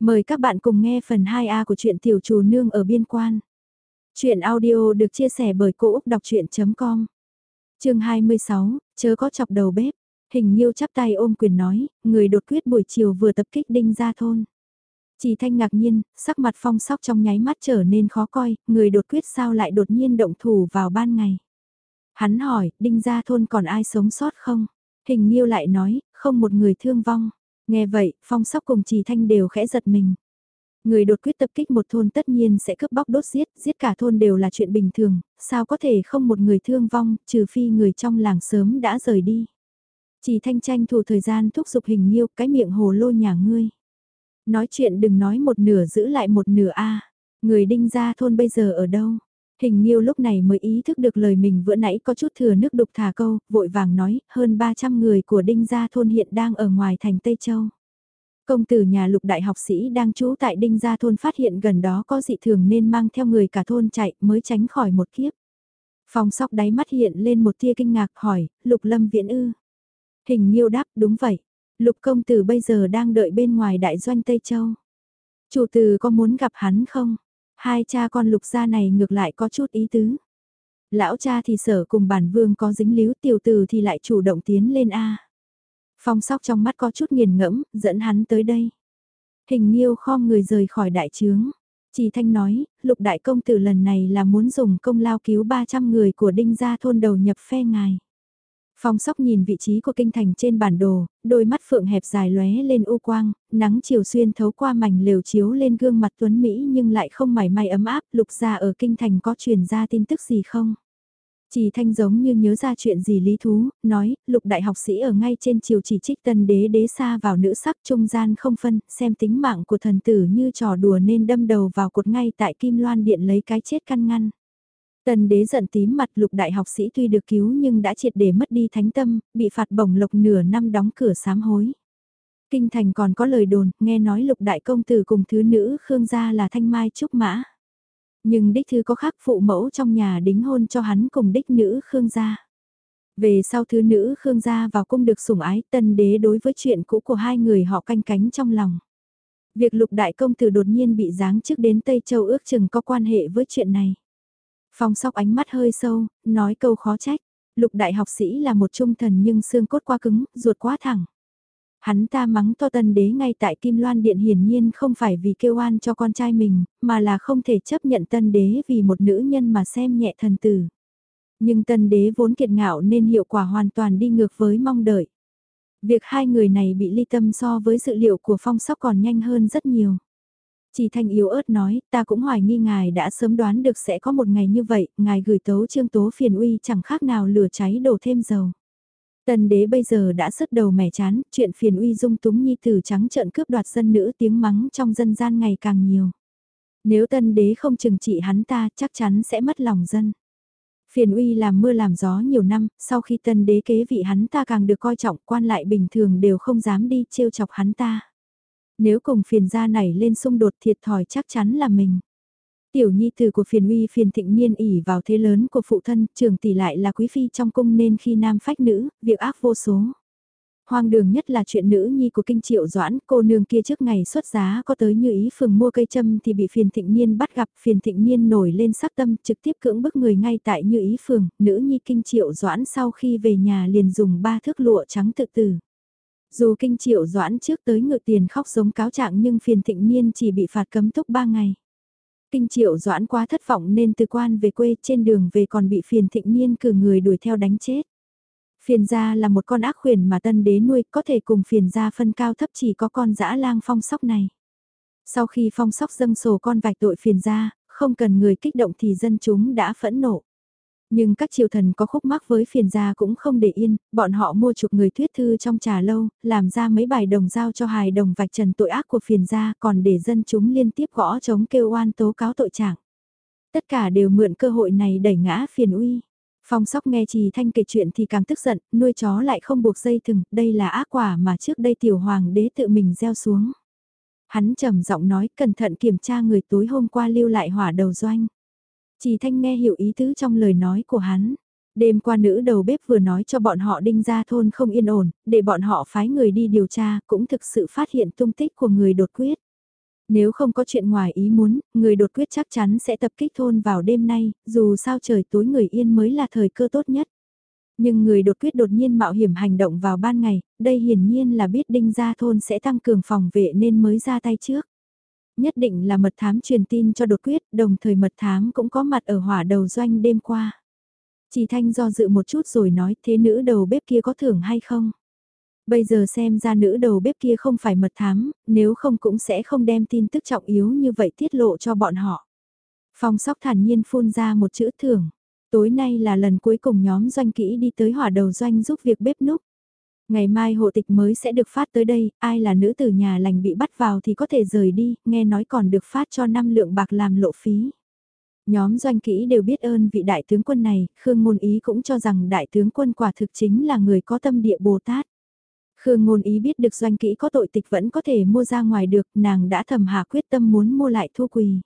Mời các bạn cùng nghe phần 2A của truyện Tiểu Trù Nương ở Biên Quan. Chuyện audio được chia sẻ bởi Cô Úc Đọc Chuyện.com Trường 26, chớ có chọc đầu bếp. Hình Nhiêu chắp tay ôm quyền nói, người đột quyết buổi chiều vừa tập kích đinh ra thôn. Chỉ thanh ngạc nhiên, sắc mặt phong sóc trong nháy mắt trở nên khó coi, người đột quyết sao lại đột nhiên động thủ vào ban ngày. Hắn hỏi, đinh ra thôn còn ai sống sót không? Hình Nhiêu lại nói, không một người thương vong. Nghe vậy, phong sóc cùng trì thanh đều khẽ giật mình. Người đột quyết tập kích một thôn tất nhiên sẽ cướp bóc đốt giết, giết cả thôn đều là chuyện bình thường, sao có thể không một người thương vong, trừ phi người trong làng sớm đã rời đi. Chỉ thanh tranh thủ thời gian thúc giục hình nhiêu cái miệng hồ lô nhà ngươi. Nói chuyện đừng nói một nửa giữ lại một nửa a người đinh ra thôn bây giờ ở đâu? Hình Nhiêu lúc này mới ý thức được lời mình vừa nãy có chút thừa nước đục thả câu, vội vàng nói, hơn 300 người của Đinh Gia Thôn hiện đang ở ngoài thành Tây Châu. Công tử nhà lục đại học sĩ đang trú tại Đinh Gia Thôn phát hiện gần đó có dị thường nên mang theo người cả thôn chạy mới tránh khỏi một kiếp. Phòng sóc đáy mắt hiện lên một tia kinh ngạc hỏi, lục lâm viễn ư. Hình Nhiêu đáp đúng vậy, lục công tử bây giờ đang đợi bên ngoài đại doanh Tây Châu. Chủ tử có muốn gặp hắn không? Hai cha con lục gia này ngược lại có chút ý tứ. Lão cha thì sở cùng bản vương có dính líu tiểu tử thì lại chủ động tiến lên A. Phong sóc trong mắt có chút nghiền ngẫm, dẫn hắn tới đây. Hình nghiêu khom người rời khỏi đại trướng. Chỉ thanh nói, lục đại công tử lần này là muốn dùng công lao cứu 300 người của đinh gia thôn đầu nhập phe ngài. Phong sóc nhìn vị trí của kinh thành trên bản đồ, đôi mắt phượng hẹp dài lóe lên u quang, nắng chiều xuyên thấu qua mảnh lều chiếu lên gương mặt tuấn Mỹ nhưng lại không mảy may ấm áp, lục gia ở kinh thành có truyền ra tin tức gì không? Chỉ thanh giống như nhớ ra chuyện gì lý thú, nói, lục đại học sĩ ở ngay trên chiều chỉ trích tân đế đế xa vào nữ sắc trung gian không phân, xem tính mạng của thần tử như trò đùa nên đâm đầu vào cột ngay tại kim loan điện lấy cái chết căn ngăn. Tần đế giận tím mặt lục đại học sĩ tuy được cứu nhưng đã triệt để mất đi thánh tâm, bị phạt bổng lộc nửa năm đóng cửa sám hối. Kinh thành còn có lời đồn, nghe nói lục đại công tử cùng thứ nữ Khương gia là thanh mai trúc mã. Nhưng đích thư có khác phụ mẫu trong nhà đính hôn cho hắn cùng đích nữ Khương gia. Về sau thứ nữ Khương gia vào cung được sủng ái tân đế đối với chuyện cũ của hai người họ canh cánh trong lòng. Việc lục đại công tử đột nhiên bị giáng chức đến Tây Châu ước chừng có quan hệ với chuyện này. Phong sóc ánh mắt hơi sâu, nói câu khó trách. Lục đại học sĩ là một trung thần nhưng xương cốt quá cứng, ruột quá thẳng. Hắn ta mắng to tân đế ngay tại Kim Loan Điện hiển nhiên không phải vì kêu oan cho con trai mình, mà là không thể chấp nhận tân đế vì một nữ nhân mà xem nhẹ thần tử. Nhưng tân đế vốn kiệt ngạo nên hiệu quả hoàn toàn đi ngược với mong đợi. Việc hai người này bị ly tâm so với dự liệu của phong sóc còn nhanh hơn rất nhiều. Chỉ thanh yếu ớt nói, ta cũng hoài nghi ngài đã sớm đoán được sẽ có một ngày như vậy, ngài gửi tấu trương tố phiền uy chẳng khác nào lửa cháy đổ thêm dầu. Tần đế bây giờ đã sứt đầu mẻ chán, chuyện phiền uy dung túng nhi tử trắng trợn cướp đoạt dân nữ tiếng mắng trong dân gian ngày càng nhiều. Nếu tân đế không trừng trị hắn ta chắc chắn sẽ mất lòng dân. Phiền uy làm mưa làm gió nhiều năm, sau khi tân đế kế vị hắn ta càng được coi trọng quan lại bình thường đều không dám đi trêu chọc hắn ta. Nếu cùng phiền gia này lên xung đột thiệt thòi chắc chắn là mình. Tiểu nhi tử của phiền uy phiền thịnh niên ỉ vào thế lớn của phụ thân, trường tỷ lại là quý phi trong cung nên khi nam phách nữ, việc ác vô số. Hoang đường nhất là chuyện nữ nhi của kinh triệu doãn, cô nương kia trước ngày xuất giá có tới như ý phường mua cây châm thì bị phiền thịnh niên bắt gặp, phiền thịnh niên nổi lên sắc tâm trực tiếp cưỡng bức người ngay tại như ý phường, nữ nhi kinh triệu doãn sau khi về nhà liền dùng ba thước lụa trắng tự tử. Dù kinh triệu doãn trước tới ngự tiền khóc giống cáo trạng nhưng phiền thịnh niên chỉ bị phạt cấm túc 3 ngày. Kinh triệu doãn quá thất vọng nên từ quan về quê trên đường về còn bị phiền thịnh niên cử người đuổi theo đánh chết. Phiền gia là một con ác khuyển mà tân đế nuôi có thể cùng phiền gia phân cao thấp chỉ có con dã lang phong sóc này. Sau khi phong sóc dâng sổ con vạch tội phiền gia, không cần người kích động thì dân chúng đã phẫn nộ. Nhưng các triều thần có khúc mắc với phiền gia cũng không để yên, bọn họ mua chuộc người thuyết thư trong trà lâu, làm ra mấy bài đồng giao cho hài đồng vạch trần tội ác của phiền gia còn để dân chúng liên tiếp gõ chống kêu oan tố cáo tội trạng. Tất cả đều mượn cơ hội này đẩy ngã phiền uy. Phong sóc nghe trì thanh kể chuyện thì càng tức giận, nuôi chó lại không buộc dây thừng, đây là ác quả mà trước đây tiểu hoàng đế tự mình gieo xuống. Hắn trầm giọng nói cẩn thận kiểm tra người tối hôm qua lưu lại hỏa đầu doanh. Chỉ thanh nghe hiểu ý tứ trong lời nói của hắn. Đêm qua nữ đầu bếp vừa nói cho bọn họ đinh ra thôn không yên ổn, để bọn họ phái người đi điều tra, cũng thực sự phát hiện tung tích của người đột quyết. Nếu không có chuyện ngoài ý muốn, người đột quyết chắc chắn sẽ tập kích thôn vào đêm nay, dù sao trời tối người yên mới là thời cơ tốt nhất. Nhưng người đột quyết đột nhiên mạo hiểm hành động vào ban ngày, đây hiển nhiên là biết đinh gia thôn sẽ tăng cường phòng vệ nên mới ra tay trước. Nhất định là mật thám truyền tin cho đột quyết, đồng thời mật thám cũng có mặt ở hỏa đầu doanh đêm qua. Chỉ thanh do dự một chút rồi nói thế nữ đầu bếp kia có thưởng hay không? Bây giờ xem ra nữ đầu bếp kia không phải mật thám, nếu không cũng sẽ không đem tin tức trọng yếu như vậy tiết lộ cho bọn họ. Phong sóc thản nhiên phun ra một chữ thưởng. Tối nay là lần cuối cùng nhóm doanh kỹ đi tới hỏa đầu doanh giúp việc bếp núc. Ngày mai hộ tịch mới sẽ được phát tới đây, ai là nữ tử nhà lành bị bắt vào thì có thể rời đi, nghe nói còn được phát cho 5 lượng bạc làm lộ phí. Nhóm doanh kỹ đều biết ơn vị đại tướng quân này, Khương Ngôn Ý cũng cho rằng đại tướng quân quả thực chính là người có tâm địa Bồ Tát. Khương Ngôn Ý biết được doanh kỹ có tội tịch vẫn có thể mua ra ngoài được, nàng đã thầm hạ quyết tâm muốn mua lại thu quỳ.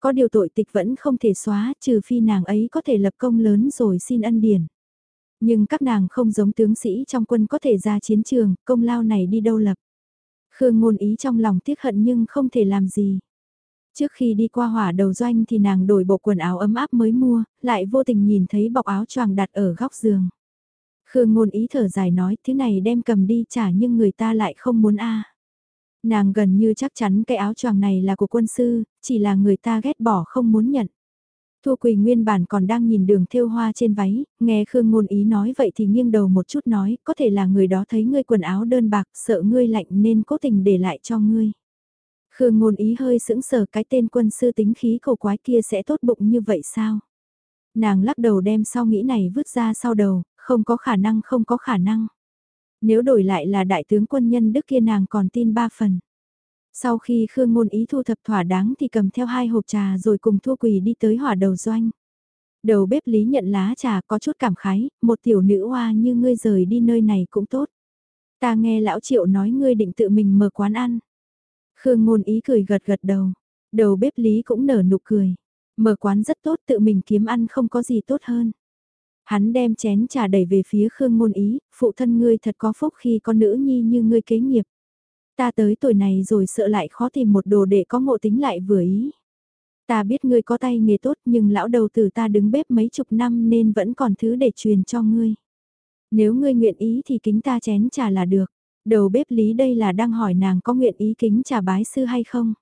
Có điều tội tịch vẫn không thể xóa, trừ phi nàng ấy có thể lập công lớn rồi xin ân điển. Nhưng các nàng không giống tướng sĩ trong quân có thể ra chiến trường, công lao này đi đâu lập. Khương ngôn ý trong lòng tiếc hận nhưng không thể làm gì. Trước khi đi qua hỏa đầu doanh thì nàng đổi bộ quần áo ấm áp mới mua, lại vô tình nhìn thấy bọc áo choàng đặt ở góc giường. Khương ngôn ý thở dài nói thứ này đem cầm đi trả nhưng người ta lại không muốn a Nàng gần như chắc chắn cái áo choàng này là của quân sư, chỉ là người ta ghét bỏ không muốn nhận. Thu Quỳ nguyên bản còn đang nhìn đường thêu hoa trên váy, nghe Khương Ngôn Ý nói vậy thì nghiêng đầu một chút nói, có thể là người đó thấy ngươi quần áo đơn bạc, sợ ngươi lạnh nên cố tình để lại cho ngươi. Khương Ngôn Ý hơi sững sờ cái tên quân sư tính khí cầu quái kia sẽ tốt bụng như vậy sao? Nàng lắc đầu đem sau nghĩ này vứt ra sau đầu, không có khả năng không có khả năng. Nếu đổi lại là đại tướng quân nhân đức kia nàng còn tin ba phần. Sau khi Khương Ngôn Ý thu thập thỏa đáng thì cầm theo hai hộp trà rồi cùng thua quỳ đi tới hỏa đầu doanh. Đầu bếp lý nhận lá trà có chút cảm khái, một tiểu nữ hoa như ngươi rời đi nơi này cũng tốt. Ta nghe lão triệu nói ngươi định tự mình mở quán ăn. Khương Ngôn Ý cười gật gật đầu. Đầu bếp lý cũng nở nụ cười. Mở quán rất tốt tự mình kiếm ăn không có gì tốt hơn. Hắn đem chén trà đẩy về phía Khương Ngôn Ý, phụ thân ngươi thật có phúc khi có nữ nhi như ngươi kế nghiệp. Ta tới tuổi này rồi sợ lại khó tìm một đồ để có ngộ tính lại vừa ý. Ta biết ngươi có tay nghề tốt nhưng lão đầu tử ta đứng bếp mấy chục năm nên vẫn còn thứ để truyền cho ngươi. Nếu ngươi nguyện ý thì kính ta chén trà là được. Đầu bếp lý đây là đang hỏi nàng có nguyện ý kính trà bái sư hay không.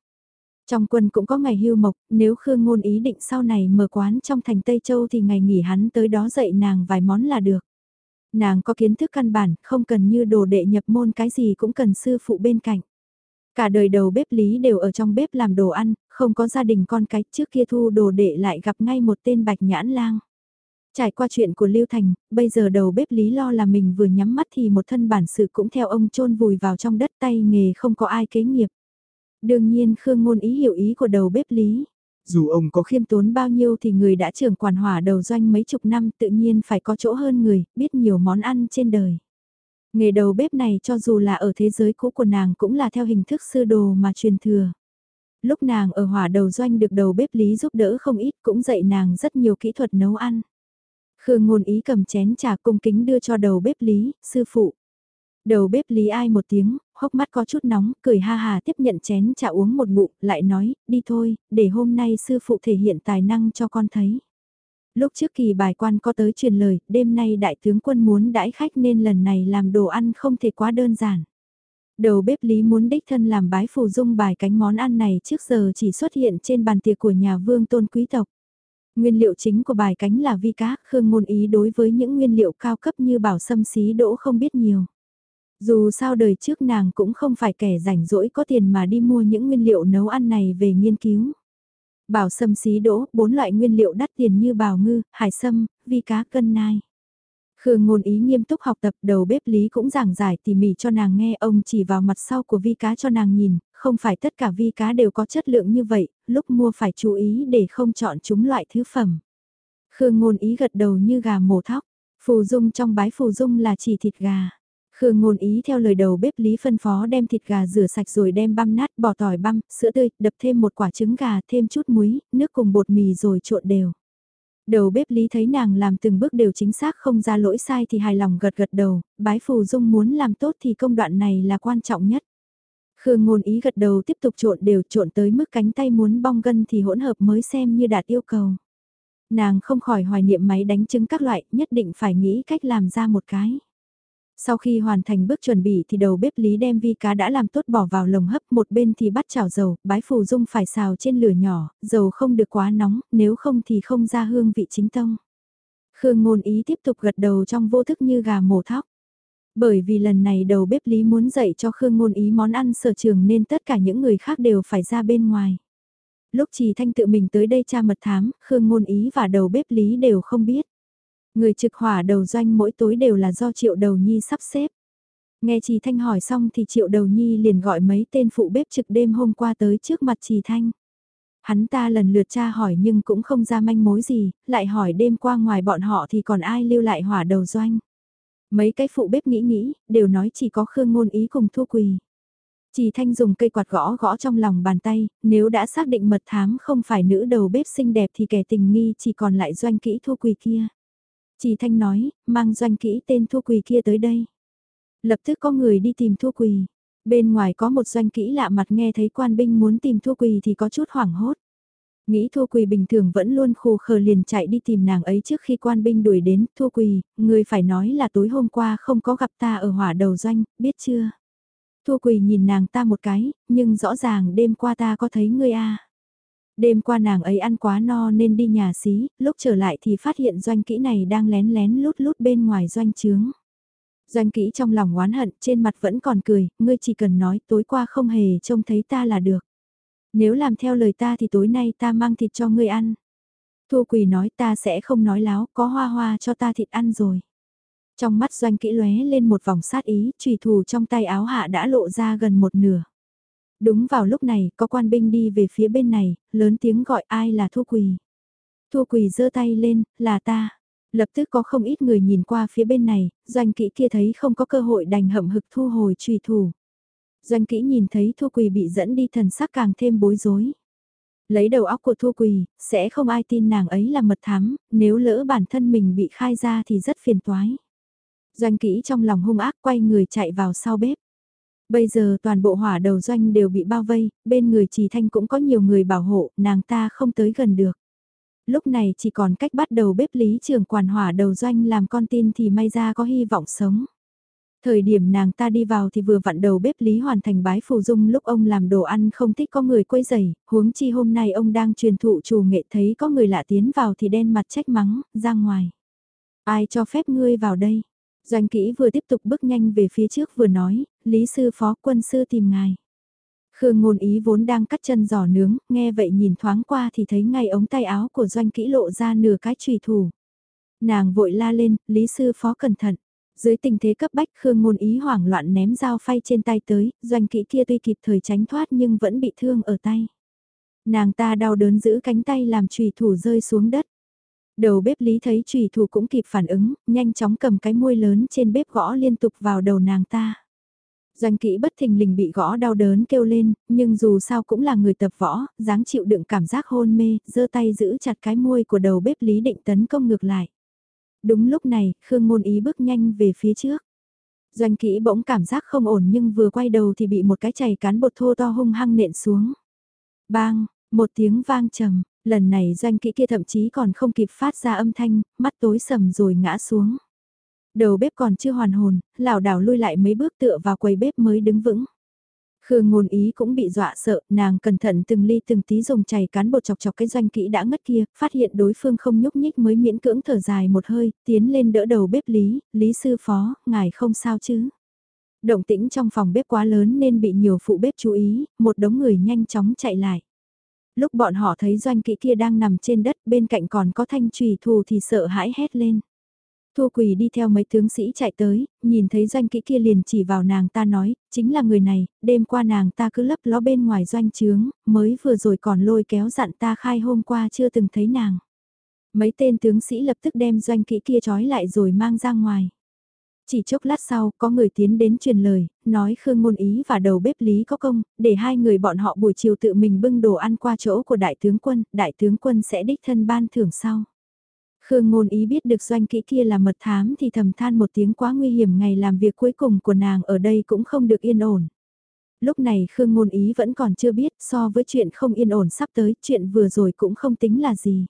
Trong quân cũng có ngày hưu mộc, nếu Khương Ngôn ý định sau này mở quán trong thành Tây Châu thì ngày nghỉ hắn tới đó dạy nàng vài món là được. Nàng có kiến thức căn bản, không cần như đồ đệ nhập môn cái gì cũng cần sư phụ bên cạnh. Cả đời đầu bếp lý đều ở trong bếp làm đồ ăn, không có gia đình con cái trước kia thu đồ đệ lại gặp ngay một tên bạch nhãn lang. Trải qua chuyện của Lưu Thành, bây giờ đầu bếp lý lo là mình vừa nhắm mắt thì một thân bản sự cũng theo ông chôn vùi vào trong đất tay nghề không có ai kế nghiệp. Đương nhiên Khương Ngôn ý hiểu ý của đầu bếp lý. Dù ông có khiêm tốn bao nhiêu thì người đã trưởng quản hỏa đầu doanh mấy chục năm tự nhiên phải có chỗ hơn người, biết nhiều món ăn trên đời. Nghề đầu bếp này cho dù là ở thế giới cũ của nàng cũng là theo hình thức sư đồ mà truyền thừa. Lúc nàng ở hỏa đầu doanh được đầu bếp lý giúp đỡ không ít cũng dạy nàng rất nhiều kỹ thuật nấu ăn. Khương ngôn ý cầm chén trà cung kính đưa cho đầu bếp lý, sư phụ. Đầu bếp lý ai một tiếng, hốc mắt có chút nóng, cười ha hà tiếp nhận chén trà uống một ngụm, lại nói, đi thôi, để hôm nay sư phụ thể hiện tài năng cho con thấy. Lúc trước kỳ bài quan có tới truyền lời, đêm nay đại tướng quân muốn đãi khách nên lần này làm đồ ăn không thể quá đơn giản. Đầu bếp lý muốn đích thân làm bái phù dung bài cánh món ăn này trước giờ chỉ xuất hiện trên bàn tiệc của nhà vương tôn quý tộc. Nguyên liệu chính của bài cánh là vi cá, khương ngôn ý đối với những nguyên liệu cao cấp như bảo sâm xí đỗ không biết nhiều. Dù sao đời trước nàng cũng không phải kẻ rảnh rỗi có tiền mà đi mua những nguyên liệu nấu ăn này về nghiên cứu. Bảo sâm xí đỗ, bốn loại nguyên liệu đắt tiền như bào ngư, hải sâm, vi cá cân nai. Khương ngôn ý nghiêm túc học tập đầu bếp lý cũng giảng giải tỉ mỉ cho nàng nghe ông chỉ vào mặt sau của vi cá cho nàng nhìn, không phải tất cả vi cá đều có chất lượng như vậy, lúc mua phải chú ý để không chọn chúng loại thứ phẩm. Khương ngôn ý gật đầu như gà mổ thóc, phù dung trong bái phù dung là chỉ thịt gà. Khương ngôn ý theo lời đầu bếp lý phân phó đem thịt gà rửa sạch rồi đem băm nát bỏ tỏi băm, sữa tươi, đập thêm một quả trứng gà, thêm chút muối, nước cùng bột mì rồi trộn đều. Đầu bếp lý thấy nàng làm từng bước đều chính xác không ra lỗi sai thì hài lòng gật gật đầu, bái phù dung muốn làm tốt thì công đoạn này là quan trọng nhất. Khương ngôn ý gật đầu tiếp tục trộn đều trộn tới mức cánh tay muốn bong gân thì hỗn hợp mới xem như đạt yêu cầu. Nàng không khỏi hoài niệm máy đánh trứng các loại, nhất định phải nghĩ cách làm ra một cái. Sau khi hoàn thành bước chuẩn bị thì đầu bếp lý đem vi cá đã làm tốt bỏ vào lồng hấp một bên thì bắt chảo dầu, bái phù dung phải xào trên lửa nhỏ, dầu không được quá nóng, nếu không thì không ra hương vị chính tông. Khương ngôn ý tiếp tục gật đầu trong vô thức như gà mổ thóc. Bởi vì lần này đầu bếp lý muốn dạy cho Khương ngôn ý món ăn sở trường nên tất cả những người khác đều phải ra bên ngoài. Lúc Trì Thanh tự mình tới đây tra mật thám, Khương ngôn ý và đầu bếp lý đều không biết. Người trực hỏa đầu doanh mỗi tối đều là do Triệu Đầu Nhi sắp xếp. Nghe Trì Thanh hỏi xong thì Triệu Đầu Nhi liền gọi mấy tên phụ bếp trực đêm hôm qua tới trước mặt Trì Thanh. Hắn ta lần lượt tra hỏi nhưng cũng không ra manh mối gì, lại hỏi đêm qua ngoài bọn họ thì còn ai lưu lại hỏa đầu doanh. Mấy cái phụ bếp nghĩ nghĩ, đều nói chỉ có Khương Ngôn Ý cùng Thu Quỳ. Chỉ Thanh dùng cây quạt gõ gõ trong lòng bàn tay, nếu đã xác định mật thám không phải nữ đầu bếp xinh đẹp thì kẻ tình nghi chỉ còn lại doanh kỹ Thu Quỳ kia. Chỉ Thanh nói, mang doanh kỹ tên Thu Quỳ kia tới đây. Lập tức có người đi tìm Thu Quỳ. Bên ngoài có một doanh kỹ lạ mặt nghe thấy quan binh muốn tìm Thu Quỳ thì có chút hoảng hốt. Nghĩ Thu Quỳ bình thường vẫn luôn khù khờ liền chạy đi tìm nàng ấy trước khi quan binh đuổi đến. Thu Quỳ, người phải nói là tối hôm qua không có gặp ta ở hỏa đầu doanh, biết chưa? Thu Quỳ nhìn nàng ta một cái, nhưng rõ ràng đêm qua ta có thấy ngươi a. À. Đêm qua nàng ấy ăn quá no nên đi nhà xí, lúc trở lại thì phát hiện doanh kỹ này đang lén lén lút lút bên ngoài doanh trướng. Doanh kỹ trong lòng oán hận, trên mặt vẫn còn cười, ngươi chỉ cần nói tối qua không hề trông thấy ta là được. Nếu làm theo lời ta thì tối nay ta mang thịt cho ngươi ăn. Thu quỳ nói ta sẽ không nói láo, có hoa hoa cho ta thịt ăn rồi. Trong mắt doanh kỹ lóe lên một vòng sát ý, trùy thủ trong tay áo hạ đã lộ ra gần một nửa. Đúng vào lúc này, có quan binh đi về phía bên này, lớn tiếng gọi ai là Thu Quỳ. Thu Quỳ giơ tay lên, là ta. Lập tức có không ít người nhìn qua phía bên này, doanh kỹ kia thấy không có cơ hội đành hậm hực thu hồi trùy thủ. Doanh kỹ nhìn thấy Thu Quỳ bị dẫn đi thần sắc càng thêm bối rối. Lấy đầu óc của Thu Quỳ, sẽ không ai tin nàng ấy là mật thám, nếu lỡ bản thân mình bị khai ra thì rất phiền toái. Doanh kỹ trong lòng hung ác quay người chạy vào sau bếp. Bây giờ toàn bộ hỏa đầu doanh đều bị bao vây, bên người trì thanh cũng có nhiều người bảo hộ, nàng ta không tới gần được. Lúc này chỉ còn cách bắt đầu bếp lý trưởng quản hỏa đầu doanh làm con tin thì may ra có hy vọng sống. Thời điểm nàng ta đi vào thì vừa vặn đầu bếp lý hoàn thành bái phù dung lúc ông làm đồ ăn không thích có người quấy rầy huống chi hôm nay ông đang truyền thụ chủ nghệ thấy có người lạ tiến vào thì đen mặt trách mắng, ra ngoài. Ai cho phép ngươi vào đây? Doanh kỹ vừa tiếp tục bước nhanh về phía trước vừa nói, Lý sư phó quân sư tìm ngài. Khương ngôn ý vốn đang cắt chân giò nướng, nghe vậy nhìn thoáng qua thì thấy ngay ống tay áo của doanh kỹ lộ ra nửa cái trùy thủ. Nàng vội la lên, Lý sư phó cẩn thận. Dưới tình thế cấp bách Khương ngôn ý hoảng loạn ném dao phay trên tay tới, doanh kỹ kia tuy kịp thời tránh thoát nhưng vẫn bị thương ở tay. Nàng ta đau đớn giữ cánh tay làm trùy thủ rơi xuống đất. Đầu bếp lý thấy trùy thủ cũng kịp phản ứng, nhanh chóng cầm cái muôi lớn trên bếp gõ liên tục vào đầu nàng ta. Doanh kỹ bất thình lình bị gõ đau đớn kêu lên, nhưng dù sao cũng là người tập võ, dáng chịu đựng cảm giác hôn mê, giơ tay giữ chặt cái môi của đầu bếp lý định tấn công ngược lại. Đúng lúc này, Khương Ngôn Ý bước nhanh về phía trước. Doanh kỹ bỗng cảm giác không ổn nhưng vừa quay đầu thì bị một cái chày cán bột thô to hung hăng nện xuống. Bang, một tiếng vang trầm, lần này doanh kỹ kia thậm chí còn không kịp phát ra âm thanh, mắt tối sầm rồi ngã xuống. Đầu bếp còn chưa hoàn hồn, lảo đảo lui lại mấy bước tựa vào quầy bếp mới đứng vững. Khương ngôn ý cũng bị dọa sợ, nàng cẩn thận từng ly từng tí dùng chày cán bột chọc chọc cái doanh kỹ đã ngất kia, phát hiện đối phương không nhúc nhích mới miễn cưỡng thở dài một hơi, tiến lên đỡ đầu bếp lý, lý sư phó, ngài không sao chứ. Động tĩnh trong phòng bếp quá lớn nên bị nhiều phụ bếp chú ý, một đống người nhanh chóng chạy lại. Lúc bọn họ thấy doanh kỹ kia đang nằm trên đất bên cạnh còn có thanh trùy thù thì sợ hãi hét lên. Thu Quỳ đi theo mấy tướng sĩ chạy tới, nhìn thấy doanh kỹ kia liền chỉ vào nàng ta nói, chính là người này, đêm qua nàng ta cứ lấp ló bên ngoài doanh trướng, mới vừa rồi còn lôi kéo dặn ta khai hôm qua chưa từng thấy nàng. Mấy tên tướng sĩ lập tức đem doanh kỹ kia trói lại rồi mang ra ngoài. Chỉ chốc lát sau, có người tiến đến truyền lời, nói Khương Ngôn Ý và đầu bếp Lý có công, để hai người bọn họ buổi chiều tự mình bưng đồ ăn qua chỗ của đại tướng quân, đại tướng quân sẽ đích thân ban thưởng sau. Khương ngôn ý biết được doanh kỹ kia là mật thám thì thầm than một tiếng quá nguy hiểm ngày làm việc cuối cùng của nàng ở đây cũng không được yên ổn. Lúc này Khương Ngôn Ý vẫn còn chưa biết so với chuyện không yên ổn sắp tới, chuyện vừa rồi cũng không tính là gì.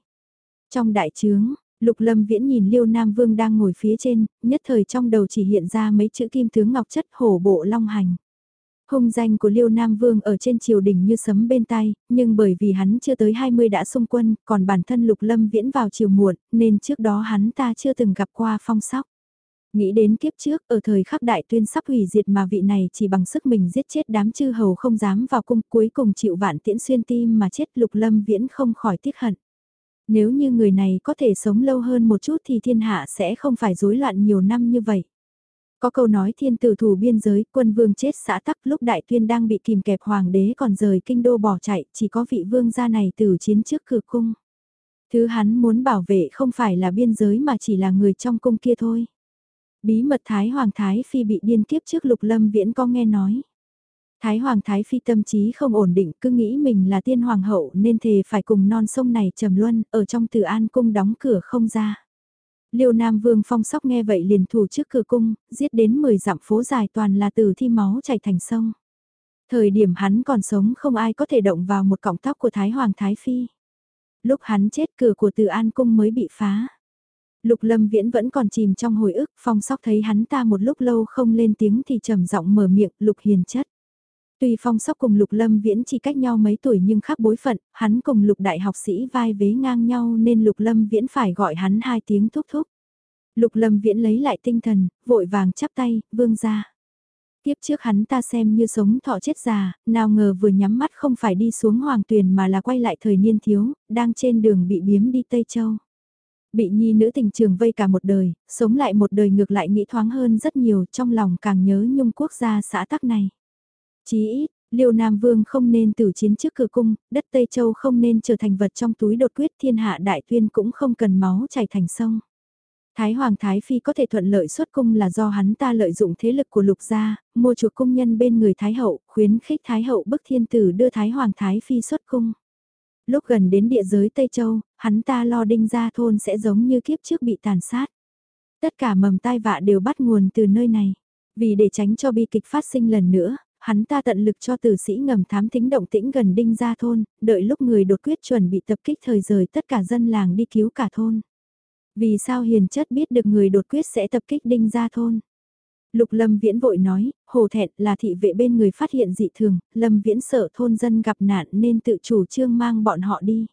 Trong đại trướng, Lục Lâm Viễn nhìn Liêu Nam Vương đang ngồi phía trên, nhất thời trong đầu chỉ hiện ra mấy chữ kim tướng ngọc chất hổ bộ long hành. Hung danh của Liêu Nam Vương ở trên triều đình như sấm bên tai, nhưng bởi vì hắn chưa tới 20 đã xung quân, còn bản thân Lục Lâm Viễn vào chiều muộn, nên trước đó hắn ta chưa từng gặp qua phong sóc. Nghĩ đến kiếp trước, ở thời khắc đại tuyên sắp hủy diệt mà vị này chỉ bằng sức mình giết chết đám chư hầu không dám vào cung cuối cùng chịu vạn tiễn xuyên tim mà chết Lục Lâm Viễn không khỏi tiếc hận. Nếu như người này có thể sống lâu hơn một chút thì thiên hạ sẽ không phải rối loạn nhiều năm như vậy. Có câu nói thiên tử thủ biên giới, quân vương chết xã tắc lúc đại tuyên đang bị kìm kẹp hoàng đế còn rời kinh đô bỏ chạy, chỉ có vị vương gia này từ chiến trước cửa cung. Thứ hắn muốn bảo vệ không phải là biên giới mà chỉ là người trong cung kia thôi. Bí mật Thái Hoàng Thái Phi bị điên kiếp trước lục lâm viễn có nghe nói. Thái Hoàng Thái Phi tâm trí không ổn định cứ nghĩ mình là tiên hoàng hậu nên thề phải cùng non sông này trầm luân ở trong tử an cung đóng cửa không ra. Liêu Nam Vương phong sóc nghe vậy liền thủ trước cửa cung, giết đến 10 dặm phố dài toàn là từ thi máu chảy thành sông. Thời điểm hắn còn sống không ai có thể động vào một cọng tóc của Thái Hoàng Thái Phi. Lúc hắn chết cửa của Từ An Cung mới bị phá. Lục Lâm Viễn vẫn còn chìm trong hồi ức, phong sóc thấy hắn ta một lúc lâu không lên tiếng thì trầm giọng mở miệng, Lục Hiền chất. Tuy phong sóc cùng Lục Lâm Viễn chỉ cách nhau mấy tuổi nhưng khác bối phận, hắn cùng Lục Đại học sĩ vai vế ngang nhau nên Lục Lâm Viễn phải gọi hắn hai tiếng thúc thúc. Lục Lâm Viễn lấy lại tinh thần, vội vàng chắp tay, vương ra. Tiếp trước hắn ta xem như sống thọ chết già, nào ngờ vừa nhắm mắt không phải đi xuống hoàng tuyền mà là quay lại thời niên thiếu, đang trên đường bị biếm đi Tây Châu. Bị nhi nữ tình trường vây cả một đời, sống lại một đời ngược lại nghĩ thoáng hơn rất nhiều trong lòng càng nhớ nhung quốc gia xã tắc này. Chí ít, Liêu Nam Vương không nên tử chiến trước cửa cung, đất Tây Châu không nên trở thành vật trong túi đột quyết thiên hạ đại tuyên cũng không cần máu chảy thành sông. Thái Hoàng Thái Phi có thể thuận lợi xuất cung là do hắn ta lợi dụng thế lực của lục gia, mua chuộc cung nhân bên người Thái Hậu, khuyến khích Thái Hậu bức thiên tử đưa Thái Hoàng Thái Phi xuất cung. Lúc gần đến địa giới Tây Châu, hắn ta lo đinh gia thôn sẽ giống như kiếp trước bị tàn sát. Tất cả mầm tai vạ đều bắt nguồn từ nơi này. Vì để tránh cho bi kịch phát sinh lần nữa, hắn ta tận lực cho tử sĩ ngầm thám thính động tĩnh gần đinh gia thôn, đợi lúc người đột quyết chuẩn bị tập kích thời rời tất cả dân làng đi cứu cả thôn. Vì sao hiền chất biết được người đột quyết sẽ tập kích đinh gia thôn? Lục Lâm Viễn vội nói, hồ thẹn là thị vệ bên người phát hiện dị thường, Lâm Viễn sợ thôn dân gặp nạn nên tự chủ trương mang bọn họ đi.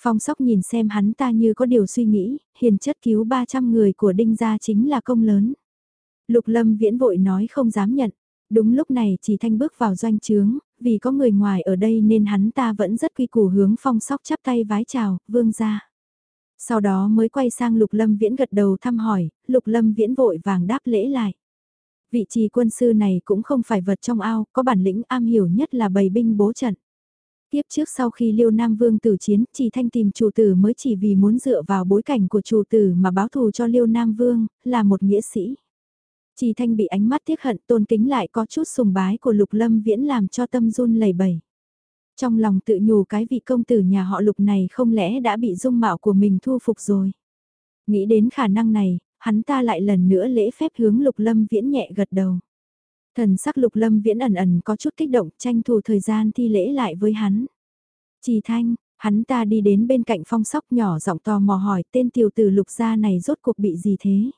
Phong sóc nhìn xem hắn ta như có điều suy nghĩ, hiền chất cứu 300 người của đinh gia chính là công lớn. Lục Lâm Viễn vội nói không dám nhận, Đúng lúc này chỉ thanh bước vào doanh trướng, vì có người ngoài ở đây nên hắn ta vẫn rất quy củ hướng phong sóc chắp tay vái chào, vương ra. Sau đó mới quay sang lục lâm viễn gật đầu thăm hỏi, lục lâm viễn vội vàng đáp lễ lại. Vị trí quân sư này cũng không phải vật trong ao, có bản lĩnh am hiểu nhất là bày binh bố trận. Tiếp trước sau khi Liêu Nam Vương tử chiến, chỉ thanh tìm chủ tử mới chỉ vì muốn dựa vào bối cảnh của chủ tử mà báo thù cho Liêu Nam Vương, là một nghĩa sĩ. Trì thanh bị ánh mắt tiếc hận tôn kính lại có chút sùng bái của lục lâm viễn làm cho tâm run lẩy bẩy. Trong lòng tự nhủ cái vị công tử nhà họ lục này không lẽ đã bị dung mạo của mình thu phục rồi. Nghĩ đến khả năng này, hắn ta lại lần nữa lễ phép hướng lục lâm viễn nhẹ gật đầu. Thần sắc lục lâm viễn ẩn ẩn có chút kích động tranh thủ thời gian thi lễ lại với hắn. Trì thanh, hắn ta đi đến bên cạnh phong sóc nhỏ giọng tò mò hỏi tên tiểu tử lục gia này rốt cuộc bị gì thế.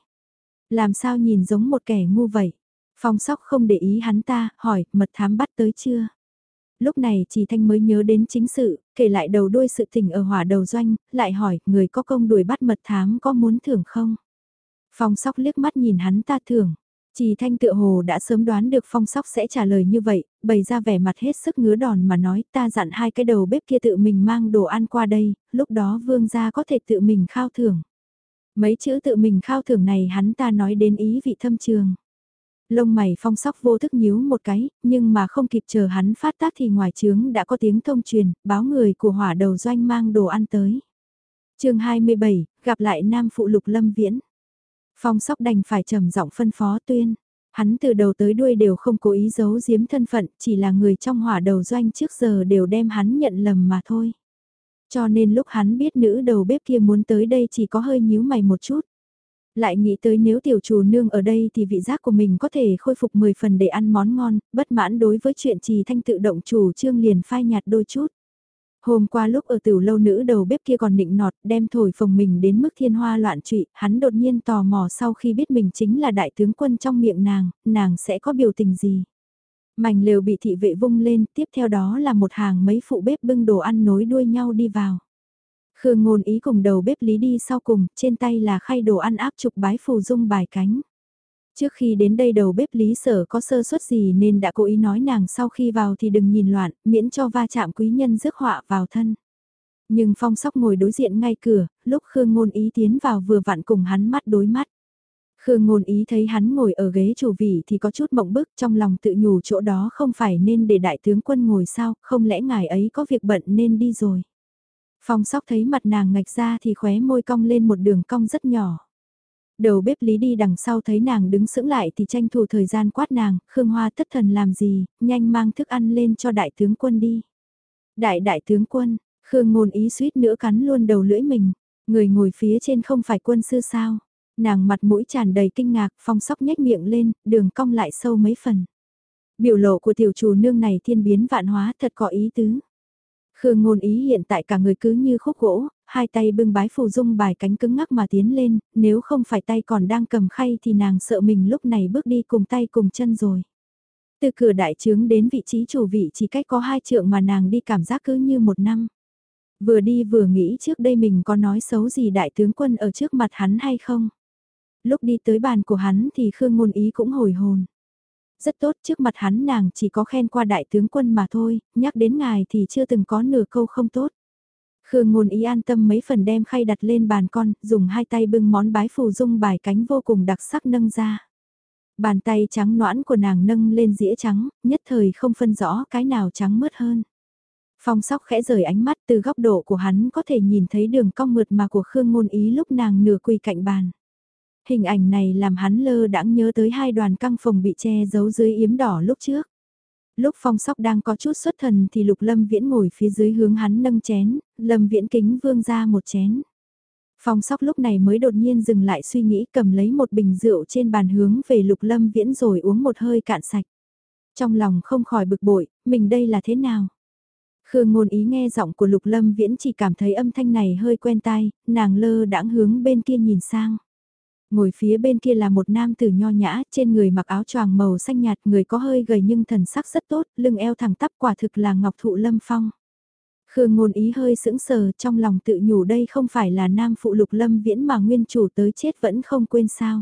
Làm sao nhìn giống một kẻ ngu vậy? Phong sóc không để ý hắn ta, hỏi, mật thám bắt tới chưa? Lúc này chỉ thanh mới nhớ đến chính sự, kể lại đầu đuôi sự tình ở hỏa đầu doanh, lại hỏi, người có công đuổi bắt mật thám có muốn thưởng không? Phong sóc liếc mắt nhìn hắn ta thưởng. Chỉ thanh tựa hồ đã sớm đoán được phong sóc sẽ trả lời như vậy, bày ra vẻ mặt hết sức ngứa đòn mà nói ta dặn hai cái đầu bếp kia tự mình mang đồ ăn qua đây, lúc đó vương gia có thể tự mình khao thưởng. Mấy chữ tự mình khao thưởng này hắn ta nói đến ý vị thâm trường. Lông mày phong sóc vô thức nhíu một cái, nhưng mà không kịp chờ hắn phát tác thì ngoài trướng đã có tiếng thông truyền, báo người của hỏa đầu doanh mang đồ ăn tới. chương 27, gặp lại nam phụ lục lâm viễn. Phong sóc đành phải trầm giọng phân phó tuyên. Hắn từ đầu tới đuôi đều không cố ý giấu giếm thân phận, chỉ là người trong hỏa đầu doanh trước giờ đều đem hắn nhận lầm mà thôi. Cho nên lúc hắn biết nữ đầu bếp kia muốn tới đây chỉ có hơi nhíu mày một chút. Lại nghĩ tới nếu tiểu chủ nương ở đây thì vị giác của mình có thể khôi phục 10 phần để ăn món ngon, bất mãn đối với chuyện trì thanh tự động chủ trương liền phai nhạt đôi chút. Hôm qua lúc ở tiểu lâu nữ đầu bếp kia còn nịnh nọt đem thổi phồng mình đến mức thiên hoa loạn trụy, hắn đột nhiên tò mò sau khi biết mình chính là đại tướng quân trong miệng nàng, nàng sẽ có biểu tình gì. Mảnh lều bị thị vệ vung lên, tiếp theo đó là một hàng mấy phụ bếp bưng đồ ăn nối đuôi nhau đi vào. Khương ngôn ý cùng đầu bếp lý đi sau cùng, trên tay là khay đồ ăn áp trục bái phù dung bài cánh. Trước khi đến đây đầu bếp lý sở có sơ suất gì nên đã cố ý nói nàng sau khi vào thì đừng nhìn loạn, miễn cho va chạm quý nhân rước họa vào thân. Nhưng phong sóc ngồi đối diện ngay cửa, lúc Khương ngôn ý tiến vào vừa vặn cùng hắn mắt đối mắt. Khương ngôn ý thấy hắn ngồi ở ghế chủ vị thì có chút mộng bức trong lòng tự nhủ chỗ đó không phải nên để đại tướng quân ngồi sao, không lẽ ngài ấy có việc bận nên đi rồi. Phong sóc thấy mặt nàng ngạch ra thì khóe môi cong lên một đường cong rất nhỏ. Đầu bếp lý đi đằng sau thấy nàng đứng sững lại thì tranh thủ thời gian quát nàng, Khương Hoa thất thần làm gì, nhanh mang thức ăn lên cho đại tướng quân đi. Đại đại tướng quân, Khương ngôn ý suýt nữa cắn luôn đầu lưỡi mình, người ngồi phía trên không phải quân sư sao. Nàng mặt mũi tràn đầy kinh ngạc, phong sóc nhếch miệng lên, đường cong lại sâu mấy phần. Biểu lộ của tiểu chủ nương này thiên biến vạn hóa thật có ý tứ. Khương ngôn ý hiện tại cả người cứ như khúc gỗ, hai tay bưng bái phù dung bài cánh cứng ngắc mà tiến lên, nếu không phải tay còn đang cầm khay thì nàng sợ mình lúc này bước đi cùng tay cùng chân rồi. Từ cửa đại trướng đến vị trí chủ vị chỉ cách có hai trượng mà nàng đi cảm giác cứ như một năm. Vừa đi vừa nghĩ trước đây mình có nói xấu gì đại tướng quân ở trước mặt hắn hay không. Lúc đi tới bàn của hắn thì Khương ngôn ý cũng hồi hồn rất tốt trước mặt hắn nàng chỉ có khen qua đại tướng quân mà thôi, nhắc đến ngài thì chưa từng có nửa câu không tốt. Khương ngôn ý an tâm mấy phần đem khay đặt lên bàn con, dùng hai tay bưng món bái phù dung bài cánh vô cùng đặc sắc nâng ra. Bàn tay trắng noãn của nàng nâng lên dĩa trắng, nhất thời không phân rõ cái nào trắng mướt hơn. Phong sóc khẽ rời ánh mắt từ góc độ của hắn có thể nhìn thấy đường cong mượt mà của Khương ngôn ý lúc nàng nửa quỳ cạnh bàn. Hình ảnh này làm hắn lơ đãng nhớ tới hai đoàn căng phòng bị che giấu dưới yếm đỏ lúc trước. Lúc phong sóc đang có chút xuất thần thì lục lâm viễn ngồi phía dưới hướng hắn nâng chén, lâm viễn kính vương ra một chén. Phong sóc lúc này mới đột nhiên dừng lại suy nghĩ cầm lấy một bình rượu trên bàn hướng về lục lâm viễn rồi uống một hơi cạn sạch. Trong lòng không khỏi bực bội, mình đây là thế nào? Khương ngôn ý nghe giọng của lục lâm viễn chỉ cảm thấy âm thanh này hơi quen tai, nàng lơ đãng hướng bên kia nhìn sang. Ngồi phía bên kia là một nam tử nho nhã, trên người mặc áo choàng màu xanh nhạt, người có hơi gầy nhưng thần sắc rất tốt, lưng eo thẳng tắp quả thực là ngọc thụ lâm phong. Khương ngôn ý hơi sững sờ trong lòng tự nhủ đây không phải là nam phụ lục lâm viễn mà nguyên chủ tới chết vẫn không quên sao.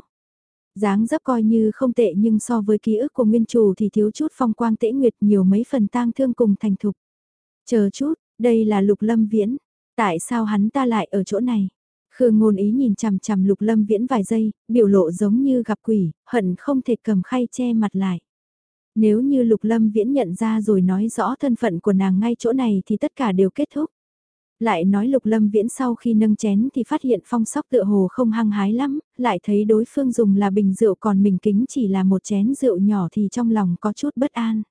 dáng dấp coi như không tệ nhưng so với ký ức của nguyên chủ thì thiếu chút phong quang tễ nguyệt nhiều mấy phần tang thương cùng thành thục. Chờ chút, đây là lục lâm viễn, tại sao hắn ta lại ở chỗ này? Khương ngôn ý nhìn chằm chằm lục lâm viễn vài giây, biểu lộ giống như gặp quỷ, hận không thể cầm khay che mặt lại. Nếu như lục lâm viễn nhận ra rồi nói rõ thân phận của nàng ngay chỗ này thì tất cả đều kết thúc. Lại nói lục lâm viễn sau khi nâng chén thì phát hiện phong sóc tựa hồ không hăng hái lắm, lại thấy đối phương dùng là bình rượu còn mình kính chỉ là một chén rượu nhỏ thì trong lòng có chút bất an.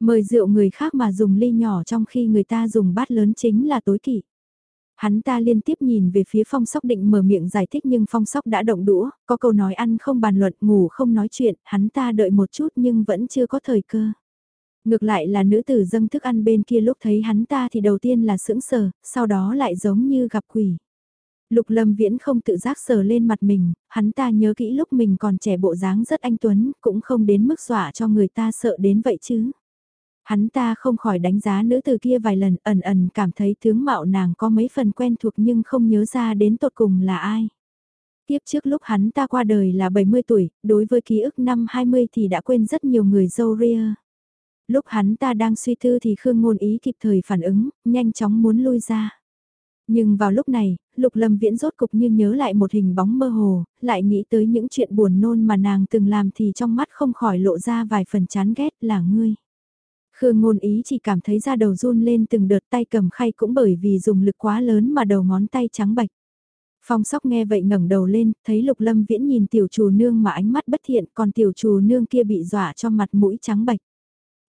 Mời rượu người khác mà dùng ly nhỏ trong khi người ta dùng bát lớn chính là tối kỵ. Hắn ta liên tiếp nhìn về phía phong sóc định mở miệng giải thích nhưng phong sóc đã động đũa, có câu nói ăn không bàn luận ngủ không nói chuyện, hắn ta đợi một chút nhưng vẫn chưa có thời cơ. Ngược lại là nữ tử dâng thức ăn bên kia lúc thấy hắn ta thì đầu tiên là sững sờ, sau đó lại giống như gặp quỷ. Lục lâm viễn không tự giác sờ lên mặt mình, hắn ta nhớ kỹ lúc mình còn trẻ bộ dáng rất anh tuấn, cũng không đến mức dọa cho người ta sợ đến vậy chứ. Hắn ta không khỏi đánh giá nữ từ kia vài lần ẩn ẩn cảm thấy tướng mạo nàng có mấy phần quen thuộc nhưng không nhớ ra đến tột cùng là ai. Tiếp trước lúc hắn ta qua đời là 70 tuổi, đối với ký ức năm 20 thì đã quên rất nhiều người dâu ria. Lúc hắn ta đang suy tư thì Khương Ngôn Ý kịp thời phản ứng, nhanh chóng muốn lui ra. Nhưng vào lúc này, Lục Lâm Viễn rốt cục như nhớ lại một hình bóng mơ hồ, lại nghĩ tới những chuyện buồn nôn mà nàng từng làm thì trong mắt không khỏi lộ ra vài phần chán ghét là ngươi. Khương ngôn ý chỉ cảm thấy da đầu run lên từng đợt tay cầm khay cũng bởi vì dùng lực quá lớn mà đầu ngón tay trắng bạch. Phong sóc nghe vậy ngẩng đầu lên, thấy lục lâm viễn nhìn tiểu trù nương mà ánh mắt bất thiện còn tiểu trù nương kia bị dọa cho mặt mũi trắng bạch.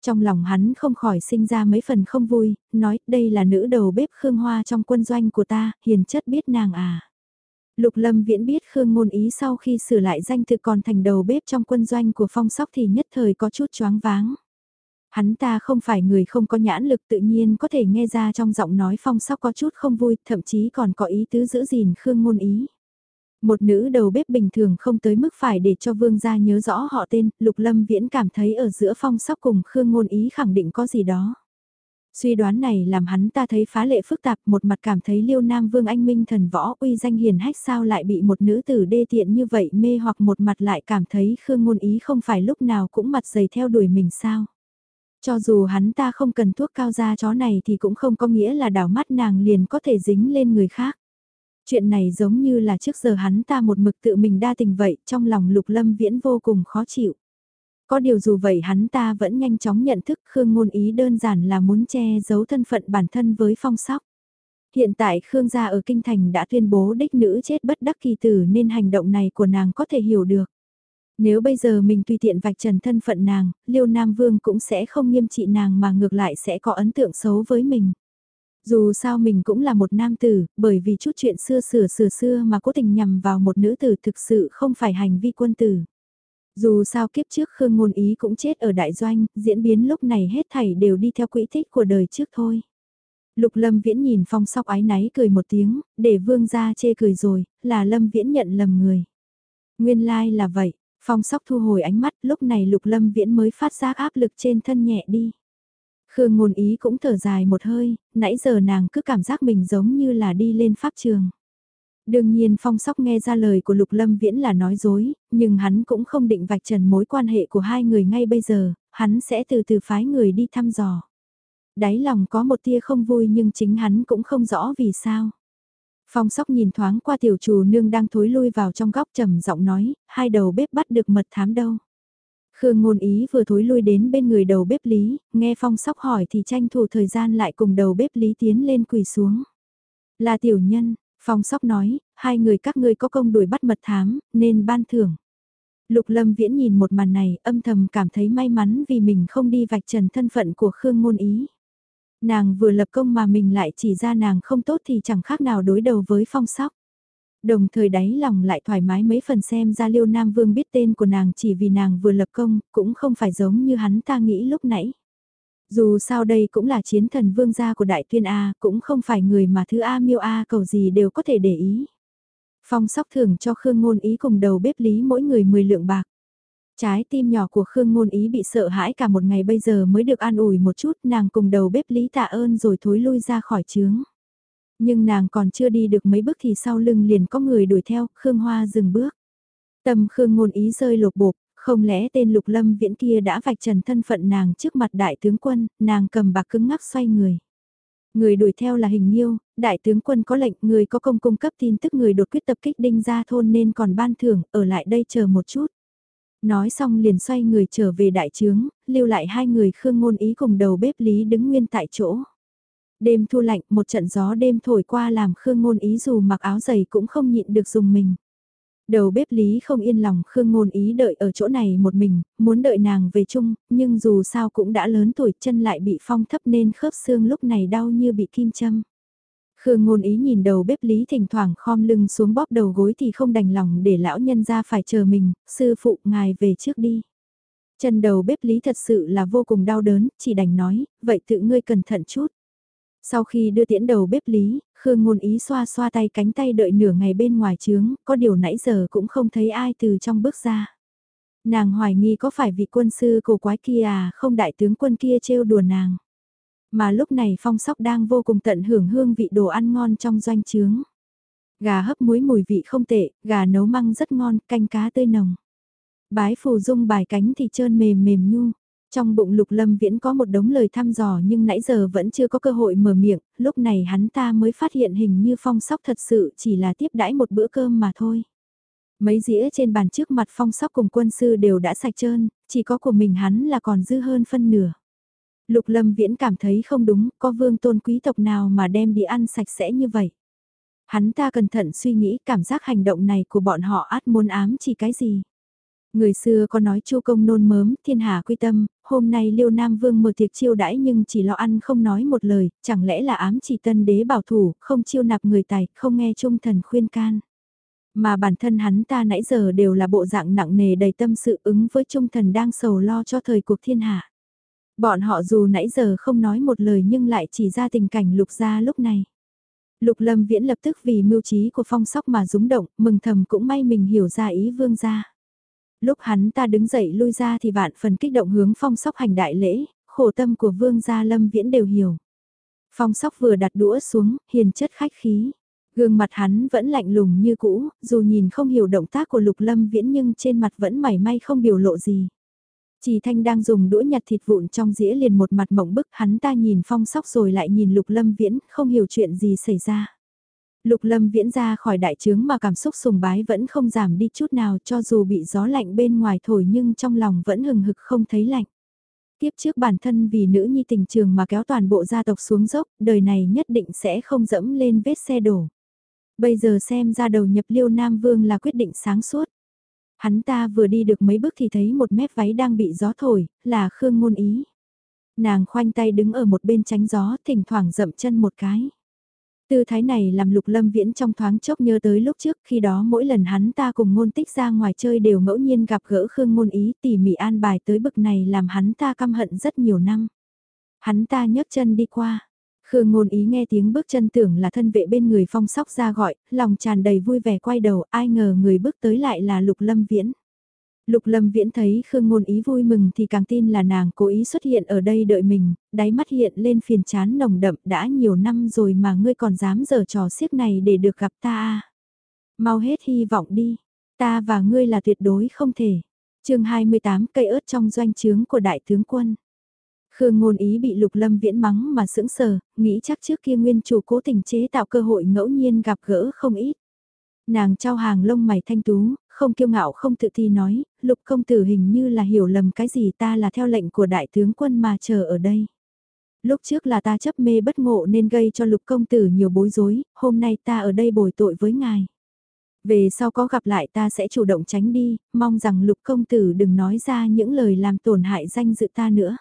Trong lòng hắn không khỏi sinh ra mấy phần không vui, nói đây là nữ đầu bếp Khương Hoa trong quân doanh của ta, hiền chất biết nàng à. Lục Lâm Viễn biết Khương Ngôn Ý sau khi sửa lại danh tự còn thành đầu bếp trong quân doanh của phong sóc thì nhất thời có chút choáng váng. Hắn ta không phải người không có nhãn lực tự nhiên có thể nghe ra trong giọng nói phong sóc có chút không vui, thậm chí còn có ý tứ giữ gìn Khương Ngôn Ý. Một nữ đầu bếp bình thường không tới mức phải để cho vương gia nhớ rõ họ tên, Lục Lâm Viễn cảm thấy ở giữa phong sóc cùng Khương Ngôn Ý khẳng định có gì đó. Suy đoán này làm hắn ta thấy phá lệ phức tạp, một mặt cảm thấy liêu nam vương anh minh thần võ uy danh hiền hách sao lại bị một nữ tử đê tiện như vậy mê hoặc một mặt lại cảm thấy Khương Ngôn Ý không phải lúc nào cũng mặt dày theo đuổi mình sao. Cho dù hắn ta không cần thuốc cao da chó này thì cũng không có nghĩa là đảo mắt nàng liền có thể dính lên người khác. Chuyện này giống như là trước giờ hắn ta một mực tự mình đa tình vậy, trong lòng lục lâm viễn vô cùng khó chịu. Có điều dù vậy hắn ta vẫn nhanh chóng nhận thức Khương ngôn ý đơn giản là muốn che giấu thân phận bản thân với phong sóc. Hiện tại Khương gia ở Kinh Thành đã tuyên bố đích nữ chết bất đắc kỳ tử nên hành động này của nàng có thể hiểu được. Nếu bây giờ mình tùy tiện vạch trần thân phận nàng, Liêu Nam Vương cũng sẽ không nghiêm trị nàng mà ngược lại sẽ có ấn tượng xấu với mình. Dù sao mình cũng là một nam tử, bởi vì chút chuyện xưa sửa sửa xưa mà cố tình nhằm vào một nữ tử thực sự không phải hành vi quân tử. Dù sao kiếp trước Khương Ngôn Ý cũng chết ở đại doanh, diễn biến lúc này hết thảy đều đi theo quỹ tích của đời trước thôi. Lục Lâm Viễn nhìn phong sóc ái náy cười một tiếng, để vương ra chê cười rồi, là Lâm Viễn nhận lầm người. Nguyên lai like là vậy, phong sóc thu hồi ánh mắt, lúc này Lục Lâm Viễn mới phát giác áp lực trên thân nhẹ đi. Khương ngôn ý cũng thở dài một hơi, nãy giờ nàng cứ cảm giác mình giống như là đi lên pháp trường. Đương nhiên phong sóc nghe ra lời của Lục Lâm Viễn là nói dối, nhưng hắn cũng không định vạch trần mối quan hệ của hai người ngay bây giờ, hắn sẽ từ từ phái người đi thăm dò. Đáy lòng có một tia không vui nhưng chính hắn cũng không rõ vì sao. Phong sóc nhìn thoáng qua tiểu chủ nương đang thối lui vào trong góc trầm giọng nói, hai đầu bếp bắt được mật thám đâu. Khương ngôn ý vừa thối lui đến bên người đầu bếp lý, nghe phong sóc hỏi thì tranh thủ thời gian lại cùng đầu bếp lý tiến lên quỳ xuống. Là tiểu nhân, phong sóc nói, hai người các ngươi có công đuổi bắt mật thám, nên ban thưởng. Lục lâm viễn nhìn một màn này âm thầm cảm thấy may mắn vì mình không đi vạch trần thân phận của Khương ngôn ý. Nàng vừa lập công mà mình lại chỉ ra nàng không tốt thì chẳng khác nào đối đầu với phong sóc. Đồng thời đáy lòng lại thoải mái mấy phần xem ra Liêu Nam Vương biết tên của nàng chỉ vì nàng vừa lập công, cũng không phải giống như hắn ta nghĩ lúc nãy. Dù sao đây cũng là chiến thần vương gia của Đại Tuyên A, cũng không phải người mà thứ A miêu A cầu gì đều có thể để ý. Phong sóc thưởng cho Khương Ngôn Ý cùng đầu bếp lý mỗi người 10 lượng bạc. Trái tim nhỏ của Khương Ngôn Ý bị sợ hãi cả một ngày bây giờ mới được an ủi một chút nàng cùng đầu bếp lý tạ ơn rồi thối lui ra khỏi trướng. Nhưng nàng còn chưa đi được mấy bước thì sau lưng liền có người đuổi theo, Khương Hoa dừng bước. Tâm Khương ngôn ý rơi lột bột, không lẽ tên lục lâm viễn kia đã vạch trần thân phận nàng trước mặt đại tướng quân, nàng cầm bạc cứng ngắc xoay người. Người đuổi theo là hình nhiêu, đại tướng quân có lệnh người có công cung cấp tin tức người đột quyết tập kích đinh ra thôn nên còn ban thưởng, ở lại đây chờ một chút. Nói xong liền xoay người trở về đại trướng, lưu lại hai người khương ngôn ý cùng đầu bếp lý đứng nguyên tại chỗ. Đêm thu lạnh, một trận gió đêm thổi qua làm Khương Ngôn Ý dù mặc áo dày cũng không nhịn được dùng mình. Đầu bếp Lý không yên lòng Khương Ngôn Ý đợi ở chỗ này một mình, muốn đợi nàng về chung, nhưng dù sao cũng đã lớn tuổi chân lại bị phong thấp nên khớp xương lúc này đau như bị kim châm. Khương Ngôn Ý nhìn đầu bếp Lý thỉnh thoảng khom lưng xuống bóp đầu gối thì không đành lòng để lão nhân ra phải chờ mình, sư phụ ngài về trước đi. Chân đầu bếp Lý thật sự là vô cùng đau đớn, chỉ đành nói, vậy tự ngươi cẩn thận chút. Sau khi đưa tiễn đầu bếp lý, Khương ngôn ý xoa xoa tay cánh tay đợi nửa ngày bên ngoài trướng, có điều nãy giờ cũng không thấy ai từ trong bước ra. Nàng hoài nghi có phải vị quân sư cổ quái kia à, không đại tướng quân kia trêu đùa nàng. Mà lúc này phong sóc đang vô cùng tận hưởng hương vị đồ ăn ngon trong doanh trướng. Gà hấp muối mùi vị không tệ, gà nấu măng rất ngon, canh cá tươi nồng. Bái phù dung bài cánh thì trơn mềm mềm nhu, trong bụng lục lâm viễn có một đống lời thăm dò nhưng nãy giờ vẫn chưa có cơ hội mở miệng, lúc này hắn ta mới phát hiện hình như phong sóc thật sự chỉ là tiếp đãi một bữa cơm mà thôi. Mấy dĩa trên bàn trước mặt phong sóc cùng quân sư đều đã sạch trơn, chỉ có của mình hắn là còn dư hơn phân nửa. Lục lâm viễn cảm thấy không đúng, có vương tôn quý tộc nào mà đem đi ăn sạch sẽ như vậy. Hắn ta cẩn thận suy nghĩ cảm giác hành động này của bọn họ át muốn ám chỉ cái gì. Người xưa có nói chu công nôn mớm, thiên hà quy tâm, hôm nay liêu nam vương mở tiệc chiêu đãi nhưng chỉ lo ăn không nói một lời, chẳng lẽ là ám chỉ tân đế bảo thủ, không chiêu nạp người tài, không nghe trung thần khuyên can. Mà bản thân hắn ta nãy giờ đều là bộ dạng nặng nề đầy tâm sự ứng với trung thần đang sầu lo cho thời cuộc thiên hạ. Bọn họ dù nãy giờ không nói một lời nhưng lại chỉ ra tình cảnh lục gia lúc này. Lục lâm viễn lập tức vì mưu trí của phong sóc mà rúng động, mừng thầm cũng may mình hiểu ra ý vương gia. Lúc hắn ta đứng dậy lui ra thì vạn phần kích động hướng phong sóc hành đại lễ, khổ tâm của vương gia lâm viễn đều hiểu. Phong sóc vừa đặt đũa xuống, hiền chất khách khí. Gương mặt hắn vẫn lạnh lùng như cũ, dù nhìn không hiểu động tác của lục lâm viễn nhưng trên mặt vẫn mảy may không biểu lộ gì. Chỉ thanh đang dùng đũa nhặt thịt vụn trong dĩa liền một mặt mộng bức hắn ta nhìn phong sóc rồi lại nhìn lục lâm viễn, không hiểu chuyện gì xảy ra. Lục lâm viễn ra khỏi đại trướng mà cảm xúc sùng bái vẫn không giảm đi chút nào cho dù bị gió lạnh bên ngoài thổi nhưng trong lòng vẫn hừng hực không thấy lạnh. Tiếp trước bản thân vì nữ nhi tình trường mà kéo toàn bộ gia tộc xuống dốc, đời này nhất định sẽ không dẫm lên vết xe đổ. Bây giờ xem ra đầu nhập liêu Nam Vương là quyết định sáng suốt. Hắn ta vừa đi được mấy bước thì thấy một mép váy đang bị gió thổi, là Khương Ngôn Ý. Nàng khoanh tay đứng ở một bên tránh gió, thỉnh thoảng dậm chân một cái. Tư thái này làm lục lâm viễn trong thoáng chốc nhớ tới lúc trước khi đó mỗi lần hắn ta cùng ngôn tích ra ngoài chơi đều ngẫu nhiên gặp gỡ Khương ngôn ý tỉ mỉ an bài tới bực này làm hắn ta căm hận rất nhiều năm. Hắn ta nhấc chân đi qua. Khương ngôn ý nghe tiếng bước chân tưởng là thân vệ bên người phong sóc ra gọi, lòng tràn đầy vui vẻ quay đầu ai ngờ người bước tới lại là lục lâm viễn. Lục Lâm Viễn thấy Khương Ngôn Ý vui mừng thì càng tin là nàng cố ý xuất hiện ở đây đợi mình, đáy mắt hiện lên phiền chán nồng đậm đã nhiều năm rồi mà ngươi còn dám giở trò xiếc này để được gặp ta. À? Mau hết hy vọng đi, ta và ngươi là tuyệt đối không thể. chương 28 cây ớt trong doanh trướng của đại tướng quân. Khương Ngôn Ý bị Lục Lâm Viễn mắng mà sững sờ, nghĩ chắc trước kia nguyên chủ cố tình chế tạo cơ hội ngẫu nhiên gặp gỡ không ít. Nàng trao hàng lông mày thanh tú, không kiêu ngạo không tự ti nói, lục công tử hình như là hiểu lầm cái gì ta là theo lệnh của đại tướng quân mà chờ ở đây. Lúc trước là ta chấp mê bất ngộ nên gây cho lục công tử nhiều bối rối, hôm nay ta ở đây bồi tội với ngài. Về sau có gặp lại ta sẽ chủ động tránh đi, mong rằng lục công tử đừng nói ra những lời làm tổn hại danh dự ta nữa.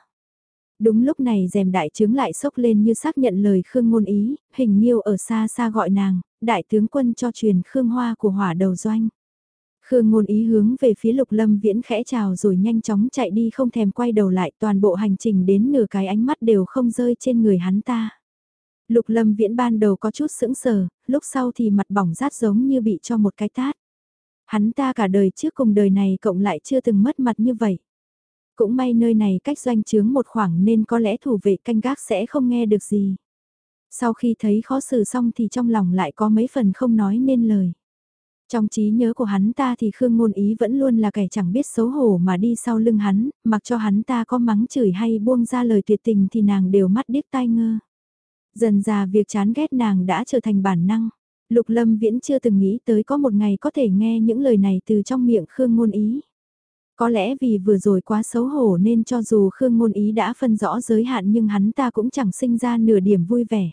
Đúng lúc này rèm đại trướng lại sốc lên như xác nhận lời Khương ngôn ý, hình nghiêu ở xa xa gọi nàng, đại tướng quân cho truyền Khương Hoa của hỏa đầu doanh. Khương ngôn ý hướng về phía lục lâm viễn khẽ chào rồi nhanh chóng chạy đi không thèm quay đầu lại toàn bộ hành trình đến nửa cái ánh mắt đều không rơi trên người hắn ta. Lục lâm viễn ban đầu có chút sững sờ, lúc sau thì mặt bỏng rát giống như bị cho một cái tát. Hắn ta cả đời trước cùng đời này cộng lại chưa từng mất mặt như vậy. Cũng may nơi này cách doanh trướng một khoảng nên có lẽ thủ vệ canh gác sẽ không nghe được gì. Sau khi thấy khó xử xong thì trong lòng lại có mấy phần không nói nên lời. Trong trí nhớ của hắn ta thì Khương Ngôn Ý vẫn luôn là kẻ chẳng biết xấu hổ mà đi sau lưng hắn, mặc cho hắn ta có mắng chửi hay buông ra lời tuyệt tình thì nàng đều mắt điếc tai ngơ. Dần già việc chán ghét nàng đã trở thành bản năng. Lục Lâm Viễn chưa từng nghĩ tới có một ngày có thể nghe những lời này từ trong miệng Khương Ngôn Ý. Có lẽ vì vừa rồi quá xấu hổ nên cho dù Khương Ngôn Ý đã phân rõ giới hạn nhưng hắn ta cũng chẳng sinh ra nửa điểm vui vẻ.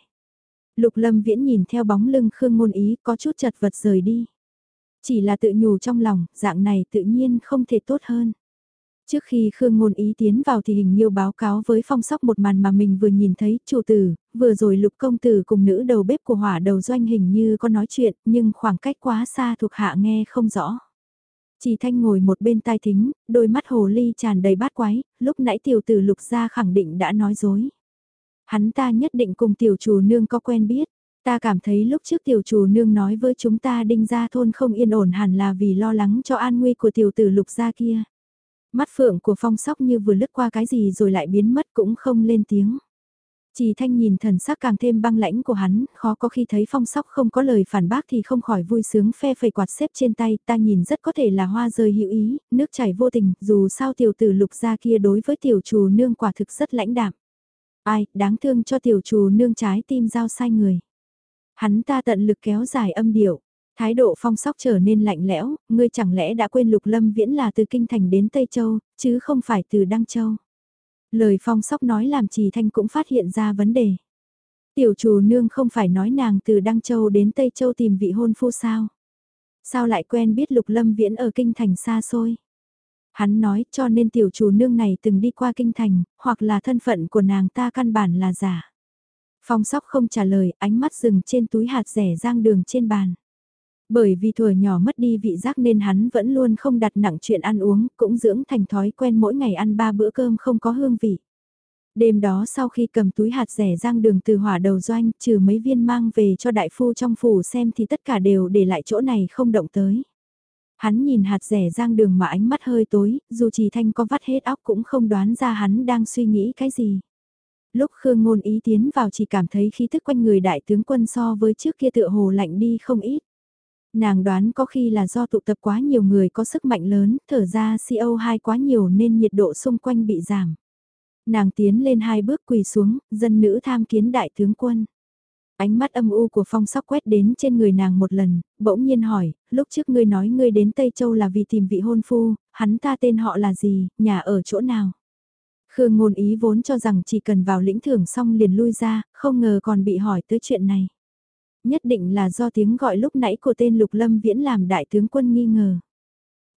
Lục Lâm Viễn nhìn theo bóng lưng Khương Ngôn Ý có chút chật vật rời đi. Chỉ là tự nhủ trong lòng, dạng này tự nhiên không thể tốt hơn. Trước khi Khương Ngôn Ý tiến vào thì hình như báo cáo với phong sóc một màn mà mình vừa nhìn thấy, chủ tử, vừa rồi lục công tử cùng nữ đầu bếp của hỏa đầu doanh hình như có nói chuyện, nhưng khoảng cách quá xa thuộc hạ nghe không rõ. Chỉ thanh ngồi một bên tai thính, đôi mắt hồ ly tràn đầy bát quái, lúc nãy tiểu tử lục gia khẳng định đã nói dối. Hắn ta nhất định cùng tiểu chủ nương có quen biết. Ta cảm thấy lúc trước tiểu chủ nương nói với chúng ta đinh ra thôn không yên ổn hẳn là vì lo lắng cho an nguy của tiểu tử lục gia kia. Mắt phượng của phong sóc như vừa lướt qua cái gì rồi lại biến mất cũng không lên tiếng. Chỉ thanh nhìn thần sắc càng thêm băng lãnh của hắn, khó có khi thấy phong sóc không có lời phản bác thì không khỏi vui sướng phe phẩy quạt xếp trên tay, ta nhìn rất có thể là hoa rơi hữu ý, nước chảy vô tình, dù sao tiểu tử lục gia kia đối với tiểu chủ nương quả thực rất lãnh đạm. Ai, đáng thương cho tiểu chủ nương trái tim giao sai người. Hắn ta tận lực kéo dài âm điệu. Thái độ phong sóc trở nên lạnh lẽo, ngươi chẳng lẽ đã quên lục lâm viễn là từ Kinh Thành đến Tây Châu, chứ không phải từ Đăng Châu. Lời phong sóc nói làm trì thanh cũng phát hiện ra vấn đề. Tiểu chủ nương không phải nói nàng từ Đăng Châu đến Tây Châu tìm vị hôn phu sao. Sao lại quen biết lục lâm viễn ở Kinh Thành xa xôi. Hắn nói cho nên tiểu chủ nương này từng đi qua Kinh Thành, hoặc là thân phận của nàng ta căn bản là giả. Phong sóc không trả lời, ánh mắt dừng trên túi hạt rẻ rang đường trên bàn. Bởi vì tuổi nhỏ mất đi vị giác nên hắn vẫn luôn không đặt nặng chuyện ăn uống, cũng dưỡng thành thói quen mỗi ngày ăn ba bữa cơm không có hương vị. Đêm đó sau khi cầm túi hạt rẻ rang đường từ hỏa đầu doanh, trừ mấy viên mang về cho đại phu trong phủ xem thì tất cả đều để lại chỗ này không động tới. Hắn nhìn hạt rẻ rang đường mà ánh mắt hơi tối, dù trì thanh có vắt hết óc cũng không đoán ra hắn đang suy nghĩ cái gì. Lúc Khương Ngôn ý tiến vào chỉ cảm thấy khí thức quanh người đại tướng quân so với trước kia tựa hồ lạnh đi không ít. Nàng đoán có khi là do tụ tập quá nhiều người có sức mạnh lớn, thở ra CO2 quá nhiều nên nhiệt độ xung quanh bị giảm. Nàng tiến lên hai bước quỳ xuống, dân nữ tham kiến đại tướng quân. Ánh mắt âm u của phong sóc quét đến trên người nàng một lần, bỗng nhiên hỏi, lúc trước ngươi nói ngươi đến Tây Châu là vì tìm vị hôn phu, hắn ta tên họ là gì, nhà ở chỗ nào? Khương ngôn ý vốn cho rằng chỉ cần vào lĩnh thưởng xong liền lui ra, không ngờ còn bị hỏi tới chuyện này. Nhất định là do tiếng gọi lúc nãy của tên Lục Lâm Viễn làm đại tướng quân nghi ngờ.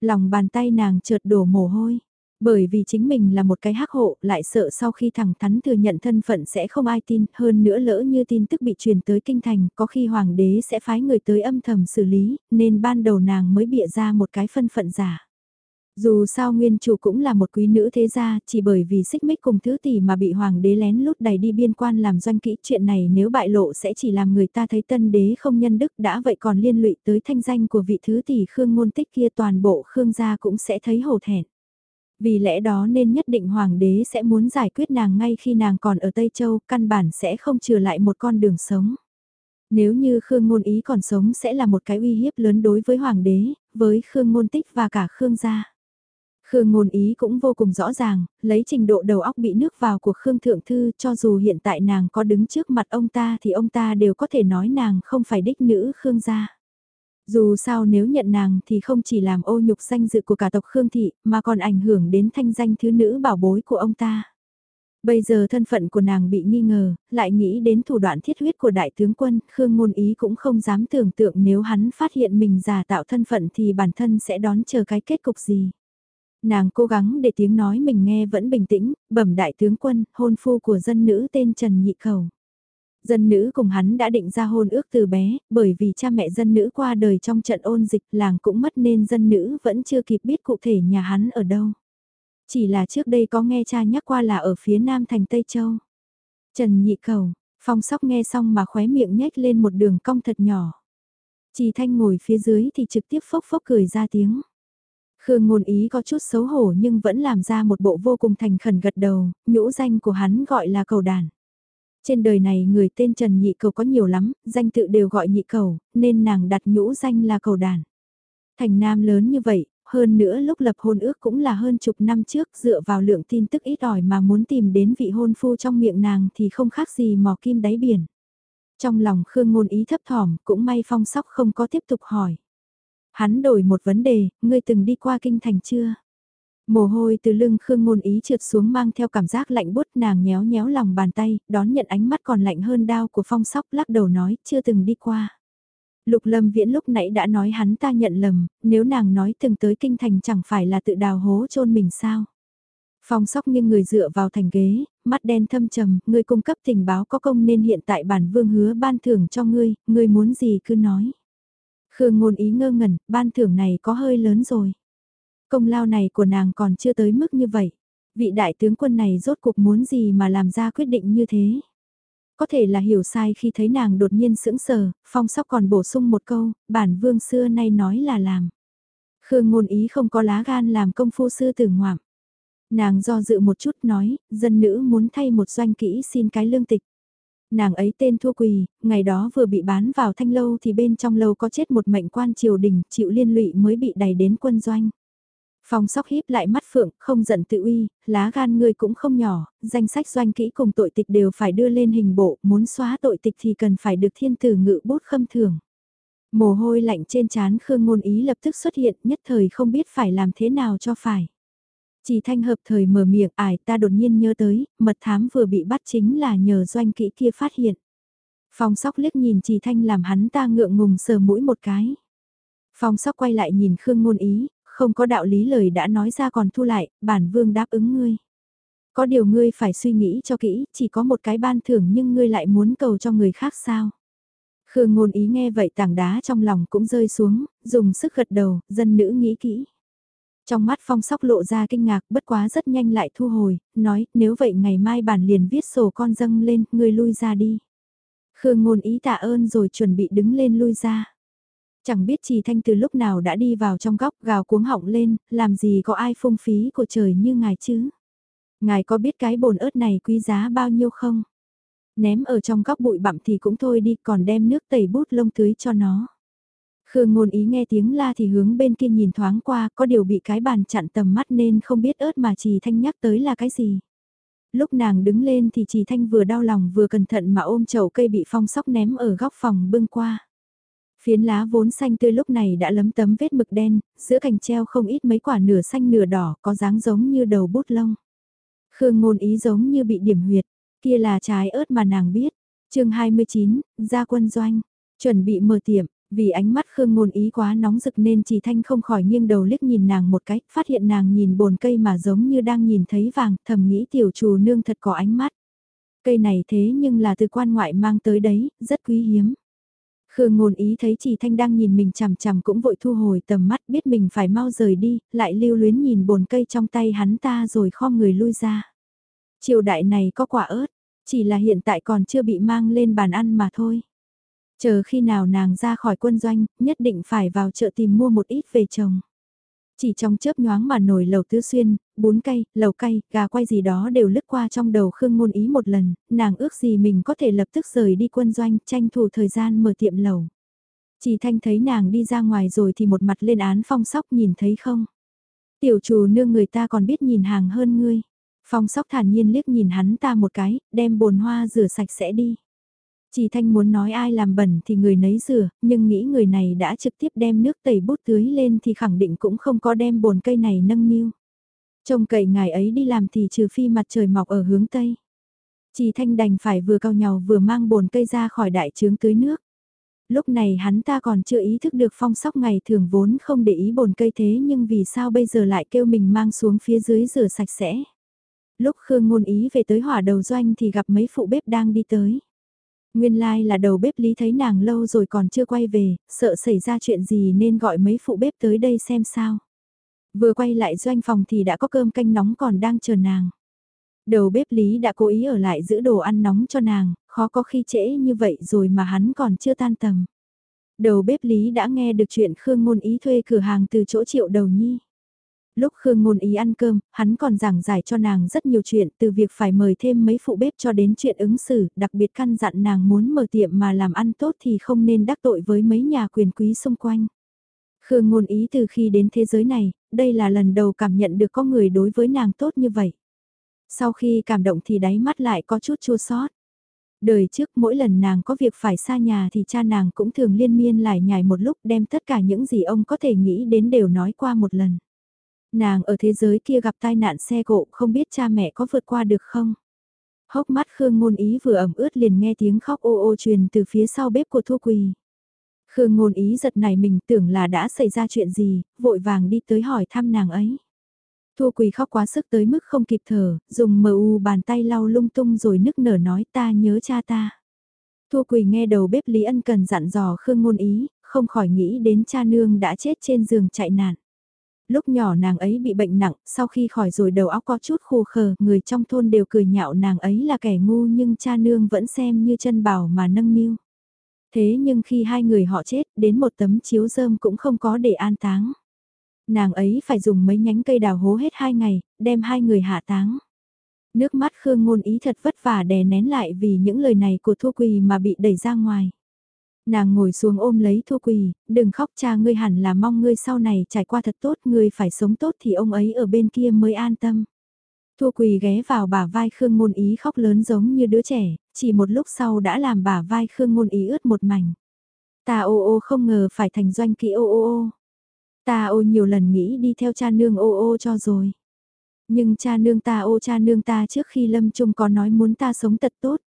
Lòng bàn tay nàng chợt đổ mồ hôi. Bởi vì chính mình là một cái hắc hộ, lại sợ sau khi thẳng thắn thừa nhận thân phận sẽ không ai tin, hơn nữa lỡ như tin tức bị truyền tới kinh thành, có khi hoàng đế sẽ phái người tới âm thầm xử lý, nên ban đầu nàng mới bịa ra một cái phân phận giả. Dù sao nguyên chủ cũng là một quý nữ thế gia, chỉ bởi vì xích mích cùng thứ tỷ mà bị hoàng đế lén lút đẩy đi biên quan làm doanh kỹ chuyện này nếu bại lộ sẽ chỉ làm người ta thấy tân đế không nhân đức đã vậy còn liên lụy tới thanh danh của vị thứ tỷ khương ngôn tích kia toàn bộ khương gia cũng sẽ thấy hổ thẹn. Vì lẽ đó nên nhất định hoàng đế sẽ muốn giải quyết nàng ngay khi nàng còn ở Tây Châu, căn bản sẽ không trừ lại một con đường sống. Nếu như Khương Ngôn Ý còn sống sẽ là một cái uy hiếp lớn đối với hoàng đế, với Khương Ngôn Tích và cả Khương gia. Khương Ngôn Ý cũng vô cùng rõ ràng, lấy trình độ đầu óc bị nước vào của Khương Thượng Thư cho dù hiện tại nàng có đứng trước mặt ông ta thì ông ta đều có thể nói nàng không phải đích nữ Khương gia. Dù sao nếu nhận nàng thì không chỉ làm ô nhục danh dự của cả tộc Khương Thị, mà còn ảnh hưởng đến thanh danh thứ nữ bảo bối của ông ta. Bây giờ thân phận của nàng bị nghi ngờ, lại nghĩ đến thủ đoạn thiết huyết của đại tướng quân, Khương Ngôn Ý cũng không dám tưởng tượng nếu hắn phát hiện mình giả tạo thân phận thì bản thân sẽ đón chờ cái kết cục gì. Nàng cố gắng để tiếng nói mình nghe vẫn bình tĩnh, bẩm đại tướng quân, hôn phu của dân nữ tên Trần Nhị Cầu. Dân nữ cùng hắn đã định ra hôn ước từ bé, bởi vì cha mẹ dân nữ qua đời trong trận ôn dịch làng cũng mất nên dân nữ vẫn chưa kịp biết cụ thể nhà hắn ở đâu. Chỉ là trước đây có nghe cha nhắc qua là ở phía nam thành Tây Châu. Trần Nhị Cầu, phong sóc nghe xong mà khóe miệng nhếch lên một đường cong thật nhỏ. Chỉ thanh ngồi phía dưới thì trực tiếp phốc phốc cười ra tiếng. Khương ngôn ý có chút xấu hổ nhưng vẫn làm ra một bộ vô cùng thành khẩn gật đầu, nhũ danh của hắn gọi là cầu đàn. Trên đời này người tên Trần Nhị Cầu có nhiều lắm, danh tự đều gọi nhị cầu, nên nàng đặt nhũ danh là cầu đàn. Thành nam lớn như vậy, hơn nữa lúc lập hôn ước cũng là hơn chục năm trước dựa vào lượng tin tức ít ỏi mà muốn tìm đến vị hôn phu trong miệng nàng thì không khác gì mò kim đáy biển. Trong lòng Khương ngôn ý thấp thỏm, cũng may phong sóc không có tiếp tục hỏi. Hắn đổi một vấn đề, ngươi từng đi qua kinh thành chưa? Mồ hôi từ lưng Khương Ngôn Ý trượt xuống mang theo cảm giác lạnh bút nàng nhéo nhéo lòng bàn tay, đón nhận ánh mắt còn lạnh hơn đao của phong sóc lắc đầu nói chưa từng đi qua. Lục Lâm Viễn lúc nãy đã nói hắn ta nhận lầm, nếu nàng nói từng tới kinh thành chẳng phải là tự đào hố chôn mình sao. Phong sóc nghiêng người dựa vào thành ghế, mắt đen thâm trầm, ngươi cung cấp tình báo có công nên hiện tại bản vương hứa ban thưởng cho ngươi, ngươi muốn gì cứ nói. Khương ngôn ý ngơ ngẩn, ban thưởng này có hơi lớn rồi. Công lao này của nàng còn chưa tới mức như vậy. Vị đại tướng quân này rốt cuộc muốn gì mà làm ra quyết định như thế. Có thể là hiểu sai khi thấy nàng đột nhiên sững sờ, phong sóc còn bổ sung một câu, bản vương xưa nay nói là làm. Khương ngôn ý không có lá gan làm công phu sư tử ngoạm. Nàng do dự một chút nói, dân nữ muốn thay một doanh kỹ xin cái lương tịch nàng ấy tên Thua Quỳ, ngày đó vừa bị bán vào thanh lâu thì bên trong lâu có chết một mệnh quan triều đình, chịu liên lụy mới bị đẩy đến quân doanh. Phong sóc híp lại mắt phượng, không giận tự uy, lá gan ngươi cũng không nhỏ, danh sách doanh kỹ cùng tội tịch đều phải đưa lên hình bộ, muốn xóa tội tịch thì cần phải được thiên tử ngự bút khâm thường. Mồ hôi lạnh trên trán Khương Ngôn Ý lập tức xuất hiện, nhất thời không biết phải làm thế nào cho phải. Chỉ thanh hợp thời mở miệng ải ta đột nhiên nhớ tới, mật thám vừa bị bắt chính là nhờ doanh kỹ kia phát hiện. Phong sóc liếc nhìn chỉ thanh làm hắn ta ngượng ngùng sờ mũi một cái. Phong sóc quay lại nhìn Khương Ngôn Ý, không có đạo lý lời đã nói ra còn thu lại, bản vương đáp ứng ngươi. Có điều ngươi phải suy nghĩ cho kỹ, chỉ có một cái ban thưởng nhưng ngươi lại muốn cầu cho người khác sao? Khương ngôn ý nghe vậy tảng đá trong lòng cũng rơi xuống, dùng sức gật đầu, dân nữ nghĩ kỹ. Trong mắt phong sóc lộ ra kinh ngạc bất quá rất nhanh lại thu hồi, nói nếu vậy ngày mai bản liền viết sổ con dâng lên, ngươi lui ra đi. Khương ngôn ý tạ ơn rồi chuẩn bị đứng lên lui ra. Chẳng biết trì thanh từ lúc nào đã đi vào trong góc gào cuống họng lên, làm gì có ai phung phí của trời như ngài chứ. Ngài có biết cái bồn ớt này quý giá bao nhiêu không? Ném ở trong góc bụi bặm thì cũng thôi đi còn đem nước tẩy bút lông tưới cho nó. Khương ngôn ý nghe tiếng la thì hướng bên kia nhìn thoáng qua có điều bị cái bàn chặn tầm mắt nên không biết ớt mà trì thanh nhắc tới là cái gì. Lúc nàng đứng lên thì trì thanh vừa đau lòng vừa cẩn thận mà ôm chậu cây bị phong sóc ném ở góc phòng bưng qua. Phiến lá vốn xanh tươi lúc này đã lấm tấm vết mực đen, giữa cành treo không ít mấy quả nửa xanh nửa đỏ có dáng giống như đầu bút lông. Khương ngôn ý giống như bị điểm huyệt, kia là trái ớt mà nàng biết. chương 29, ra quân doanh, chuẩn bị mở tiệm, vì ánh mắt Khương ngôn ý quá nóng rực nên trì thanh không khỏi nghiêng đầu liếc nhìn nàng một cái, phát hiện nàng nhìn bồn cây mà giống như đang nhìn thấy vàng, thầm nghĩ tiểu chủ nương thật có ánh mắt. Cây này thế nhưng là từ quan ngoại mang tới đấy, rất quý hiếm. Khương ngôn ý thấy trì thanh đang nhìn mình chằm chằm cũng vội thu hồi tầm mắt biết mình phải mau rời đi, lại lưu luyến nhìn bồn cây trong tay hắn ta rồi kho người lui ra. Triều đại này có quả ớt, chỉ là hiện tại còn chưa bị mang lên bàn ăn mà thôi. Chờ khi nào nàng ra khỏi quân doanh, nhất định phải vào chợ tìm mua một ít về chồng Chỉ trong chớp nhoáng mà nổi lầu tứ xuyên, bún cay, lầu cay, gà quay gì đó đều lướt qua trong đầu Khương Ngôn Ý một lần, nàng ước gì mình có thể lập tức rời đi quân doanh, tranh thủ thời gian mở tiệm lầu. Chỉ thanh thấy nàng đi ra ngoài rồi thì một mặt lên án phong sóc nhìn thấy không? Tiểu chủ nương người ta còn biết nhìn hàng hơn ngươi. Phong sóc thản nhiên liếc nhìn hắn ta một cái, đem bồn hoa rửa sạch sẽ đi. Chỉ thanh muốn nói ai làm bẩn thì người nấy rửa, nhưng nghĩ người này đã trực tiếp đem nước tẩy bút tưới lên thì khẳng định cũng không có đem bồn cây này nâng niu. Trông cậy ngài ấy đi làm thì trừ phi mặt trời mọc ở hướng Tây. Chỉ thanh đành phải vừa cao nhau vừa mang bồn cây ra khỏi đại trướng tưới nước. Lúc này hắn ta còn chưa ý thức được phong sóc ngày thường vốn không để ý bồn cây thế nhưng vì sao bây giờ lại kêu mình mang xuống phía dưới rửa sạch sẽ. Lúc Khương ngôn ý về tới hỏa đầu doanh thì gặp mấy phụ bếp đang đi tới. Nguyên lai like là đầu bếp lý thấy nàng lâu rồi còn chưa quay về, sợ xảy ra chuyện gì nên gọi mấy phụ bếp tới đây xem sao. Vừa quay lại doanh phòng thì đã có cơm canh nóng còn đang chờ nàng. Đầu bếp lý đã cố ý ở lại giữ đồ ăn nóng cho nàng, khó có khi trễ như vậy rồi mà hắn còn chưa tan tầm. Đầu bếp lý đã nghe được chuyện Khương Ngôn Ý thuê cửa hàng từ chỗ triệu đầu nhi. Lúc Khương Ngôn Ý ăn cơm, hắn còn giảng giải cho nàng rất nhiều chuyện từ việc phải mời thêm mấy phụ bếp cho đến chuyện ứng xử, đặc biệt căn dặn nàng muốn mở tiệm mà làm ăn tốt thì không nên đắc tội với mấy nhà quyền quý xung quanh. Khương Ngôn Ý từ khi đến thế giới này, đây là lần đầu cảm nhận được có người đối với nàng tốt như vậy. Sau khi cảm động thì đáy mắt lại có chút chua xót. Đời trước mỗi lần nàng có việc phải xa nhà thì cha nàng cũng thường liên miên lại nhải một lúc đem tất cả những gì ông có thể nghĩ đến đều nói qua một lần. Nàng ở thế giới kia gặp tai nạn xe cộ không biết cha mẹ có vượt qua được không? Hốc mắt Khương Ngôn Ý vừa ẩm ướt liền nghe tiếng khóc ô ô truyền từ phía sau bếp của Thu Quỳ. Khương Ngôn Ý giật này mình tưởng là đã xảy ra chuyện gì, vội vàng đi tới hỏi thăm nàng ấy. Thu Quỳ khóc quá sức tới mức không kịp thở, dùng mờ u bàn tay lau lung tung rồi nức nở nói ta nhớ cha ta. Thu Quỳ nghe đầu bếp Lý Ân cần dặn dò Khương Ngôn Ý, không khỏi nghĩ đến cha nương đã chết trên giường chạy nạn. Lúc nhỏ nàng ấy bị bệnh nặng, sau khi khỏi rồi đầu óc có chút khô khờ, người trong thôn đều cười nhạo nàng ấy là kẻ ngu nhưng cha nương vẫn xem như chân bảo mà nâng niu. Thế nhưng khi hai người họ chết, đến một tấm chiếu rơm cũng không có để an táng. Nàng ấy phải dùng mấy nhánh cây đào hố hết hai ngày, đem hai người hạ táng. Nước mắt Khương ngôn ý thật vất vả đè nén lại vì những lời này của Thu Quỳ mà bị đẩy ra ngoài. Nàng ngồi xuống ôm lấy Thu Quỳ, đừng khóc cha ngươi hẳn là mong ngươi sau này trải qua thật tốt, ngươi phải sống tốt thì ông ấy ở bên kia mới an tâm. Thu Quỳ ghé vào bả vai Khương Ngôn Ý khóc lớn giống như đứa trẻ, chỉ một lúc sau đã làm bả vai Khương Ngôn Ý ướt một mảnh. Ta ô ô không ngờ phải thành doanh kỹ ô ô ô. Ta ô nhiều lần nghĩ đi theo cha nương ô ô cho rồi. Nhưng cha nương ta ô cha nương ta trước khi lâm chung có nói muốn ta sống thật tốt.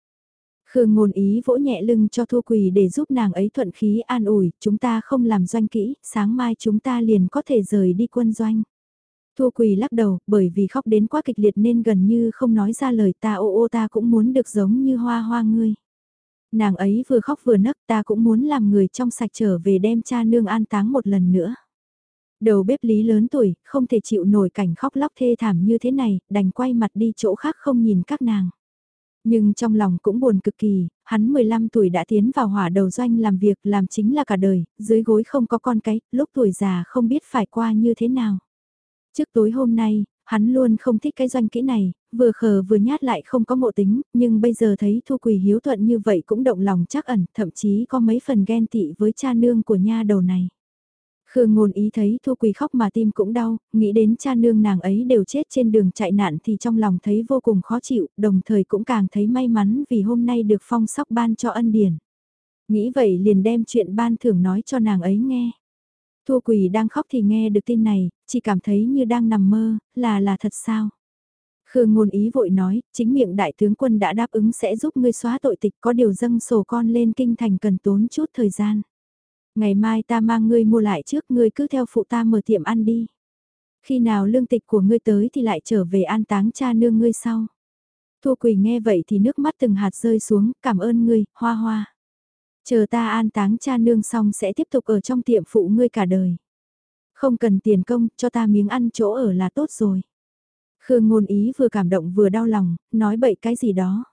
Khương ngôn ý vỗ nhẹ lưng cho Thu Quỳ để giúp nàng ấy thuận khí an ủi, chúng ta không làm doanh kỹ, sáng mai chúng ta liền có thể rời đi quân doanh. Thu Quỳ lắc đầu, bởi vì khóc đến quá kịch liệt nên gần như không nói ra lời ta ô ô ta cũng muốn được giống như hoa hoa ngươi. Nàng ấy vừa khóc vừa nấc ta cũng muốn làm người trong sạch trở về đem cha nương an táng một lần nữa. Đầu bếp lý lớn tuổi, không thể chịu nổi cảnh khóc lóc thê thảm như thế này, đành quay mặt đi chỗ khác không nhìn các nàng. Nhưng trong lòng cũng buồn cực kỳ, hắn 15 tuổi đã tiến vào hỏa đầu doanh làm việc làm chính là cả đời, dưới gối không có con cái, lúc tuổi già không biết phải qua như thế nào. Trước tối hôm nay, hắn luôn không thích cái doanh kỹ này, vừa khờ vừa nhát lại không có mộ tính, nhưng bây giờ thấy Thu Quỳ hiếu thuận như vậy cũng động lòng chắc ẩn, thậm chí có mấy phần ghen tị với cha nương của nha đầu này. Khương ngôn ý thấy Thu Quỳ khóc mà tim cũng đau, nghĩ đến cha nương nàng ấy đều chết trên đường chạy nạn thì trong lòng thấy vô cùng khó chịu, đồng thời cũng càng thấy may mắn vì hôm nay được phong sóc ban cho ân điển. Nghĩ vậy liền đem chuyện ban thưởng nói cho nàng ấy nghe. Thu Quỳ đang khóc thì nghe được tin này, chỉ cảm thấy như đang nằm mơ, là là thật sao? Khương ngôn ý vội nói, chính miệng đại tướng quân đã đáp ứng sẽ giúp ngươi xóa tội tịch có điều dâng sổ con lên kinh thành cần tốn chút thời gian. Ngày mai ta mang ngươi mua lại trước ngươi cứ theo phụ ta mở tiệm ăn đi. Khi nào lương tịch của ngươi tới thì lại trở về an táng cha nương ngươi sau. Thu Quỳ nghe vậy thì nước mắt từng hạt rơi xuống, cảm ơn ngươi, hoa hoa. Chờ ta an táng cha nương xong sẽ tiếp tục ở trong tiệm phụ ngươi cả đời. Không cần tiền công, cho ta miếng ăn chỗ ở là tốt rồi. Khương ngôn ý vừa cảm động vừa đau lòng, nói bậy cái gì đó.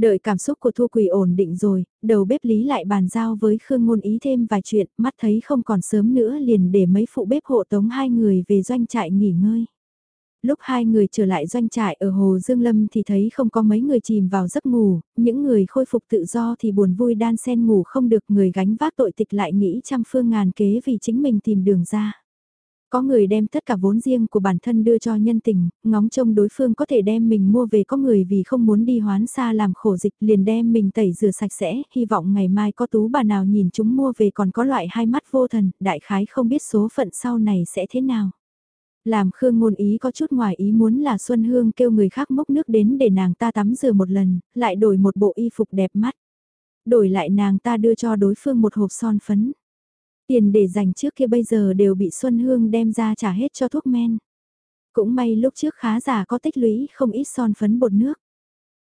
Đợi cảm xúc của Thu Quỳ ổn định rồi, đầu bếp lý lại bàn giao với Khương Ngôn Ý thêm vài chuyện, mắt thấy không còn sớm nữa liền để mấy phụ bếp hộ tống hai người về doanh trại nghỉ ngơi. Lúc hai người trở lại doanh trại ở Hồ Dương Lâm thì thấy không có mấy người chìm vào giấc ngủ, những người khôi phục tự do thì buồn vui đan sen ngủ không được người gánh vác tội tịch lại nghĩ trăm phương ngàn kế vì chính mình tìm đường ra. Có người đem tất cả vốn riêng của bản thân đưa cho nhân tình, ngóng trông đối phương có thể đem mình mua về có người vì không muốn đi hoán xa làm khổ dịch liền đem mình tẩy rửa sạch sẽ, hy vọng ngày mai có tú bà nào nhìn chúng mua về còn có loại hai mắt vô thần, đại khái không biết số phận sau này sẽ thế nào. Làm Khương ngôn ý có chút ngoài ý muốn là Xuân Hương kêu người khác mốc nước đến để nàng ta tắm rửa một lần, lại đổi một bộ y phục đẹp mắt. Đổi lại nàng ta đưa cho đối phương một hộp son phấn. Tiền để dành trước kia bây giờ đều bị Xuân Hương đem ra trả hết cho thuốc men. Cũng may lúc trước khá giả có tích lũy không ít son phấn bột nước.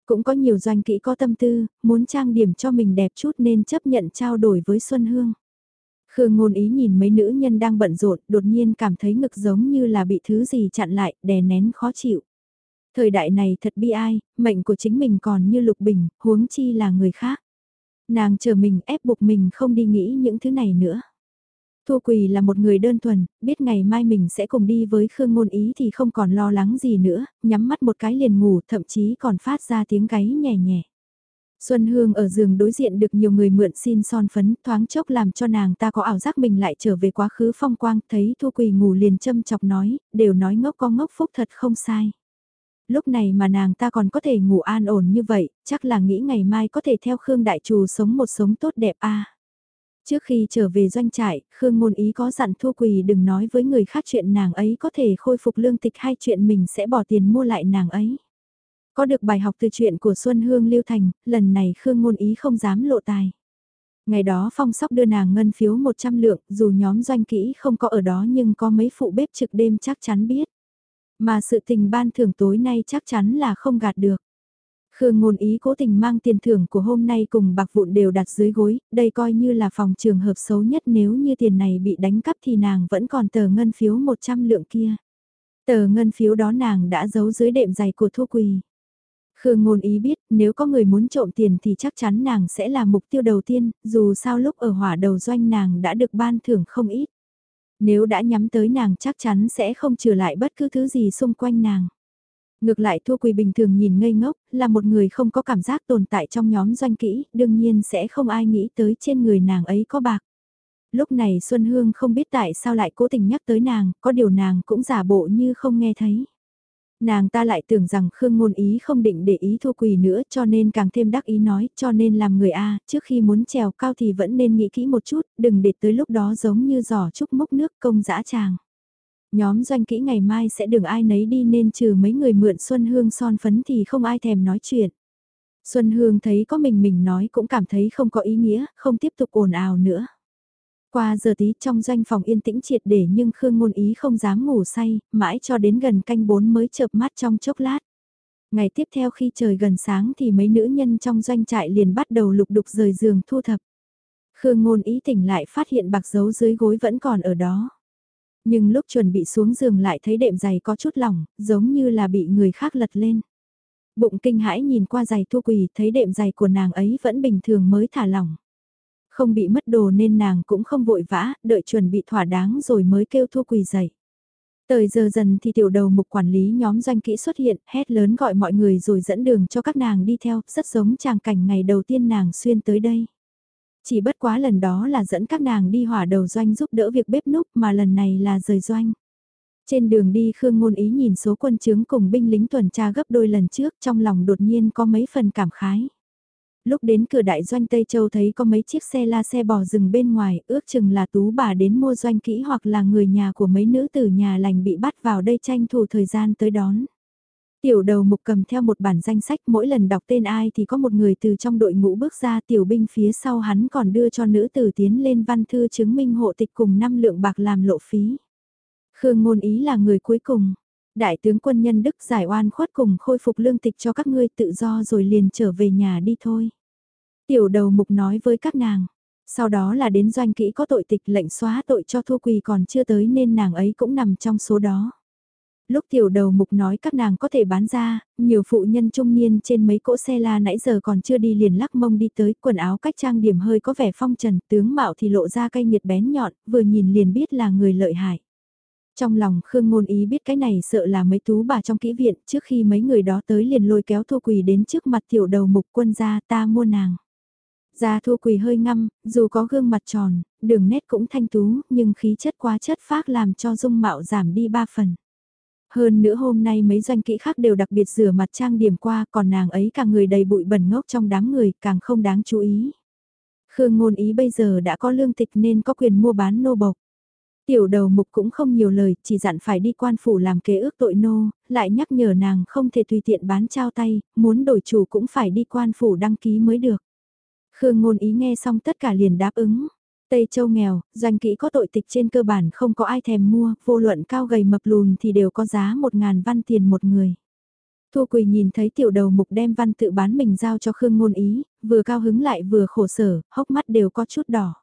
Cũng có nhiều doanh kỹ có tâm tư, muốn trang điểm cho mình đẹp chút nên chấp nhận trao đổi với Xuân Hương. Khương ngôn ý nhìn mấy nữ nhân đang bận rộn, đột nhiên cảm thấy ngực giống như là bị thứ gì chặn lại, đè nén khó chịu. Thời đại này thật bi ai, mệnh của chính mình còn như lục bình, huống chi là người khác. Nàng chờ mình ép buộc mình không đi nghĩ những thứ này nữa. Thu Quỳ là một người đơn thuần, biết ngày mai mình sẽ cùng đi với Khương Ngôn Ý thì không còn lo lắng gì nữa, nhắm mắt một cái liền ngủ, thậm chí còn phát ra tiếng gáy nhẹ nhẹ. Xuân Hương ở giường đối diện được nhiều người mượn xin son phấn, thoáng chốc làm cho nàng ta có ảo giác mình lại trở về quá khứ phong quang, thấy Thu Quỳ ngủ liền châm chọc nói, đều nói ngốc có ngốc phúc thật không sai. Lúc này mà nàng ta còn có thể ngủ an ổn như vậy, chắc là nghĩ ngày mai có thể theo Khương Đại Trù sống một sống tốt đẹp a. Trước khi trở về doanh trại, Khương Ngôn Ý có dặn Thu Quỳ đừng nói với người khác chuyện nàng ấy có thể khôi phục lương tịch hay chuyện mình sẽ bỏ tiền mua lại nàng ấy. Có được bài học từ chuyện của Xuân Hương Lưu Thành, lần này Khương Ngôn Ý không dám lộ tài. Ngày đó phong sóc đưa nàng ngân phiếu 100 lượng, dù nhóm doanh kỹ không có ở đó nhưng có mấy phụ bếp trực đêm chắc chắn biết. Mà sự tình ban thưởng tối nay chắc chắn là không gạt được. Khương ngôn ý cố tình mang tiền thưởng của hôm nay cùng bạc vụn đều đặt dưới gối, đây coi như là phòng trường hợp xấu nhất nếu như tiền này bị đánh cắp thì nàng vẫn còn tờ ngân phiếu 100 lượng kia. Tờ ngân phiếu đó nàng đã giấu dưới đệm giày của thu quỳ. Khương ngôn ý biết nếu có người muốn trộm tiền thì chắc chắn nàng sẽ là mục tiêu đầu tiên, dù sao lúc ở hỏa đầu doanh nàng đã được ban thưởng không ít. Nếu đã nhắm tới nàng chắc chắn sẽ không trừ lại bất cứ thứ gì xung quanh nàng. Ngược lại Thu Quỳ bình thường nhìn ngây ngốc, là một người không có cảm giác tồn tại trong nhóm doanh kỹ, đương nhiên sẽ không ai nghĩ tới trên người nàng ấy có bạc. Lúc này Xuân Hương không biết tại sao lại cố tình nhắc tới nàng, có điều nàng cũng giả bộ như không nghe thấy. Nàng ta lại tưởng rằng Khương Ngôn Ý không định để ý Thu Quỳ nữa cho nên càng thêm đắc ý nói cho nên làm người A, trước khi muốn trèo cao thì vẫn nên nghĩ kỹ một chút, đừng để tới lúc đó giống như giỏ trúc mốc nước công dã tràng. Nhóm doanh kỹ ngày mai sẽ đừng ai nấy đi nên trừ mấy người mượn Xuân Hương son phấn thì không ai thèm nói chuyện. Xuân Hương thấy có mình mình nói cũng cảm thấy không có ý nghĩa, không tiếp tục ồn ào nữa. Qua giờ tí trong doanh phòng yên tĩnh triệt để nhưng Khương Ngôn Ý không dám ngủ say, mãi cho đến gần canh bốn mới chợp mắt trong chốc lát. Ngày tiếp theo khi trời gần sáng thì mấy nữ nhân trong doanh trại liền bắt đầu lục đục rời giường thu thập. Khương ngôn ý tỉnh lại phát hiện bạc dấu dưới gối vẫn còn ở đó. Nhưng lúc chuẩn bị xuống giường lại thấy đệm giày có chút lỏng, giống như là bị người khác lật lên. Bụng kinh hãi nhìn qua giày thua quỳ thấy đệm giày của nàng ấy vẫn bình thường mới thả lỏng. Không bị mất đồ nên nàng cũng không vội vã, đợi chuẩn bị thỏa đáng rồi mới kêu thua quỳ dậy. Tới giờ dần thì tiểu đầu mục quản lý nhóm doanh kỹ xuất hiện, hét lớn gọi mọi người rồi dẫn đường cho các nàng đi theo, rất giống tràng cảnh ngày đầu tiên nàng xuyên tới đây. Chỉ bất quá lần đó là dẫn các nàng đi hỏa đầu doanh giúp đỡ việc bếp núc mà lần này là rời doanh. Trên đường đi Khương Ngôn Ý nhìn số quân chứng cùng binh lính tuần tra gấp đôi lần trước trong lòng đột nhiên có mấy phần cảm khái. Lúc đến cửa đại doanh Tây Châu thấy có mấy chiếc xe la xe bò rừng bên ngoài, ước chừng là tú bà đến mua doanh kỹ hoặc là người nhà của mấy nữ tử nhà lành bị bắt vào đây tranh thủ thời gian tới đón. Tiểu đầu mục cầm theo một bản danh sách, mỗi lần đọc tên ai thì có một người từ trong đội ngũ bước ra, tiểu binh phía sau hắn còn đưa cho nữ tử tiến lên văn thư chứng minh hộ tịch cùng năm lượng bạc làm lộ phí. Khương ngôn ý là người cuối cùng. Đại tướng quân nhân Đức giải oan khuất cùng khôi phục lương tịch cho các ngươi tự do rồi liền trở về nhà đi thôi. Tiểu đầu mục nói với các nàng. Sau đó là đến doanh kỹ có tội tịch lệnh xóa tội cho thua quỳ còn chưa tới nên nàng ấy cũng nằm trong số đó. Lúc tiểu đầu mục nói các nàng có thể bán ra, nhiều phụ nhân trung niên trên mấy cỗ xe la nãy giờ còn chưa đi liền lắc mông đi tới, quần áo cách trang điểm hơi có vẻ phong trần, tướng mạo thì lộ ra cây nhiệt bén nhọn, vừa nhìn liền biết là người lợi hại. Trong lòng Khương Ngôn Ý biết cái này sợ là mấy tú bà trong kỹ viện, trước khi mấy người đó tới liền lôi kéo thô quỳ đến trước mặt tiểu đầu mục quân gia ta mua nàng. Gia thô quỳ hơi ngăm, dù có gương mặt tròn, đường nét cũng thanh tú, nhưng khí chất quá chất phác làm cho dung mạo giảm đi ba phần. Hơn nữa hôm nay mấy doanh kỹ khác đều đặc biệt rửa mặt trang điểm qua, còn nàng ấy cả người đầy bụi bẩn ngốc trong đám người, càng không đáng chú ý. Khương ngôn ý bây giờ đã có lương tịch nên có quyền mua bán nô bộc. Tiểu đầu mục cũng không nhiều lời, chỉ dặn phải đi quan phủ làm kế ước tội nô, lại nhắc nhở nàng không thể tùy tiện bán trao tay, muốn đổi chủ cũng phải đi quan phủ đăng ký mới được. Khương ngôn ý nghe xong tất cả liền đáp ứng. Tây Châu nghèo, doanh kỹ có tội tịch trên cơ bản không có ai thèm mua, vô luận cao gầy mập lùn thì đều có giá một ngàn văn tiền một người. Thu Quỳ nhìn thấy tiểu đầu mục đem văn tự bán mình giao cho Khương Ngôn Ý, vừa cao hứng lại vừa khổ sở, hốc mắt đều có chút đỏ.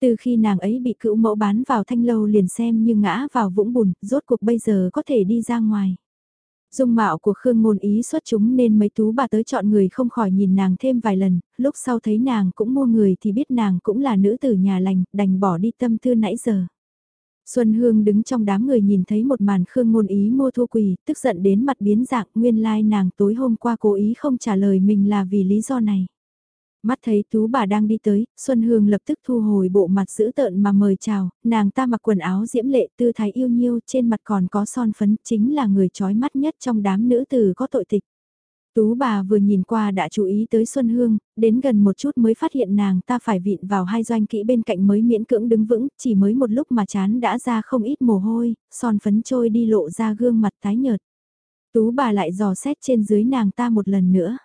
Từ khi nàng ấy bị cữu mẫu bán vào thanh lâu liền xem như ngã vào vũng bùn, rốt cuộc bây giờ có thể đi ra ngoài. Dung mạo của Khương Ngôn Ý xuất chúng nên mấy tú bà tới chọn người không khỏi nhìn nàng thêm vài lần, lúc sau thấy nàng cũng mua người thì biết nàng cũng là nữ tử nhà lành, đành bỏ đi tâm tư nãy giờ. Xuân Hương đứng trong đám người nhìn thấy một màn Khương Ngôn Ý mua thua quỳ, tức giận đến mặt biến dạng nguyên lai like nàng tối hôm qua cố ý không trả lời mình là vì lý do này. Mắt thấy tú bà đang đi tới, Xuân Hương lập tức thu hồi bộ mặt dữ tợn mà mời chào, nàng ta mặc quần áo diễm lệ tư thái yêu nhiêu trên mặt còn có son phấn chính là người trói mắt nhất trong đám nữ tử có tội tịch. Tú bà vừa nhìn qua đã chú ý tới Xuân Hương, đến gần một chút mới phát hiện nàng ta phải vịn vào hai doanh kỹ bên cạnh mới miễn cưỡng đứng vững, chỉ mới một lúc mà chán đã ra không ít mồ hôi, son phấn trôi đi lộ ra gương mặt tái nhợt. Tú bà lại dò xét trên dưới nàng ta một lần nữa.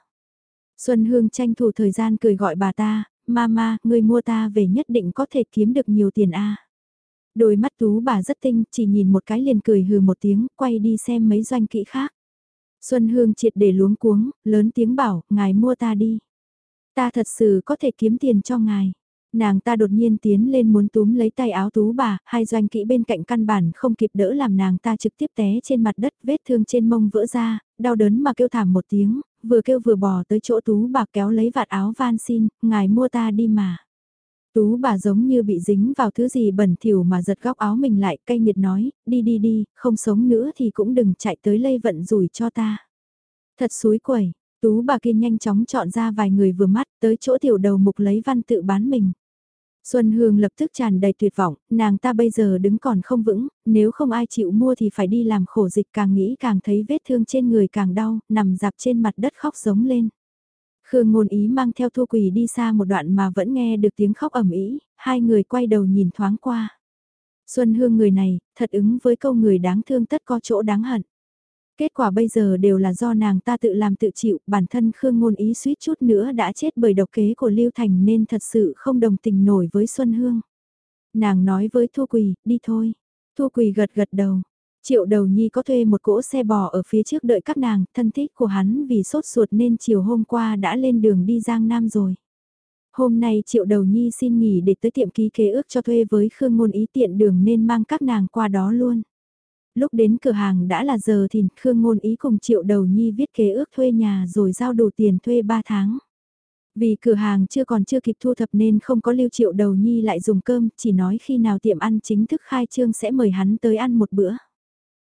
Xuân Hương tranh thủ thời gian cười gọi bà ta, mama, người mua ta về nhất định có thể kiếm được nhiều tiền a. Đôi mắt tú bà rất tinh, chỉ nhìn một cái liền cười hừ một tiếng, quay đi xem mấy doanh kỹ khác. Xuân Hương triệt để luống cuống, lớn tiếng bảo, ngài mua ta đi. Ta thật sự có thể kiếm tiền cho ngài. Nàng ta đột nhiên tiến lên muốn túm lấy tay áo tú bà, hai doanh kỹ bên cạnh căn bản không kịp đỡ làm nàng ta trực tiếp té trên mặt đất vết thương trên mông vỡ ra, đau đớn mà kêu thảm một tiếng, vừa kêu vừa bò tới chỗ tú bà kéo lấy vạt áo van xin, ngài mua ta đi mà. Tú bà giống như bị dính vào thứ gì bẩn thỉu mà giật góc áo mình lại cay nghiệt nói, đi đi đi, không sống nữa thì cũng đừng chạy tới lây vận rủi cho ta. Thật suối quẩy, tú bà kia nhanh chóng chọn ra vài người vừa mắt tới chỗ tiểu đầu mục lấy văn tự bán mình. Xuân Hương lập tức tràn đầy tuyệt vọng, nàng ta bây giờ đứng còn không vững, nếu không ai chịu mua thì phải đi làm khổ dịch càng nghĩ càng thấy vết thương trên người càng đau, nằm dạp trên mặt đất khóc giống lên. Khương ngôn ý mang theo thua quỳ đi xa một đoạn mà vẫn nghe được tiếng khóc ẩm ý, hai người quay đầu nhìn thoáng qua. Xuân Hương người này, thật ứng với câu người đáng thương tất có chỗ đáng hận. Kết quả bây giờ đều là do nàng ta tự làm tự chịu, bản thân Khương Ngôn Ý suýt chút nữa đã chết bởi độc kế của Lưu Thành nên thật sự không đồng tình nổi với Xuân Hương. Nàng nói với Thu Quỳ, đi thôi. Thu Quỳ gật gật đầu. Triệu đầu nhi có thuê một cỗ xe bò ở phía trước đợi các nàng, thân thích của hắn vì sốt ruột nên chiều hôm qua đã lên đường đi Giang Nam rồi. Hôm nay triệu đầu nhi xin nghỉ để tới tiệm ký kế ước cho thuê với Khương Ngôn Ý tiện đường nên mang các nàng qua đó luôn. Lúc đến cửa hàng đã là giờ thì Khương Ngôn Ý cùng triệu đầu nhi viết kế ước thuê nhà rồi giao đủ tiền thuê 3 tháng. Vì cửa hàng chưa còn chưa kịp thu thập nên không có lưu triệu đầu nhi lại dùng cơm, chỉ nói khi nào tiệm ăn chính thức khai trương sẽ mời hắn tới ăn một bữa.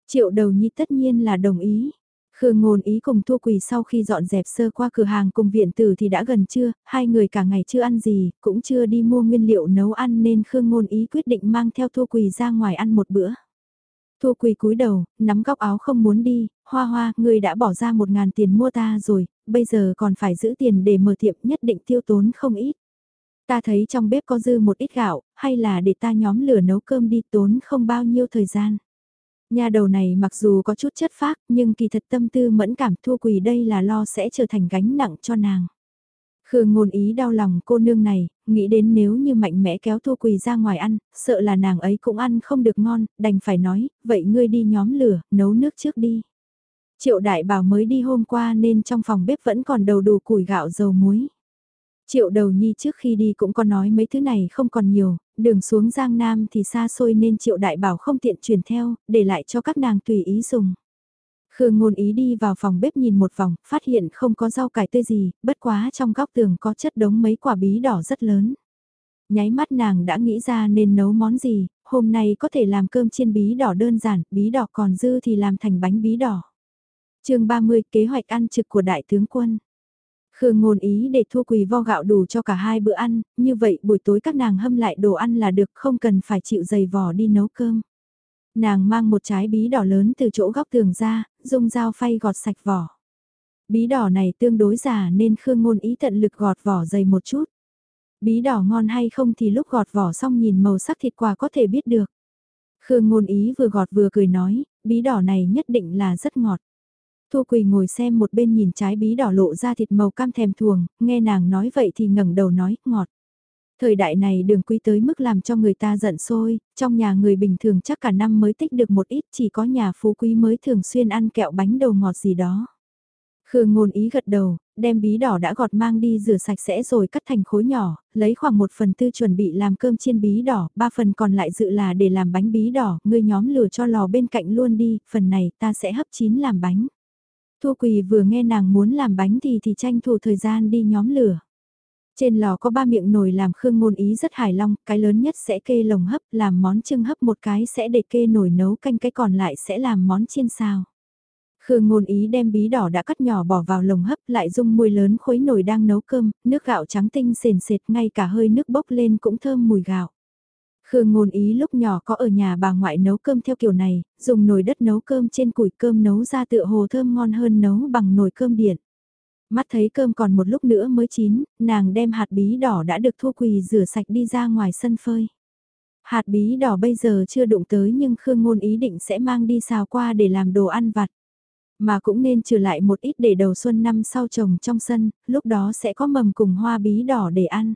Triệu đầu nhi tất nhiên là đồng ý. Khương ngôn ý cùng thua quỳ sau khi dọn dẹp sơ qua cửa hàng cùng viện tử thì đã gần trưa, hai người cả ngày chưa ăn gì, cũng chưa đi mua nguyên liệu nấu ăn nên Khương ngôn ý quyết định mang theo thua quỳ ra ngoài ăn một bữa. Thua quỳ cúi đầu, nắm góc áo không muốn đi, hoa hoa, người đã bỏ ra một ngàn tiền mua ta rồi, bây giờ còn phải giữ tiền để mở tiệm nhất định tiêu tốn không ít. Ta thấy trong bếp có dư một ít gạo, hay là để ta nhóm lửa nấu cơm đi tốn không bao nhiêu thời gian. Nhà đầu này mặc dù có chút chất phác nhưng kỳ thật tâm tư mẫn cảm thua quỳ đây là lo sẽ trở thành gánh nặng cho nàng. Khương ngôn ý đau lòng cô nương này, nghĩ đến nếu như mạnh mẽ kéo thua quỳ ra ngoài ăn, sợ là nàng ấy cũng ăn không được ngon, đành phải nói, vậy ngươi đi nhóm lửa, nấu nước trước đi. Triệu đại bảo mới đi hôm qua nên trong phòng bếp vẫn còn đầu đủ củi gạo dầu muối. Triệu đầu nhi trước khi đi cũng có nói mấy thứ này không còn nhiều, đường xuống Giang Nam thì xa xôi nên triệu đại bảo không tiện chuyển theo, để lại cho các nàng tùy ý dùng. Khương ngôn ý đi vào phòng bếp nhìn một vòng, phát hiện không có rau cải tươi gì, bất quá trong góc tường có chất đống mấy quả bí đỏ rất lớn. Nháy mắt nàng đã nghĩ ra nên nấu món gì, hôm nay có thể làm cơm chiên bí đỏ đơn giản, bí đỏ còn dư thì làm thành bánh bí đỏ. chương 30 kế hoạch ăn trực của đại tướng quân. Khương ngôn ý để thua quỳ vo gạo đủ cho cả hai bữa ăn, như vậy buổi tối các nàng hâm lại đồ ăn là được không cần phải chịu dày vò đi nấu cơm. Nàng mang một trái bí đỏ lớn từ chỗ góc tường ra, dùng dao phay gọt sạch vỏ. Bí đỏ này tương đối già nên Khương ngôn ý tận lực gọt vỏ dày một chút. Bí đỏ ngon hay không thì lúc gọt vỏ xong nhìn màu sắc thịt quả có thể biết được. Khương ngôn ý vừa gọt vừa cười nói, bí đỏ này nhất định là rất ngọt. Thu Quỳ ngồi xem một bên nhìn trái bí đỏ lộ ra thịt màu cam thèm thuồng, nghe nàng nói vậy thì ngẩng đầu nói, ngọt. Thời đại này đường quý tới mức làm cho người ta giận sôi, trong nhà người bình thường chắc cả năm mới tích được một ít chỉ có nhà phú quý mới thường xuyên ăn kẹo bánh đầu ngọt gì đó. Khương ngôn ý gật đầu, đem bí đỏ đã gọt mang đi rửa sạch sẽ rồi cắt thành khối nhỏ, lấy khoảng một phần tư chuẩn bị làm cơm chiên bí đỏ, ba phần còn lại dự là để làm bánh bí đỏ, ngươi nhóm lửa cho lò bên cạnh luôn đi, phần này ta sẽ hấp chín làm bánh. Thu Quỳ vừa nghe nàng muốn làm bánh thì thì tranh thủ thời gian đi nhóm lửa. Trên lò có ba miệng nồi làm khương ngôn ý rất hài lòng cái lớn nhất sẽ kê lồng hấp, làm món trưng hấp một cái sẽ để kê nồi nấu canh cái còn lại sẽ làm món chiên xào. Khương ngôn ý đem bí đỏ đã cắt nhỏ bỏ vào lồng hấp lại dung mùi lớn khuấy nồi đang nấu cơm, nước gạo trắng tinh sền sệt ngay cả hơi nước bốc lên cũng thơm mùi gạo. Khương ngôn ý lúc nhỏ có ở nhà bà ngoại nấu cơm theo kiểu này, dùng nồi đất nấu cơm trên củi cơm nấu ra tựa hồ thơm ngon hơn nấu bằng nồi cơm điện. Mắt thấy cơm còn một lúc nữa mới chín, nàng đem hạt bí đỏ đã được thu quỳ rửa sạch đi ra ngoài sân phơi. Hạt bí đỏ bây giờ chưa đụng tới nhưng Khương ngôn ý định sẽ mang đi xào qua để làm đồ ăn vặt. Mà cũng nên trừ lại một ít để đầu xuân năm sau trồng trong sân, lúc đó sẽ có mầm cùng hoa bí đỏ để ăn.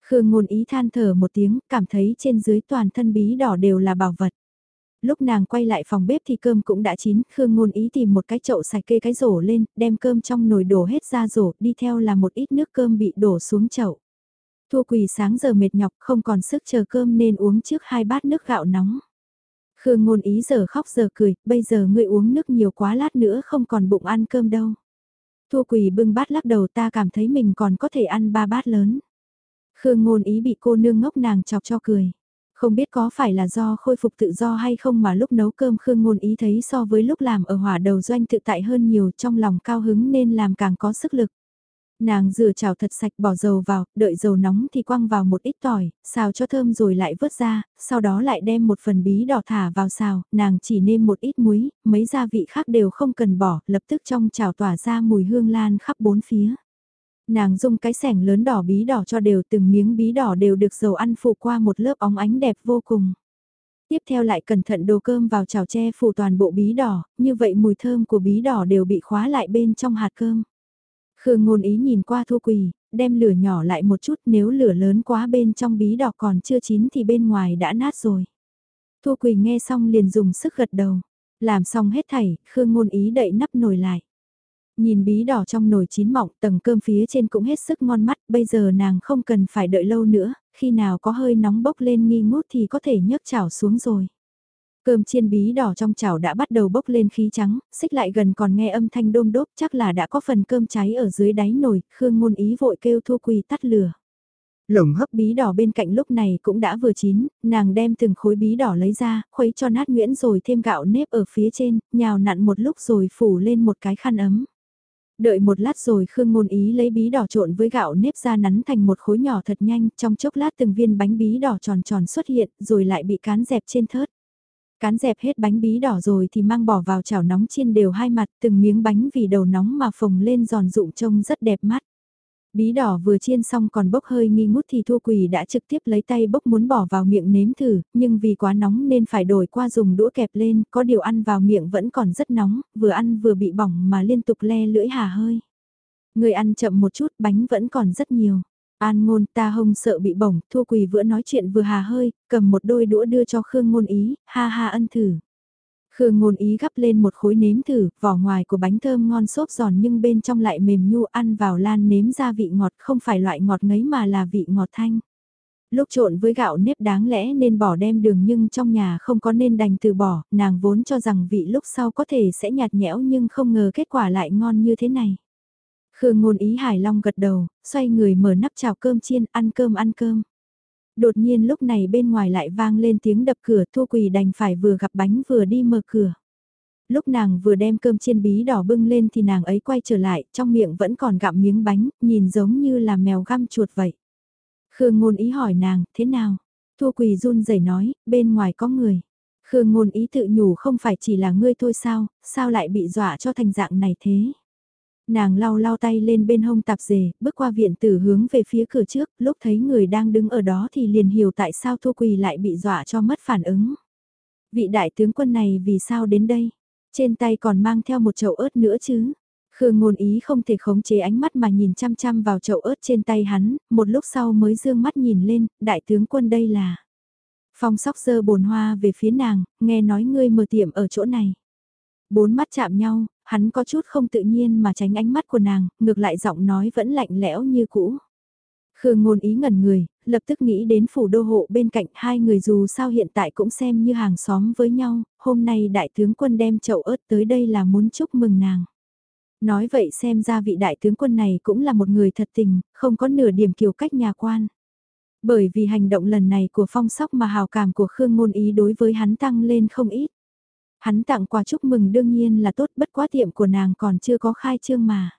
Khương ngôn ý than thở một tiếng, cảm thấy trên dưới toàn thân bí đỏ đều là bảo vật. Lúc nàng quay lại phòng bếp thì cơm cũng đã chín, Khương ngôn ý tìm một cái chậu sạch kê cái rổ lên, đem cơm trong nồi đổ hết ra rổ, đi theo là một ít nước cơm bị đổ xuống chậu. Thua quỳ sáng giờ mệt nhọc không còn sức chờ cơm nên uống trước hai bát nước gạo nóng. Khương ngôn ý giờ khóc giờ cười, bây giờ ngươi uống nước nhiều quá lát nữa không còn bụng ăn cơm đâu. Thua quỳ bưng bát lắc đầu ta cảm thấy mình còn có thể ăn ba bát lớn. Khương ngôn ý bị cô nương ngốc nàng chọc cho cười. Không biết có phải là do khôi phục tự do hay không mà lúc nấu cơm Khương ngôn ý thấy so với lúc làm ở hỏa đầu doanh tự tại hơn nhiều trong lòng cao hứng nên làm càng có sức lực. Nàng rửa chảo thật sạch bỏ dầu vào, đợi dầu nóng thì quăng vào một ít tỏi, xào cho thơm rồi lại vớt ra, sau đó lại đem một phần bí đỏ thả vào xào, nàng chỉ nêm một ít muối, mấy gia vị khác đều không cần bỏ, lập tức trong chảo tỏa ra mùi hương lan khắp bốn phía. Nàng dùng cái sẻng lớn đỏ bí đỏ cho đều từng miếng bí đỏ đều được dầu ăn phủ qua một lớp óng ánh đẹp vô cùng. Tiếp theo lại cẩn thận đồ cơm vào chảo tre phủ toàn bộ bí đỏ, như vậy mùi thơm của bí đỏ đều bị khóa lại bên trong hạt cơm. Khương ngôn ý nhìn qua thu quỳ, đem lửa nhỏ lại một chút nếu lửa lớn quá bên trong bí đỏ còn chưa chín thì bên ngoài đã nát rồi. Thu quỳ nghe xong liền dùng sức gật đầu. Làm xong hết thảy, Khương Ngôn Ý đậy nắp nồi lại. Nhìn bí đỏ trong nồi chín mọng, tầng cơm phía trên cũng hết sức ngon mắt, bây giờ nàng không cần phải đợi lâu nữa, khi nào có hơi nóng bốc lên nghi ngút thì có thể nhấc chảo xuống rồi. Cơm chiên bí đỏ trong chảo đã bắt đầu bốc lên khí trắng, xích lại gần còn nghe âm thanh đôm đốp chắc là đã có phần cơm cháy ở dưới đáy nồi, Khương ngôn ý vội kêu thua quỳ tắt lửa. Lồng hấp bí đỏ bên cạnh lúc này cũng đã vừa chín, nàng đem từng khối bí đỏ lấy ra, khuấy cho nát nguyễn rồi thêm gạo nếp ở phía trên, nhào nặn một lúc rồi phủ lên một cái khăn ấm. Đợi một lát rồi Khương Ngôn Ý lấy bí đỏ trộn với gạo nếp ra nắn thành một khối nhỏ thật nhanh, trong chốc lát từng viên bánh bí đỏ tròn tròn xuất hiện, rồi lại bị cán dẹp trên thớt. Cán dẹp hết bánh bí đỏ rồi thì mang bỏ vào chảo nóng chiên đều hai mặt, từng miếng bánh vì đầu nóng mà phồng lên giòn rụng trông rất đẹp mắt. Bí đỏ vừa chiên xong còn bốc hơi nghi ngút thì thua quỳ đã trực tiếp lấy tay bốc muốn bỏ vào miệng nếm thử, nhưng vì quá nóng nên phải đổi qua dùng đũa kẹp lên, có điều ăn vào miệng vẫn còn rất nóng, vừa ăn vừa bị bỏng mà liên tục le lưỡi hà hơi. Người ăn chậm một chút, bánh vẫn còn rất nhiều. An ngôn ta hông sợ bị bỏng, thua quỳ vừa nói chuyện vừa hà hơi, cầm một đôi đũa đưa cho Khương ngôn ý, ha ha ân thử. Khương ngôn ý gắp lên một khối nếm thử, vỏ ngoài của bánh thơm ngon xốp giòn nhưng bên trong lại mềm nhu ăn vào lan nếm ra vị ngọt không phải loại ngọt ngấy mà là vị ngọt thanh. Lúc trộn với gạo nếp đáng lẽ nên bỏ đem đường nhưng trong nhà không có nên đành từ bỏ, nàng vốn cho rằng vị lúc sau có thể sẽ nhạt nhẽo nhưng không ngờ kết quả lại ngon như thế này. Khương ngôn ý hài long gật đầu, xoay người mở nắp chào cơm chiên ăn cơm ăn cơm. Đột nhiên lúc này bên ngoài lại vang lên tiếng đập cửa Thu quỳ đành phải vừa gặp bánh vừa đi mở cửa. Lúc nàng vừa đem cơm chiên bí đỏ bưng lên thì nàng ấy quay trở lại, trong miệng vẫn còn gặm miếng bánh, nhìn giống như là mèo găm chuột vậy. Khương ngôn ý hỏi nàng, thế nào? Thua quỳ run rẩy nói, bên ngoài có người. Khương ngôn ý tự nhủ không phải chỉ là ngươi thôi sao, sao lại bị dọa cho thành dạng này thế? Nàng lau lau tay lên bên hông tạp dề, bước qua viện tử hướng về phía cửa trước, lúc thấy người đang đứng ở đó thì liền hiểu tại sao Thu Quỳ lại bị dọa cho mất phản ứng. Vị đại tướng quân này vì sao đến đây? Trên tay còn mang theo một chậu ớt nữa chứ? Khương ngôn ý không thể khống chế ánh mắt mà nhìn chăm chăm vào chậu ớt trên tay hắn, một lúc sau mới dương mắt nhìn lên, đại tướng quân đây là... Phong sóc dơ bồn hoa về phía nàng, nghe nói ngươi mở tiệm ở chỗ này. Bốn mắt chạm nhau, hắn có chút không tự nhiên mà tránh ánh mắt của nàng, ngược lại giọng nói vẫn lạnh lẽo như cũ. Khương ngôn ý ngẩn người, lập tức nghĩ đến phủ đô hộ bên cạnh hai người dù sao hiện tại cũng xem như hàng xóm với nhau, hôm nay đại tướng quân đem chậu ớt tới đây là muốn chúc mừng nàng. Nói vậy xem ra vị đại tướng quân này cũng là một người thật tình, không có nửa điểm kiều cách nhà quan. Bởi vì hành động lần này của phong sóc mà hào cảm của Khương ngôn ý đối với hắn tăng lên không ít. Hắn tặng quà chúc mừng đương nhiên là tốt bất quá tiệm của nàng còn chưa có khai trương mà.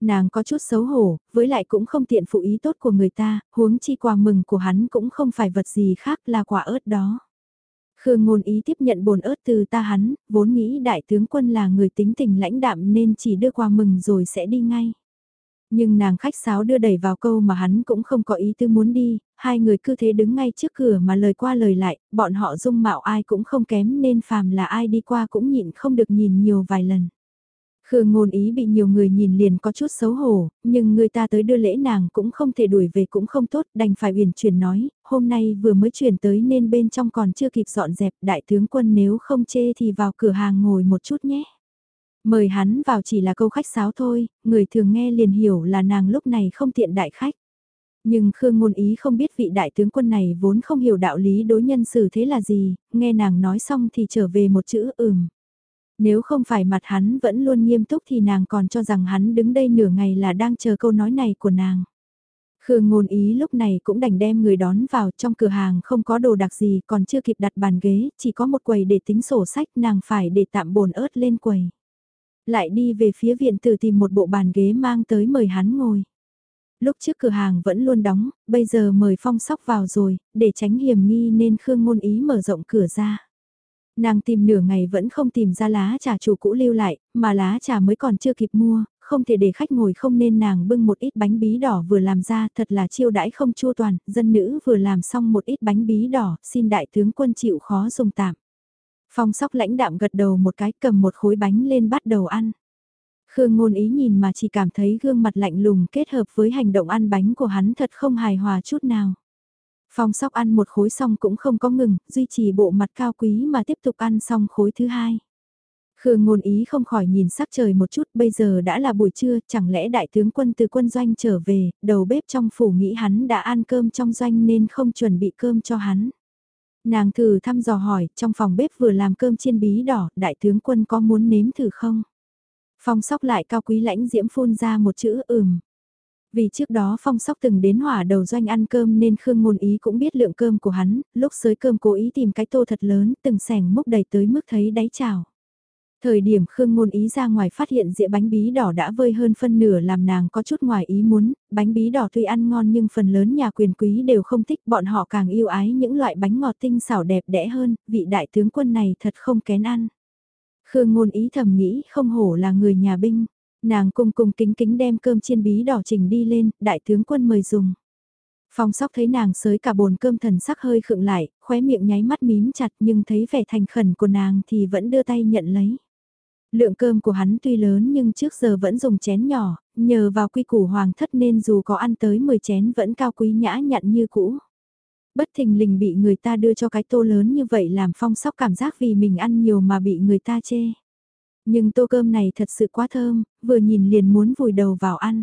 Nàng có chút xấu hổ, với lại cũng không tiện phụ ý tốt của người ta, huống chi quà mừng của hắn cũng không phải vật gì khác là quả ớt đó. Khương ngôn ý tiếp nhận bồn ớt từ ta hắn, vốn nghĩ đại tướng quân là người tính tình lãnh đạm nên chỉ đưa quà mừng rồi sẽ đi ngay. Nhưng nàng khách sáo đưa đẩy vào câu mà hắn cũng không có ý tư muốn đi, hai người cứ thế đứng ngay trước cửa mà lời qua lời lại, bọn họ dung mạo ai cũng không kém nên phàm là ai đi qua cũng nhịn không được nhìn nhiều vài lần. Khương ngôn ý bị nhiều người nhìn liền có chút xấu hổ, nhưng người ta tới đưa lễ nàng cũng không thể đuổi về cũng không tốt, đành phải uyển chuyển nói, hôm nay vừa mới chuyển tới nên bên trong còn chưa kịp dọn dẹp, đại tướng quân nếu không chê thì vào cửa hàng ngồi một chút nhé. Mời hắn vào chỉ là câu khách sáo thôi, người thường nghe liền hiểu là nàng lúc này không tiện đại khách. Nhưng Khương Ngôn Ý không biết vị đại tướng quân này vốn không hiểu đạo lý đối nhân xử thế là gì, nghe nàng nói xong thì trở về một chữ ừm. Nếu không phải mặt hắn vẫn luôn nghiêm túc thì nàng còn cho rằng hắn đứng đây nửa ngày là đang chờ câu nói này của nàng. Khương ngôn ý lúc này cũng đành đem người đón vào trong cửa hàng không có đồ đặc gì còn chưa kịp đặt bàn ghế, chỉ có một quầy để tính sổ sách nàng phải để tạm bồn ớt lên quầy. Lại đi về phía viện tử tìm một bộ bàn ghế mang tới mời hắn ngồi. Lúc trước cửa hàng vẫn luôn đóng, bây giờ mời phong sóc vào rồi, để tránh hiểm nghi nên Khương ngôn ý mở rộng cửa ra. Nàng tìm nửa ngày vẫn không tìm ra lá trà chủ cũ lưu lại, mà lá trà mới còn chưa kịp mua, không thể để khách ngồi không nên nàng bưng một ít bánh bí đỏ vừa làm ra thật là chiêu đãi không chua toàn, dân nữ vừa làm xong một ít bánh bí đỏ, xin đại tướng quân chịu khó dùng tạm. Phong sóc lãnh đạm gật đầu một cái cầm một khối bánh lên bắt đầu ăn. Khương ngôn ý nhìn mà chỉ cảm thấy gương mặt lạnh lùng kết hợp với hành động ăn bánh của hắn thật không hài hòa chút nào. Phong sóc ăn một khối xong cũng không có ngừng, duy trì bộ mặt cao quý mà tiếp tục ăn xong khối thứ hai. Khương ngôn ý không khỏi nhìn sắc trời một chút, bây giờ đã là buổi trưa, chẳng lẽ đại tướng quân từ quân doanh trở về, đầu bếp trong phủ nghĩ hắn đã ăn cơm trong doanh nên không chuẩn bị cơm cho hắn. Nàng thử thăm dò hỏi, trong phòng bếp vừa làm cơm chiên bí đỏ, đại tướng quân có muốn nếm thử không? Phong sóc lại cao quý lãnh diễm phun ra một chữ ừm. Vì trước đó phong sóc từng đến hỏa đầu doanh ăn cơm nên Khương Ngôn Ý cũng biết lượng cơm của hắn, lúc sới cơm cố ý tìm cái tô thật lớn, từng sẻng múc đầy tới mức thấy đáy chảo. Thời điểm Khương Ngôn Ý ra ngoài phát hiện dĩa bánh bí đỏ đã vơi hơn phân nửa làm nàng có chút ngoài ý muốn, bánh bí đỏ tuy ăn ngon nhưng phần lớn nhà quyền quý đều không thích bọn họ càng yêu ái những loại bánh ngọt tinh xảo đẹp đẽ hơn, vị đại tướng quân này thật không kén ăn. Khương Ngôn Ý thầm nghĩ không hổ là người nhà binh, nàng cung cung kính kính đem cơm chiên bí đỏ trình đi lên, đại tướng quân mời dùng. Phong sóc thấy nàng sới cả bồn cơm thần sắc hơi khựng lại, khóe miệng nháy mắt mím chặt nhưng thấy vẻ thành khẩn của nàng thì vẫn đưa tay nhận lấy. Lượng cơm của hắn tuy lớn nhưng trước giờ vẫn dùng chén nhỏ, nhờ vào quy củ hoàng thất nên dù có ăn tới 10 chén vẫn cao quý nhã nhặn như cũ. Bất thình lình bị người ta đưa cho cái tô lớn như vậy làm phong sóc cảm giác vì mình ăn nhiều mà bị người ta chê. Nhưng tô cơm này thật sự quá thơm, vừa nhìn liền muốn vùi đầu vào ăn.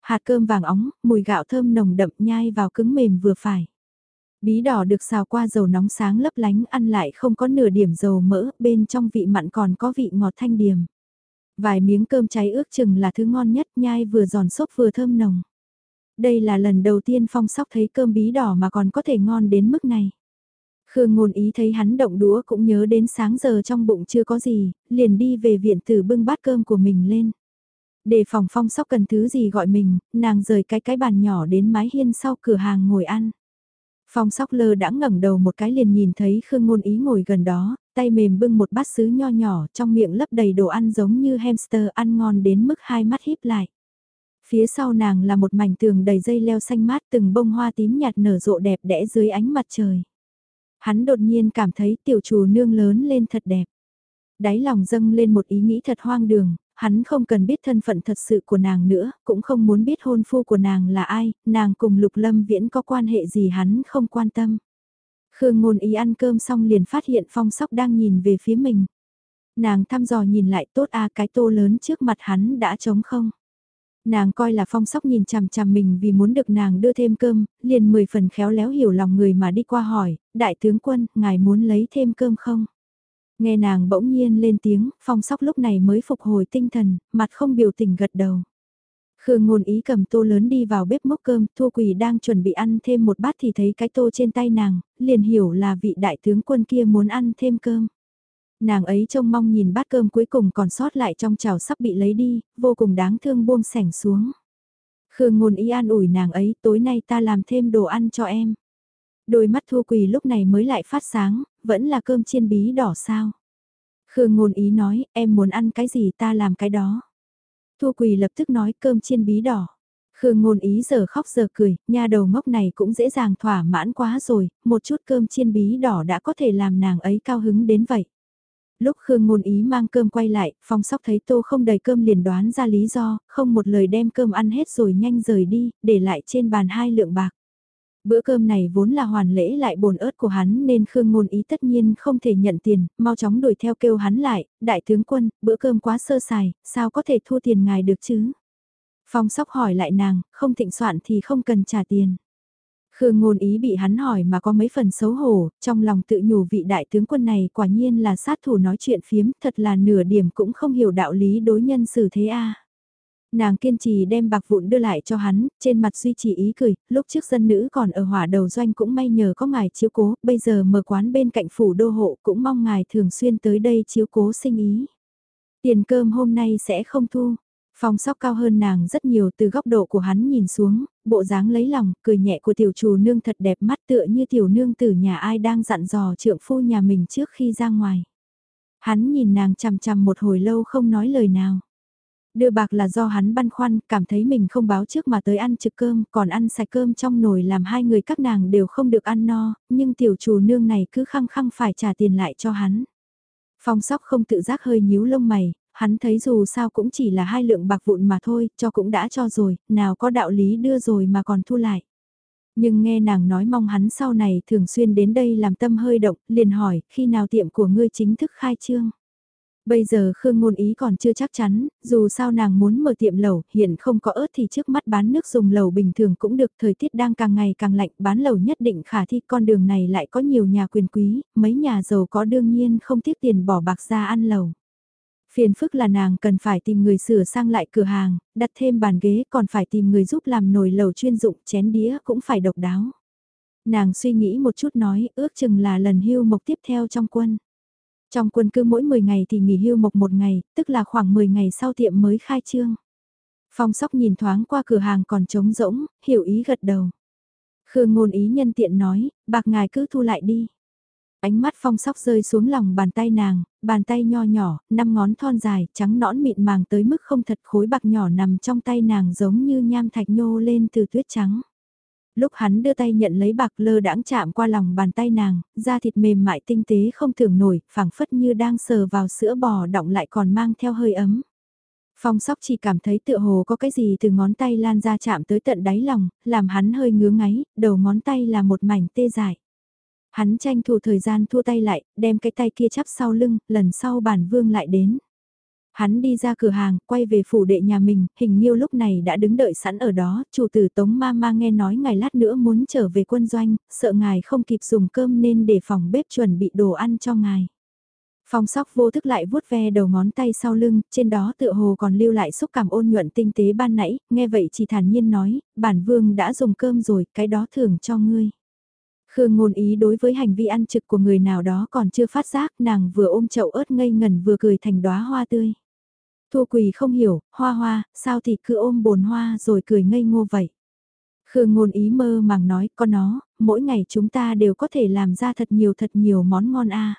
Hạt cơm vàng óng, mùi gạo thơm nồng đậm nhai vào cứng mềm vừa phải. Bí đỏ được xào qua dầu nóng sáng lấp lánh ăn lại không có nửa điểm dầu mỡ, bên trong vị mặn còn có vị ngọt thanh điểm. Vài miếng cơm cháy ước chừng là thứ ngon nhất nhai vừa giòn xốp vừa thơm nồng. Đây là lần đầu tiên phong sóc thấy cơm bí đỏ mà còn có thể ngon đến mức này. Khương ngôn ý thấy hắn động đũa cũng nhớ đến sáng giờ trong bụng chưa có gì, liền đi về viện tử bưng bát cơm của mình lên. Để phòng phong sóc cần thứ gì gọi mình, nàng rời cái cái bàn nhỏ đến mái hiên sau cửa hàng ngồi ăn. Phong sóc lơ đã ngẩng đầu một cái liền nhìn thấy Khương Ngôn Ý ngồi gần đó, tay mềm bưng một bát sứ nho nhỏ trong miệng lấp đầy đồ ăn giống như hamster ăn ngon đến mức hai mắt híp lại. Phía sau nàng là một mảnh tường đầy dây leo xanh mát từng bông hoa tím nhạt nở rộ đẹp đẽ dưới ánh mặt trời. Hắn đột nhiên cảm thấy tiểu chủ nương lớn lên thật đẹp. Đáy lòng dâng lên một ý nghĩ thật hoang đường, hắn không cần biết thân phận thật sự của nàng nữa, cũng không muốn biết hôn phu của nàng là ai, nàng cùng Lục Lâm Viễn có quan hệ gì hắn không quan tâm. Khương ngôn ý ăn cơm xong liền phát hiện phong sóc đang nhìn về phía mình. Nàng thăm dò nhìn lại tốt a cái tô lớn trước mặt hắn đã trống không. Nàng coi là phong sóc nhìn chằm chằm mình vì muốn được nàng đưa thêm cơm, liền mười phần khéo léo hiểu lòng người mà đi qua hỏi, đại tướng quân, ngài muốn lấy thêm cơm không? Nghe nàng bỗng nhiên lên tiếng, phong sóc lúc này mới phục hồi tinh thần, mặt không biểu tình gật đầu. Khương ngôn ý cầm tô lớn đi vào bếp mốc cơm, thua quỳ đang chuẩn bị ăn thêm một bát thì thấy cái tô trên tay nàng, liền hiểu là vị đại tướng quân kia muốn ăn thêm cơm. Nàng ấy trông mong nhìn bát cơm cuối cùng còn sót lại trong chảo sắp bị lấy đi, vô cùng đáng thương buông sẻng xuống. Khương ngôn ý an ủi nàng ấy, tối nay ta làm thêm đồ ăn cho em. Đôi mắt Thu Quỳ lúc này mới lại phát sáng, vẫn là cơm chiên bí đỏ sao. Khương ngôn ý nói, em muốn ăn cái gì ta làm cái đó. Thu Quỳ lập tức nói cơm chiên bí đỏ. Khương ngôn ý giờ khóc giờ cười, nha đầu ngốc này cũng dễ dàng thỏa mãn quá rồi, một chút cơm chiên bí đỏ đã có thể làm nàng ấy cao hứng đến vậy. Lúc Khương ngôn ý mang cơm quay lại, phong sóc thấy tô không đầy cơm liền đoán ra lý do, không một lời đem cơm ăn hết rồi nhanh rời đi, để lại trên bàn hai lượng bạc. Bữa cơm này vốn là hoàn lễ lại bồn ớt của hắn nên Khương Ngôn Ý tất nhiên không thể nhận tiền, mau chóng đuổi theo kêu hắn lại, đại tướng quân, bữa cơm quá sơ sài, sao có thể thua tiền ngài được chứ? Phong sóc hỏi lại nàng, không thịnh soạn thì không cần trả tiền. Khương Ngôn Ý bị hắn hỏi mà có mấy phần xấu hổ, trong lòng tự nhủ vị đại tướng quân này quả nhiên là sát thủ nói chuyện phiếm, thật là nửa điểm cũng không hiểu đạo lý đối nhân xử thế a. Nàng kiên trì đem bạc vụn đưa lại cho hắn, trên mặt duy trì ý cười, lúc trước dân nữ còn ở hỏa đầu doanh cũng may nhờ có ngài chiếu cố, bây giờ mở quán bên cạnh phủ đô hộ cũng mong ngài thường xuyên tới đây chiếu cố sinh ý. Tiền cơm hôm nay sẽ không thu. Phong sóc cao hơn nàng rất nhiều từ góc độ của hắn nhìn xuống, bộ dáng lấy lòng, cười nhẹ của tiểu chủ nương thật đẹp mắt tựa như tiểu nương từ nhà ai đang dặn dò trượng phu nhà mình trước khi ra ngoài. Hắn nhìn nàng chằm chằm một hồi lâu không nói lời nào. Đưa bạc là do hắn băn khoăn, cảm thấy mình không báo trước mà tới ăn trực cơm, còn ăn sạch cơm trong nồi làm hai người các nàng đều không được ăn no, nhưng tiểu chủ nương này cứ khăng khăng phải trả tiền lại cho hắn. Phong sóc không tự giác hơi nhíu lông mày, hắn thấy dù sao cũng chỉ là hai lượng bạc vụn mà thôi, cho cũng đã cho rồi, nào có đạo lý đưa rồi mà còn thu lại. Nhưng nghe nàng nói mong hắn sau này thường xuyên đến đây làm tâm hơi động, liền hỏi, khi nào tiệm của ngươi chính thức khai trương. Bây giờ Khương Ngôn Ý còn chưa chắc chắn, dù sao nàng muốn mở tiệm lẩu, hiện không có ớt thì trước mắt bán nước dùng lẩu bình thường cũng được, thời tiết đang càng ngày càng lạnh, bán lẩu nhất định khả thi, con đường này lại có nhiều nhà quyền quý, mấy nhà giàu có đương nhiên không tiếc tiền bỏ bạc ra ăn lẩu. Phiền phức là nàng cần phải tìm người sửa sang lại cửa hàng, đặt thêm bàn ghế còn phải tìm người giúp làm nồi lẩu chuyên dụng, chén đĩa cũng phải độc đáo. Nàng suy nghĩ một chút nói, ước chừng là lần hưu mộc tiếp theo trong quân. Trong quân cứ mỗi 10 ngày thì nghỉ hưu mộc một ngày, tức là khoảng 10 ngày sau tiệm mới khai trương. Phong sóc nhìn thoáng qua cửa hàng còn trống rỗng, hiểu ý gật đầu. Khương ngôn ý nhân tiện nói, bạc ngài cứ thu lại đi. Ánh mắt phong sóc rơi xuống lòng bàn tay nàng, bàn tay nho nhỏ, năm ngón thon dài, trắng nõn mịn màng tới mức không thật khối bạc nhỏ nằm trong tay nàng giống như nham thạch nhô lên từ tuyết trắng lúc hắn đưa tay nhận lấy bạc lơ đãng chạm qua lòng bàn tay nàng, da thịt mềm mại tinh tế không thường nổi, phảng phất như đang sờ vào sữa bò động lại còn mang theo hơi ấm. Phong sóc chỉ cảm thấy tựa hồ có cái gì từ ngón tay lan ra chạm tới tận đáy lòng, làm hắn hơi ngứa ngáy, đầu ngón tay là một mảnh tê dại. Hắn tranh thủ thời gian thua tay lại, đem cái tay kia chắp sau lưng, lần sau bản vương lại đến. Hắn đi ra cửa hàng, quay về phủ đệ nhà mình, hình như lúc này đã đứng đợi sẵn ở đó, chủ tử Tống Ma Ma nghe nói ngày lát nữa muốn trở về quân doanh, sợ ngài không kịp dùng cơm nên để phòng bếp chuẩn bị đồ ăn cho ngài. Phong sóc vô thức lại vuốt ve đầu ngón tay sau lưng, trên đó tựa hồ còn lưu lại xúc cảm ôn nhuận tinh tế ban nãy, nghe vậy chỉ thản nhiên nói, bản vương đã dùng cơm rồi, cái đó thưởng cho ngươi. Khương ngôn ý đối với hành vi ăn trực của người nào đó còn chưa phát giác, nàng vừa ôm chậu ớt ngây ngần vừa cười thành đóa hoa tươi. Thu quỳ không hiểu, hoa hoa, sao thì cứ ôm bồn hoa rồi cười ngây ngô vậy. Khương ngôn ý mơ màng nói, con nó, mỗi ngày chúng ta đều có thể làm ra thật nhiều thật nhiều món ngon a.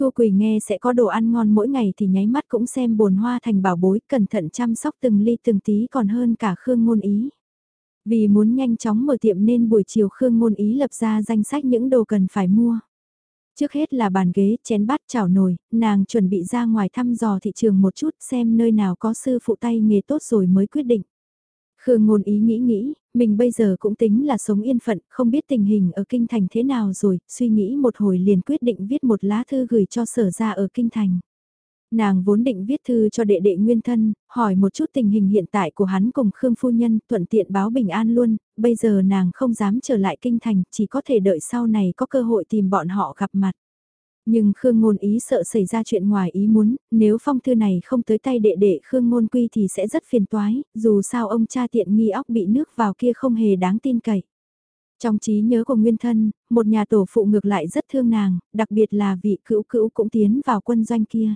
Thu Quỳ nghe sẽ có đồ ăn ngon mỗi ngày thì nháy mắt cũng xem bồn hoa thành bảo bối, cẩn thận chăm sóc từng ly từng tí còn hơn cả Khương ngôn ý. Vì muốn nhanh chóng mở tiệm nên buổi chiều Khương ngôn ý lập ra danh sách những đồ cần phải mua. Trước hết là bàn ghế, chén bát chảo nồi, nàng chuẩn bị ra ngoài thăm dò thị trường một chút xem nơi nào có sư phụ tay nghề tốt rồi mới quyết định. Khương ngôn ý nghĩ nghĩ, mình bây giờ cũng tính là sống yên phận, không biết tình hình ở kinh thành thế nào rồi, suy nghĩ một hồi liền quyết định viết một lá thư gửi cho sở ra ở kinh thành. Nàng vốn định viết thư cho đệ đệ nguyên thân, hỏi một chút tình hình hiện tại của hắn cùng Khương Phu Nhân, thuận tiện báo bình an luôn, bây giờ nàng không dám trở lại kinh thành, chỉ có thể đợi sau này có cơ hội tìm bọn họ gặp mặt. Nhưng Khương Ngôn ý sợ xảy ra chuyện ngoài ý muốn, nếu phong thư này không tới tay đệ đệ Khương Ngôn Quy thì sẽ rất phiền toái, dù sao ông cha tiện nghi óc bị nước vào kia không hề đáng tin cậy. Trong trí nhớ của nguyên thân, một nhà tổ phụ ngược lại rất thương nàng, đặc biệt là vị cữu cữu cũng tiến vào quân doanh kia.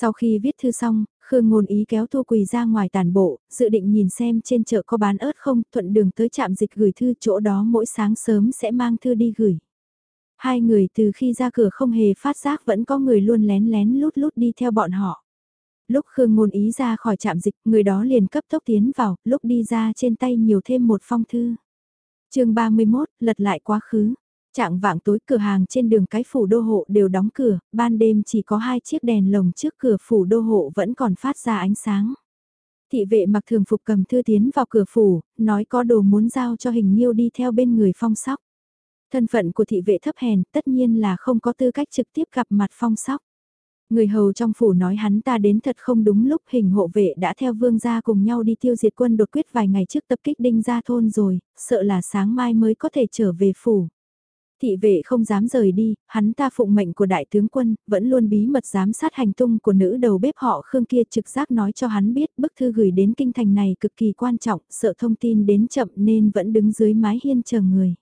Sau khi viết thư xong, Khương ngôn ý kéo Thu Quỳ ra ngoài tàn bộ, dự định nhìn xem trên chợ có bán ớt không, thuận đường tới trạm dịch gửi thư chỗ đó mỗi sáng sớm sẽ mang thư đi gửi. Hai người từ khi ra cửa không hề phát giác vẫn có người luôn lén lén lút lút đi theo bọn họ. Lúc Khương ngôn ý ra khỏi trạm dịch, người đó liền cấp tốc tiến vào, lúc đi ra trên tay nhiều thêm một phong thư. chương 31, lật lại quá khứ. Trạng vạng tối cửa hàng trên đường cái phủ đô hộ đều đóng cửa, ban đêm chỉ có hai chiếc đèn lồng trước cửa phủ đô hộ vẫn còn phát ra ánh sáng. Thị vệ mặc thường phục cầm thư tiến vào cửa phủ, nói có đồ muốn giao cho hình nhiêu đi theo bên người phong sóc. Thân phận của thị vệ thấp hèn tất nhiên là không có tư cách trực tiếp gặp mặt phong sóc. Người hầu trong phủ nói hắn ta đến thật không đúng lúc hình hộ vệ đã theo vương gia cùng nhau đi tiêu diệt quân đột quyết vài ngày trước tập kích đinh gia thôn rồi, sợ là sáng mai mới có thể trở về phủ. Thị vệ không dám rời đi, hắn ta phụng mệnh của đại tướng quân, vẫn luôn bí mật giám sát hành tung của nữ đầu bếp họ Khương kia trực giác nói cho hắn biết bức thư gửi đến kinh thành này cực kỳ quan trọng, sợ thông tin đến chậm nên vẫn đứng dưới mái hiên chờ người.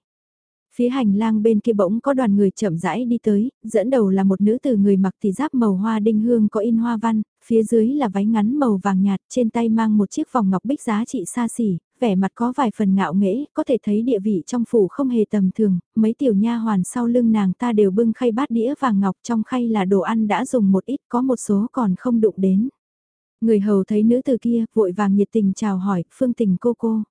Phía hành lang bên kia bỗng có đoàn người chậm rãi đi tới, dẫn đầu là một nữ từ người mặc thì giáp màu hoa đinh hương có in hoa văn, phía dưới là váy ngắn màu vàng nhạt, trên tay mang một chiếc vòng ngọc bích giá trị xa xỉ, vẻ mặt có vài phần ngạo nghễ, có thể thấy địa vị trong phủ không hề tầm thường, mấy tiểu nha hoàn sau lưng nàng ta đều bưng khay bát đĩa vàng ngọc trong khay là đồ ăn đã dùng một ít có một số còn không đụng đến. Người hầu thấy nữ từ kia, vội vàng nhiệt tình chào hỏi, phương tình cô cô.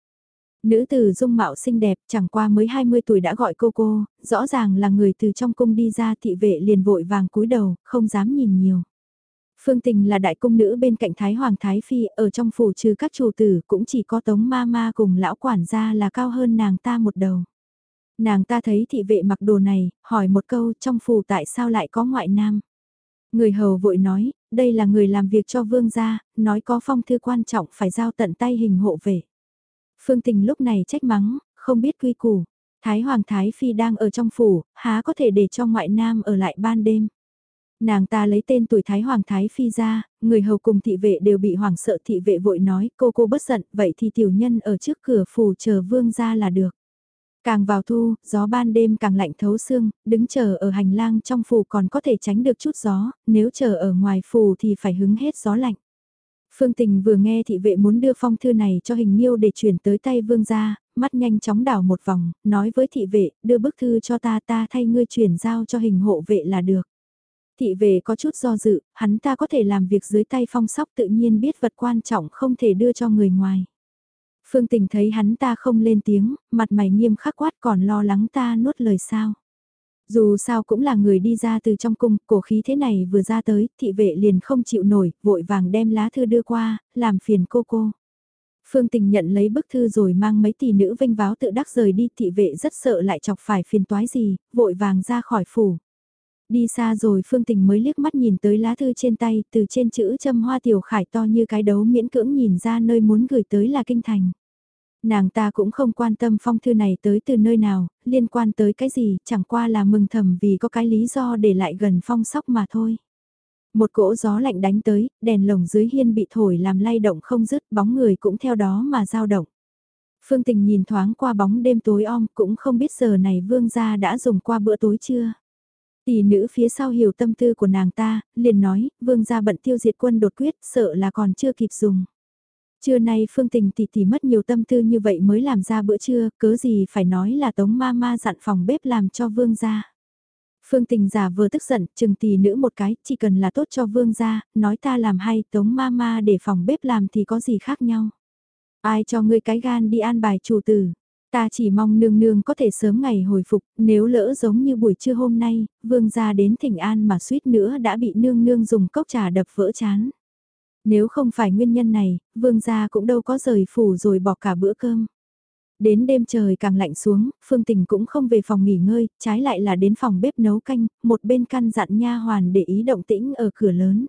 Nữ từ dung mạo xinh đẹp, chẳng qua mới 20 tuổi đã gọi cô cô, rõ ràng là người từ trong cung đi ra thị vệ liền vội vàng cúi đầu, không dám nhìn nhiều. Phương Tình là đại cung nữ bên cạnh Thái Hoàng Thái Phi, ở trong phủ trừ các chủ tử cũng chỉ có Tống Ma Ma cùng lão quản gia là cao hơn nàng ta một đầu. Nàng ta thấy thị vệ mặc đồ này, hỏi một câu trong phủ tại sao lại có ngoại nam. Người hầu vội nói, đây là người làm việc cho vương gia, nói có phong thư quan trọng phải giao tận tay hình hộ về. Phương Tình lúc này trách mắng, không biết quy củ. Thái Hoàng Thái Phi đang ở trong phủ, há có thể để cho ngoại nam ở lại ban đêm. Nàng ta lấy tên tuổi Thái Hoàng Thái Phi ra, người hầu cùng thị vệ đều bị hoảng sợ thị vệ vội nói cô cô bất giận, vậy thì tiểu nhân ở trước cửa phủ chờ vương ra là được. Càng vào thu, gió ban đêm càng lạnh thấu xương, đứng chờ ở hành lang trong phủ còn có thể tránh được chút gió, nếu chờ ở ngoài phủ thì phải hứng hết gió lạnh. Phương Tình vừa nghe thị vệ muốn đưa phong thư này cho hình miêu để chuyển tới tay vương gia, mắt nhanh chóng đảo một vòng, nói với thị vệ, đưa bức thư cho ta ta thay ngươi chuyển giao cho hình hộ vệ là được. Thị vệ có chút do dự, hắn ta có thể làm việc dưới tay phong sóc tự nhiên biết vật quan trọng không thể đưa cho người ngoài. Phương Tình thấy hắn ta không lên tiếng, mặt mày nghiêm khắc quát còn lo lắng ta nuốt lời sao. Dù sao cũng là người đi ra từ trong cung, cổ khí thế này vừa ra tới, thị vệ liền không chịu nổi, vội vàng đem lá thư đưa qua, làm phiền cô cô. Phương Tình nhận lấy bức thư rồi mang mấy tỷ nữ vinh váo tự đắc rời đi, thị vệ rất sợ lại chọc phải phiền toái gì, vội vàng ra khỏi phủ. Đi xa rồi Phương Tình mới liếc mắt nhìn tới lá thư trên tay, từ trên chữ châm hoa tiểu khải to như cái đấu miễn cưỡng nhìn ra nơi muốn gửi tới là kinh thành. Nàng ta cũng không quan tâm phong thư này tới từ nơi nào, liên quan tới cái gì, chẳng qua là mừng thầm vì có cái lý do để lại gần phong sóc mà thôi. Một cỗ gió lạnh đánh tới, đèn lồng dưới hiên bị thổi làm lay động không dứt, bóng người cũng theo đó mà dao động. Phương Tình nhìn thoáng qua bóng đêm tối om, cũng không biết giờ này vương gia đã dùng qua bữa tối chưa. Tỷ nữ phía sau hiểu tâm tư của nàng ta, liền nói, vương gia bận tiêu diệt quân đột quyết, sợ là còn chưa kịp dùng. Trưa nay Phương Tình tỷ tỷ mất nhiều tâm tư như vậy mới làm ra bữa trưa, cớ gì phải nói là Tống ma ma dặn phòng bếp làm cho vương gia. Phương Tình giả vừa tức giận, chừng tỷ nữ một cái, chỉ cần là tốt cho vương gia, nói ta làm hay Tống ma ma để phòng bếp làm thì có gì khác nhau. Ai cho ngươi cái gan đi an bài chủ tử. Ta chỉ mong nương nương có thể sớm ngày hồi phục, nếu lỡ giống như buổi trưa hôm nay, vương gia đến thỉnh an mà suýt nữa đã bị nương nương dùng cốc trà đập vỡ chán. Nếu không phải nguyên nhân này, vương gia cũng đâu có rời phủ rồi bỏ cả bữa cơm. Đến đêm trời càng lạnh xuống, Phương Tình cũng không về phòng nghỉ ngơi, trái lại là đến phòng bếp nấu canh, một bên căn dặn nha hoàn để ý động tĩnh ở cửa lớn.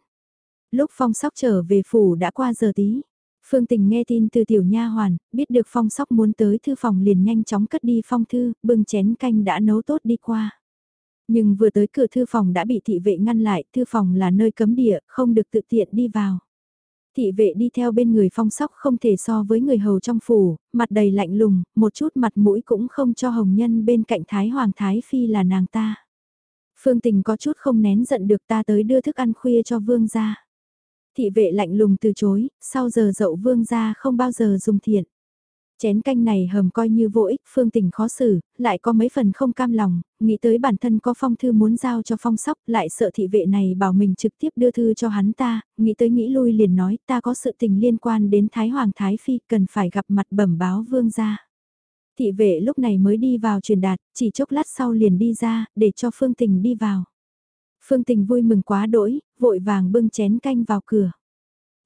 Lúc phong sóc trở về phủ đã qua giờ tí. Phương Tình nghe tin từ tiểu nha hoàn, biết được phong sóc muốn tới thư phòng liền nhanh chóng cất đi phong thư, bưng chén canh đã nấu tốt đi qua. Nhưng vừa tới cửa thư phòng đã bị thị vệ ngăn lại, thư phòng là nơi cấm địa, không được tự tiện đi vào. Thị vệ đi theo bên người phong sóc không thể so với người hầu trong phủ, mặt đầy lạnh lùng, một chút mặt mũi cũng không cho hồng nhân bên cạnh Thái Hoàng Thái Phi là nàng ta. Phương tình có chút không nén giận được ta tới đưa thức ăn khuya cho vương gia. Thị vệ lạnh lùng từ chối, sau giờ dậu vương gia không bao giờ dùng thiện. Chén canh này hầm coi như vô ích, phương tình khó xử, lại có mấy phần không cam lòng, nghĩ tới bản thân có phong thư muốn giao cho phong sóc, lại sợ thị vệ này bảo mình trực tiếp đưa thư cho hắn ta, nghĩ tới nghĩ lui liền nói ta có sự tình liên quan đến Thái Hoàng Thái Phi cần phải gặp mặt bẩm báo vương gia. Thị vệ lúc này mới đi vào truyền đạt, chỉ chốc lát sau liền đi ra, để cho phương tình đi vào. Phương tình vui mừng quá đỗi, vội vàng bưng chén canh vào cửa.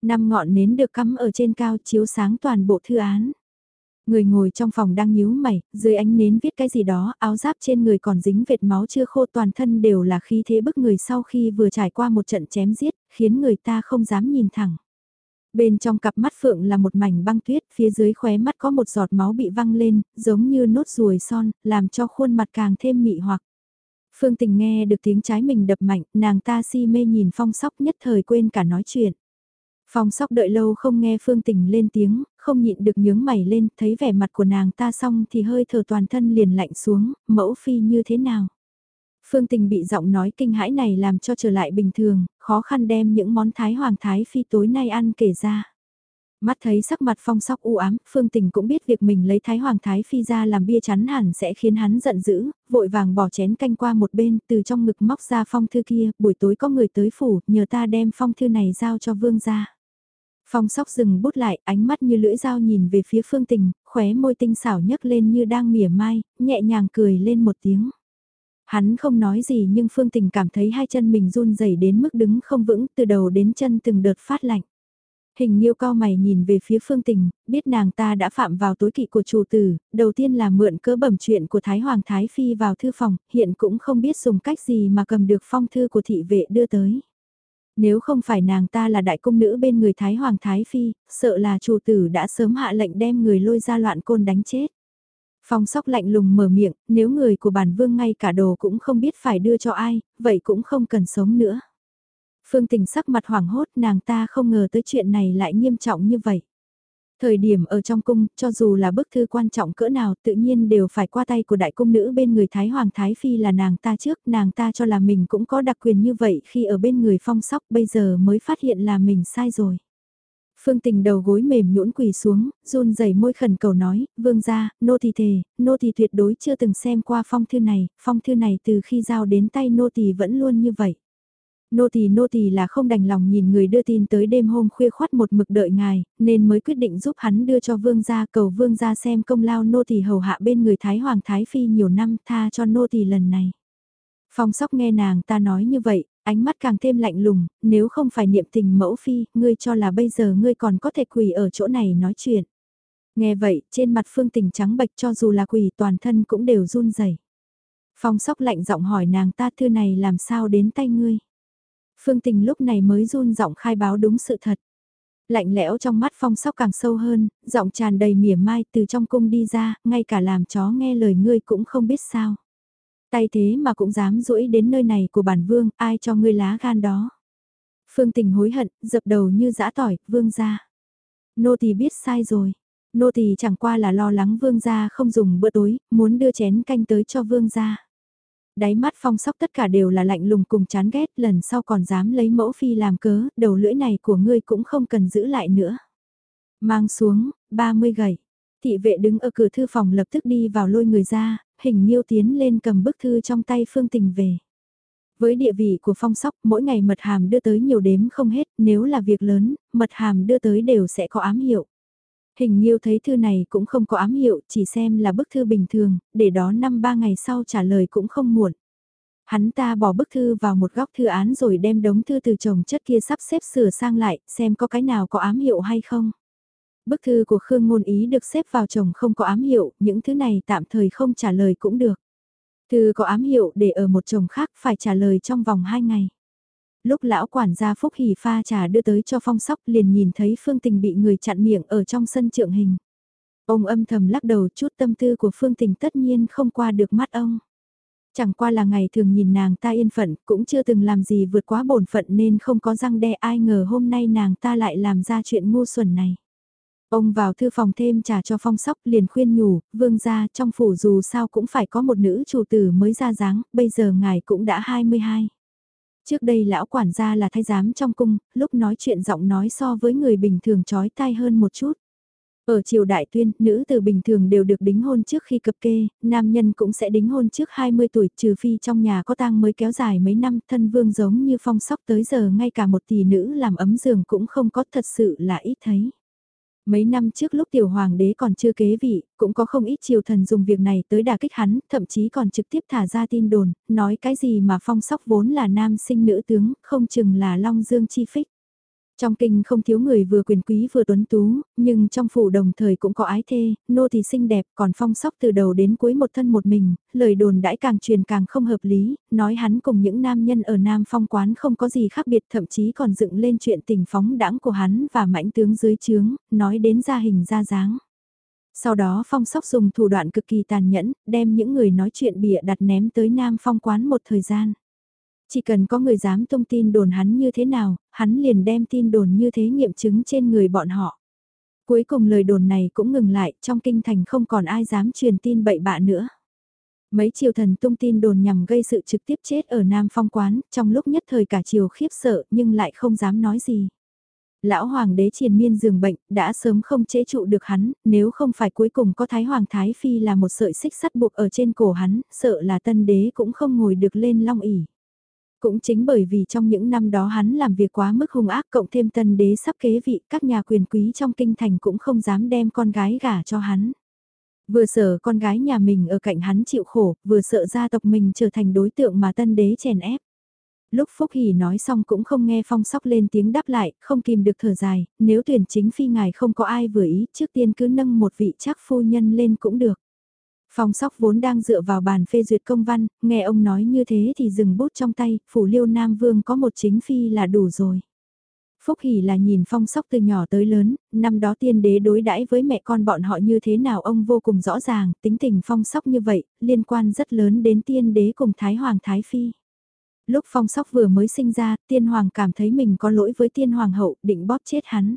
Năm ngọn nến được cắm ở trên cao chiếu sáng toàn bộ thư án. Người ngồi trong phòng đang nhíu mày, dưới ánh nến viết cái gì đó, áo giáp trên người còn dính vệt máu chưa khô toàn thân đều là khí thế bức người sau khi vừa trải qua một trận chém giết, khiến người ta không dám nhìn thẳng. Bên trong cặp mắt phượng là một mảnh băng tuyết, phía dưới khóe mắt có một giọt máu bị văng lên, giống như nốt ruồi son, làm cho khuôn mặt càng thêm mị hoặc. Phương tình nghe được tiếng trái mình đập mạnh, nàng ta si mê nhìn phong sóc nhất thời quên cả nói chuyện. Phong sóc đợi lâu không nghe phương tình lên tiếng, không nhịn được nhướng mày lên, thấy vẻ mặt của nàng ta xong thì hơi thở toàn thân liền lạnh xuống, mẫu phi như thế nào. Phương tình bị giọng nói kinh hãi này làm cho trở lại bình thường, khó khăn đem những món thái hoàng thái phi tối nay ăn kể ra. Mắt thấy sắc mặt phong sóc u ám, Phương Tình cũng biết việc mình lấy Thái Hoàng Thái Phi ra làm bia chắn hẳn sẽ khiến hắn giận dữ, vội vàng bỏ chén canh qua một bên, từ trong ngực móc ra phong thư kia, buổi tối có người tới phủ, nhờ ta đem phong thư này giao cho vương gia. Phong sóc dừng bút lại, ánh mắt như lưỡi dao nhìn về phía phương tình, khóe môi tinh xảo nhấc lên như đang mỉa mai, nhẹ nhàng cười lên một tiếng. Hắn không nói gì nhưng phương tình cảm thấy hai chân mình run rẩy đến mức đứng không vững từ đầu đến chân từng đợt phát lạnh. Hình nhiêu cao mày nhìn về phía phương tình, biết nàng ta đã phạm vào tối kỵ của chủ tử, đầu tiên là mượn cớ bẩm chuyện của Thái Hoàng Thái Phi vào thư phòng, hiện cũng không biết dùng cách gì mà cầm được phong thư của thị vệ đưa tới. Nếu không phải nàng ta là đại cung nữ bên người Thái Hoàng Thái Phi, sợ là chủ tử đã sớm hạ lệnh đem người lôi ra loạn côn đánh chết. Phong sóc lạnh lùng mở miệng, nếu người của bản vương ngay cả đồ cũng không biết phải đưa cho ai, vậy cũng không cần sống nữa. Phương tình sắc mặt hoảng hốt nàng ta không ngờ tới chuyện này lại nghiêm trọng như vậy. Thời điểm ở trong cung, cho dù là bức thư quan trọng cỡ nào tự nhiên đều phải qua tay của đại cung nữ bên người Thái Hoàng Thái Phi là nàng ta trước, nàng ta cho là mình cũng có đặc quyền như vậy khi ở bên người phong sóc bây giờ mới phát hiện là mình sai rồi. Phương tình đầu gối mềm nhũn quỳ xuống, run rẩy môi khẩn cầu nói, vương gia, nô tỳ thề, nô tỳ tuyệt đối chưa từng xem qua phong thư này, phong thư này từ khi giao đến tay nô tỳ vẫn luôn như vậy. Nô tỳ nô tỳ là không đành lòng nhìn người đưa tin tới đêm hôm khuya khoát một mực đợi ngài, nên mới quyết định giúp hắn đưa cho vương gia cầu vương gia xem công lao nô tỳ hầu hạ bên người Thái Hoàng Thái Phi nhiều năm tha cho nô tỳ lần này. Phong sóc nghe nàng ta nói như vậy, ánh mắt càng thêm lạnh lùng, nếu không phải niệm tình mẫu phi, ngươi cho là bây giờ ngươi còn có thể quỳ ở chỗ này nói chuyện. Nghe vậy, trên mặt phương tình trắng bệch cho dù là quỳ toàn thân cũng đều run rẩy. Phong sóc lạnh giọng hỏi nàng ta thư này làm sao đến tay ngươi. Phương tình lúc này mới run giọng khai báo đúng sự thật. Lạnh lẽo trong mắt phong sóc càng sâu hơn, giọng tràn đầy mỉa mai từ trong cung đi ra, ngay cả làm chó nghe lời ngươi cũng không biết sao. Tay thế mà cũng dám rũi đến nơi này của bản vương, ai cho ngươi lá gan đó. Phương tình hối hận, dập đầu như dã tỏi, vương ra. Nô tỳ biết sai rồi. Nô tỳ chẳng qua là lo lắng vương gia không dùng bữa tối, muốn đưa chén canh tới cho vương gia. Đáy mắt phong sóc tất cả đều là lạnh lùng cùng chán ghét, lần sau còn dám lấy mẫu phi làm cớ, đầu lưỡi này của ngươi cũng không cần giữ lại nữa. Mang xuống, 30 gậy. Thị vệ đứng ở cửa thư phòng lập tức đi vào lôi người ra, hình nhiêu tiến lên cầm bức thư trong tay phương tình về. Với địa vị của phong sóc, mỗi ngày mật hàm đưa tới nhiều đếm không hết, nếu là việc lớn, mật hàm đưa tới đều sẽ có ám hiệu. Hình nhiêu thấy thư này cũng không có ám hiệu, chỉ xem là bức thư bình thường, để đó năm ba ngày sau trả lời cũng không muộn. Hắn ta bỏ bức thư vào một góc thư án rồi đem đống thư từ chồng chất kia sắp xếp sửa sang lại, xem có cái nào có ám hiệu hay không. Bức thư của Khương Ngôn Ý được xếp vào chồng không có ám hiệu, những thứ này tạm thời không trả lời cũng được. Thư có ám hiệu để ở một chồng khác phải trả lời trong vòng 2 ngày. Lúc lão quản gia Phúc Hỷ pha trà đưa tới cho phong sóc liền nhìn thấy Phương Tình bị người chặn miệng ở trong sân trượng hình. Ông âm thầm lắc đầu chút tâm tư của Phương Tình tất nhiên không qua được mắt ông. Chẳng qua là ngày thường nhìn nàng ta yên phận cũng chưa từng làm gì vượt quá bổn phận nên không có răng đe ai ngờ hôm nay nàng ta lại làm ra chuyện ngu xuẩn này. Ông vào thư phòng thêm trà cho phong sóc liền khuyên nhủ, vương gia trong phủ dù sao cũng phải có một nữ chủ tử mới ra dáng, bây giờ ngài cũng đã 22. Trước đây lão quản gia là thái giám trong cung, lúc nói chuyện giọng nói so với người bình thường trói tai hơn một chút. Ở triều đại tuyên, nữ từ bình thường đều được đính hôn trước khi cập kê, nam nhân cũng sẽ đính hôn trước 20 tuổi, trừ phi trong nhà có tang mới kéo dài mấy năm, thân vương giống như phong sóc tới giờ ngay cả một tỷ nữ làm ấm giường cũng không có thật sự là ít thấy. Mấy năm trước lúc tiểu hoàng đế còn chưa kế vị, cũng có không ít triều thần dùng việc này tới đả kích hắn, thậm chí còn trực tiếp thả ra tin đồn, nói cái gì mà phong sóc vốn là nam sinh nữ tướng, không chừng là long dương chi phích. Trong kinh không thiếu người vừa quyền quý vừa tuấn tú, nhưng trong phủ đồng thời cũng có ái thê, nô thì xinh đẹp, còn phong sóc từ đầu đến cuối một thân một mình, lời đồn đãi càng truyền càng không hợp lý, nói hắn cùng những nam nhân ở Nam Phong quán không có gì khác biệt thậm chí còn dựng lên chuyện tình phóng đãng của hắn và mãnh tướng dưới trướng, nói đến gia hình ra dáng. Sau đó phong sóc dùng thủ đoạn cực kỳ tàn nhẫn, đem những người nói chuyện bịa đặt ném tới Nam Phong quán một thời gian. Chỉ cần có người dám tung tin đồn hắn như thế nào, hắn liền đem tin đồn như thế nghiệm chứng trên người bọn họ. Cuối cùng lời đồn này cũng ngừng lại, trong kinh thành không còn ai dám truyền tin bậy bạ nữa. Mấy triều thần tung tin đồn nhằm gây sự trực tiếp chết ở Nam Phong Quán, trong lúc nhất thời cả triều khiếp sợ nhưng lại không dám nói gì. Lão Hoàng đế triền miên giường bệnh, đã sớm không chế trụ được hắn, nếu không phải cuối cùng có Thái Hoàng Thái Phi là một sợi xích sắt buộc ở trên cổ hắn, sợ là tân đế cũng không ngồi được lên long ỉ. Cũng chính bởi vì trong những năm đó hắn làm việc quá mức hung ác cộng thêm tân đế sắp kế vị, các nhà quyền quý trong kinh thành cũng không dám đem con gái gả cho hắn. Vừa sợ con gái nhà mình ở cạnh hắn chịu khổ, vừa sợ gia tộc mình trở thành đối tượng mà tân đế chèn ép. Lúc Phúc Hỷ nói xong cũng không nghe phong sóc lên tiếng đáp lại, không kìm được thở dài, nếu tuyển chính phi ngài không có ai vừa ý, trước tiên cứ nâng một vị chắc phu nhân lên cũng được. Phong sóc vốn đang dựa vào bàn phê duyệt công văn, nghe ông nói như thế thì dừng bút trong tay, phủ liêu Nam Vương có một chính phi là đủ rồi. Phúc Hỷ là nhìn phong sóc từ nhỏ tới lớn, năm đó tiên đế đối đãi với mẹ con bọn họ như thế nào ông vô cùng rõ ràng, tính tình phong sóc như vậy, liên quan rất lớn đến tiên đế cùng Thái Hoàng Thái Phi. Lúc phong sóc vừa mới sinh ra, tiên hoàng cảm thấy mình có lỗi với tiên hoàng hậu, định bóp chết hắn.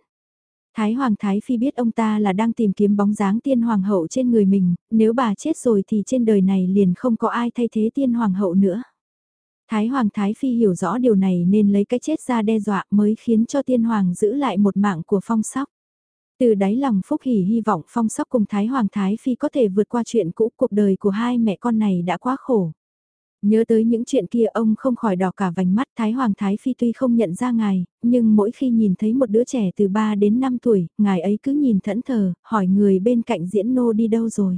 Thái Hoàng Thái Phi biết ông ta là đang tìm kiếm bóng dáng tiên hoàng hậu trên người mình, nếu bà chết rồi thì trên đời này liền không có ai thay thế tiên hoàng hậu nữa. Thái Hoàng Thái Phi hiểu rõ điều này nên lấy cái chết ra đe dọa mới khiến cho tiên hoàng giữ lại một mạng của phong sóc. Từ đáy lòng Phúc Hỷ hy vọng phong sóc cùng Thái Hoàng Thái Phi có thể vượt qua chuyện cũ cuộc đời của hai mẹ con này đã quá khổ. Nhớ tới những chuyện kia ông không khỏi đỏ cả vành mắt Thái Hoàng Thái Phi tuy không nhận ra ngài, nhưng mỗi khi nhìn thấy một đứa trẻ từ 3 đến 5 tuổi, ngài ấy cứ nhìn thẫn thờ, hỏi người bên cạnh diễn nô đi đâu rồi.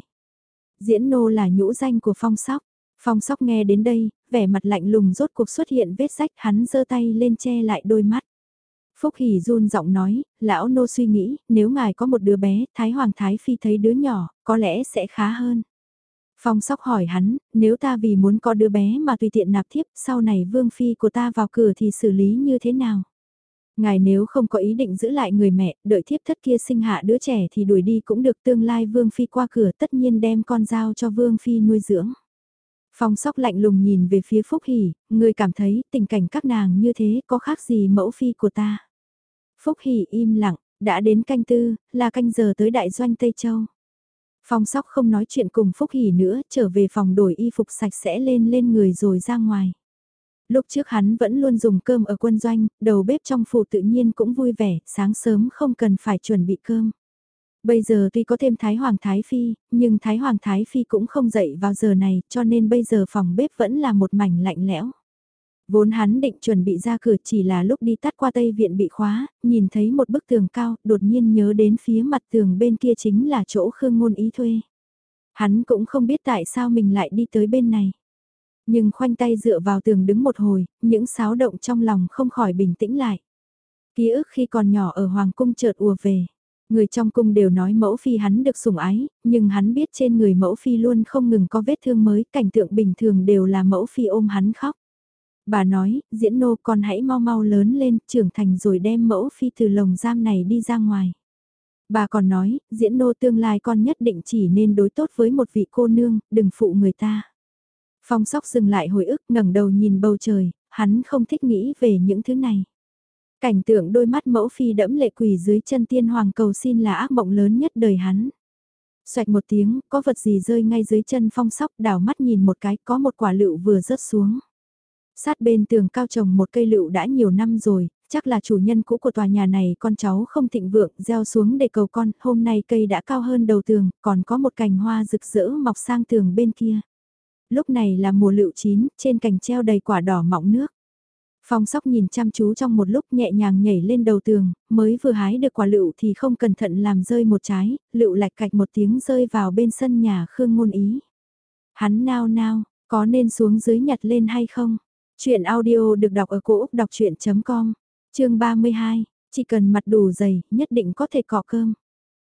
Diễn nô là nhũ danh của phong sóc. Phong sóc nghe đến đây, vẻ mặt lạnh lùng rốt cuộc xuất hiện vết rách hắn giơ tay lên che lại đôi mắt. Phúc Hỷ run giọng nói, lão nô suy nghĩ, nếu ngài có một đứa bé, Thái Hoàng Thái Phi thấy đứa nhỏ, có lẽ sẽ khá hơn. Phong sóc hỏi hắn, nếu ta vì muốn có đứa bé mà tùy tiện nạp thiếp, sau này vương phi của ta vào cửa thì xử lý như thế nào? Ngài nếu không có ý định giữ lại người mẹ, đợi thiếp thất kia sinh hạ đứa trẻ thì đuổi đi cũng được tương lai vương phi qua cửa tất nhiên đem con dao cho vương phi nuôi dưỡng. Phong sóc lạnh lùng nhìn về phía Phúc Hỷ, người cảm thấy tình cảnh các nàng như thế có khác gì mẫu phi của ta. Phúc Hỷ im lặng, đã đến canh tư, là canh giờ tới đại doanh Tây Châu. Phong sóc không nói chuyện cùng Phúc Hỷ nữa, trở về phòng đổi y phục sạch sẽ lên lên người rồi ra ngoài. Lúc trước hắn vẫn luôn dùng cơm ở quân doanh, đầu bếp trong phủ tự nhiên cũng vui vẻ, sáng sớm không cần phải chuẩn bị cơm. Bây giờ tuy có thêm Thái Hoàng Thái Phi, nhưng Thái Hoàng Thái Phi cũng không dậy vào giờ này, cho nên bây giờ phòng bếp vẫn là một mảnh lạnh lẽo. Vốn hắn định chuẩn bị ra cửa chỉ là lúc đi tắt qua Tây Viện bị khóa, nhìn thấy một bức tường cao, đột nhiên nhớ đến phía mặt tường bên kia chính là chỗ Khương Ngôn Ý thuê. Hắn cũng không biết tại sao mình lại đi tới bên này. Nhưng khoanh tay dựa vào tường đứng một hồi, những xáo động trong lòng không khỏi bình tĩnh lại. Ký ức khi còn nhỏ ở Hoàng Cung chợt ùa về. Người trong cung đều nói mẫu phi hắn được sủng ái, nhưng hắn biết trên người mẫu phi luôn không ngừng có vết thương mới, cảnh tượng bình thường đều là mẫu phi ôm hắn khóc. Bà nói, diễn nô con hãy mau mau lớn lên, trưởng thành rồi đem mẫu phi từ lồng giam này đi ra ngoài. Bà còn nói, diễn nô tương lai con nhất định chỉ nên đối tốt với một vị cô nương, đừng phụ người ta. Phong sóc dừng lại hồi ức ngẩng đầu nhìn bầu trời, hắn không thích nghĩ về những thứ này. Cảnh tượng đôi mắt mẫu phi đẫm lệ quỳ dưới chân tiên hoàng cầu xin là ác mộng lớn nhất đời hắn. Xoạch một tiếng, có vật gì rơi ngay dưới chân phong sóc đảo mắt nhìn một cái, có một quả lựu vừa rớt xuống. Sát bên tường cao trồng một cây lựu đã nhiều năm rồi, chắc là chủ nhân cũ của tòa nhà này con cháu không thịnh vượng, gieo xuống để cầu con, hôm nay cây đã cao hơn đầu tường, còn có một cành hoa rực rỡ mọc sang tường bên kia. Lúc này là mùa lựu chín, trên cành treo đầy quả đỏ mọng nước. Phong sóc nhìn chăm chú trong một lúc nhẹ nhàng nhảy lên đầu tường, mới vừa hái được quả lựu thì không cẩn thận làm rơi một trái, lựu lạch cạch một tiếng rơi vào bên sân nhà Khương Ngôn Ý. Hắn nao nao, có nên xuống dưới nhặt lên hay không? Chuyện audio được đọc ở cổ Úc đọc chuyện.com, chương 32, chỉ cần mặt đủ dày, nhất định có thể cọ cơm.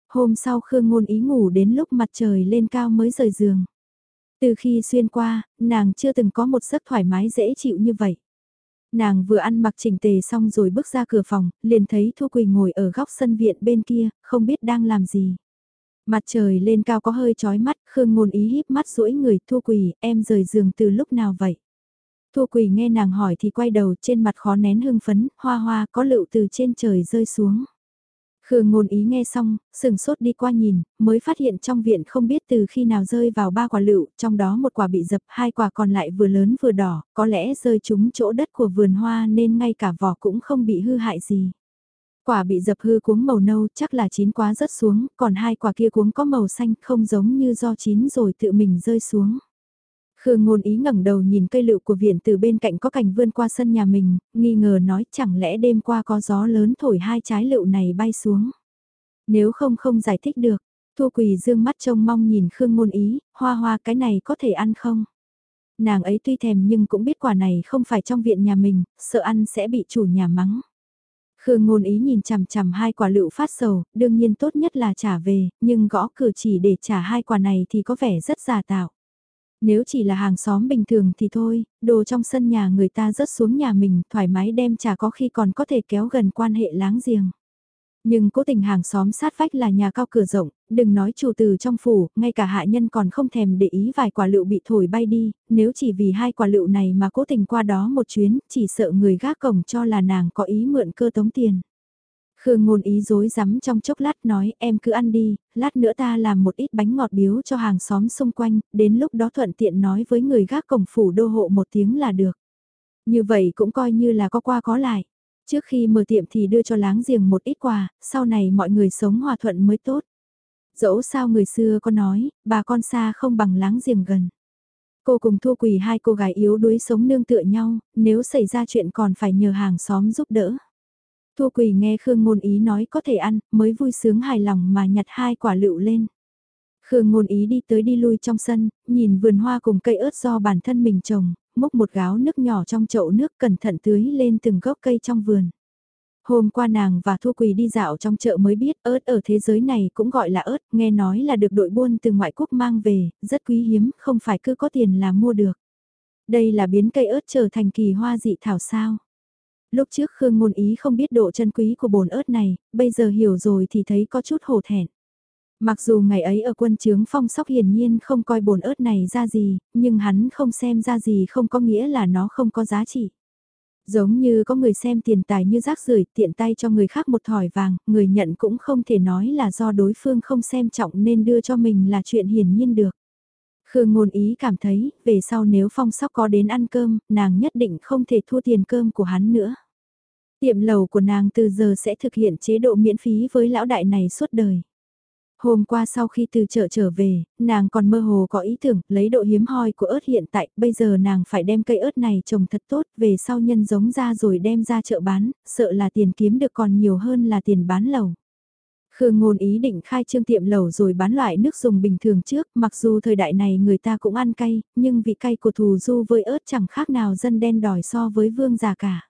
Hôm sau Khương Ngôn Ý ngủ đến lúc mặt trời lên cao mới rời giường. Từ khi xuyên qua, nàng chưa từng có một giấc thoải mái dễ chịu như vậy. Nàng vừa ăn mặc chỉnh tề xong rồi bước ra cửa phòng, liền thấy Thu Quỳ ngồi ở góc sân viện bên kia, không biết đang làm gì. Mặt trời lên cao có hơi chói mắt, Khương Ngôn Ý híp mắt duỗi người Thu Quỳ, em rời giường từ lúc nào vậy? Thu Quỳ nghe nàng hỏi thì quay đầu trên mặt khó nén hưng phấn, hoa hoa có lựu từ trên trời rơi xuống. Khương ngôn ý nghe xong, sừng sốt đi qua nhìn, mới phát hiện trong viện không biết từ khi nào rơi vào ba quả lựu, trong đó một quả bị dập, hai quả còn lại vừa lớn vừa đỏ, có lẽ rơi trúng chỗ đất của vườn hoa nên ngay cả vỏ cũng không bị hư hại gì. Quả bị dập hư cuống màu nâu chắc là chín quá rớt xuống, còn hai quả kia cuống có màu xanh không giống như do chín rồi tự mình rơi xuống. Khương ngôn ý ngẩng đầu nhìn cây lựu của viện từ bên cạnh có cành vươn qua sân nhà mình, nghi ngờ nói chẳng lẽ đêm qua có gió lớn thổi hai trái lựu này bay xuống. Nếu không không giải thích được, Thu Quỳ dương mắt trông mong nhìn Khương ngôn ý, hoa hoa cái này có thể ăn không? Nàng ấy tuy thèm nhưng cũng biết quả này không phải trong viện nhà mình, sợ ăn sẽ bị chủ nhà mắng. Khương ngôn ý nhìn chằm chằm hai quả lựu phát sầu, đương nhiên tốt nhất là trả về, nhưng gõ cửa chỉ để trả hai quả này thì có vẻ rất giả tạo. Nếu chỉ là hàng xóm bình thường thì thôi, đồ trong sân nhà người ta rớt xuống nhà mình thoải mái đem trà có khi còn có thể kéo gần quan hệ láng giềng. Nhưng cố tình hàng xóm sát vách là nhà cao cửa rộng, đừng nói chủ từ trong phủ, ngay cả hạ nhân còn không thèm để ý vài quả lựu bị thổi bay đi, nếu chỉ vì hai quả lựu này mà cố tình qua đó một chuyến, chỉ sợ người gác cổng cho là nàng có ý mượn cơ tống tiền. Khương ngôn ý dối rắm trong chốc lát nói em cứ ăn đi, lát nữa ta làm một ít bánh ngọt biếu cho hàng xóm xung quanh, đến lúc đó thuận tiện nói với người gác cổng phủ đô hộ một tiếng là được. Như vậy cũng coi như là có qua có lại. Trước khi mở tiệm thì đưa cho láng giềng một ít quà, sau này mọi người sống hòa thuận mới tốt. Dẫu sao người xưa có nói, bà con xa không bằng láng giềng gần. Cô cùng thua quỳ hai cô gái yếu đuối sống nương tựa nhau, nếu xảy ra chuyện còn phải nhờ hàng xóm giúp đỡ. Thua quỳ nghe Khương Ngôn Ý nói có thể ăn, mới vui sướng hài lòng mà nhặt hai quả lựu lên. Khương Ngôn Ý đi tới đi lui trong sân, nhìn vườn hoa cùng cây ớt do bản thân mình trồng, múc một gáo nước nhỏ trong chậu nước cẩn thận tưới lên từng gốc cây trong vườn. Hôm qua nàng và Thu Quỳ đi dạo trong chợ mới biết ớt ở thế giới này cũng gọi là ớt, nghe nói là được đội buôn từ ngoại quốc mang về, rất quý hiếm, không phải cứ có tiền là mua được. Đây là biến cây ớt trở thành kỳ hoa dị thảo sao. Lúc trước Khương Ngôn Ý không biết độ chân quý của bồn ớt này, bây giờ hiểu rồi thì thấy có chút hổ thẹn. Mặc dù ngày ấy ở quân trướng phong sóc hiển nhiên không coi bồn ớt này ra gì, nhưng hắn không xem ra gì không có nghĩa là nó không có giá trị. Giống như có người xem tiền tài như rác rưởi tiện tay cho người khác một thỏi vàng, người nhận cũng không thể nói là do đối phương không xem trọng nên đưa cho mình là chuyện hiển nhiên được. Khương ngôn ý cảm thấy, về sau nếu phong sóc có đến ăn cơm, nàng nhất định không thể thua tiền cơm của hắn nữa. Tiệm lầu của nàng từ giờ sẽ thực hiện chế độ miễn phí với lão đại này suốt đời. Hôm qua sau khi từ chợ trở về, nàng còn mơ hồ có ý tưởng lấy độ hiếm hoi của ớt hiện tại, bây giờ nàng phải đem cây ớt này trồng thật tốt, về sau nhân giống ra rồi đem ra chợ bán, sợ là tiền kiếm được còn nhiều hơn là tiền bán lầu. Khương ngôn ý định khai trương tiệm lẩu rồi bán loại nước dùng bình thường trước, mặc dù thời đại này người ta cũng ăn cay, nhưng vị cay của thù du với ớt chẳng khác nào dân đen đòi so với vương già cả.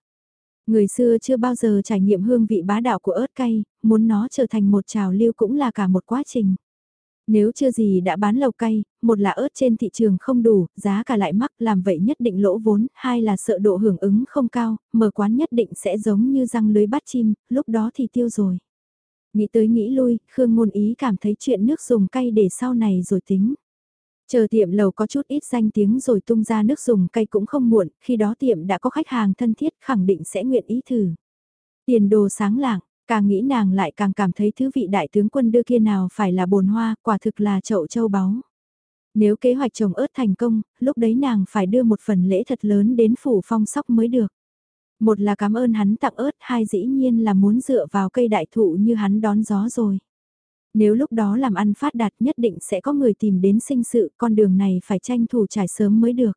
Người xưa chưa bao giờ trải nghiệm hương vị bá đạo của ớt cay, muốn nó trở thành một trào lưu cũng là cả một quá trình. Nếu chưa gì đã bán lầu cay, một là ớt trên thị trường không đủ, giá cả lại mắc làm vậy nhất định lỗ vốn, hai là sợ độ hưởng ứng không cao, mở quán nhất định sẽ giống như răng lưới bắt chim, lúc đó thì tiêu rồi. Nghĩ tới nghĩ lui, Khương Ngôn Ý cảm thấy chuyện nước dùng cay để sau này rồi tính. Chờ tiệm lầu có chút ít danh tiếng rồi tung ra nước dùng cây cũng không muộn, khi đó tiệm đã có khách hàng thân thiết khẳng định sẽ nguyện ý thử. Tiền đồ sáng lạng, càng nghĩ nàng lại càng cảm thấy thứ vị đại tướng quân đưa kia nào phải là bồn hoa, quả thực là chậu châu báu. Nếu kế hoạch trồng ớt thành công, lúc đấy nàng phải đưa một phần lễ thật lớn đến phủ phong sóc mới được. Một là cảm ơn hắn tặng ớt, hai dĩ nhiên là muốn dựa vào cây đại thụ như hắn đón gió rồi. Nếu lúc đó làm ăn phát đạt nhất định sẽ có người tìm đến sinh sự, con đường này phải tranh thủ trải sớm mới được.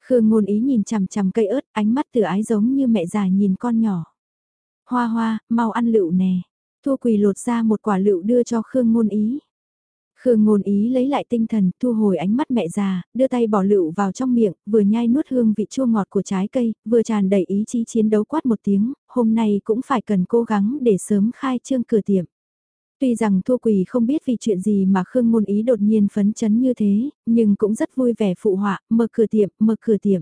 Khương ngôn ý nhìn chằm chằm cây ớt, ánh mắt từ ái giống như mẹ già nhìn con nhỏ. Hoa hoa, mau ăn lựu nè. Thu quỳ lột ra một quả lựu đưa cho Khương ngôn ý. Khương ngôn ý lấy lại tinh thần, thu hồi ánh mắt mẹ già, đưa tay bỏ lựu vào trong miệng, vừa nhai nuốt hương vị chua ngọt của trái cây, vừa tràn đầy ý chí chiến đấu quát một tiếng, hôm nay cũng phải cần cố gắng để sớm khai trương cửa tiệm. Tuy rằng thua quỳ không biết vì chuyện gì mà Khương ngôn ý đột nhiên phấn chấn như thế, nhưng cũng rất vui vẻ phụ họa, mở cửa tiệm, mở cửa tiệm.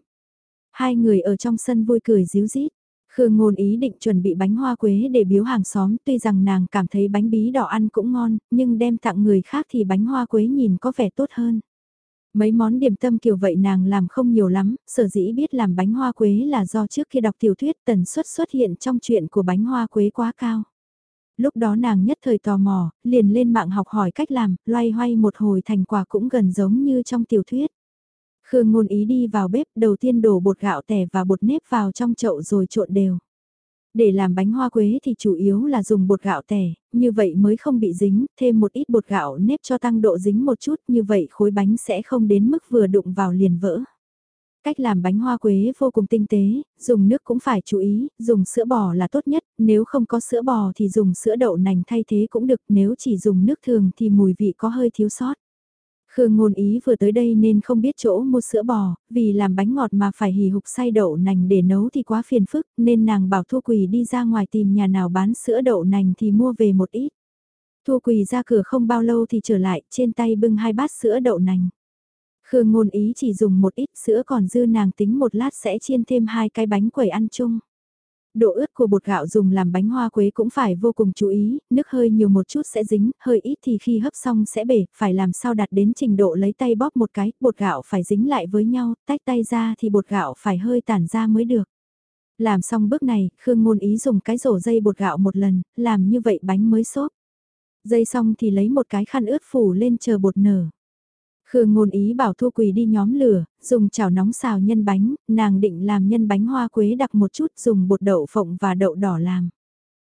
Hai người ở trong sân vui cười díu dít. Khương ngôn ý định chuẩn bị bánh hoa quế để biếu hàng xóm, tuy rằng nàng cảm thấy bánh bí đỏ ăn cũng ngon, nhưng đem tặng người khác thì bánh hoa quế nhìn có vẻ tốt hơn. Mấy món điểm tâm kiểu vậy nàng làm không nhiều lắm, sở dĩ biết làm bánh hoa quế là do trước khi đọc tiểu thuyết tần suất xuất hiện trong chuyện của bánh hoa quế quá cao. Lúc đó nàng nhất thời tò mò, liền lên mạng học hỏi cách làm, loay hoay một hồi thành quả cũng gần giống như trong tiểu thuyết. Khương ngôn ý đi vào bếp đầu tiên đổ bột gạo tẻ và bột nếp vào trong chậu rồi trộn đều. Để làm bánh hoa quế thì chủ yếu là dùng bột gạo tẻ, như vậy mới không bị dính, thêm một ít bột gạo nếp cho tăng độ dính một chút, như vậy khối bánh sẽ không đến mức vừa đụng vào liền vỡ. Cách làm bánh hoa quế vô cùng tinh tế, dùng nước cũng phải chú ý, dùng sữa bò là tốt nhất, nếu không có sữa bò thì dùng sữa đậu nành thay thế cũng được, nếu chỉ dùng nước thường thì mùi vị có hơi thiếu sót. Khương ngôn ý vừa tới đây nên không biết chỗ mua sữa bò, vì làm bánh ngọt mà phải hì hục xay đậu nành để nấu thì quá phiền phức, nên nàng bảo Thu Quỳ đi ra ngoài tìm nhà nào bán sữa đậu nành thì mua về một ít. Thu Quỳ ra cửa không bao lâu thì trở lại, trên tay bưng hai bát sữa đậu nành. Khương ngôn ý chỉ dùng một ít sữa còn dư nàng tính một lát sẽ chiên thêm hai cái bánh quẩy ăn chung. Độ ướt của bột gạo dùng làm bánh hoa quế cũng phải vô cùng chú ý, nước hơi nhiều một chút sẽ dính, hơi ít thì khi hấp xong sẽ bể, phải làm sao đạt đến trình độ lấy tay bóp một cái, bột gạo phải dính lại với nhau, tách tay ra thì bột gạo phải hơi tản ra mới được. Làm xong bước này, Khương Ngôn Ý dùng cái rổ dây bột gạo một lần, làm như vậy bánh mới xốp. Dây xong thì lấy một cái khăn ướt phủ lên chờ bột nở. Khương ngôn ý bảo Thu Quỳ đi nhóm lửa, dùng chảo nóng xào nhân bánh, nàng định làm nhân bánh hoa quế đặc một chút dùng bột đậu phộng và đậu đỏ làm.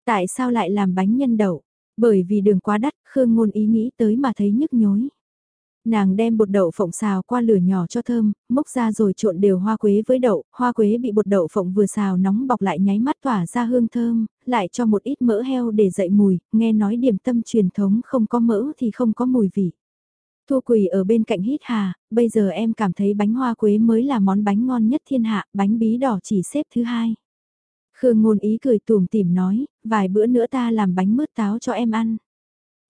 Tại sao lại làm bánh nhân đậu? Bởi vì đường quá đắt, Khương ngôn ý nghĩ tới mà thấy nhức nhối. Nàng đem bột đậu phộng xào qua lửa nhỏ cho thơm, mốc ra rồi trộn đều hoa quế với đậu, hoa quế bị bột đậu phộng vừa xào nóng bọc lại nháy mắt tỏa ra hương thơm, lại cho một ít mỡ heo để dậy mùi, nghe nói điểm tâm truyền thống không có mỡ thì không có mùi vị. Thu Quỳ ở bên cạnh hít hà, bây giờ em cảm thấy bánh hoa quế mới là món bánh ngon nhất thiên hạ, bánh bí đỏ chỉ xếp thứ hai. Khương ngôn ý cười tùm tìm nói, vài bữa nữa ta làm bánh mứt táo cho em ăn.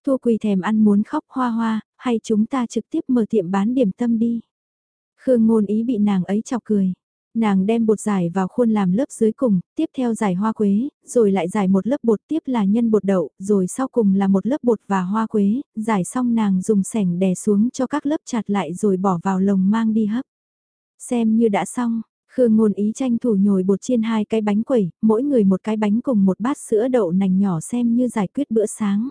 Thu Quỳ thèm ăn muốn khóc hoa hoa, hay chúng ta trực tiếp mở tiệm bán điểm tâm đi. Khương ngôn ý bị nàng ấy chọc cười. Nàng đem bột giải vào khuôn làm lớp dưới cùng, tiếp theo giải hoa quế, rồi lại giải một lớp bột tiếp là nhân bột đậu, rồi sau cùng là một lớp bột và hoa quế, giải xong nàng dùng sẻng đè xuống cho các lớp chặt lại rồi bỏ vào lồng mang đi hấp. Xem như đã xong, Khương ngôn ý tranh thủ nhồi bột chiên hai cái bánh quẩy, mỗi người một cái bánh cùng một bát sữa đậu nành nhỏ xem như giải quyết bữa sáng.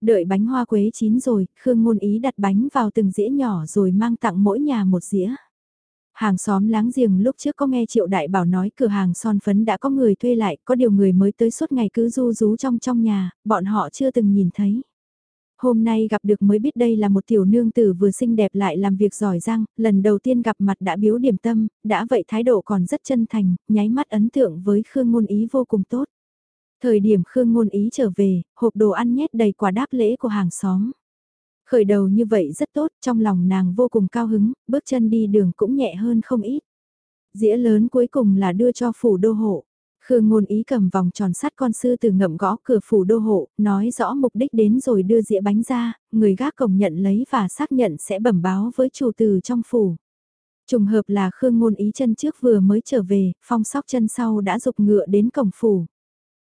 Đợi bánh hoa quế chín rồi, Khương ngôn ý đặt bánh vào từng dĩa nhỏ rồi mang tặng mỗi nhà một dĩa. Hàng xóm láng giềng lúc trước có nghe Triệu Đại Bảo nói cửa hàng son phấn đã có người thuê lại, có điều người mới tới suốt ngày cứ du rú trong trong nhà, bọn họ chưa từng nhìn thấy. Hôm nay gặp được mới biết đây là một tiểu nương tử vừa xinh đẹp lại làm việc giỏi giang, lần đầu tiên gặp mặt đã biếu điểm tâm, đã vậy thái độ còn rất chân thành, nháy mắt ấn tượng với Khương Ngôn Ý vô cùng tốt. Thời điểm Khương Ngôn Ý trở về, hộp đồ ăn nhét đầy quả đáp lễ của hàng xóm. Khởi đầu như vậy rất tốt, trong lòng nàng vô cùng cao hứng, bước chân đi đường cũng nhẹ hơn không ít. Dĩa lớn cuối cùng là đưa cho phủ đô hộ. Khương ngôn ý cầm vòng tròn sắt con sư từ ngậm gõ cửa phủ đô hộ, nói rõ mục đích đến rồi đưa dĩa bánh ra, người gác cổng nhận lấy và xác nhận sẽ bẩm báo với chủ từ trong phủ. Trùng hợp là Khương ngôn ý chân trước vừa mới trở về, phong sóc chân sau đã dục ngựa đến cổng phủ.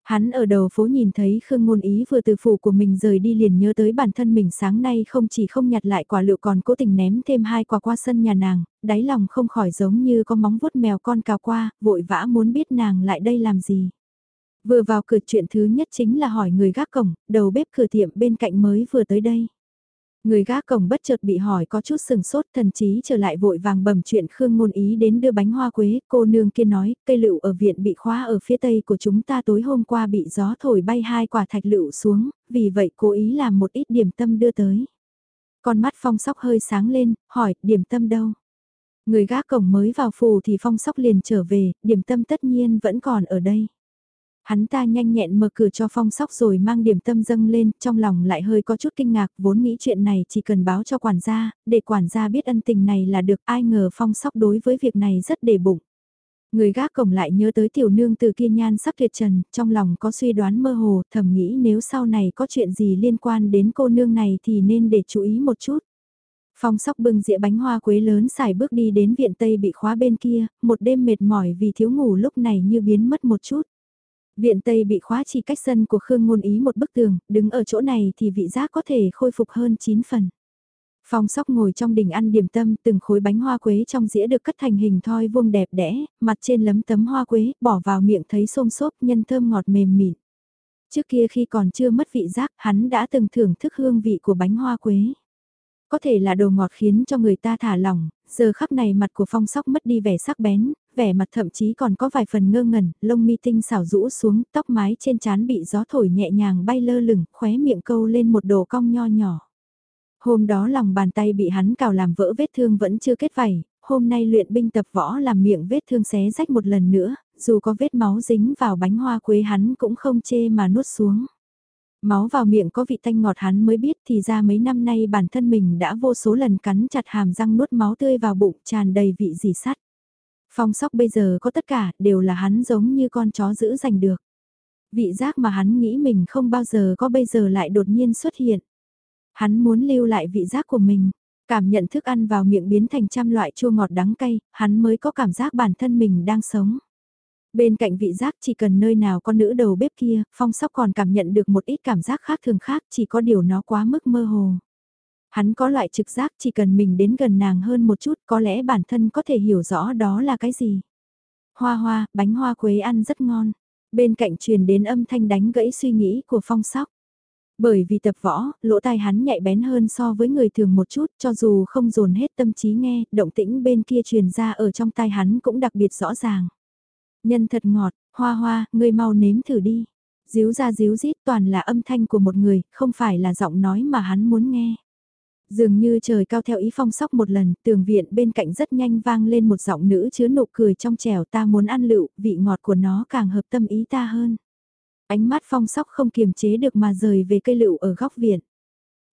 Hắn ở đầu phố nhìn thấy Khương Ngôn Ý vừa từ phủ của mình rời đi liền nhớ tới bản thân mình sáng nay không chỉ không nhặt lại quả lựu còn cố tình ném thêm hai quả qua sân nhà nàng, đáy lòng không khỏi giống như có móng vuốt mèo con cào qua, vội vã muốn biết nàng lại đây làm gì. Vừa vào cửa chuyện thứ nhất chính là hỏi người gác cổng, đầu bếp cửa tiệm bên cạnh mới vừa tới đây. Người gác cổng bất chợt bị hỏi có chút sừng sốt thần chí trở lại vội vàng bẩm chuyện Khương Ngôn Ý đến đưa bánh hoa quế, cô nương kia nói, cây lựu ở viện bị khóa ở phía tây của chúng ta tối hôm qua bị gió thổi bay hai quả thạch lựu xuống, vì vậy cố ý làm một ít điểm tâm đưa tới. Con mắt phong sóc hơi sáng lên, hỏi, điểm tâm đâu? Người gác cổng mới vào phù thì phong sóc liền trở về, điểm tâm tất nhiên vẫn còn ở đây. Hắn ta nhanh nhẹn mở cửa cho phong sóc rồi mang điểm tâm dâng lên, trong lòng lại hơi có chút kinh ngạc, vốn nghĩ chuyện này chỉ cần báo cho quản gia, để quản gia biết ân tình này là được, ai ngờ phong sóc đối với việc này rất đề bụng. Người gác cổng lại nhớ tới tiểu nương từ kia nhan sắc tuyệt trần, trong lòng có suy đoán mơ hồ, thầm nghĩ nếu sau này có chuyện gì liên quan đến cô nương này thì nên để chú ý một chút. Phong sóc bưng dĩa bánh hoa quế lớn xài bước đi đến viện Tây bị khóa bên kia, một đêm mệt mỏi vì thiếu ngủ lúc này như biến mất một chút. Viện Tây bị khóa chỉ cách sân của Khương Ngôn Ý một bức tường, đứng ở chỗ này thì vị giác có thể khôi phục hơn 9 phần. Phong sóc ngồi trong đình ăn điểm tâm, từng khối bánh hoa quế trong dĩa được cắt thành hình thoi vuông đẹp đẽ, mặt trên lấm tấm hoa quế, bỏ vào miệng thấy xôm xốp nhân thơm ngọt mềm mịn. Trước kia khi còn chưa mất vị giác, hắn đã từng thưởng thức hương vị của bánh hoa quế. Có thể là đồ ngọt khiến cho người ta thả lỏng, giờ khắc này mặt của phong sóc mất đi vẻ sắc bén, vẻ mặt thậm chí còn có vài phần ngơ ngẩn, lông mi tinh xảo rũ xuống, tóc mái trên trán bị gió thổi nhẹ nhàng bay lơ lửng, khóe miệng câu lên một đồ cong nho nhỏ. Hôm đó lòng bàn tay bị hắn cào làm vỡ vết thương vẫn chưa kết vảy, hôm nay luyện binh tập võ làm miệng vết thương xé rách một lần nữa, dù có vết máu dính vào bánh hoa quế hắn cũng không chê mà nuốt xuống. Máu vào miệng có vị tanh ngọt hắn mới biết thì ra mấy năm nay bản thân mình đã vô số lần cắn chặt hàm răng nuốt máu tươi vào bụng tràn đầy vị dì sắt. Phong sóc bây giờ có tất cả đều là hắn giống như con chó giữ giành được. Vị giác mà hắn nghĩ mình không bao giờ có bây giờ lại đột nhiên xuất hiện. Hắn muốn lưu lại vị giác của mình, cảm nhận thức ăn vào miệng biến thành trăm loại chua ngọt đắng cay, hắn mới có cảm giác bản thân mình đang sống. Bên cạnh vị giác chỉ cần nơi nào có nữ đầu bếp kia, phong sóc còn cảm nhận được một ít cảm giác khác thường khác, chỉ có điều nó quá mức mơ hồ. Hắn có loại trực giác chỉ cần mình đến gần nàng hơn một chút có lẽ bản thân có thể hiểu rõ đó là cái gì. Hoa hoa, bánh hoa quế ăn rất ngon. Bên cạnh truyền đến âm thanh đánh gãy suy nghĩ của phong sóc. Bởi vì tập võ, lỗ tai hắn nhạy bén hơn so với người thường một chút, cho dù không dồn hết tâm trí nghe, động tĩnh bên kia truyền ra ở trong tai hắn cũng đặc biệt rõ ràng. Nhân thật ngọt, hoa hoa, ngươi mau nếm thử đi. Díu ra díu rít toàn là âm thanh của một người, không phải là giọng nói mà hắn muốn nghe. Dường như trời cao theo ý phong sóc một lần, tường viện bên cạnh rất nhanh vang lên một giọng nữ chứa nụ cười trong trẻo ta muốn ăn lựu, vị ngọt của nó càng hợp tâm ý ta hơn. Ánh mắt phong sóc không kiềm chế được mà rời về cây lựu ở góc viện.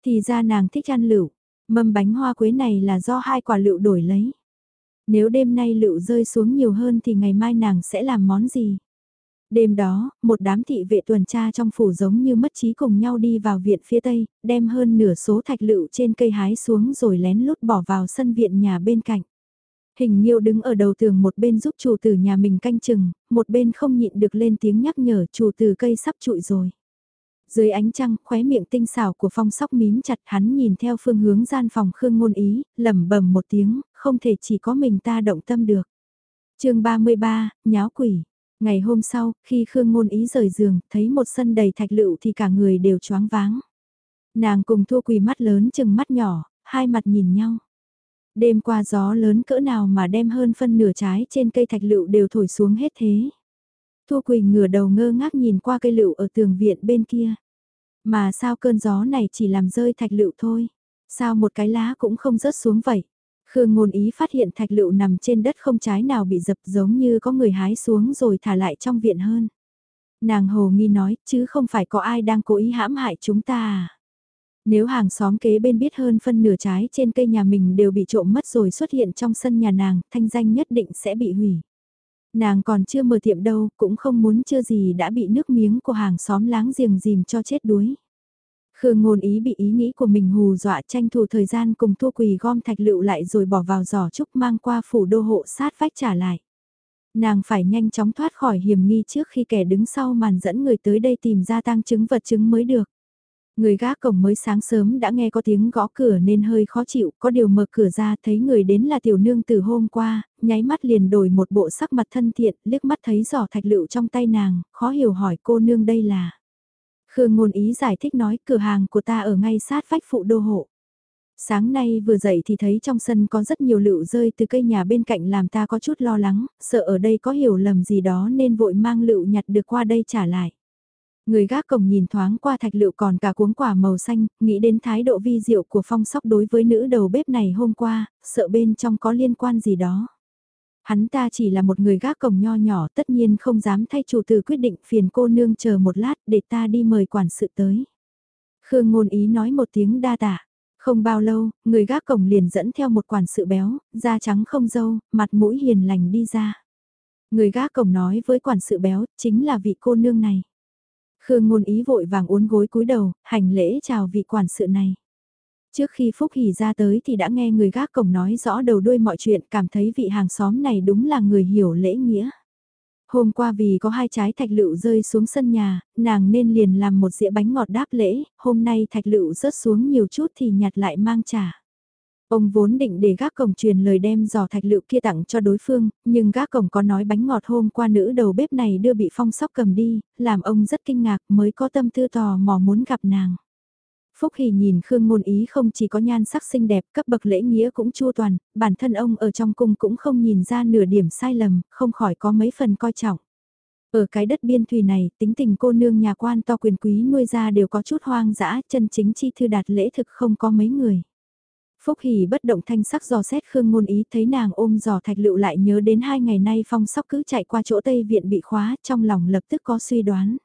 Thì ra nàng thích ăn lựu, mâm bánh hoa quế này là do hai quả lựu đổi lấy. Nếu đêm nay lựu rơi xuống nhiều hơn thì ngày mai nàng sẽ làm món gì? Đêm đó, một đám thị vệ tuần tra trong phủ giống như mất trí cùng nhau đi vào viện phía tây, đem hơn nửa số thạch lựu trên cây hái xuống rồi lén lút bỏ vào sân viện nhà bên cạnh. Hình Nhiêu đứng ở đầu tường một bên giúp chủ tử nhà mình canh chừng, một bên không nhịn được lên tiếng nhắc nhở chủ tử cây sắp trụi rồi. Dưới ánh trăng, khóe miệng tinh xảo của phong sóc mím chặt hắn nhìn theo phương hướng gian phòng khương ngôn ý, lẩm bẩm một tiếng, không thể chỉ có mình ta động tâm được. chương 33, nháo quỷ. Ngày hôm sau, khi Khương Ngôn Ý rời giường, thấy một sân đầy thạch lựu thì cả người đều choáng váng. Nàng cùng thua quỳ mắt lớn chừng mắt nhỏ, hai mặt nhìn nhau. Đêm qua gió lớn cỡ nào mà đem hơn phân nửa trái trên cây thạch lựu đều thổi xuống hết thế. Thu Quỳ ngửa đầu ngơ ngác nhìn qua cây lựu ở tường viện bên kia. Mà sao cơn gió này chỉ làm rơi thạch lựu thôi? Sao một cái lá cũng không rớt xuống vậy? Khương ngôn ý phát hiện thạch lựu nằm trên đất không trái nào bị dập giống như có người hái xuống rồi thả lại trong viện hơn. Nàng hồ nghi nói, chứ không phải có ai đang cố ý hãm hại chúng ta à? Nếu hàng xóm kế bên biết hơn phân nửa trái trên cây nhà mình đều bị trộm mất rồi xuất hiện trong sân nhà nàng, thanh danh nhất định sẽ bị hủy. Nàng còn chưa mở tiệm đâu, cũng không muốn chưa gì đã bị nước miếng của hàng xóm láng giềng dìm cho chết đuối. Khương ngôn ý bị ý nghĩ của mình hù dọa tranh thủ thời gian cùng thua quỳ gom thạch lựu lại rồi bỏ vào giỏ trúc mang qua phủ đô hộ sát vách trả lại. Nàng phải nhanh chóng thoát khỏi hiểm nghi trước khi kẻ đứng sau màn dẫn người tới đây tìm ra tăng chứng vật chứng mới được. Người gác cổng mới sáng sớm đã nghe có tiếng gõ cửa nên hơi khó chịu, có điều mở cửa ra thấy người đến là tiểu nương từ hôm qua, nháy mắt liền đổi một bộ sắc mặt thân thiện, liếc mắt thấy giỏ thạch lựu trong tay nàng, khó hiểu hỏi cô nương đây là. Khương ngôn ý giải thích nói cửa hàng của ta ở ngay sát vách phụ đô hộ. Sáng nay vừa dậy thì thấy trong sân có rất nhiều lựu rơi từ cây nhà bên cạnh làm ta có chút lo lắng, sợ ở đây có hiểu lầm gì đó nên vội mang lựu nhặt được qua đây trả lại. Người gác cổng nhìn thoáng qua thạch lựu còn cả cuống quả màu xanh, nghĩ đến thái độ vi diệu của phong sóc đối với nữ đầu bếp này hôm qua, sợ bên trong có liên quan gì đó. Hắn ta chỉ là một người gác cổng nho nhỏ tất nhiên không dám thay chủ tử quyết định phiền cô nương chờ một lát để ta đi mời quản sự tới. Khương ngôn ý nói một tiếng đa tạ. Không bao lâu, người gác cổng liền dẫn theo một quản sự béo, da trắng không dâu, mặt mũi hiền lành đi ra. Người gác cổng nói với quản sự béo, chính là vị cô nương này. Khương ngôn ý vội vàng uốn gối cúi đầu, hành lễ chào vị quản sự này. Trước khi Phúc Hỷ ra tới thì đã nghe người gác cổng nói rõ đầu đuôi mọi chuyện cảm thấy vị hàng xóm này đúng là người hiểu lễ nghĩa. Hôm qua vì có hai trái thạch lựu rơi xuống sân nhà, nàng nên liền làm một dĩa bánh ngọt đáp lễ, hôm nay thạch lựu rớt xuống nhiều chút thì nhặt lại mang trả. Ông vốn định để gác cổng truyền lời đem giò thạch lựu kia tặng cho đối phương, nhưng gác cổng có nói bánh ngọt hôm qua nữ đầu bếp này đưa bị phong sóc cầm đi, làm ông rất kinh ngạc mới có tâm tư tò mò muốn gặp nàng. Phúc Hỷ nhìn Khương Ngôn Ý không chỉ có nhan sắc xinh đẹp, cấp bậc lễ nghĩa cũng chu toàn, bản thân ông ở trong cung cũng không nhìn ra nửa điểm sai lầm, không khỏi có mấy phần coi trọng. Ở cái đất biên thùy này, tính tình cô nương nhà quan to quyền quý nuôi ra đều có chút hoang dã, chân chính chi thư đạt lễ thực không có mấy người. Phúc Hỷ bất động thanh sắc dò xét Khương Ngôn Ý thấy nàng ôm giò thạch lựu lại nhớ đến hai ngày nay phong sóc cứ chạy qua chỗ Tây Viện bị khóa trong lòng lập tức có suy đoán.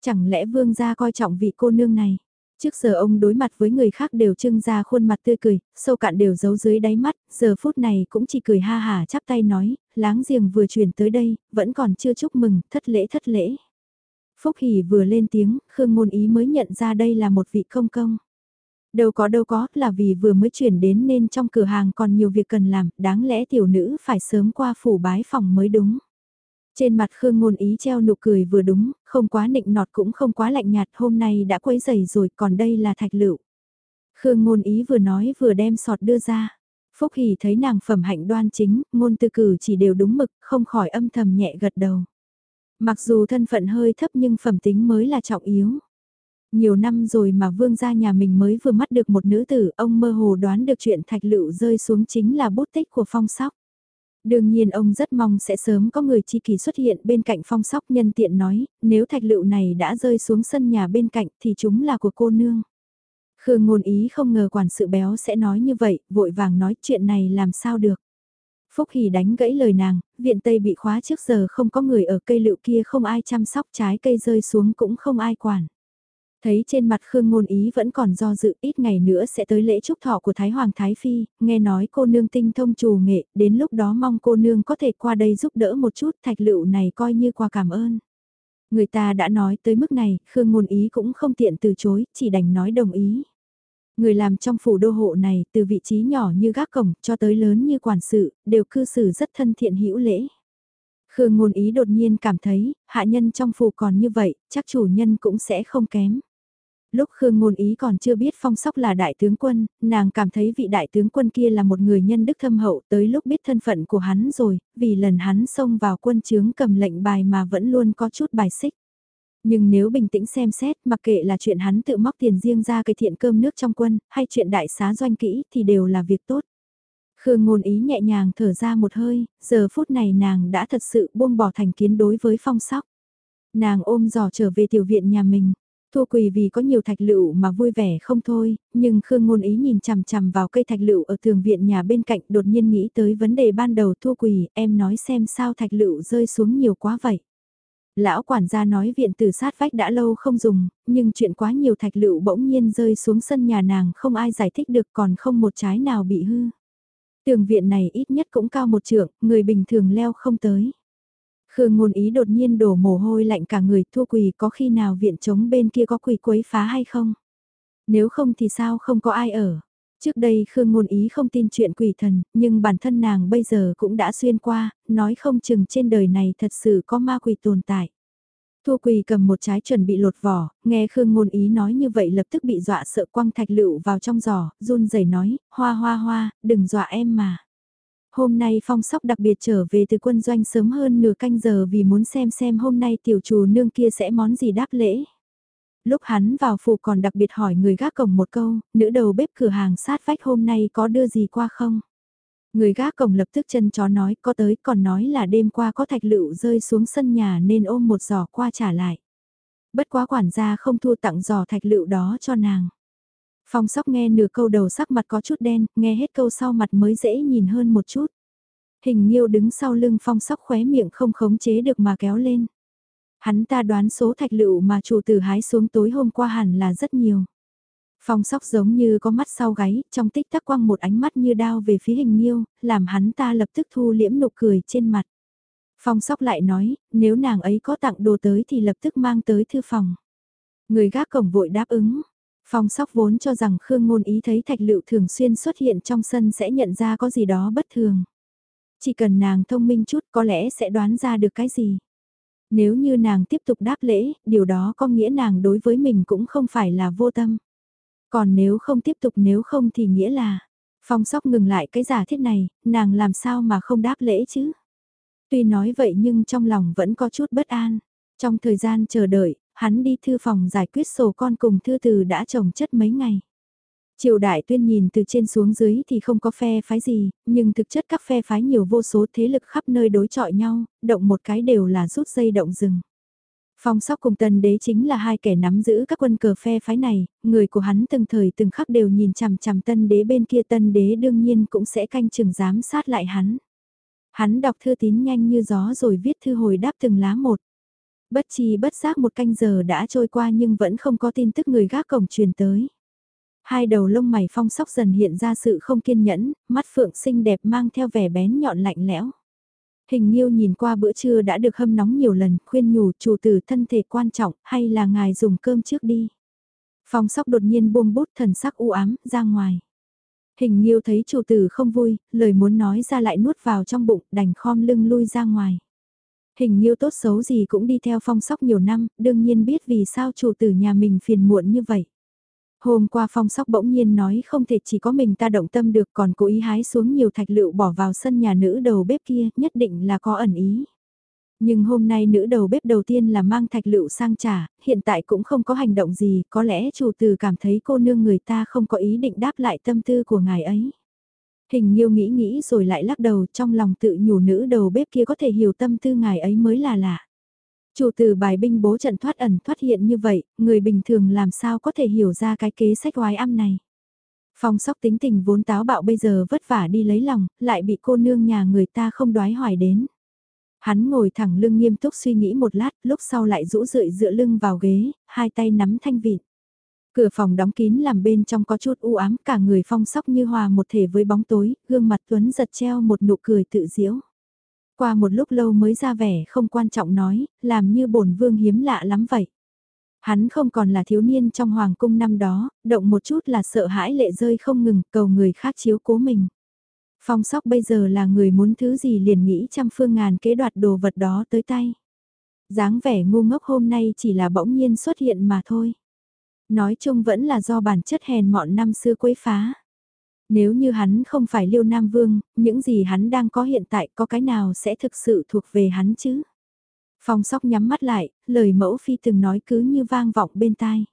Chẳng lẽ vương gia coi trọng vị cô nương này? Trước giờ ông đối mặt với người khác đều trưng ra khuôn mặt tươi cười, sâu cạn đều giấu dưới đáy mắt, giờ phút này cũng chỉ cười ha hà chắp tay nói, láng giềng vừa chuyển tới đây, vẫn còn chưa chúc mừng, thất lễ thất lễ. Phúc Hỷ vừa lên tiếng, Khương Ngôn Ý mới nhận ra đây là một vị công công. Đâu có đâu có, là vì vừa mới chuyển đến nên trong cửa hàng còn nhiều việc cần làm, đáng lẽ tiểu nữ phải sớm qua phủ bái phòng mới đúng. Trên mặt Khương Ngôn Ý treo nụ cười vừa đúng, không quá nịnh nọt cũng không quá lạnh nhạt, hôm nay đã quấy giày rồi, còn đây là thạch lựu. Khương Ngôn Ý vừa nói vừa đem sọt đưa ra. Phúc Hỷ thấy nàng phẩm hạnh đoan chính, ngôn từ cử chỉ đều đúng mực, không khỏi âm thầm nhẹ gật đầu. Mặc dù thân phận hơi thấp nhưng phẩm tính mới là trọng yếu. Nhiều năm rồi mà vương gia nhà mình mới vừa mắt được một nữ tử, ông mơ hồ đoán được chuyện thạch lựu rơi xuống chính là bút tích của phong sóc. Đương nhiên ông rất mong sẽ sớm có người chi kỳ xuất hiện bên cạnh phong sóc nhân tiện nói, nếu thạch lựu này đã rơi xuống sân nhà bên cạnh thì chúng là của cô nương. Khương ngôn ý không ngờ quản sự béo sẽ nói như vậy, vội vàng nói chuyện này làm sao được. Phúc Hỷ đánh gãy lời nàng, viện Tây bị khóa trước giờ không có người ở cây lựu kia không ai chăm sóc trái cây rơi xuống cũng không ai quản. Thấy trên mặt Khương Ngôn Ý vẫn còn do dự ít ngày nữa sẽ tới lễ chúc thọ của Thái Hoàng Thái Phi, nghe nói cô nương tinh thông trù nghệ, đến lúc đó mong cô nương có thể qua đây giúp đỡ một chút thạch lựu này coi như quà cảm ơn. Người ta đã nói tới mức này, Khương Ngôn Ý cũng không tiện từ chối, chỉ đành nói đồng ý. Người làm trong phủ đô hộ này, từ vị trí nhỏ như gác cổng cho tới lớn như quản sự, đều cư xử rất thân thiện hữu lễ. Khương ngôn ý đột nhiên cảm thấy, hạ nhân trong phủ còn như vậy, chắc chủ nhân cũng sẽ không kém. Lúc Khương ngôn ý còn chưa biết phong sóc là đại tướng quân, nàng cảm thấy vị đại tướng quân kia là một người nhân đức thâm hậu tới lúc biết thân phận của hắn rồi, vì lần hắn xông vào quân chướng cầm lệnh bài mà vẫn luôn có chút bài xích. Nhưng nếu bình tĩnh xem xét, mặc kệ là chuyện hắn tự móc tiền riêng ra cái thiện cơm nước trong quân, hay chuyện đại xá doanh kỹ thì đều là việc tốt. Khương ngôn ý nhẹ nhàng thở ra một hơi, giờ phút này nàng đã thật sự buông bỏ thành kiến đối với phong sóc. Nàng ôm giỏ trở về tiểu viện nhà mình. Thua quỳ vì có nhiều thạch lựu mà vui vẻ không thôi, nhưng Khương ngôn ý nhìn chằm chằm vào cây thạch lựu ở tường viện nhà bên cạnh đột nhiên nghĩ tới vấn đề ban đầu thua quỳ, em nói xem sao thạch lựu rơi xuống nhiều quá vậy. Lão quản gia nói viện tử sát vách đã lâu không dùng, nhưng chuyện quá nhiều thạch lựu bỗng nhiên rơi xuống sân nhà nàng không ai giải thích được còn không một trái nào bị hư. Tường viện này ít nhất cũng cao một trượng, người bình thường leo không tới. Khương ngôn ý đột nhiên đổ mồ hôi lạnh cả người thua quỳ có khi nào viện chống bên kia có quỳ quấy phá hay không? Nếu không thì sao không có ai ở? Trước đây Khương Ngôn Ý không tin chuyện quỷ thần, nhưng bản thân nàng bây giờ cũng đã xuyên qua, nói không chừng trên đời này thật sự có ma quỷ tồn tại. Thu Quỳ cầm một trái chuẩn bị lột vỏ, nghe Khương Ngôn Ý nói như vậy lập tức bị dọa sợ quăng thạch lựu vào trong giỏ, run rẩy nói, hoa hoa hoa, đừng dọa em mà. Hôm nay phong sóc đặc biệt trở về từ quân doanh sớm hơn nửa canh giờ vì muốn xem xem hôm nay tiểu chủ nương kia sẽ món gì đáp lễ lúc hắn vào phủ còn đặc biệt hỏi người gác cổng một câu, nữ đầu bếp cửa hàng sát vách hôm nay có đưa gì qua không? Người gác cổng lập tức chân chó nói có tới còn nói là đêm qua có thạch lựu rơi xuống sân nhà nên ôm một giỏ qua trả lại. Bất quá quản gia không thua tặng giỏ thạch lựu đó cho nàng. Phong sóc nghe nửa câu đầu sắc mặt có chút đen, nghe hết câu sau mặt mới dễ nhìn hơn một chút. Hình nhiêu đứng sau lưng phong sóc khóe miệng không khống chế được mà kéo lên. Hắn ta đoán số thạch lựu mà chủ tử hái xuống tối hôm qua hẳn là rất nhiều. Phong sóc giống như có mắt sau gáy, trong tích tắc quăng một ánh mắt như đao về phía hình Nhiêu, làm hắn ta lập tức thu liễm nụ cười trên mặt. Phong sóc lại nói, nếu nàng ấy có tặng đồ tới thì lập tức mang tới thư phòng. Người gác cổng vội đáp ứng. Phong sóc vốn cho rằng Khương Ngôn Ý thấy thạch lựu thường xuyên xuất hiện trong sân sẽ nhận ra có gì đó bất thường. Chỉ cần nàng thông minh chút có lẽ sẽ đoán ra được cái gì. Nếu như nàng tiếp tục đáp lễ, điều đó có nghĩa nàng đối với mình cũng không phải là vô tâm. Còn nếu không tiếp tục nếu không thì nghĩa là, phong sóc ngừng lại cái giả thiết này, nàng làm sao mà không đáp lễ chứ? Tuy nói vậy nhưng trong lòng vẫn có chút bất an. Trong thời gian chờ đợi, hắn đi thư phòng giải quyết sổ con cùng thư từ đã trồng chất mấy ngày. Triều đại tuyên nhìn từ trên xuống dưới thì không có phe phái gì, nhưng thực chất các phe phái nhiều vô số thế lực khắp nơi đối chọi nhau, động một cái đều là rút dây động rừng. Phong sóc cùng tân đế chính là hai kẻ nắm giữ các quân cờ phe phái này, người của hắn từng thời từng khắc đều nhìn chằm chằm tân đế bên kia tân đế đương nhiên cũng sẽ canh chừng giám sát lại hắn. Hắn đọc thư tín nhanh như gió rồi viết thư hồi đáp từng lá một. Bất chi bất giác một canh giờ đã trôi qua nhưng vẫn không có tin tức người gác cổng truyền tới. Hai đầu lông mày phong sóc dần hiện ra sự không kiên nhẫn, mắt phượng xinh đẹp mang theo vẻ bén nhọn lạnh lẽo. Hình nhiêu nhìn qua bữa trưa đã được hâm nóng nhiều lần, khuyên nhủ chủ tử thân thể quan trọng, hay là ngài dùng cơm trước đi. Phong sóc đột nhiên buông bút thần sắc u ám, ra ngoài. Hình nhiêu thấy chủ tử không vui, lời muốn nói ra lại nuốt vào trong bụng, đành khom lưng lui ra ngoài. Hình như tốt xấu gì cũng đi theo phong sóc nhiều năm, đương nhiên biết vì sao chủ tử nhà mình phiền muộn như vậy. Hôm qua phong sóc bỗng nhiên nói không thể chỉ có mình ta động tâm được còn cố ý hái xuống nhiều thạch lựu bỏ vào sân nhà nữ đầu bếp kia nhất định là có ẩn ý. Nhưng hôm nay nữ đầu bếp đầu tiên là mang thạch lựu sang trả, hiện tại cũng không có hành động gì, có lẽ chủ tử cảm thấy cô nương người ta không có ý định đáp lại tâm tư của ngài ấy. Hình nhiêu nghĩ nghĩ rồi lại lắc đầu trong lòng tự nhủ nữ đầu bếp kia có thể hiểu tâm tư ngài ấy mới là lạ. Chủ từ bài binh bố trận thoát ẩn thoát hiện như vậy, người bình thường làm sao có thể hiểu ra cái kế sách oái âm này. Phong sóc tính tình vốn táo bạo bây giờ vất vả đi lấy lòng, lại bị cô nương nhà người ta không đoái hoài đến. Hắn ngồi thẳng lưng nghiêm túc suy nghĩ một lát, lúc sau lại rũ rượi dựa lưng vào ghế, hai tay nắm thanh vịt. Cửa phòng đóng kín làm bên trong có chút u ám, cả người phong sóc như hòa một thể với bóng tối, gương mặt Tuấn giật treo một nụ cười tự diễu. Qua một lúc lâu mới ra vẻ không quan trọng nói, làm như bổn vương hiếm lạ lắm vậy. Hắn không còn là thiếu niên trong hoàng cung năm đó, động một chút là sợ hãi lệ rơi không ngừng, cầu người khác chiếu cố mình. Phong sóc bây giờ là người muốn thứ gì liền nghĩ trăm phương ngàn kế đoạt đồ vật đó tới tay. dáng vẻ ngu ngốc hôm nay chỉ là bỗng nhiên xuất hiện mà thôi. Nói chung vẫn là do bản chất hèn mọn năm xưa quấy phá. Nếu như hắn không phải Liêu Nam Vương, những gì hắn đang có hiện tại có cái nào sẽ thực sự thuộc về hắn chứ? Phong sóc nhắm mắt lại, lời mẫu phi từng nói cứ như vang vọng bên tai.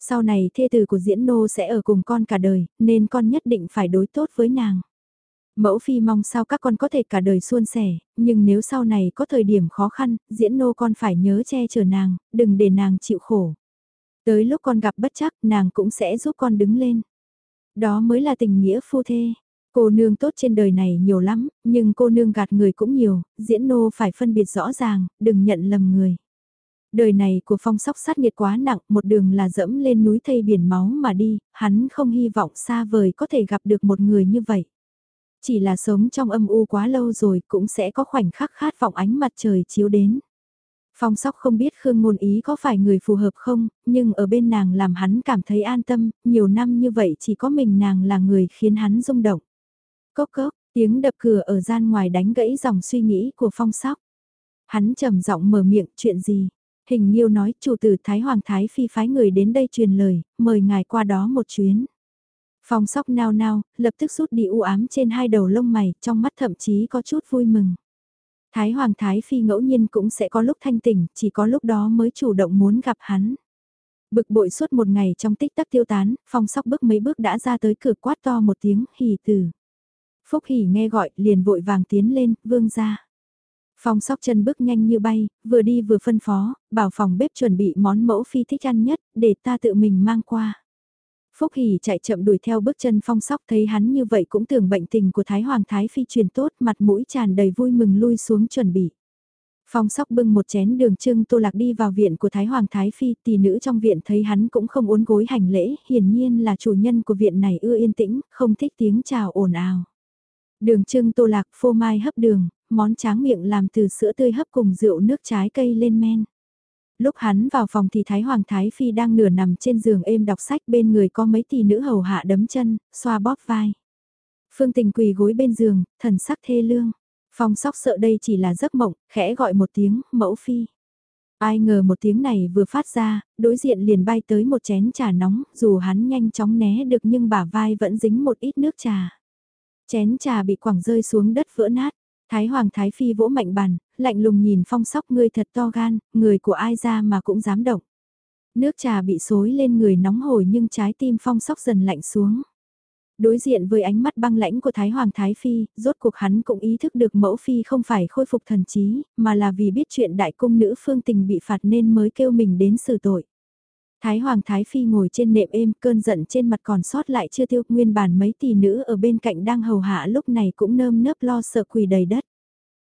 Sau này thê tử của diễn nô sẽ ở cùng con cả đời, nên con nhất định phải đối tốt với nàng. Mẫu phi mong sao các con có thể cả đời suôn sẻ, nhưng nếu sau này có thời điểm khó khăn, diễn nô con phải nhớ che chở nàng, đừng để nàng chịu khổ. Tới lúc con gặp bất chắc, nàng cũng sẽ giúp con đứng lên. Đó mới là tình nghĩa phu thê. Cô nương tốt trên đời này nhiều lắm, nhưng cô nương gạt người cũng nhiều, diễn nô phải phân biệt rõ ràng, đừng nhận lầm người. Đời này của phong sóc sát nghiệt quá nặng, một đường là dẫm lên núi thây biển máu mà đi, hắn không hy vọng xa vời có thể gặp được một người như vậy. Chỉ là sống trong âm u quá lâu rồi cũng sẽ có khoảnh khắc khát vọng ánh mặt trời chiếu đến. Phong sóc không biết Khương Ngôn Ý có phải người phù hợp không, nhưng ở bên nàng làm hắn cảm thấy an tâm, nhiều năm như vậy chỉ có mình nàng là người khiến hắn rung động. Cốc cốc, tiếng đập cửa ở gian ngoài đánh gãy dòng suy nghĩ của phong sóc. Hắn trầm giọng mở miệng chuyện gì? Hình Nhiêu nói chủ tử Thái Hoàng Thái Phi phái người đến đây truyền lời, mời ngài qua đó một chuyến. Phong sóc nao nao, lập tức rút đi u ám trên hai đầu lông mày, trong mắt thậm chí có chút vui mừng. Thái Hoàng Thái Phi ngẫu nhiên cũng sẽ có lúc thanh tỉnh, chỉ có lúc đó mới chủ động muốn gặp hắn. Bực bội suốt một ngày trong tích tắc tiêu tán, phong sóc bước mấy bước đã ra tới cửa quát to một tiếng, hỉ tử. Phúc hỉ nghe gọi, liền vội vàng tiến lên, vương ra. Phong sóc chân bước nhanh như bay, vừa đi vừa phân phó, bảo phòng bếp chuẩn bị món mẫu phi thích ăn nhất, để ta tự mình mang qua. Phúc Hỷ chạy chậm đuổi theo bước chân phong sóc thấy hắn như vậy cũng tưởng bệnh tình của Thái Hoàng Thái Phi truyền tốt mặt mũi tràn đầy vui mừng lui xuống chuẩn bị. Phong sóc bưng một chén đường trưng tô lạc đi vào viện của Thái Hoàng Thái Phi, tỷ nữ trong viện thấy hắn cũng không uốn gối hành lễ, hiển nhiên là chủ nhân của viện này ưa yên tĩnh, không thích tiếng chào ồn ào. Đường trưng tô lạc phô mai hấp đường, món tráng miệng làm từ sữa tươi hấp cùng rượu nước trái cây lên men. Lúc hắn vào phòng thì Thái Hoàng Thái Phi đang nửa nằm trên giường êm đọc sách bên người có mấy tỷ nữ hầu hạ đấm chân, xoa bóp vai. Phương Tình quỳ gối bên giường, thần sắc thê lương. Phong sóc sợ đây chỉ là giấc mộng, khẽ gọi một tiếng, mẫu phi. Ai ngờ một tiếng này vừa phát ra, đối diện liền bay tới một chén trà nóng, dù hắn nhanh chóng né được nhưng bả vai vẫn dính một ít nước trà. Chén trà bị quẳng rơi xuống đất vỡ nát. Thái Hoàng Thái Phi vỗ mạnh bàn, lạnh lùng nhìn phong sóc ngươi thật to gan, người của ai ra mà cũng dám động. Nước trà bị xối lên người nóng hổi nhưng trái tim phong sóc dần lạnh xuống. Đối diện với ánh mắt băng lãnh của Thái Hoàng Thái Phi, rốt cuộc hắn cũng ý thức được mẫu phi không phải khôi phục thần trí, mà là vì biết chuyện đại cung nữ phương tình bị phạt nên mới kêu mình đến xử tội. Thái Hoàng Thái Phi ngồi trên nệm êm, cơn giận trên mặt còn sót lại chưa tiêu, nguyên bản mấy tỷ nữ ở bên cạnh đang hầu hạ lúc này cũng nơm nớp lo sợ quỳ đầy đất.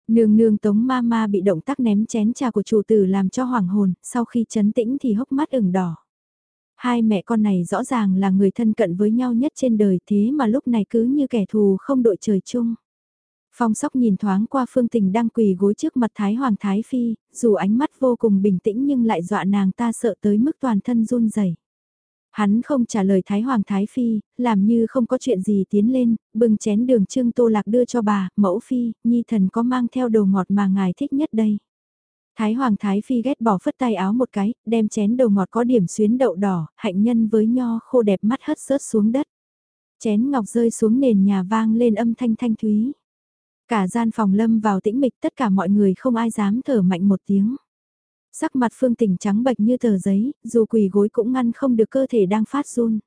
Nương nương tống ma ma bị động tác ném chén trà của chủ tử làm cho hoảng hồn, sau khi chấn tĩnh thì hốc mắt ửng đỏ. Hai mẹ con này rõ ràng là người thân cận với nhau nhất trên đời thế mà lúc này cứ như kẻ thù không đội trời chung. Phong sóc nhìn thoáng qua phương tình đang quỳ gối trước mặt Thái Hoàng Thái Phi, dù ánh mắt vô cùng bình tĩnh nhưng lại dọa nàng ta sợ tới mức toàn thân run rẩy. Hắn không trả lời Thái Hoàng Thái Phi, làm như không có chuyện gì tiến lên, bưng chén đường trưng tô lạc đưa cho bà, mẫu phi, nhi thần có mang theo đồ ngọt mà ngài thích nhất đây. Thái Hoàng Thái Phi ghét bỏ phất tay áo một cái, đem chén đồ ngọt có điểm xuyến đậu đỏ, hạnh nhân với nho khô đẹp mắt hất rớt xuống đất. Chén ngọc rơi xuống nền nhà vang lên âm thanh thanh thúy. Cả gian phòng lâm vào tĩnh mịch tất cả mọi người không ai dám thở mạnh một tiếng. Sắc mặt phương tỉnh trắng bệch như tờ giấy, dù quỳ gối cũng ngăn không được cơ thể đang phát run.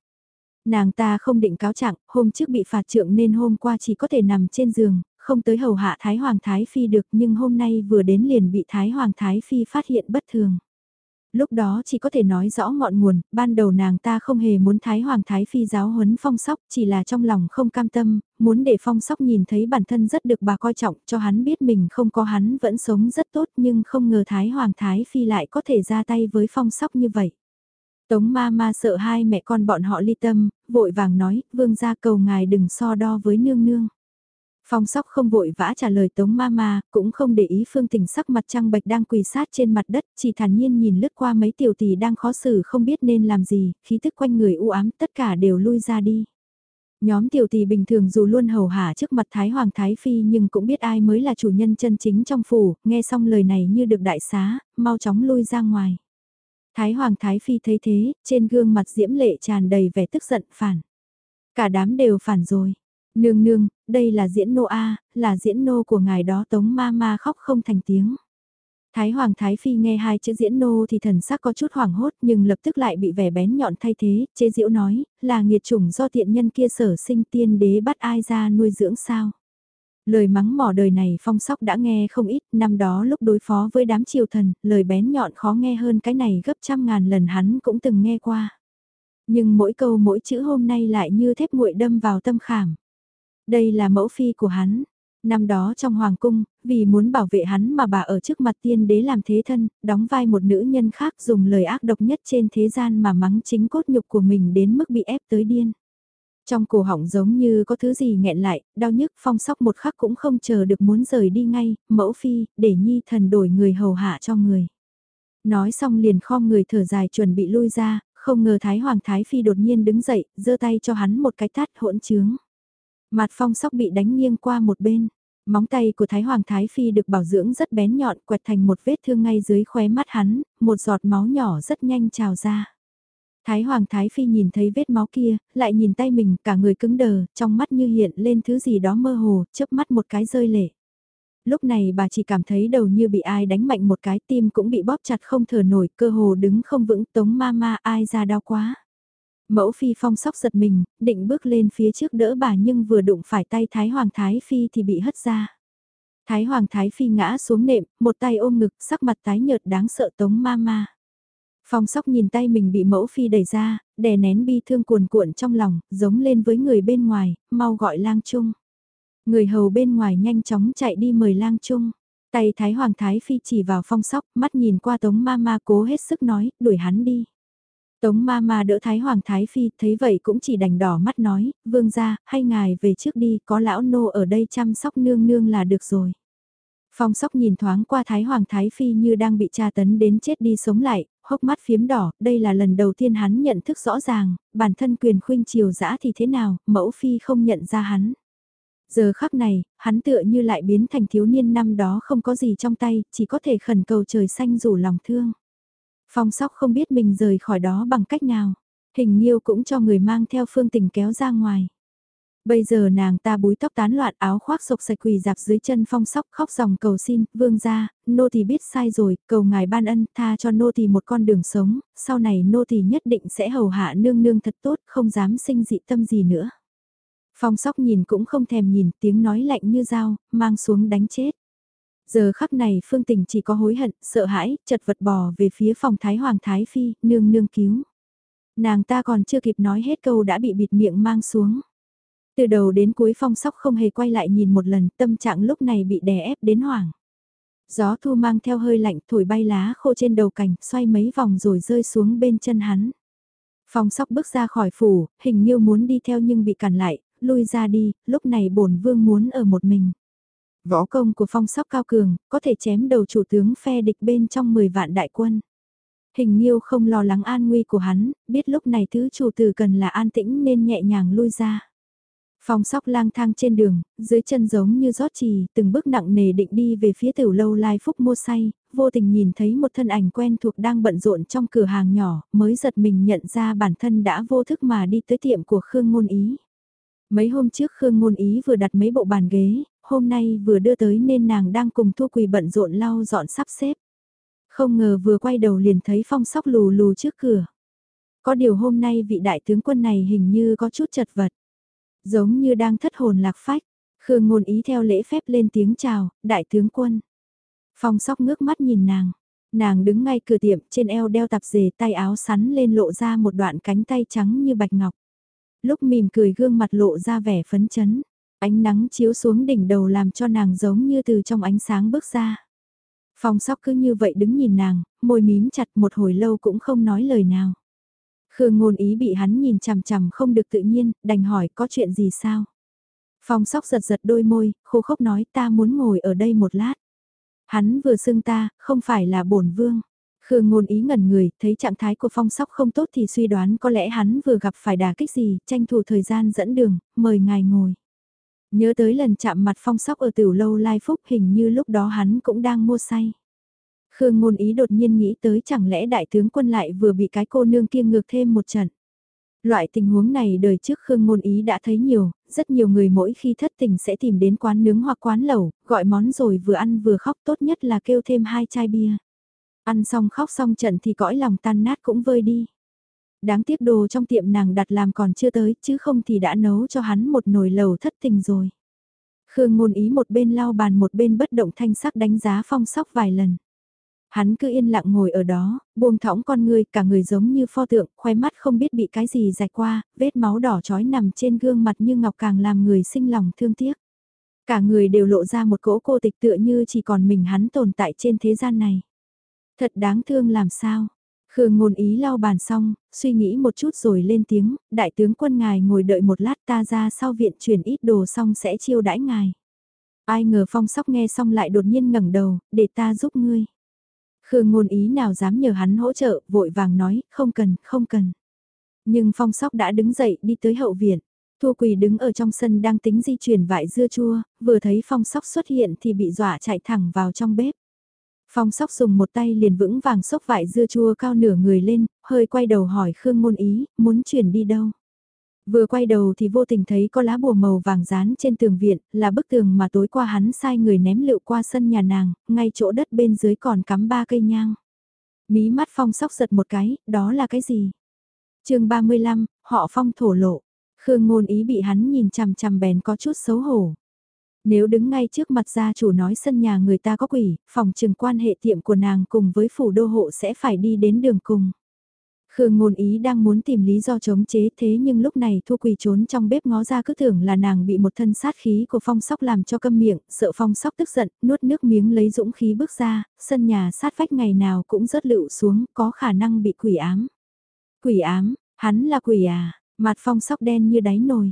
Nàng ta không định cáo trạng, hôm trước bị phạt trượng nên hôm qua chỉ có thể nằm trên giường, không tới hầu hạ Thái Hoàng Thái Phi được nhưng hôm nay vừa đến liền bị Thái Hoàng Thái Phi phát hiện bất thường. Lúc đó chỉ có thể nói rõ ngọn nguồn, ban đầu nàng ta không hề muốn Thái Hoàng Thái Phi giáo huấn phong sóc, chỉ là trong lòng không cam tâm, muốn để phong sóc nhìn thấy bản thân rất được bà coi trọng, cho hắn biết mình không có hắn vẫn sống rất tốt nhưng không ngờ Thái Hoàng Thái Phi lại có thể ra tay với phong sóc như vậy. Tống ma ma sợ hai mẹ con bọn họ ly tâm, vội vàng nói, vương gia cầu ngài đừng so đo với nương nương. Phong sóc không vội vã trả lời tống ma cũng không để ý phương tình sắc mặt trăng bạch đang quỳ sát trên mặt đất, chỉ thản nhiên nhìn lướt qua mấy tiểu tỷ đang khó xử không biết nên làm gì, khí thức quanh người u ám tất cả đều lui ra đi. Nhóm tiểu tỷ bình thường dù luôn hầu hạ trước mặt Thái Hoàng Thái Phi nhưng cũng biết ai mới là chủ nhân chân chính trong phủ, nghe xong lời này như được đại xá, mau chóng lui ra ngoài. Thái Hoàng Thái Phi thấy thế, trên gương mặt diễm lệ tràn đầy vẻ tức giận phản. Cả đám đều phản rồi. Nương nương, đây là diễn nô A, là diễn nô của ngài đó tống ma ma khóc không thành tiếng. Thái Hoàng Thái Phi nghe hai chữ diễn nô thì thần sắc có chút hoảng hốt nhưng lập tức lại bị vẻ bén nhọn thay thế, chê diễu nói, là nghiệt chủng do tiện nhân kia sở sinh tiên đế bắt ai ra nuôi dưỡng sao. Lời mắng mỏ đời này phong sóc đã nghe không ít, năm đó lúc đối phó với đám triều thần, lời bén nhọn khó nghe hơn cái này gấp trăm ngàn lần hắn cũng từng nghe qua. Nhưng mỗi câu mỗi chữ hôm nay lại như thép nguội đâm vào tâm khảm. Đây là mẫu phi của hắn. Năm đó trong hoàng cung, vì muốn bảo vệ hắn mà bà ở trước mặt tiên đế làm thế thân, đóng vai một nữ nhân khác dùng lời ác độc nhất trên thế gian mà mắng chính cốt nhục của mình đến mức bị ép tới điên. Trong cổ họng giống như có thứ gì nghẹn lại, đau nhức phong sóc một khắc cũng không chờ được muốn rời đi ngay, mẫu phi, để nhi thần đổi người hầu hạ cho người. Nói xong liền khom người thở dài chuẩn bị lui ra, không ngờ Thái Hoàng Thái Phi đột nhiên đứng dậy, giơ tay cho hắn một cái tát hỗn trướng. Mặt phong sóc bị đánh nghiêng qua một bên. Móng tay của Thái Hoàng Thái Phi được bảo dưỡng rất bén nhọn quẹt thành một vết thương ngay dưới khóe mắt hắn, một giọt máu nhỏ rất nhanh trào ra. Thái Hoàng Thái Phi nhìn thấy vết máu kia, lại nhìn tay mình cả người cứng đờ, trong mắt như hiện lên thứ gì đó mơ hồ, chớp mắt một cái rơi lệ. Lúc này bà chỉ cảm thấy đầu như bị ai đánh mạnh một cái tim cũng bị bóp chặt không thở nổi, cơ hồ đứng không vững tống ma ma ai ra đau quá. Mẫu phi phong sóc giật mình, định bước lên phía trước đỡ bà nhưng vừa đụng phải tay Thái Hoàng Thái Phi thì bị hất ra. Thái Hoàng Thái Phi ngã xuống nệm, một tay ôm ngực, sắc mặt tái nhợt đáng sợ tống ma ma. Phong sóc nhìn tay mình bị mẫu phi đẩy ra, đè nén bi thương cuồn cuộn trong lòng, giống lên với người bên ngoài, mau gọi lang trung. Người hầu bên ngoài nhanh chóng chạy đi mời lang trung. Tay Thái Hoàng Thái Phi chỉ vào phong sóc, mắt nhìn qua tống ma ma cố hết sức nói, đuổi hắn đi. Tống ma ma đỡ Thái Hoàng Thái Phi, thấy vậy cũng chỉ đành đỏ mắt nói, vương gia, hay ngài về trước đi, có lão nô ở đây chăm sóc nương nương là được rồi. Phong sóc nhìn thoáng qua Thái Hoàng Thái Phi như đang bị tra tấn đến chết đi sống lại, hốc mắt phiếm đỏ, đây là lần đầu tiên hắn nhận thức rõ ràng, bản thân quyền khuynh triều dã thì thế nào, mẫu phi không nhận ra hắn. Giờ khắc này, hắn tựa như lại biến thành thiếu niên năm đó không có gì trong tay, chỉ có thể khẩn cầu trời xanh rủ lòng thương. Phong sóc không biết mình rời khỏi đó bằng cách nào. Hình nhiêu cũng cho người mang theo phương tình kéo ra ngoài. Bây giờ nàng ta búi tóc tán loạn áo khoác sộc sạch quỳ dạp dưới chân phong sóc khóc dòng cầu xin, vương ra, nô thì biết sai rồi, cầu ngài ban ân, tha cho nô thì một con đường sống, sau này nô thì nhất định sẽ hầu hạ nương nương thật tốt, không dám sinh dị tâm gì nữa. Phong sóc nhìn cũng không thèm nhìn, tiếng nói lạnh như dao, mang xuống đánh chết. Giờ khắc này Phương Tình chỉ có hối hận, sợ hãi, chật vật bò về phía phòng Thái Hoàng Thái Phi, nương nương cứu. Nàng ta còn chưa kịp nói hết câu đã bị bịt miệng mang xuống. Từ đầu đến cuối phong sóc không hề quay lại nhìn một lần, tâm trạng lúc này bị đè ép đến hoảng. Gió thu mang theo hơi lạnh thổi bay lá khô trên đầu cành, xoay mấy vòng rồi rơi xuống bên chân hắn. Phong sóc bước ra khỏi phủ, hình như muốn đi theo nhưng bị cản lại, lui ra đi, lúc này bổn vương muốn ở một mình. Võ công của phong sóc cao cường, có thể chém đầu chủ tướng phe địch bên trong 10 vạn đại quân. Hình nhiêu không lo lắng an nguy của hắn, biết lúc này thứ chủ tử cần là an tĩnh nên nhẹ nhàng lui ra. Phong sóc lang thang trên đường, dưới chân giống như rót trì, từng bước nặng nề định đi về phía tiểu lâu lai phúc mua say, vô tình nhìn thấy một thân ảnh quen thuộc đang bận rộn trong cửa hàng nhỏ, mới giật mình nhận ra bản thân đã vô thức mà đi tới tiệm của Khương Ngôn Ý. Mấy hôm trước Khương Ngôn Ý vừa đặt mấy bộ bàn ghế, hôm nay vừa đưa tới nên nàng đang cùng Thu Quỳ bận rộn lau dọn sắp xếp. Không ngờ vừa quay đầu liền thấy phong sóc lù lù trước cửa. Có điều hôm nay vị đại tướng quân này hình như có chút chật vật. Giống như đang thất hồn lạc phách. Khương ngôn ý theo lễ phép lên tiếng chào, đại tướng quân. Phong sóc ngước mắt nhìn nàng. Nàng đứng ngay cửa tiệm trên eo đeo tạp dề tay áo sắn lên lộ ra một đoạn cánh tay trắng như bạch ngọc. Lúc mỉm cười gương mặt lộ ra vẻ phấn chấn. Ánh nắng chiếu xuống đỉnh đầu làm cho nàng giống như từ trong ánh sáng bước ra. Phong sóc cứ như vậy đứng nhìn nàng, môi mím chặt một hồi lâu cũng không nói lời nào. Khương ngôn ý bị hắn nhìn chằm chằm không được tự nhiên, đành hỏi có chuyện gì sao? Phong sóc giật giật đôi môi, khô khốc nói ta muốn ngồi ở đây một lát. Hắn vừa xưng ta, không phải là bổn vương. Khương ngôn ý ngẩn người, thấy trạng thái của phong sóc không tốt thì suy đoán có lẽ hắn vừa gặp phải đà kích gì, tranh thủ thời gian dẫn đường, mời ngài ngồi. Nhớ tới lần chạm mặt phong sóc ở tiểu lâu lai phúc hình như lúc đó hắn cũng đang mua say. Khương ngôn ý đột nhiên nghĩ tới chẳng lẽ đại tướng quân lại vừa bị cái cô nương kia ngược thêm một trận. Loại tình huống này đời trước Khương Ngôn Ý đã thấy nhiều, rất nhiều người mỗi khi thất tình sẽ tìm đến quán nướng hoặc quán lẩu, gọi món rồi vừa ăn vừa khóc tốt nhất là kêu thêm hai chai bia. Ăn xong khóc xong trận thì cõi lòng tan nát cũng vơi đi. Đáng tiếc đồ trong tiệm nàng đặt làm còn chưa tới chứ không thì đã nấu cho hắn một nồi lẩu thất tình rồi. Khương Ngôn Ý một bên lau bàn một bên bất động thanh sắc đánh giá phong sóc vài lần. Hắn cứ yên lặng ngồi ở đó, buông thõng con người, cả người giống như pho tượng, khoe mắt không biết bị cái gì rạch qua, vết máu đỏ trói nằm trên gương mặt như ngọc càng làm người sinh lòng thương tiếc. Cả người đều lộ ra một cỗ cô tịch tựa như chỉ còn mình hắn tồn tại trên thế gian này. Thật đáng thương làm sao? Khương ngôn ý lau bàn xong, suy nghĩ một chút rồi lên tiếng, đại tướng quân ngài ngồi đợi một lát ta ra sau viện chuyển ít đồ xong sẽ chiêu đãi ngài. Ai ngờ phong sóc nghe xong lại đột nhiên ngẩng đầu, để ta giúp ngươi. Khương ngôn ý nào dám nhờ hắn hỗ trợ, vội vàng nói, không cần, không cần. Nhưng phong sóc đã đứng dậy đi tới hậu viện. Thu Quỳ đứng ở trong sân đang tính di chuyển vải dưa chua, vừa thấy phong sóc xuất hiện thì bị dọa chạy thẳng vào trong bếp. Phong sóc dùng một tay liền vững vàng sốc vải dưa chua cao nửa người lên, hơi quay đầu hỏi Khương Ngôn Ý, muốn chuyển đi đâu? Vừa quay đầu thì vô tình thấy có lá bùa màu vàng dán trên tường viện, là bức tường mà tối qua hắn sai người ném lựu qua sân nhà nàng, ngay chỗ đất bên dưới còn cắm ba cây nhang. Mí mắt phong sóc giật một cái, đó là cái gì? chương 35, họ phong thổ lộ. Khương ngôn ý bị hắn nhìn chằm chằm bèn có chút xấu hổ. Nếu đứng ngay trước mặt gia chủ nói sân nhà người ta có quỷ, phòng trừng quan hệ tiệm của nàng cùng với phủ đô hộ sẽ phải đi đến đường cùng. Khương ngôn ý đang muốn tìm lý do chống chế thế nhưng lúc này thu quỳ trốn trong bếp ngó ra cứ tưởng là nàng bị một thân sát khí của phong sóc làm cho câm miệng, sợ phong sóc tức giận, nuốt nước miếng lấy dũng khí bước ra, sân nhà sát vách ngày nào cũng rớt lựu xuống, có khả năng bị quỷ ám. Quỷ ám, hắn là quỷ à, mặt phong sóc đen như đáy nồi.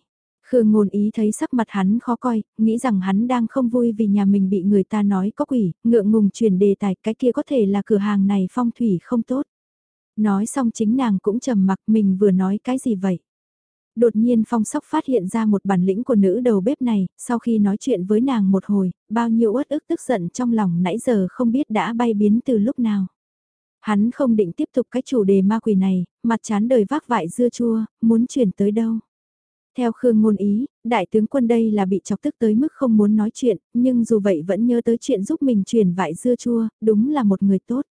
Khương ngôn ý thấy sắc mặt hắn khó coi, nghĩ rằng hắn đang không vui vì nhà mình bị người ta nói có quỷ, ngượng ngùng truyền đề tài cái kia có thể là cửa hàng này phong thủy không tốt. Nói xong chính nàng cũng trầm mặc mình vừa nói cái gì vậy. Đột nhiên phong sóc phát hiện ra một bản lĩnh của nữ đầu bếp này, sau khi nói chuyện với nàng một hồi, bao nhiêu uất ức tức giận trong lòng nãy giờ không biết đã bay biến từ lúc nào. Hắn không định tiếp tục cái chủ đề ma quỷ này, mặt chán đời vác vại dưa chua, muốn chuyển tới đâu. Theo Khương Ngôn Ý, đại tướng quân đây là bị chọc tức tới mức không muốn nói chuyện, nhưng dù vậy vẫn nhớ tới chuyện giúp mình truyền vải dưa chua, đúng là một người tốt.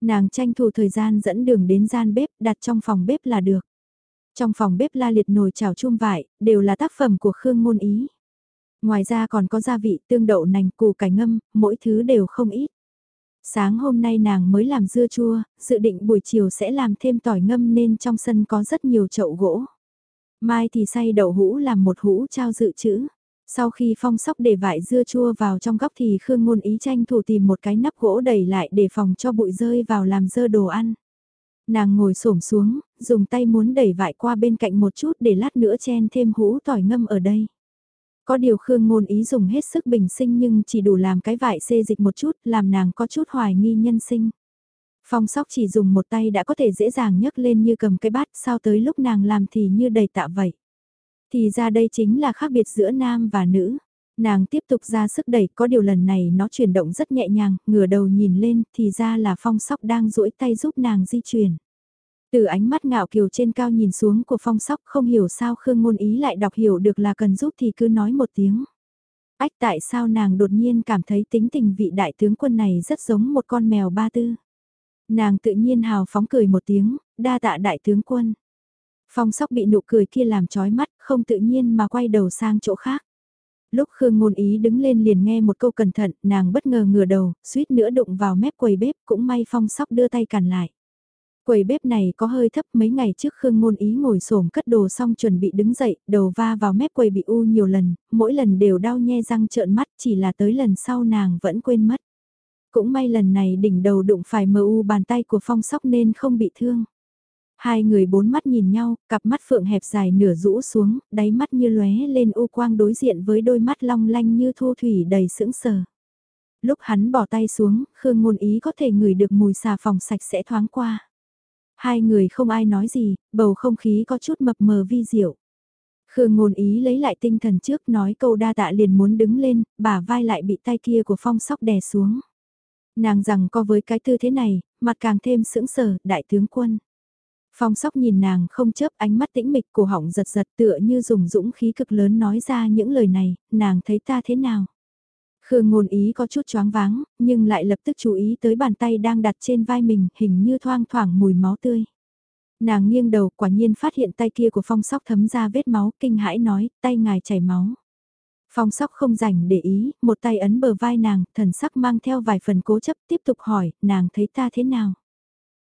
Nàng tranh thủ thời gian dẫn đường đến gian bếp đặt trong phòng bếp là được. Trong phòng bếp la liệt nồi chảo chum vải, đều là tác phẩm của Khương Ngôn Ý. Ngoài ra còn có gia vị tương đậu nành củ cải ngâm, mỗi thứ đều không ít. Sáng hôm nay nàng mới làm dưa chua, dự định buổi chiều sẽ làm thêm tỏi ngâm nên trong sân có rất nhiều chậu gỗ. Mai thì xay đậu hũ làm một hũ trao dự trữ. Sau khi phong sóc để vải dưa chua vào trong góc thì Khương Ngôn Ý tranh thủ tìm một cái nắp gỗ đẩy lại để phòng cho bụi rơi vào làm dơ đồ ăn. Nàng ngồi xổm xuống, dùng tay muốn đẩy vải qua bên cạnh một chút để lát nữa chen thêm hũ tỏi ngâm ở đây. Có điều Khương Ngôn Ý dùng hết sức bình sinh nhưng chỉ đủ làm cái vải xê dịch một chút, làm nàng có chút hoài nghi nhân sinh. Phong sóc chỉ dùng một tay đã có thể dễ dàng nhấc lên như cầm cái bát, sao tới lúc nàng làm thì như đầy tạ vậy. Thì ra đây chính là khác biệt giữa nam và nữ. Nàng tiếp tục ra sức đẩy, có điều lần này nó chuyển động rất nhẹ nhàng, ngửa đầu nhìn lên, thì ra là phong sóc đang duỗi tay giúp nàng di chuyển. Từ ánh mắt ngạo kiều trên cao nhìn xuống của phong sóc không hiểu sao Khương Ngôn Ý lại đọc hiểu được là cần giúp thì cứ nói một tiếng. Ách tại sao nàng đột nhiên cảm thấy tính tình vị đại tướng quân này rất giống một con mèo ba tư. Nàng tự nhiên hào phóng cười một tiếng, đa tạ đại tướng quân. Phong sóc bị nụ cười kia làm chói mắt, không tự nhiên mà quay đầu sang chỗ khác. Lúc Khương Ngôn Ý đứng lên liền nghe một câu cẩn thận, nàng bất ngờ ngửa đầu, suýt nữa đụng vào mép quầy bếp, cũng may phong sóc đưa tay cản lại. Quầy bếp này có hơi thấp mấy ngày trước Khương Ngôn Ý ngồi xổm cất đồ xong chuẩn bị đứng dậy, đầu va vào mép quầy bị u nhiều lần, mỗi lần đều đau nhe răng trợn mắt chỉ là tới lần sau nàng vẫn quên mất. Cũng may lần này đỉnh đầu đụng phải mờ u bàn tay của phong sóc nên không bị thương. Hai người bốn mắt nhìn nhau, cặp mắt phượng hẹp dài nửa rũ xuống, đáy mắt như lóe lên u quang đối diện với đôi mắt long lanh như thu thủy đầy sững sờ. Lúc hắn bỏ tay xuống, Khương ngôn ý có thể ngửi được mùi xà phòng sạch sẽ thoáng qua. Hai người không ai nói gì, bầu không khí có chút mập mờ vi diệu. Khương ngôn ý lấy lại tinh thần trước nói câu đa tạ liền muốn đứng lên, bả vai lại bị tay kia của phong sóc đè xuống. Nàng rằng co với cái tư thế này, mặt càng thêm sững sờ, đại tướng quân. Phong sóc nhìn nàng không chớp ánh mắt tĩnh mịch cổ họng giật giật tựa như dùng dũng khí cực lớn nói ra những lời này, nàng thấy ta thế nào? Khương ngôn ý có chút choáng váng, nhưng lại lập tức chú ý tới bàn tay đang đặt trên vai mình, hình như thoang thoảng mùi máu tươi. Nàng nghiêng đầu quả nhiên phát hiện tay kia của phong sóc thấm ra vết máu, kinh hãi nói, tay ngài chảy máu. Phong sóc không rảnh để ý, một tay ấn bờ vai nàng, thần sắc mang theo vài phần cố chấp tiếp tục hỏi, nàng thấy ta thế nào?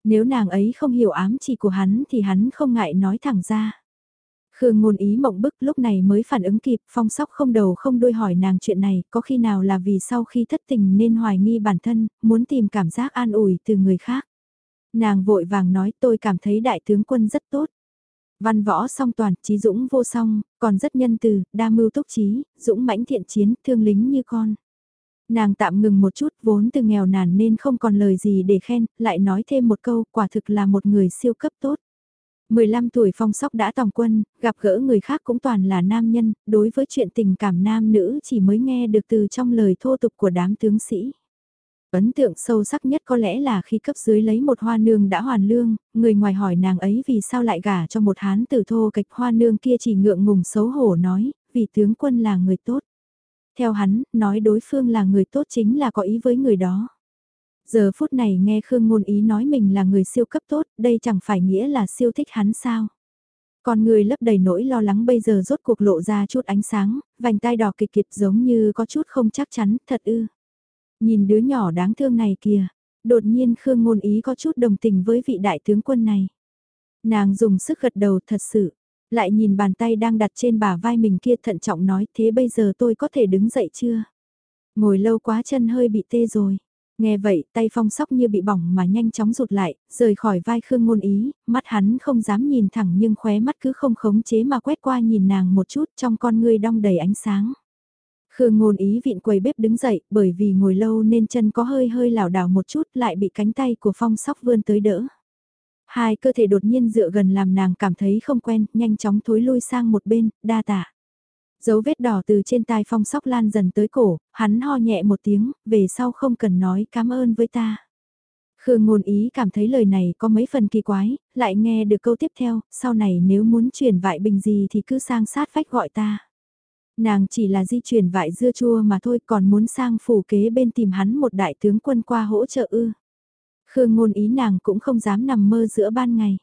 Nếu nàng ấy không hiểu ám chỉ của hắn thì hắn không ngại nói thẳng ra. Khương ngôn ý mộng bức lúc này mới phản ứng kịp, phong sóc không đầu không đuôi hỏi nàng chuyện này, có khi nào là vì sau khi thất tình nên hoài nghi bản thân, muốn tìm cảm giác an ủi từ người khác. Nàng vội vàng nói tôi cảm thấy đại tướng quân rất tốt. Văn võ song toàn, trí dũng vô song, còn rất nhân từ, đa mưu túc trí, dũng mãnh thiện chiến, thương lính như con. Nàng tạm ngừng một chút vốn từ nghèo nàn nên không còn lời gì để khen, lại nói thêm một câu quả thực là một người siêu cấp tốt. 15 tuổi phong sóc đã tòng quân, gặp gỡ người khác cũng toàn là nam nhân, đối với chuyện tình cảm nam nữ chỉ mới nghe được từ trong lời thô tục của đám tướng sĩ. Ấn tượng sâu sắc nhất có lẽ là khi cấp dưới lấy một hoa nương đã hoàn lương, người ngoài hỏi nàng ấy vì sao lại gả cho một hán tử thô kịch hoa nương kia chỉ ngượng ngùng xấu hổ nói, vì tướng quân là người tốt. Theo hắn, nói đối phương là người tốt chính là có ý với người đó. Giờ phút này nghe Khương Ngôn Ý nói mình là người siêu cấp tốt, đây chẳng phải nghĩa là siêu thích hắn sao. Còn người lấp đầy nỗi lo lắng bây giờ rốt cuộc lộ ra chút ánh sáng, vành tai đỏ kịch kiệt giống như có chút không chắc chắn, thật ư. Nhìn đứa nhỏ đáng thương này kìa, đột nhiên Khương Ngôn Ý có chút đồng tình với vị đại tướng quân này. Nàng dùng sức gật đầu thật sự, lại nhìn bàn tay đang đặt trên bả vai mình kia thận trọng nói thế bây giờ tôi có thể đứng dậy chưa? Ngồi lâu quá chân hơi bị tê rồi. Nghe vậy, tay phong sóc như bị bỏng mà nhanh chóng rụt lại, rời khỏi vai Khương Ngôn Ý, mắt hắn không dám nhìn thẳng nhưng khóe mắt cứ không khống chế mà quét qua nhìn nàng một chút trong con ngươi đong đầy ánh sáng. Khương Ngôn Ý vịn quầy bếp đứng dậy, bởi vì ngồi lâu nên chân có hơi hơi lảo đảo một chút lại bị cánh tay của phong sóc vươn tới đỡ. Hai cơ thể đột nhiên dựa gần làm nàng cảm thấy không quen, nhanh chóng thối lui sang một bên, đa tạ. Dấu vết đỏ từ trên tai phong sóc lan dần tới cổ, hắn ho nhẹ một tiếng, về sau không cần nói cảm ơn với ta. Khương ngôn ý cảm thấy lời này có mấy phần kỳ quái, lại nghe được câu tiếp theo, sau này nếu muốn chuyển vại bình gì thì cứ sang sát vách gọi ta. Nàng chỉ là di chuyển vải dưa chua mà thôi còn muốn sang phủ kế bên tìm hắn một đại tướng quân qua hỗ trợ ư. Khương ngôn ý nàng cũng không dám nằm mơ giữa ban ngày.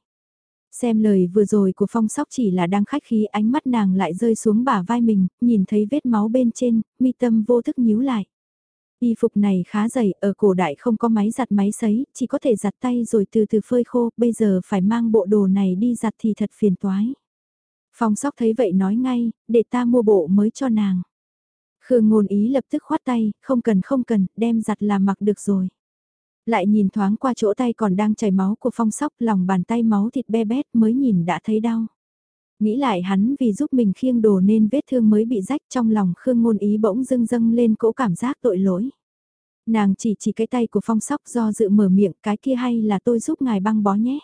Xem lời vừa rồi của phong sóc chỉ là đang khách khí ánh mắt nàng lại rơi xuống bả vai mình, nhìn thấy vết máu bên trên, mi tâm vô thức nhíu lại. Y phục này khá dày, ở cổ đại không có máy giặt máy sấy, chỉ có thể giặt tay rồi từ từ phơi khô, bây giờ phải mang bộ đồ này đi giặt thì thật phiền toái. Phong sóc thấy vậy nói ngay, để ta mua bộ mới cho nàng. Khương ngôn ý lập tức khoát tay, không cần không cần, đem giặt là mặc được rồi. Lại nhìn thoáng qua chỗ tay còn đang chảy máu của phong sóc lòng bàn tay máu thịt be bét mới nhìn đã thấy đau. Nghĩ lại hắn vì giúp mình khiêng đồ nên vết thương mới bị rách trong lòng Khương ngôn ý bỗng dưng dâng lên cỗ cảm giác tội lỗi. Nàng chỉ chỉ cái tay của phong sóc do dự mở miệng cái kia hay là tôi giúp ngài băng bó nhé.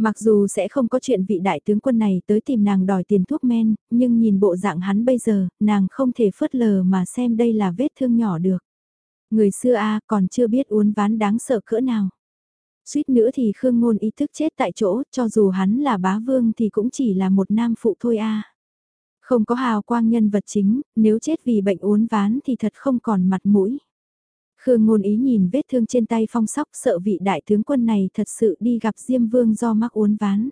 Mặc dù sẽ không có chuyện vị đại tướng quân này tới tìm nàng đòi tiền thuốc men, nhưng nhìn bộ dạng hắn bây giờ, nàng không thể phớt lờ mà xem đây là vết thương nhỏ được. Người xưa a còn chưa biết uốn ván đáng sợ cỡ nào. Suýt nữa thì Khương Ngôn ý thức chết tại chỗ, cho dù hắn là bá vương thì cũng chỉ là một nam phụ thôi a. Không có hào quang nhân vật chính, nếu chết vì bệnh uốn ván thì thật không còn mặt mũi. Khương ngôn ý nhìn vết thương trên tay phong sóc sợ vị đại tướng quân này thật sự đi gặp Diêm Vương do mắc uốn ván.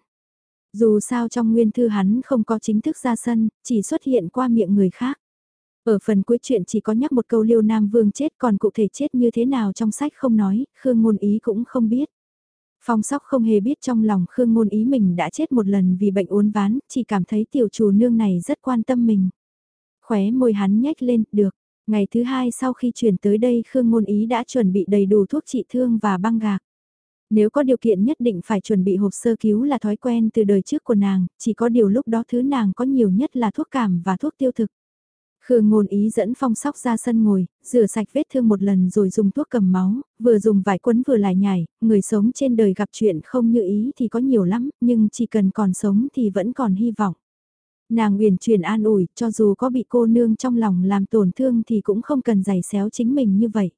Dù sao trong nguyên thư hắn không có chính thức ra sân, chỉ xuất hiện qua miệng người khác. Ở phần cuối chuyện chỉ có nhắc một câu liêu nam vương chết còn cụ thể chết như thế nào trong sách không nói, Khương ngôn ý cũng không biết. Phong sóc không hề biết trong lòng Khương ngôn ý mình đã chết một lần vì bệnh uốn ván, chỉ cảm thấy tiểu chủ nương này rất quan tâm mình. Khóe môi hắn nhếch lên, được, Ngày thứ hai sau khi chuyển tới đây Khương Ngôn Ý đã chuẩn bị đầy đủ thuốc trị thương và băng gạc. Nếu có điều kiện nhất định phải chuẩn bị hộp sơ cứu là thói quen từ đời trước của nàng, chỉ có điều lúc đó thứ nàng có nhiều nhất là thuốc cảm và thuốc tiêu thực. Khương ngôn ý dẫn phong sóc ra sân ngồi, rửa sạch vết thương một lần rồi dùng thuốc cầm máu, vừa dùng vải quấn vừa lại nhảy, người sống trên đời gặp chuyện không như ý thì có nhiều lắm, nhưng chỉ cần còn sống thì vẫn còn hy vọng. Nàng uyển chuyển an ủi, cho dù có bị cô nương trong lòng làm tổn thương thì cũng không cần giày xéo chính mình như vậy.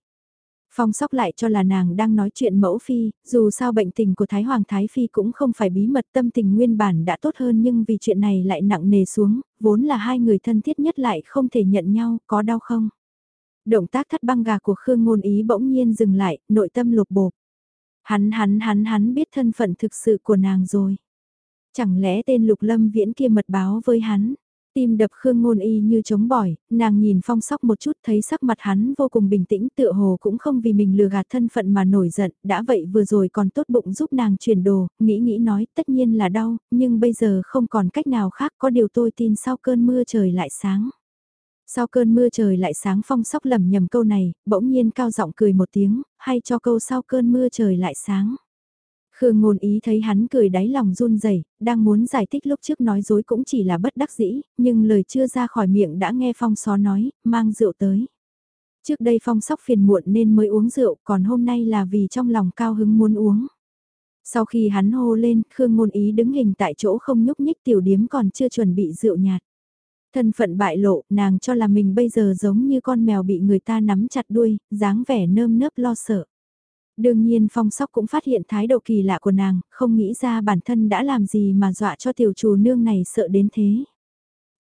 Phong sóc lại cho là nàng đang nói chuyện mẫu phi, dù sao bệnh tình của Thái Hoàng Thái Phi cũng không phải bí mật tâm tình nguyên bản đã tốt hơn nhưng vì chuyện này lại nặng nề xuống, vốn là hai người thân thiết nhất lại không thể nhận nhau, có đau không? Động tác thắt băng gà của Khương Ngôn Ý bỗng nhiên dừng lại, nội tâm lục bột. Hắn hắn hắn hắn biết thân phận thực sự của nàng rồi. Chẳng lẽ tên Lục Lâm Viễn kia mật báo với hắn? Tim đập Khương Ngôn Y như chống bỏi, nàng nhìn phong sóc một chút thấy sắc mặt hắn vô cùng bình tĩnh tựa hồ cũng không vì mình lừa gạt thân phận mà nổi giận, đã vậy vừa rồi còn tốt bụng giúp nàng chuyển đồ, nghĩ nghĩ nói tất nhiên là đau, nhưng bây giờ không còn cách nào khác có điều tôi tin sau cơn mưa trời lại sáng. Sau cơn mưa trời lại sáng phong sóc lầm nhầm câu này, bỗng nhiên cao giọng cười một tiếng, hay cho câu sau cơn mưa trời lại sáng. Khương ngôn ý thấy hắn cười đáy lòng run rẩy đang muốn giải thích lúc trước nói dối cũng chỉ là bất đắc dĩ, nhưng lời chưa ra khỏi miệng đã nghe phong xó nói, mang rượu tới. Trước đây phong sóc phiền muộn nên mới uống rượu, còn hôm nay là vì trong lòng cao hứng muốn uống. Sau khi hắn hô lên, Khương ngôn ý đứng hình tại chỗ không nhúc nhích tiểu điếm còn chưa chuẩn bị rượu nhạt. Thân phận bại lộ, nàng cho là mình bây giờ giống như con mèo bị người ta nắm chặt đuôi, dáng vẻ nơm nớp lo sợ. Đương nhiên phong sóc cũng phát hiện thái độ kỳ lạ của nàng, không nghĩ ra bản thân đã làm gì mà dọa cho tiểu chủ nương này sợ đến thế.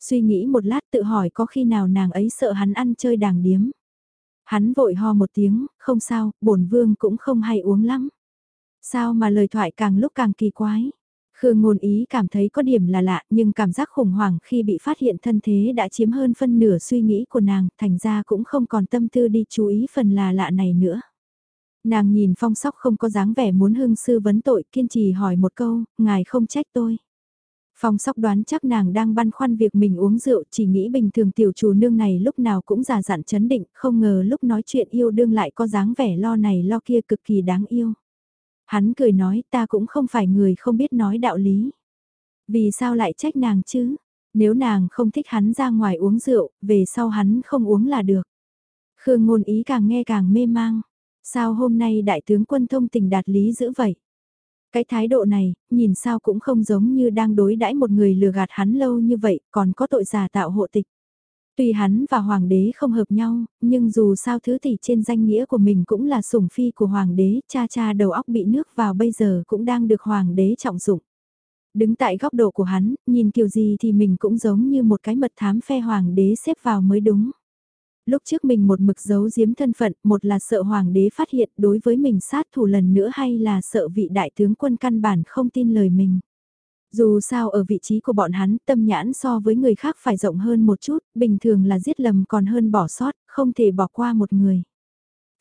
Suy nghĩ một lát tự hỏi có khi nào nàng ấy sợ hắn ăn chơi đàng điếm. Hắn vội ho một tiếng, không sao, bổn vương cũng không hay uống lắm. Sao mà lời thoại càng lúc càng kỳ quái. Khương ngôn ý cảm thấy có điểm là lạ nhưng cảm giác khủng hoảng khi bị phát hiện thân thế đã chiếm hơn phân nửa suy nghĩ của nàng, thành ra cũng không còn tâm tư đi chú ý phần là lạ này nữa. Nàng nhìn phong sóc không có dáng vẻ muốn hương sư vấn tội kiên trì hỏi một câu, ngài không trách tôi. Phong sóc đoán chắc nàng đang băn khoăn việc mình uống rượu chỉ nghĩ bình thường tiểu chủ nương này lúc nào cũng già dặn chấn định, không ngờ lúc nói chuyện yêu đương lại có dáng vẻ lo này lo kia cực kỳ đáng yêu. Hắn cười nói ta cũng không phải người không biết nói đạo lý. Vì sao lại trách nàng chứ? Nếu nàng không thích hắn ra ngoài uống rượu, về sau hắn không uống là được. Khương ngôn ý càng nghe càng mê mang. Sao hôm nay đại tướng quân thông tình đạt lý dữ vậy? Cái thái độ này, nhìn sao cũng không giống như đang đối đãi một người lừa gạt hắn lâu như vậy, còn có tội giả tạo hộ tịch. Tuy hắn và hoàng đế không hợp nhau, nhưng dù sao thứ tỷ trên danh nghĩa của mình cũng là sủng phi của hoàng đế, cha cha đầu óc bị nước vào bây giờ cũng đang được hoàng đế trọng dụng. Đứng tại góc độ của hắn, nhìn kiểu gì thì mình cũng giống như một cái mật thám phe hoàng đế xếp vào mới đúng. Lúc trước mình một mực giấu giếm thân phận, một là sợ hoàng đế phát hiện đối với mình sát thủ lần nữa hay là sợ vị đại tướng quân căn bản không tin lời mình. Dù sao ở vị trí của bọn hắn tâm nhãn so với người khác phải rộng hơn một chút, bình thường là giết lầm còn hơn bỏ sót, không thể bỏ qua một người.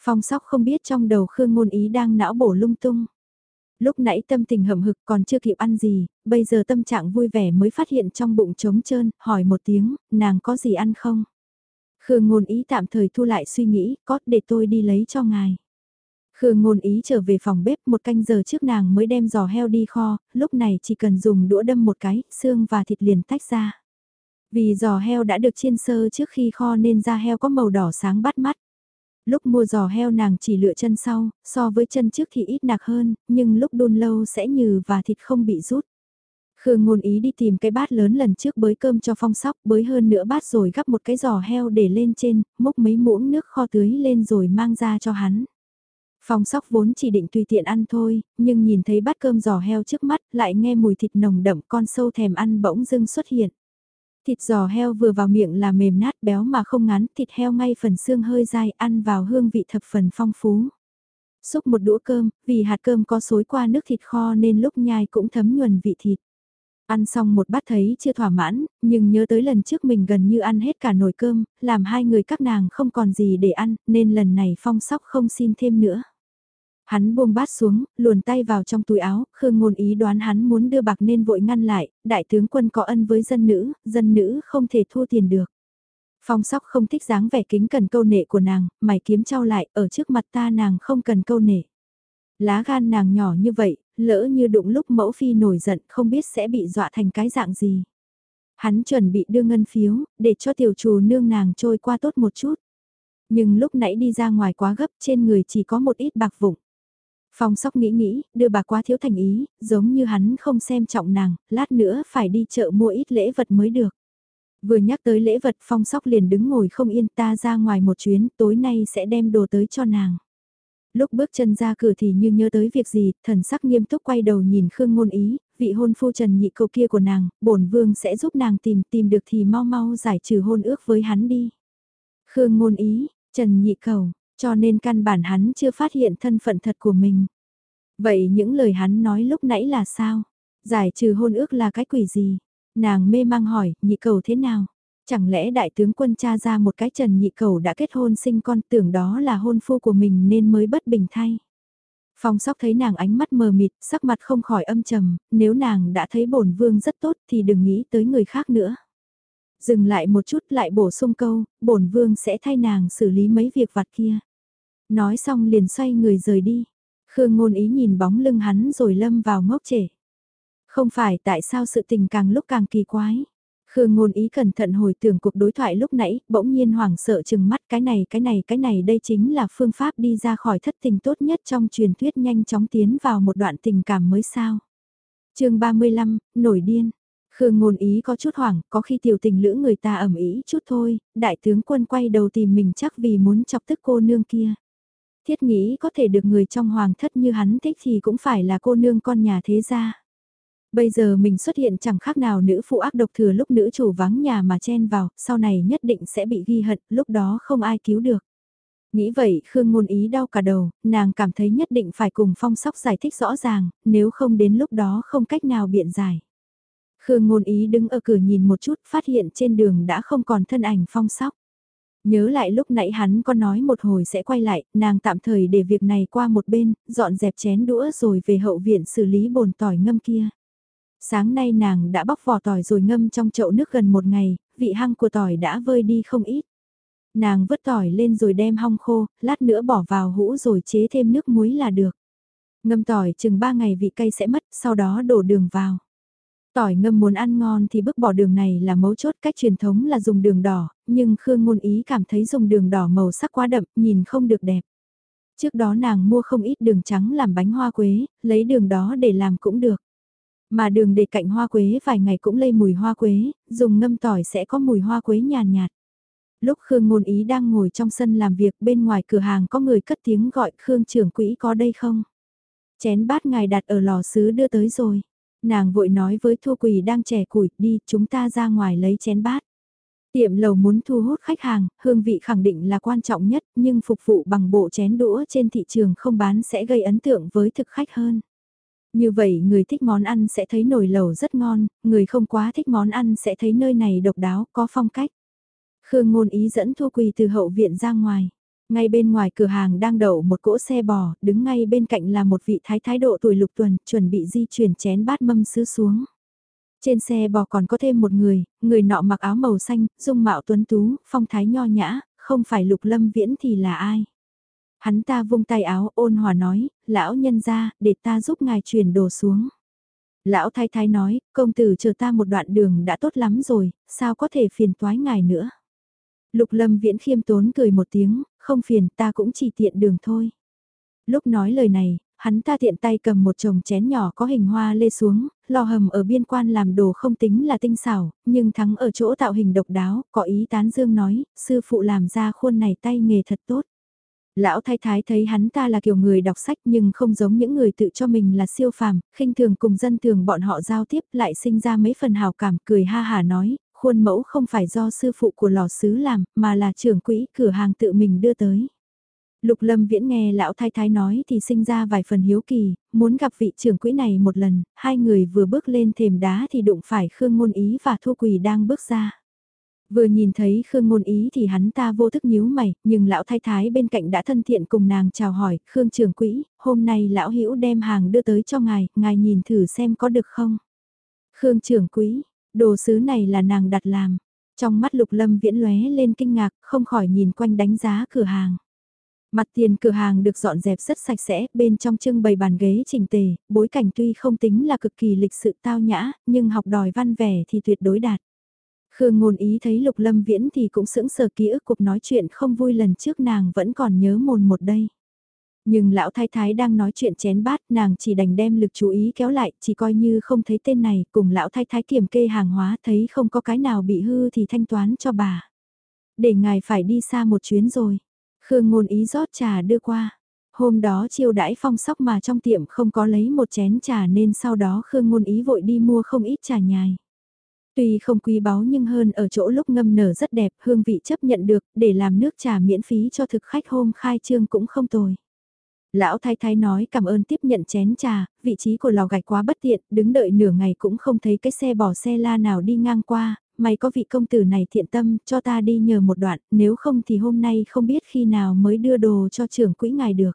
Phong sóc không biết trong đầu Khương Ngôn Ý đang não bổ lung tung. Lúc nãy tâm tình hậm hực còn chưa kịp ăn gì, bây giờ tâm trạng vui vẻ mới phát hiện trong bụng trống trơn, hỏi một tiếng, nàng có gì ăn không? Khương ngôn ý tạm thời thu lại suy nghĩ, có để tôi đi lấy cho ngài. Khương ngôn ý trở về phòng bếp một canh giờ trước nàng mới đem giò heo đi kho, lúc này chỉ cần dùng đũa đâm một cái, xương và thịt liền tách ra. Vì giò heo đã được chiên sơ trước khi kho nên da heo có màu đỏ sáng bắt mắt. Lúc mua giò heo nàng chỉ lựa chân sau, so với chân trước thì ít nạc hơn, nhưng lúc đun lâu sẽ nhừ và thịt không bị rút. Khương ngôn ý đi tìm cái bát lớn lần trước bới cơm cho phong sóc, bới hơn nữa bát rồi gắp một cái giò heo để lên trên, múc mấy muỗng nước kho tưới lên rồi mang ra cho hắn. Phong sóc vốn chỉ định tùy tiện ăn thôi, nhưng nhìn thấy bát cơm giò heo trước mắt, lại nghe mùi thịt nồng đậm con sâu thèm ăn bỗng dưng xuất hiện. Thịt giò heo vừa vào miệng là mềm nát béo mà không ngắn, thịt heo ngay phần xương hơi dai ăn vào hương vị thập phần phong phú. Xúc một đũa cơm, vì hạt cơm có xối qua nước thịt kho nên lúc nhai cũng thấm nhuần vị thịt. Ăn xong một bát thấy chưa thỏa mãn, nhưng nhớ tới lần trước mình gần như ăn hết cả nồi cơm, làm hai người các nàng không còn gì để ăn, nên lần này phong sóc không xin thêm nữa. Hắn buông bát xuống, luồn tay vào trong túi áo, Khương Ngôn ý đoán hắn muốn đưa bạc nên vội ngăn lại, đại tướng quân có ân với dân nữ, dân nữ không thể thua tiền được. Phong sóc không thích dáng vẻ kính cần câu nệ của nàng, mày kiếm trao lại, ở trước mặt ta nàng không cần câu nệ. Lá gan nàng nhỏ như vậy, lỡ như đụng lúc mẫu phi nổi giận không biết sẽ bị dọa thành cái dạng gì. Hắn chuẩn bị đưa ngân phiếu, để cho tiểu chủ nương nàng trôi qua tốt một chút. Nhưng lúc nãy đi ra ngoài quá gấp trên người chỉ có một ít bạc vụng. Phong sóc nghĩ nghĩ, đưa bà quá thiếu thành ý, giống như hắn không xem trọng nàng, lát nữa phải đi chợ mua ít lễ vật mới được. Vừa nhắc tới lễ vật phong sóc liền đứng ngồi không yên ta ra ngoài một chuyến, tối nay sẽ đem đồ tới cho nàng. Lúc bước chân ra cửa thì như nhớ tới việc gì, thần sắc nghiêm túc quay đầu nhìn Khương Ngôn Ý, vị hôn phu Trần Nhị cầu kia của nàng, bổn vương sẽ giúp nàng tìm, tìm được thì mau mau giải trừ hôn ước với hắn đi. Khương Ngôn Ý, Trần Nhị cầu, cho nên căn bản hắn chưa phát hiện thân phận thật của mình. Vậy những lời hắn nói lúc nãy là sao? Giải trừ hôn ước là cái quỷ gì? Nàng mê mang hỏi, nhị cầu thế nào? Chẳng lẽ đại tướng quân cha ra một cái trần nhị cầu đã kết hôn sinh con tưởng đó là hôn phu của mình nên mới bất bình thay? Phong sóc thấy nàng ánh mắt mờ mịt, sắc mặt không khỏi âm trầm, nếu nàng đã thấy bổn vương rất tốt thì đừng nghĩ tới người khác nữa. Dừng lại một chút lại bổ sung câu, bổn vương sẽ thay nàng xử lý mấy việc vặt kia. Nói xong liền xoay người rời đi. Khương ngôn ý nhìn bóng lưng hắn rồi lâm vào ngốc trẻ. Không phải tại sao sự tình càng lúc càng kỳ quái. Khương ngôn ý cẩn thận hồi tưởng cuộc đối thoại lúc nãy, bỗng nhiên hoảng sợ chừng mắt cái này cái này cái này đây chính là phương pháp đi ra khỏi thất tình tốt nhất trong truyền thuyết nhanh chóng tiến vào một đoạn tình cảm mới sao. chương 35, nổi điên. Khương ngôn ý có chút hoảng, có khi tiểu tình lữ người ta ẩm ý chút thôi, đại tướng quân quay đầu tìm mình chắc vì muốn chọc tức cô nương kia thiết nghĩ có thể được người trong hoàng thất như hắn thích thì cũng phải là cô nương con nhà thế gia. Bây giờ mình xuất hiện chẳng khác nào nữ phụ ác độc thừa lúc nữ chủ vắng nhà mà chen vào, sau này nhất định sẽ bị ghi hận, lúc đó không ai cứu được. Nghĩ vậy Khương ngôn ý đau cả đầu, nàng cảm thấy nhất định phải cùng phong sóc giải thích rõ ràng, nếu không đến lúc đó không cách nào biện giải. Khương ngôn ý đứng ở cửa nhìn một chút phát hiện trên đường đã không còn thân ảnh phong sóc. Nhớ lại lúc nãy hắn có nói một hồi sẽ quay lại, nàng tạm thời để việc này qua một bên, dọn dẹp chén đũa rồi về hậu viện xử lý bồn tỏi ngâm kia. Sáng nay nàng đã bóc vỏ tỏi rồi ngâm trong chậu nước gần một ngày, vị hăng của tỏi đã vơi đi không ít. Nàng vứt tỏi lên rồi đem hong khô, lát nữa bỏ vào hũ rồi chế thêm nước muối là được. Ngâm tỏi chừng 3 ngày vị cay sẽ mất, sau đó đổ đường vào. Tỏi ngâm muốn ăn ngon thì bước bỏ đường này là mấu chốt cách truyền thống là dùng đường đỏ, nhưng Khương Ngôn Ý cảm thấy dùng đường đỏ màu sắc quá đậm, nhìn không được đẹp. Trước đó nàng mua không ít đường trắng làm bánh hoa quế, lấy đường đó để làm cũng được. Mà đường để cạnh hoa quế vài ngày cũng lây mùi hoa quế, dùng ngâm tỏi sẽ có mùi hoa quế nhàn nhạt, nhạt. Lúc Khương Ngôn Ý đang ngồi trong sân làm việc bên ngoài cửa hàng có người cất tiếng gọi Khương trưởng quỹ có đây không? Chén bát ngài đặt ở lò sứ đưa tới rồi. Nàng vội nói với Thu Quỳ đang trẻ củi, đi, chúng ta ra ngoài lấy chén bát. Tiệm lầu muốn thu hút khách hàng, hương vị khẳng định là quan trọng nhất, nhưng phục vụ bằng bộ chén đũa trên thị trường không bán sẽ gây ấn tượng với thực khách hơn. Như vậy người thích món ăn sẽ thấy nồi lẩu rất ngon, người không quá thích món ăn sẽ thấy nơi này độc đáo, có phong cách. Khương ngôn ý dẫn Thu Quỳ từ hậu viện ra ngoài. Ngay bên ngoài cửa hàng đang đậu một cỗ xe bò, đứng ngay bên cạnh là một vị thái thái độ tuổi lục tuần, chuẩn bị di chuyển chén bát mâm sứ xuống. Trên xe bò còn có thêm một người, người nọ mặc áo màu xanh, dung mạo tuấn tú, phong thái nho nhã, không phải lục lâm viễn thì là ai. Hắn ta vung tay áo ôn hòa nói, lão nhân ra, để ta giúp ngài chuyển đồ xuống. Lão thái thái nói, công tử chờ ta một đoạn đường đã tốt lắm rồi, sao có thể phiền toái ngài nữa. Lục lâm viễn khiêm tốn cười một tiếng, không phiền ta cũng chỉ tiện đường thôi. Lúc nói lời này, hắn ta tiện tay cầm một chồng chén nhỏ có hình hoa lê xuống, lò hầm ở biên quan làm đồ không tính là tinh xảo, nhưng thắng ở chỗ tạo hình độc đáo, có ý tán dương nói, sư phụ làm ra khuôn này tay nghề thật tốt. Lão thái thái thấy hắn ta là kiểu người đọc sách nhưng không giống những người tự cho mình là siêu phàm, khinh thường cùng dân thường bọn họ giao tiếp lại sinh ra mấy phần hào cảm cười ha hà nói, khuôn mẫu không phải do sư phụ của lò sứ làm mà là trưởng quỹ cửa hàng tự mình đưa tới. Lục Lâm Viễn nghe lão thái thái nói thì sinh ra vài phần hiếu kỳ, muốn gặp vị trưởng quỹ này một lần, hai người vừa bước lên thềm đá thì đụng phải Khương Ngôn Ý và Thu Quỳ đang bước ra. Vừa nhìn thấy Khương Ngôn Ý thì hắn ta vô thức nhíu mày, nhưng lão thái thái bên cạnh đã thân thiện cùng nàng chào hỏi, Khương trưởng quỹ, hôm nay lão hữu đem hàng đưa tới cho ngài, ngài nhìn thử xem có được không. Khương trưởng quỹ, đồ sứ này là nàng đặt làm. Trong mắt lục lâm viễn lóe lên kinh ngạc, không khỏi nhìn quanh đánh giá cửa hàng. Mặt tiền cửa hàng được dọn dẹp rất sạch sẽ, bên trong trưng bày bàn ghế chỉnh tề, bối cảnh tuy không tính là cực kỳ lịch sự tao nhã, nhưng học đòi văn vẻ thì tuyệt đối đạt. Khương ngôn ý thấy lục lâm viễn thì cũng sững sờ ký ức cuộc nói chuyện không vui lần trước nàng vẫn còn nhớ mồn một đây. Nhưng lão thái thái đang nói chuyện chén bát, nàng chỉ đành đem lực chú ý kéo lại, chỉ coi như không thấy tên này, cùng lão thái thái kiểm kê hàng hóa, thấy không có cái nào bị hư thì thanh toán cho bà. Để ngài phải đi xa một chuyến rồi. Khương ngôn ý rót trà đưa qua. Hôm đó chiêu đãi phong sóc mà trong tiệm không có lấy một chén trà nên sau đó Khương ngôn ý vội đi mua không ít trà nhài. Tuy không quý báu nhưng hơn ở chỗ lúc ngâm nở rất đẹp, hương vị chấp nhận được, để làm nước trà miễn phí cho thực khách hôm khai trương cũng không tồi. Lão thái thái nói cảm ơn tiếp nhận chén trà, vị trí của lò gạch quá bất tiện, đứng đợi nửa ngày cũng không thấy cái xe bỏ xe la nào đi ngang qua, may có vị công tử này thiện tâm, cho ta đi nhờ một đoạn, nếu không thì hôm nay không biết khi nào mới đưa đồ cho trưởng quỹ ngài được.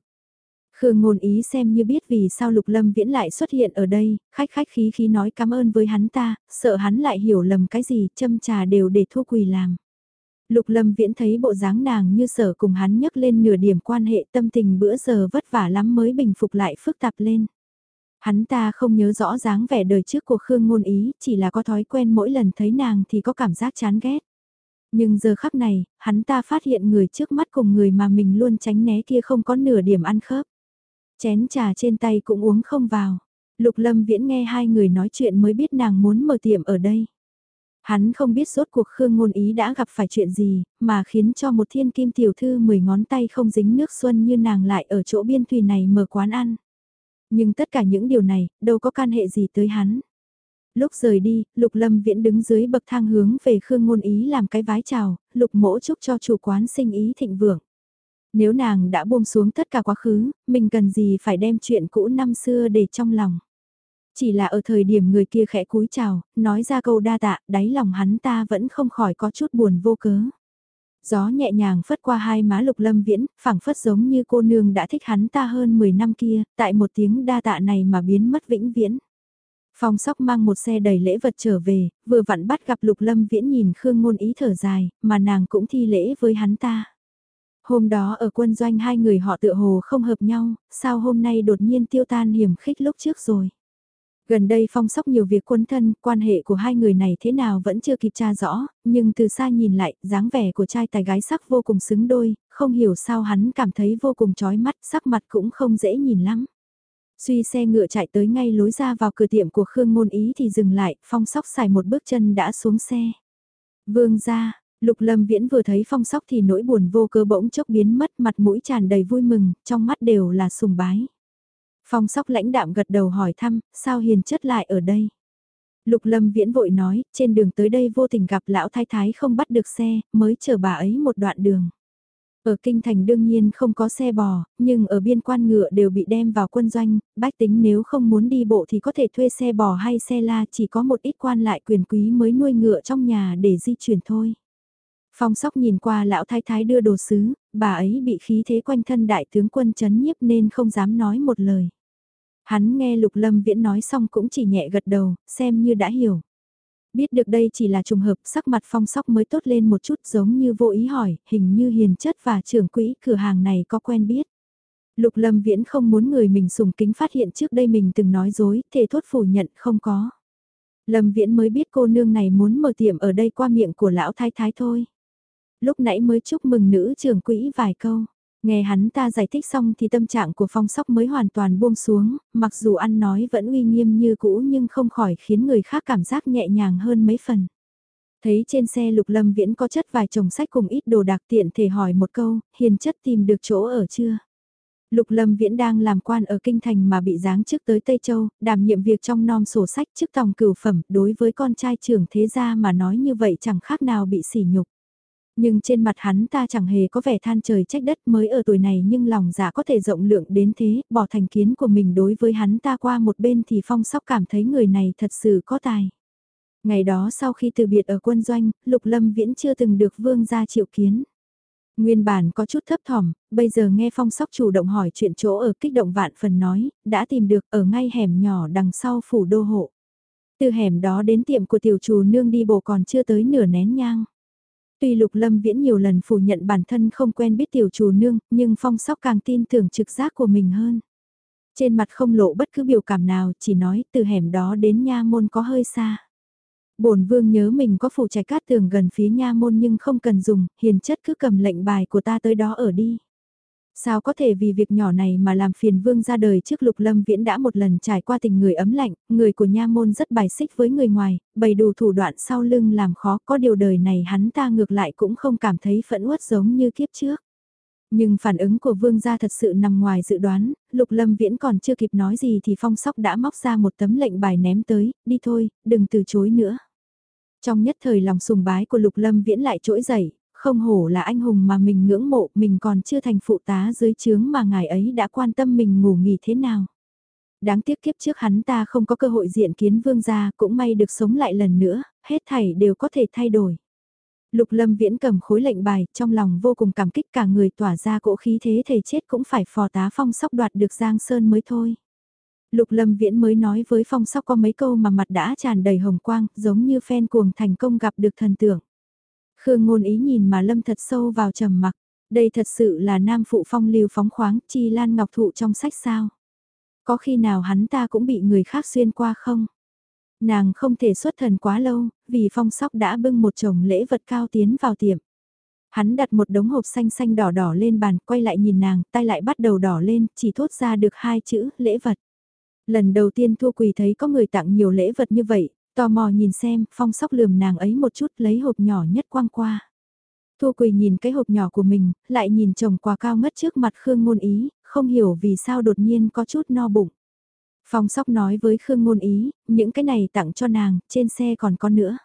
Khương ngôn ý xem như biết vì sao Lục Lâm Viễn lại xuất hiện ở đây, khách khách khí khí nói cảm ơn với hắn ta, sợ hắn lại hiểu lầm cái gì, châm trà đều để thu quỳ làm. Lục Lâm Viễn thấy bộ dáng nàng như sở cùng hắn nhấc lên nửa điểm quan hệ tâm tình bữa giờ vất vả lắm mới bình phục lại phức tạp lên. Hắn ta không nhớ rõ dáng vẻ đời trước của Khương Ngôn Ý, chỉ là có thói quen mỗi lần thấy nàng thì có cảm giác chán ghét. Nhưng giờ khắc này, hắn ta phát hiện người trước mắt cùng người mà mình luôn tránh né kia không có nửa điểm ăn khớp. Chén trà trên tay cũng uống không vào. Lục Lâm Viễn nghe hai người nói chuyện mới biết nàng muốn mở tiệm ở đây. Hắn không biết rốt cuộc Khương Ngôn Ý đã gặp phải chuyện gì, mà khiến cho một thiên kim tiểu thư mười ngón tay không dính nước xuân như nàng lại ở chỗ biên thùy này mở quán ăn. Nhưng tất cả những điều này, đâu có can hệ gì tới hắn. Lúc rời đi, Lục Lâm Viễn đứng dưới bậc thang hướng về Khương Ngôn Ý làm cái vái chào, Lục mỗ chúc cho chủ quán sinh ý thịnh vượng. Nếu nàng đã buông xuống tất cả quá khứ, mình cần gì phải đem chuyện cũ năm xưa để trong lòng. Chỉ là ở thời điểm người kia khẽ cúi chào, nói ra câu đa tạ, đáy lòng hắn ta vẫn không khỏi có chút buồn vô cớ. Gió nhẹ nhàng phất qua hai má lục lâm viễn, phảng phất giống như cô nương đã thích hắn ta hơn 10 năm kia, tại một tiếng đa tạ này mà biến mất vĩnh viễn. Phong sóc mang một xe đầy lễ vật trở về, vừa vặn bắt gặp lục lâm viễn nhìn Khương ngôn ý thở dài, mà nàng cũng thi lễ với hắn ta. Hôm đó ở quân doanh hai người họ tựa hồ không hợp nhau, sao hôm nay đột nhiên tiêu tan hiểm khích lúc trước rồi. Gần đây phong sóc nhiều việc quân thân, quan hệ của hai người này thế nào vẫn chưa kịp tra rõ, nhưng từ xa nhìn lại, dáng vẻ của trai tài gái sắc vô cùng xứng đôi, không hiểu sao hắn cảm thấy vô cùng chói mắt, sắc mặt cũng không dễ nhìn lắm. Suy xe ngựa chạy tới ngay lối ra vào cửa tiệm của Khương Ngôn Ý thì dừng lại, phong sóc xài một bước chân đã xuống xe. Vương ra, Lục Lâm Viễn vừa thấy phong sóc thì nỗi buồn vô cơ bỗng chốc biến mất mặt mũi tràn đầy vui mừng, trong mắt đều là sùng bái. Phong sóc lãnh đạm gật đầu hỏi thăm, sao hiền chất lại ở đây? Lục Lâm Viễn vội nói, trên đường tới đây vô tình gặp lão thái thái không bắt được xe, mới chờ bà ấy một đoạn đường. Ở kinh thành đương nhiên không có xe bò, nhưng ở biên quan ngựa đều bị đem vào quân doanh, bách tính nếu không muốn đi bộ thì có thể thuê xe bò hay xe la chỉ có một ít quan lại quyền quý mới nuôi ngựa trong nhà để di chuyển thôi. Phong sóc nhìn qua lão thái thái đưa đồ sứ, bà ấy bị khí thế quanh thân đại tướng quân chấn nhiếp nên không dám nói một lời. Hắn nghe Lục Lâm Viễn nói xong cũng chỉ nhẹ gật đầu, xem như đã hiểu. Biết được đây chỉ là trùng hợp, sắc mặt phong sóc mới tốt lên một chút giống như vô ý hỏi, hình như hiền chất và trưởng quỹ cửa hàng này có quen biết. Lục Lâm Viễn không muốn người mình sùng kính phát hiện trước đây mình từng nói dối, thề thốt phủ nhận không có. Lâm Viễn mới biết cô nương này muốn mở tiệm ở đây qua miệng của lão thái thái thôi. Lúc nãy mới chúc mừng nữ trưởng quỹ vài câu. Nghe hắn ta giải thích xong thì tâm trạng của phong sóc mới hoàn toàn buông xuống, mặc dù ăn nói vẫn uy nghiêm như cũ nhưng không khỏi khiến người khác cảm giác nhẹ nhàng hơn mấy phần. Thấy trên xe lục lâm viễn có chất vài chồng sách cùng ít đồ đạc tiện thể hỏi một câu, hiền chất tìm được chỗ ở chưa? Lục Lâm Viễn đang làm quan ở Kinh Thành mà bị giáng chức tới Tây Châu, đảm nhiệm việc trong nom sổ sách trước tòng cửu phẩm, đối với con trai trưởng thế gia mà nói như vậy chẳng khác nào bị sỉ nhục. Nhưng trên mặt hắn ta chẳng hề có vẻ than trời trách đất mới ở tuổi này nhưng lòng giả có thể rộng lượng đến thế, bỏ thành kiến của mình đối với hắn ta qua một bên thì phong sóc cảm thấy người này thật sự có tài. Ngày đó sau khi từ biệt ở quân doanh, Lục Lâm Viễn chưa từng được vương gia triệu kiến. Nguyên bản có chút thấp thỏm, bây giờ nghe phong sóc chủ động hỏi chuyện chỗ ở kích động vạn phần nói, đã tìm được ở ngay hẻm nhỏ đằng sau phủ đô hộ. Từ hẻm đó đến tiệm của tiểu chủ nương đi bộ còn chưa tới nửa nén nhang. Tuy Lục Lâm Viễn nhiều lần phủ nhận bản thân không quen biết tiểu chủ nương, nhưng phong sóc càng tin tưởng trực giác của mình hơn. Trên mặt không lộ bất cứ biểu cảm nào, chỉ nói từ hẻm đó đến nha môn có hơi xa. bổn vương nhớ mình có phủ trạch cát tường gần phía nha môn nhưng không cần dùng, hiền chất cứ cầm lệnh bài của ta tới đó ở đi. Sao có thể vì việc nhỏ này mà làm phiền vương ra đời trước lục lâm viễn đã một lần trải qua tình người ấm lạnh, người của nha môn rất bài xích với người ngoài, bày đủ thủ đoạn sau lưng làm khó có điều đời này hắn ta ngược lại cũng không cảm thấy phẫn uất giống như kiếp trước. Nhưng phản ứng của vương gia thật sự nằm ngoài dự đoán, lục lâm viễn còn chưa kịp nói gì thì phong sóc đã móc ra một tấm lệnh bài ném tới, đi thôi, đừng từ chối nữa. Trong nhất thời lòng sùng bái của lục lâm viễn lại trỗi dậy, không hổ là anh hùng mà mình ngưỡng mộ, mình còn chưa thành phụ tá dưới trướng mà ngài ấy đã quan tâm mình ngủ nghỉ thế nào. Đáng tiếc kiếp trước hắn ta không có cơ hội diện kiến vương gia, cũng may được sống lại lần nữa, hết thảy đều có thể thay đổi. Lục lâm viễn cầm khối lệnh bài, trong lòng vô cùng cảm kích cả người tỏa ra cỗ khí thế thầy chết cũng phải phò tá phong sóc đoạt được Giang Sơn mới thôi. Lục lâm viễn mới nói với phong sóc có mấy câu mà mặt đã tràn đầy hồng quang, giống như phen cuồng thành công gặp được thần tượng. Khương ngôn ý nhìn mà lâm thật sâu vào trầm mặc. Đây thật sự là nam phụ phong lưu phóng khoáng chi lan ngọc thụ trong sách sao. Có khi nào hắn ta cũng bị người khác xuyên qua không? Nàng không thể xuất thần quá lâu, vì phong sóc đã bưng một chồng lễ vật cao tiến vào tiệm. Hắn đặt một đống hộp xanh xanh đỏ đỏ lên bàn, quay lại nhìn nàng, tay lại bắt đầu đỏ lên, chỉ thốt ra được hai chữ, lễ vật. Lần đầu tiên Thua Quỳ thấy có người tặng nhiều lễ vật như vậy, Tò mò nhìn xem, phong sóc lườm nàng ấy một chút lấy hộp nhỏ nhất quang qua. Thu Quỳ nhìn cái hộp nhỏ của mình, lại nhìn chồng quà cao ngất trước mặt Khương Ngôn Ý, không hiểu vì sao đột nhiên có chút no bụng. Phong sóc nói với Khương Ngôn Ý, những cái này tặng cho nàng, trên xe còn có nữa.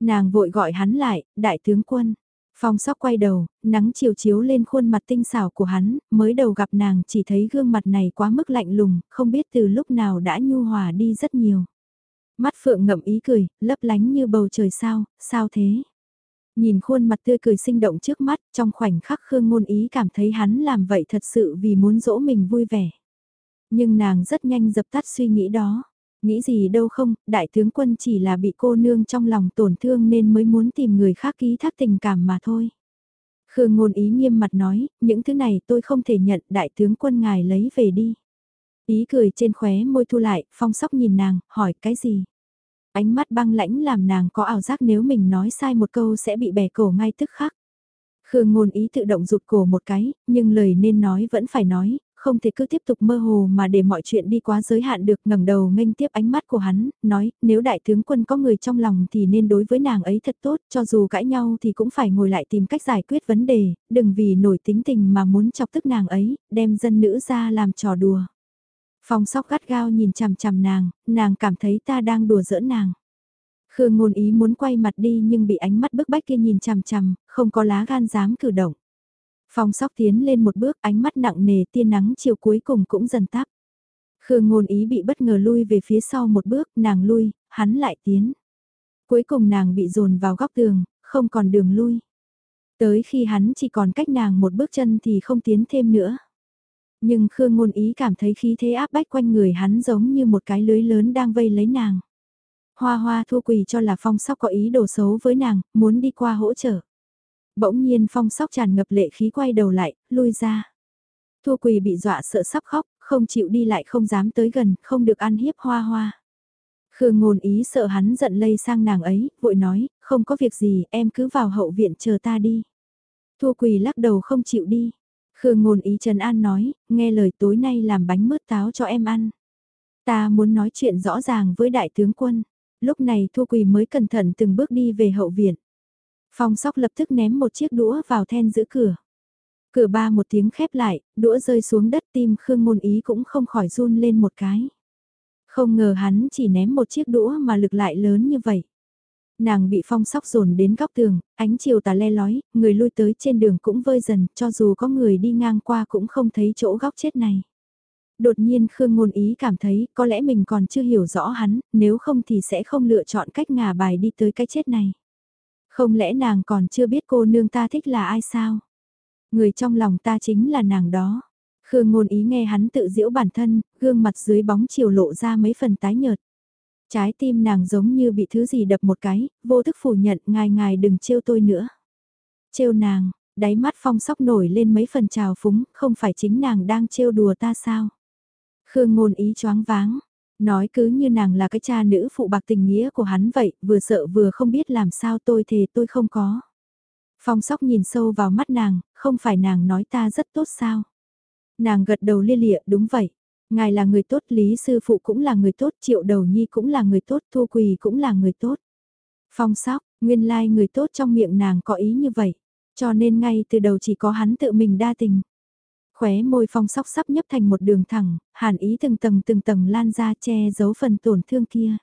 Nàng vội gọi hắn lại, đại tướng quân. Phong sóc quay đầu, nắng chiều chiếu lên khuôn mặt tinh xảo của hắn, mới đầu gặp nàng chỉ thấy gương mặt này quá mức lạnh lùng, không biết từ lúc nào đã nhu hòa đi rất nhiều. Mắt Phượng ngậm ý cười, lấp lánh như bầu trời sao, sao thế? Nhìn khuôn mặt tươi cười sinh động trước mắt, trong khoảnh khắc Khương Ngôn Ý cảm thấy hắn làm vậy thật sự vì muốn dỗ mình vui vẻ. Nhưng nàng rất nhanh dập tắt suy nghĩ đó. Nghĩ gì đâu không, đại tướng quân chỉ là bị cô nương trong lòng tổn thương nên mới muốn tìm người khác ký thác tình cảm mà thôi. Khương ngôn ý nghiêm mặt nói, những thứ này tôi không thể nhận, đại tướng quân ngài lấy về đi. Ý cười trên khóe môi thu lại, phong sóc nhìn nàng, hỏi cái gì? Ánh mắt băng lãnh làm nàng có ảo giác nếu mình nói sai một câu sẽ bị bẻ cổ ngay tức khắc. Khương ngôn ý tự động rụt cổ một cái, nhưng lời nên nói vẫn phải nói, không thể cứ tiếp tục mơ hồ mà để mọi chuyện đi quá giới hạn được ngẩng đầu nghênh tiếp ánh mắt của hắn, nói, nếu đại tướng quân có người trong lòng thì nên đối với nàng ấy thật tốt, cho dù cãi nhau thì cũng phải ngồi lại tìm cách giải quyết vấn đề, đừng vì nổi tính tình mà muốn chọc tức nàng ấy, đem dân nữ ra làm trò đùa. Phong sóc gắt gao nhìn chằm chằm nàng, nàng cảm thấy ta đang đùa giỡn nàng. Khương ngôn ý muốn quay mặt đi nhưng bị ánh mắt bức bách kia nhìn chằm chằm, không có lá gan dám cử động. Phong sóc tiến lên một bước ánh mắt nặng nề tia nắng chiều cuối cùng cũng dần tắt. Khương ngôn ý bị bất ngờ lui về phía sau một bước, nàng lui, hắn lại tiến. Cuối cùng nàng bị dồn vào góc tường, không còn đường lui. Tới khi hắn chỉ còn cách nàng một bước chân thì không tiến thêm nữa. Nhưng Khương Ngôn Ý cảm thấy khí thế áp bách quanh người hắn giống như một cái lưới lớn đang vây lấy nàng. Hoa hoa thua quỳ cho là phong sóc có ý đồ xấu với nàng, muốn đi qua hỗ trợ. Bỗng nhiên phong sóc tràn ngập lệ khí quay đầu lại, lui ra. Thua quỳ bị dọa sợ sắp khóc, không chịu đi lại không dám tới gần, không được ăn hiếp hoa hoa. Khương ngôn ý sợ hắn giận lây sang nàng ấy, vội nói, không có việc gì, em cứ vào hậu viện chờ ta đi. Thua quỳ lắc đầu không chịu đi. Khương ngôn ý Trần An nói, nghe lời tối nay làm bánh mứt táo cho em ăn. Ta muốn nói chuyện rõ ràng với đại tướng quân. Lúc này Thu Quỳ mới cẩn thận từng bước đi về hậu viện. Phong sóc lập tức ném một chiếc đũa vào then giữ cửa. Cửa ba một tiếng khép lại, đũa rơi xuống đất tim Khương Ngôn Ý cũng không khỏi run lên một cái. Không ngờ hắn chỉ ném một chiếc đũa mà lực lại lớn như vậy. Nàng bị phong sóc dồn đến góc tường, ánh chiều tà le lói, người lui tới trên đường cũng vơi dần, cho dù có người đi ngang qua cũng không thấy chỗ góc chết này. Đột nhiên Khương Ngôn Ý cảm thấy có lẽ mình còn chưa hiểu rõ hắn, nếu không thì sẽ không lựa chọn cách ngả bài đi tới cái chết này. Không lẽ nàng còn chưa biết cô nương ta thích là ai sao? Người trong lòng ta chính là nàng đó. Khương Ngôn Ý nghe hắn tự giễu bản thân, gương mặt dưới bóng chiều lộ ra mấy phần tái nhợt. Trái tim nàng giống như bị thứ gì đập một cái, vô thức phủ nhận ngài ngài đừng trêu tôi nữa. Trêu nàng, đáy mắt phong sóc nổi lên mấy phần trào phúng, không phải chính nàng đang trêu đùa ta sao? Khương ngôn ý choáng váng, nói cứ như nàng là cái cha nữ phụ bạc tình nghĩa của hắn vậy, vừa sợ vừa không biết làm sao tôi thề tôi không có. Phong sóc nhìn sâu vào mắt nàng, không phải nàng nói ta rất tốt sao? Nàng gật đầu lia lịa, đúng vậy. Ngài là người tốt, Lý Sư Phụ cũng là người tốt, Triệu Đầu Nhi cũng là người tốt, Thu Quỳ cũng là người tốt. Phong sóc, nguyên lai like người tốt trong miệng nàng có ý như vậy. Cho nên ngay từ đầu chỉ có hắn tự mình đa tình. Khóe môi phong sóc sắp nhấp thành một đường thẳng, hàn ý từng tầng từng tầng lan ra che giấu phần tổn thương kia.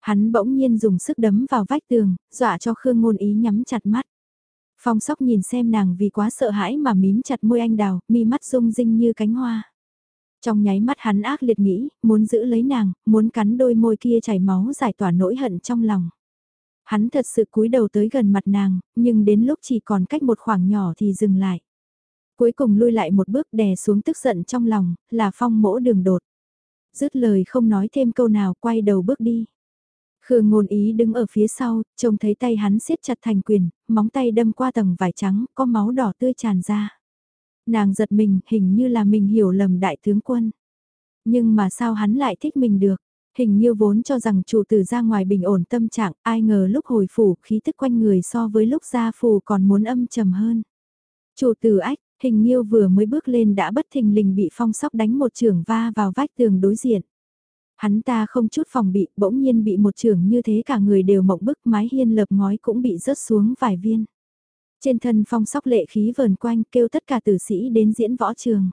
Hắn bỗng nhiên dùng sức đấm vào vách tường, dọa cho Khương Ngôn Ý nhắm chặt mắt. Phong sóc nhìn xem nàng vì quá sợ hãi mà mím chặt môi anh đào, mi mắt rung rinh như cánh hoa. Trong nháy mắt hắn ác liệt nghĩ, muốn giữ lấy nàng, muốn cắn đôi môi kia chảy máu giải tỏa nỗi hận trong lòng. Hắn thật sự cúi đầu tới gần mặt nàng, nhưng đến lúc chỉ còn cách một khoảng nhỏ thì dừng lại. Cuối cùng lui lại một bước đè xuống tức giận trong lòng, là phong mỗ đường đột. Dứt lời không nói thêm câu nào quay đầu bước đi. Khương ngôn ý đứng ở phía sau, trông thấy tay hắn siết chặt thành quyền, móng tay đâm qua tầng vải trắng, có máu đỏ tươi tràn ra. Nàng giật mình, hình như là mình hiểu lầm đại tướng quân. Nhưng mà sao hắn lại thích mình được? Hình như vốn cho rằng chủ tử ra ngoài bình ổn tâm trạng, ai ngờ lúc hồi phủ khí tức quanh người so với lúc ra phủ còn muốn âm trầm hơn. Chủ tử ách, hình như vừa mới bước lên đã bất thình lình bị phong sóc đánh một trường va vào vách tường đối diện. Hắn ta không chút phòng bị, bỗng nhiên bị một trường như thế cả người đều mộng bức mái hiên lợp ngói cũng bị rớt xuống vài viên. Trên thân phong sóc lệ khí vờn quanh kêu tất cả tử sĩ đến diễn võ trường.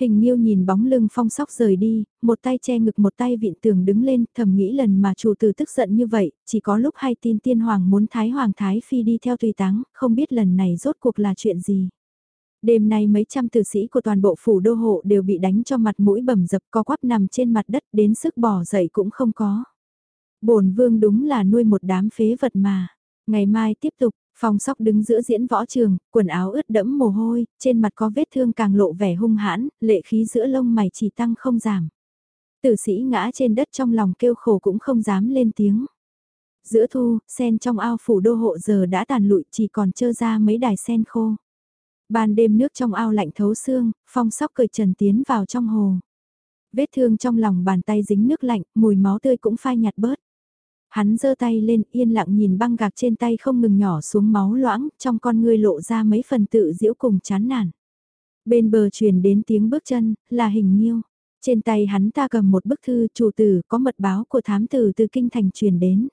Hình miêu nhìn bóng lưng phong sóc rời đi, một tay che ngực một tay vịn tường đứng lên, thầm nghĩ lần mà chủ tử tức giận như vậy, chỉ có lúc hay tin tiên hoàng muốn thái hoàng thái phi đi theo tùy táng, không biết lần này rốt cuộc là chuyện gì. Đêm nay mấy trăm tử sĩ của toàn bộ phủ đô hộ đều bị đánh cho mặt mũi bầm dập co quắp nằm trên mặt đất đến sức bỏ dậy cũng không có. bổn vương đúng là nuôi một đám phế vật mà. Ngày mai tiếp tục, Phong sóc đứng giữa diễn võ trường, quần áo ướt đẫm mồ hôi, trên mặt có vết thương càng lộ vẻ hung hãn, lệ khí giữa lông mày chỉ tăng không giảm. Tử sĩ ngã trên đất trong lòng kêu khổ cũng không dám lên tiếng. Giữa thu, sen trong ao phủ đô hộ giờ đã tàn lụi chỉ còn trơ ra mấy đài sen khô. Ban đêm nước trong ao lạnh thấu xương, phong sóc cười trần tiến vào trong hồ. Vết thương trong lòng bàn tay dính nước lạnh, mùi máu tươi cũng phai nhạt bớt. Hắn giơ tay lên yên lặng nhìn băng gạc trên tay không ngừng nhỏ xuống máu loãng, trong con ngươi lộ ra mấy phần tự diễu cùng chán nản. Bên bờ truyền đến tiếng bước chân, là hình nghiêu. Trên tay hắn ta cầm một bức thư chủ tử có mật báo của thám tử từ kinh thành truyền đến.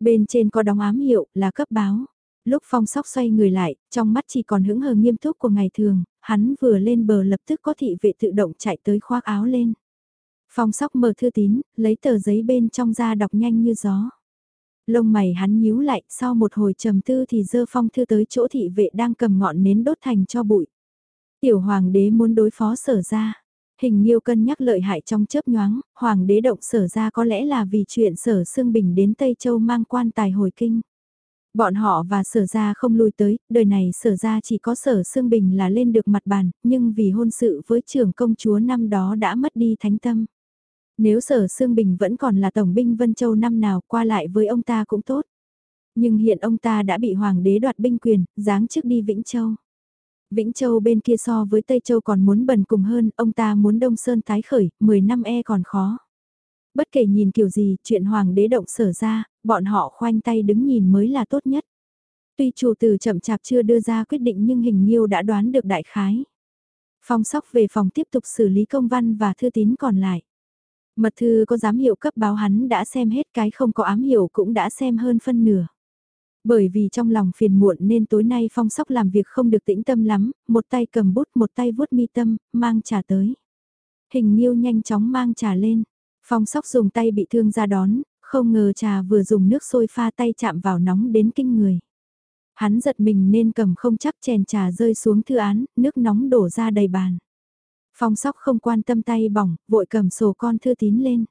Bên trên có đóng ám hiệu là cấp báo. Lúc phong sóc xoay người lại, trong mắt chỉ còn hững hờ nghiêm túc của ngày thường, hắn vừa lên bờ lập tức có thị vệ tự động chạy tới khoác áo lên. Phong sóc mở thư tín, lấy tờ giấy bên trong ra đọc nhanh như gió. Lông mày hắn nhíu lại, sau một hồi trầm tư thì dơ phong thư tới chỗ thị vệ đang cầm ngọn nến đốt thành cho bụi. Tiểu hoàng đế muốn đối phó sở ra. Hình nhiêu cân nhắc lợi hại trong chớp nhoáng, hoàng đế động sở ra có lẽ là vì chuyện sở xương bình đến Tây Châu mang quan tài hồi kinh. Bọn họ và sở ra không lui tới, đời này sở ra chỉ có sở Sương Bình là lên được mặt bàn, nhưng vì hôn sự với trưởng công chúa năm đó đã mất đi thánh tâm. Nếu sở Sương Bình vẫn còn là tổng binh Vân Châu năm nào qua lại với ông ta cũng tốt. Nhưng hiện ông ta đã bị hoàng đế đoạt binh quyền, giáng chức đi Vĩnh Châu. Vĩnh Châu bên kia so với Tây Châu còn muốn bần cùng hơn, ông ta muốn Đông Sơn tái khởi, 10 năm e còn khó. Bất kể nhìn kiểu gì, chuyện hoàng đế động sở ra, bọn họ khoanh tay đứng nhìn mới là tốt nhất. Tuy chủ tử chậm chạp chưa đưa ra quyết định nhưng hình nhiêu đã đoán được đại khái. Phong sóc về phòng tiếp tục xử lý công văn và thư tín còn lại. Mật thư có giám hiệu cấp báo hắn đã xem hết cái không có ám hiệu cũng đã xem hơn phân nửa. Bởi vì trong lòng phiền muộn nên tối nay phong sóc làm việc không được tĩnh tâm lắm, một tay cầm bút một tay vuốt mi tâm, mang trà tới. Hình nhiêu nhanh chóng mang trà lên, phong sóc dùng tay bị thương ra đón, không ngờ trà vừa dùng nước sôi pha tay chạm vào nóng đến kinh người. Hắn giật mình nên cầm không chắc chèn trà rơi xuống thư án, nước nóng đổ ra đầy bàn. Phong sóc không quan tâm tay bỏng, vội cầm sổ con thư tín lên.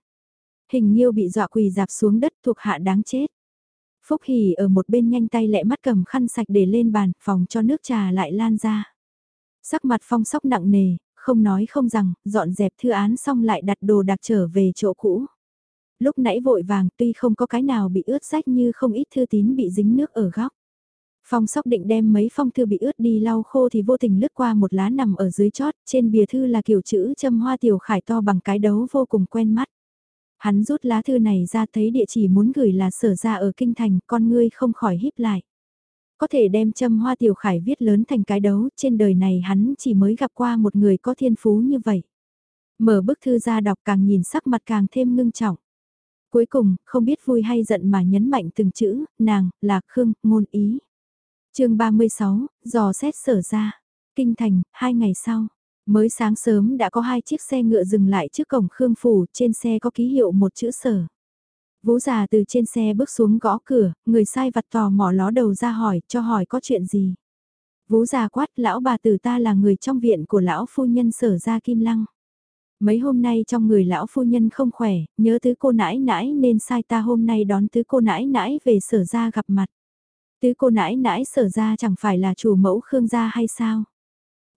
Hình nhiêu bị dọa quỳ dạp xuống đất thuộc hạ đáng chết. Phúc Hỷ ở một bên nhanh tay lẹ mắt cầm khăn sạch để lên bàn, phòng cho nước trà lại lan ra. Sắc mặt phong sóc nặng nề, không nói không rằng, dọn dẹp thư án xong lại đặt đồ đặc trở về chỗ cũ. Lúc nãy vội vàng tuy không có cái nào bị ướt rách như không ít thư tín bị dính nước ở góc. Phong sóc định đem mấy phong thư bị ướt đi lau khô thì vô tình lướt qua một lá nằm ở dưới chót, trên bìa thư là kiểu chữ châm hoa tiểu khải to bằng cái đấu vô cùng quen mắt. Hắn rút lá thư này ra thấy địa chỉ muốn gửi là sở ra ở kinh thành, con ngươi không khỏi híp lại. Có thể đem châm hoa tiểu khải viết lớn thành cái đấu, trên đời này hắn chỉ mới gặp qua một người có thiên phú như vậy. Mở bức thư ra đọc càng nhìn sắc mặt càng thêm ngưng trọng. Cuối cùng, không biết vui hay giận mà nhấn mạnh từng chữ, nàng, lạc khương, ngôn ý chương 36, dò xét sở ra. Kinh thành, hai ngày sau. Mới sáng sớm đã có hai chiếc xe ngựa dừng lại trước cổng Khương Phủ, trên xe có ký hiệu một chữ sở. Vũ già từ trên xe bước xuống gõ cửa, người sai vặt tò mò ló đầu ra hỏi, cho hỏi có chuyện gì. Vũ già quát, lão bà tử ta là người trong viện của lão phu nhân sở ra kim lăng. Mấy hôm nay trong người lão phu nhân không khỏe, nhớ tứ cô nãi nãi nên sai ta hôm nay đón tứ cô nãi nãi về sở ra gặp mặt. Tứ cô nãi nãi sở ra chẳng phải là chủ mẫu Khương gia hay sao?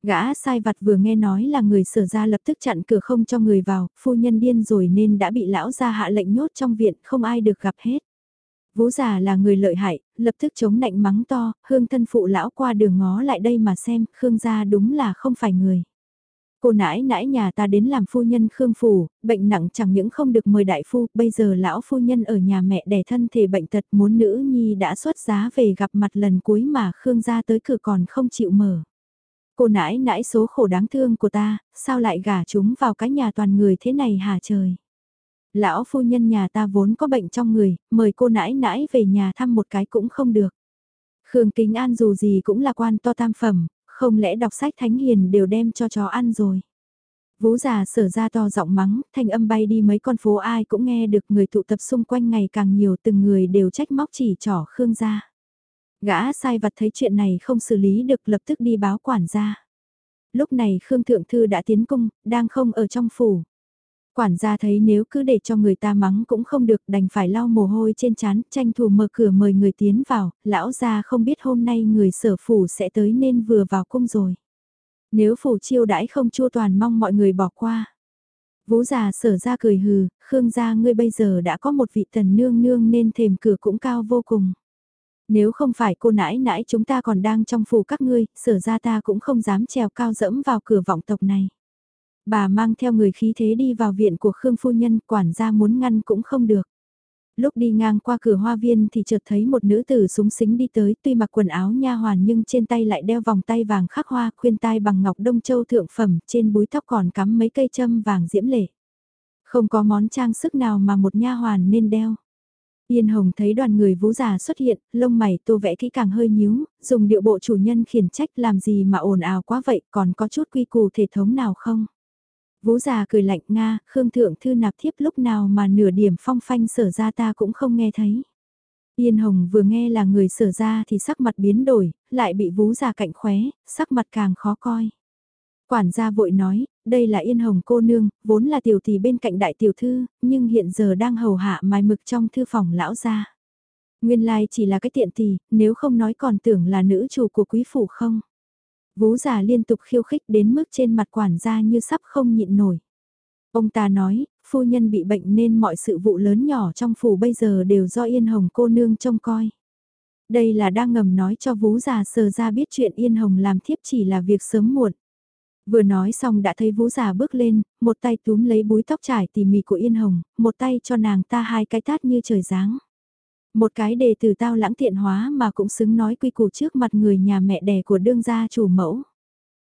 Gã sai vặt vừa nghe nói là người sở ra lập tức chặn cửa không cho người vào, phu nhân điên rồi nên đã bị lão ra hạ lệnh nhốt trong viện, không ai được gặp hết. Vũ già là người lợi hại, lập tức chống nạnh mắng to, hương thân phụ lão qua đường ngó lại đây mà xem, Khương gia đúng là không phải người. Cô nãi nãi nhà ta đến làm phu nhân Khương Phủ, bệnh nặng chẳng những không được mời đại phu, bây giờ lão phu nhân ở nhà mẹ đẻ thân thể bệnh tật muốn nữ nhi đã xuất giá về gặp mặt lần cuối mà Khương gia tới cửa còn không chịu mở. Cô nãi nãi số khổ đáng thương của ta, sao lại gả chúng vào cái nhà toàn người thế này hả trời. Lão phu nhân nhà ta vốn có bệnh trong người, mời cô nãi nãi về nhà thăm một cái cũng không được. Khương Kính An dù gì cũng là quan to tam phẩm, không lẽ đọc sách thánh hiền đều đem cho chó ăn rồi. Vũ già sở ra to giọng mắng, thanh âm bay đi mấy con phố ai cũng nghe được người tụ tập xung quanh ngày càng nhiều từng người đều trách móc chỉ trỏ Khương gia. Gã sai vặt thấy chuyện này không xử lý được lập tức đi báo quản gia. Lúc này Khương Thượng Thư đã tiến cung, đang không ở trong phủ. Quản gia thấy nếu cứ để cho người ta mắng cũng không được đành phải lau mồ hôi trên chán, tranh thủ mở cửa mời người tiến vào, lão gia không biết hôm nay người sở phủ sẽ tới nên vừa vào cung rồi. Nếu phủ chiêu đãi không chua toàn mong mọi người bỏ qua. Vũ già sở ra cười hừ, Khương gia ngươi bây giờ đã có một vị tần nương nương nên thềm cửa cũng cao vô cùng. Nếu không phải cô nãi nãi chúng ta còn đang trong phủ các ngươi, sở ra ta cũng không dám trèo cao dẫm vào cửa vọng tộc này. Bà mang theo người khí thế đi vào viện của Khương Phu Nhân, quản gia muốn ngăn cũng không được. Lúc đi ngang qua cửa hoa viên thì chợt thấy một nữ tử súng xính đi tới, tuy mặc quần áo nha hoàn nhưng trên tay lại đeo vòng tay vàng khắc hoa, khuyên tai bằng ngọc đông châu thượng phẩm, trên búi tóc còn cắm mấy cây châm vàng diễm lệ. Không có món trang sức nào mà một nha hoàn nên đeo. Yên Hồng thấy đoàn người vũ già xuất hiện, lông mày tô vẽ kỹ càng hơi nhíu, dùng điệu bộ chủ nhân khiển trách làm gì mà ồn ào quá vậy, còn có chút quy củ thể thống nào không? Vũ già cười lạnh Nga, Khương Thượng Thư nạp thiếp lúc nào mà nửa điểm phong phanh sở ra ta cũng không nghe thấy. Yên Hồng vừa nghe là người sở ra thì sắc mặt biến đổi, lại bị Vũ già cạnh khóe, sắc mặt càng khó coi. Quản gia vội nói, đây là Yên Hồng cô nương, vốn là tiểu tỷ bên cạnh đại tiểu thư, nhưng hiện giờ đang hầu hạ mài mực trong thư phòng lão gia. Nguyên lai chỉ là cái tiện tỷ, nếu không nói còn tưởng là nữ chủ của quý phủ không. Vú già liên tục khiêu khích đến mức trên mặt quản gia như sắp không nhịn nổi. Ông ta nói, phu nhân bị bệnh nên mọi sự vụ lớn nhỏ trong phủ bây giờ đều do Yên Hồng cô nương trông coi. Đây là đang ngầm nói cho vú già sờ ra biết chuyện Yên Hồng làm thiếp chỉ là việc sớm muộn. Vừa nói xong đã thấy vú già bước lên, một tay túm lấy búi tóc trải tỉ mỉ của Yên Hồng, một tay cho nàng ta hai cái tát như trời giáng. Một cái đề từ tao lãng tiện hóa mà cũng xứng nói quy củ trước mặt người nhà mẹ đẻ của đương gia chủ mẫu.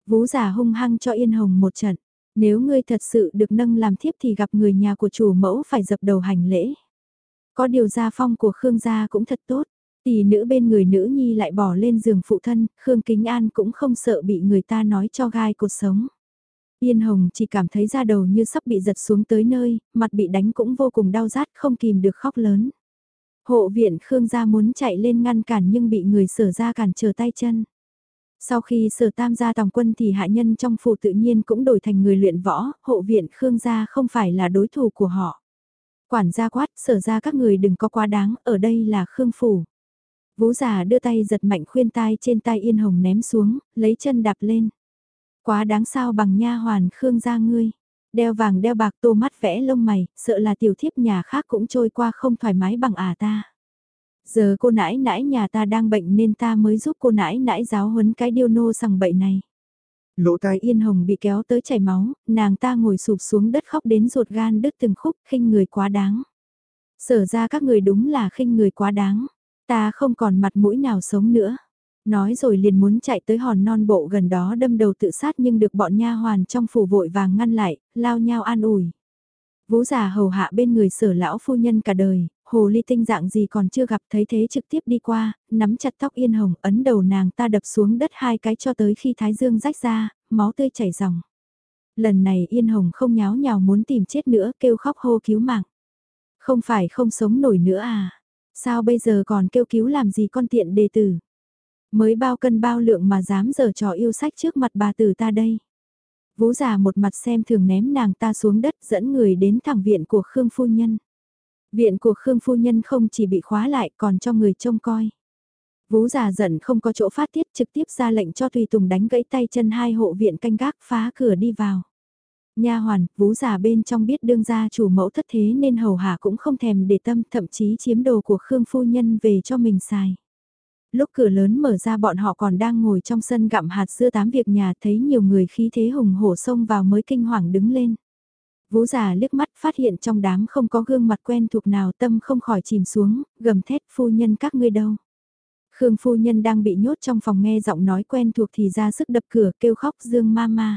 Vú già hung hăng cho Yên Hồng một trận. Nếu ngươi thật sự được nâng làm thiếp thì gặp người nhà của chủ mẫu phải dập đầu hành lễ. Có điều gia phong của Khương gia cũng thật tốt. Tỷ nữ bên người nữ nhi lại bỏ lên giường phụ thân, Khương Kính An cũng không sợ bị người ta nói cho gai cuộc sống. Yên Hồng chỉ cảm thấy da đầu như sắp bị giật xuống tới nơi, mặt bị đánh cũng vô cùng đau rát không kìm được khóc lớn. Hộ viện Khương gia muốn chạy lên ngăn cản nhưng bị người sở ra cản trở tay chân. Sau khi sở tam gia tòng quân thì hạ nhân trong phủ tự nhiên cũng đổi thành người luyện võ, hộ viện Khương gia không phải là đối thủ của họ. Quản gia quát, sở ra các người đừng có quá đáng, ở đây là Khương phủ. Vũ già đưa tay giật mạnh khuyên tai trên tai yên hồng ném xuống, lấy chân đạp lên. Quá đáng sao bằng nha hoàn Khương gia ngươi. Đeo vàng đeo bạc tô mắt vẽ lông mày, sợ là tiểu thiếp nhà khác cũng trôi qua không thoải mái bằng ả ta. Giờ cô nãi nãi nhà ta đang bệnh nên ta mới giúp cô nãi nãi giáo huấn cái điêu nô sằng bậy này. Lỗ tai yên hồng bị kéo tới chảy máu, nàng ta ngồi sụp xuống đất khóc đến ruột gan đứt từng khúc khinh người quá đáng. Sở ra các người đúng là khinh người quá đáng. Ta không còn mặt mũi nào sống nữa. Nói rồi liền muốn chạy tới hòn non bộ gần đó đâm đầu tự sát nhưng được bọn nha hoàn trong phủ vội vàng ngăn lại, lao nhau an ủi. Vũ già hầu hạ bên người sở lão phu nhân cả đời, hồ ly tinh dạng gì còn chưa gặp thấy thế trực tiếp đi qua, nắm chặt tóc yên hồng ấn đầu nàng ta đập xuống đất hai cái cho tới khi thái dương rách ra, máu tươi chảy ròng. Lần này yên hồng không nháo nhào muốn tìm chết nữa kêu khóc hô cứu mạng. Không phải không sống nổi nữa à? Sao bây giờ còn kêu cứu làm gì con tiện đề tử? Mới bao cân bao lượng mà dám giờ trò yêu sách trước mặt bà tử ta đây. Vũ già một mặt xem thường ném nàng ta xuống đất dẫn người đến thẳng viện của Khương Phu Nhân. Viện của Khương Phu Nhân không chỉ bị khóa lại còn cho người trông coi. Vũ già giận không có chỗ phát tiết trực tiếp ra lệnh cho Tùy Tùng đánh gãy tay chân hai hộ viện canh gác phá cửa đi vào. Nha hoàn, Vũ già bên trong biết đương gia chủ mẫu thất thế nên hầu hạ cũng không thèm để tâm thậm chí chiếm đồ của Khương Phu Nhân về cho mình xài lúc cửa lớn mở ra bọn họ còn đang ngồi trong sân gặm hạt dưa tám việc nhà thấy nhiều người khí thế hùng hổ xông vào mới kinh hoàng đứng lên. Vũ già liếc mắt phát hiện trong đám không có gương mặt quen thuộc nào tâm không khỏi chìm xuống, gầm thét phu nhân các ngươi đâu. Khương phu nhân đang bị nhốt trong phòng nghe giọng nói quen thuộc thì ra sức đập cửa kêu khóc Dương ma ma.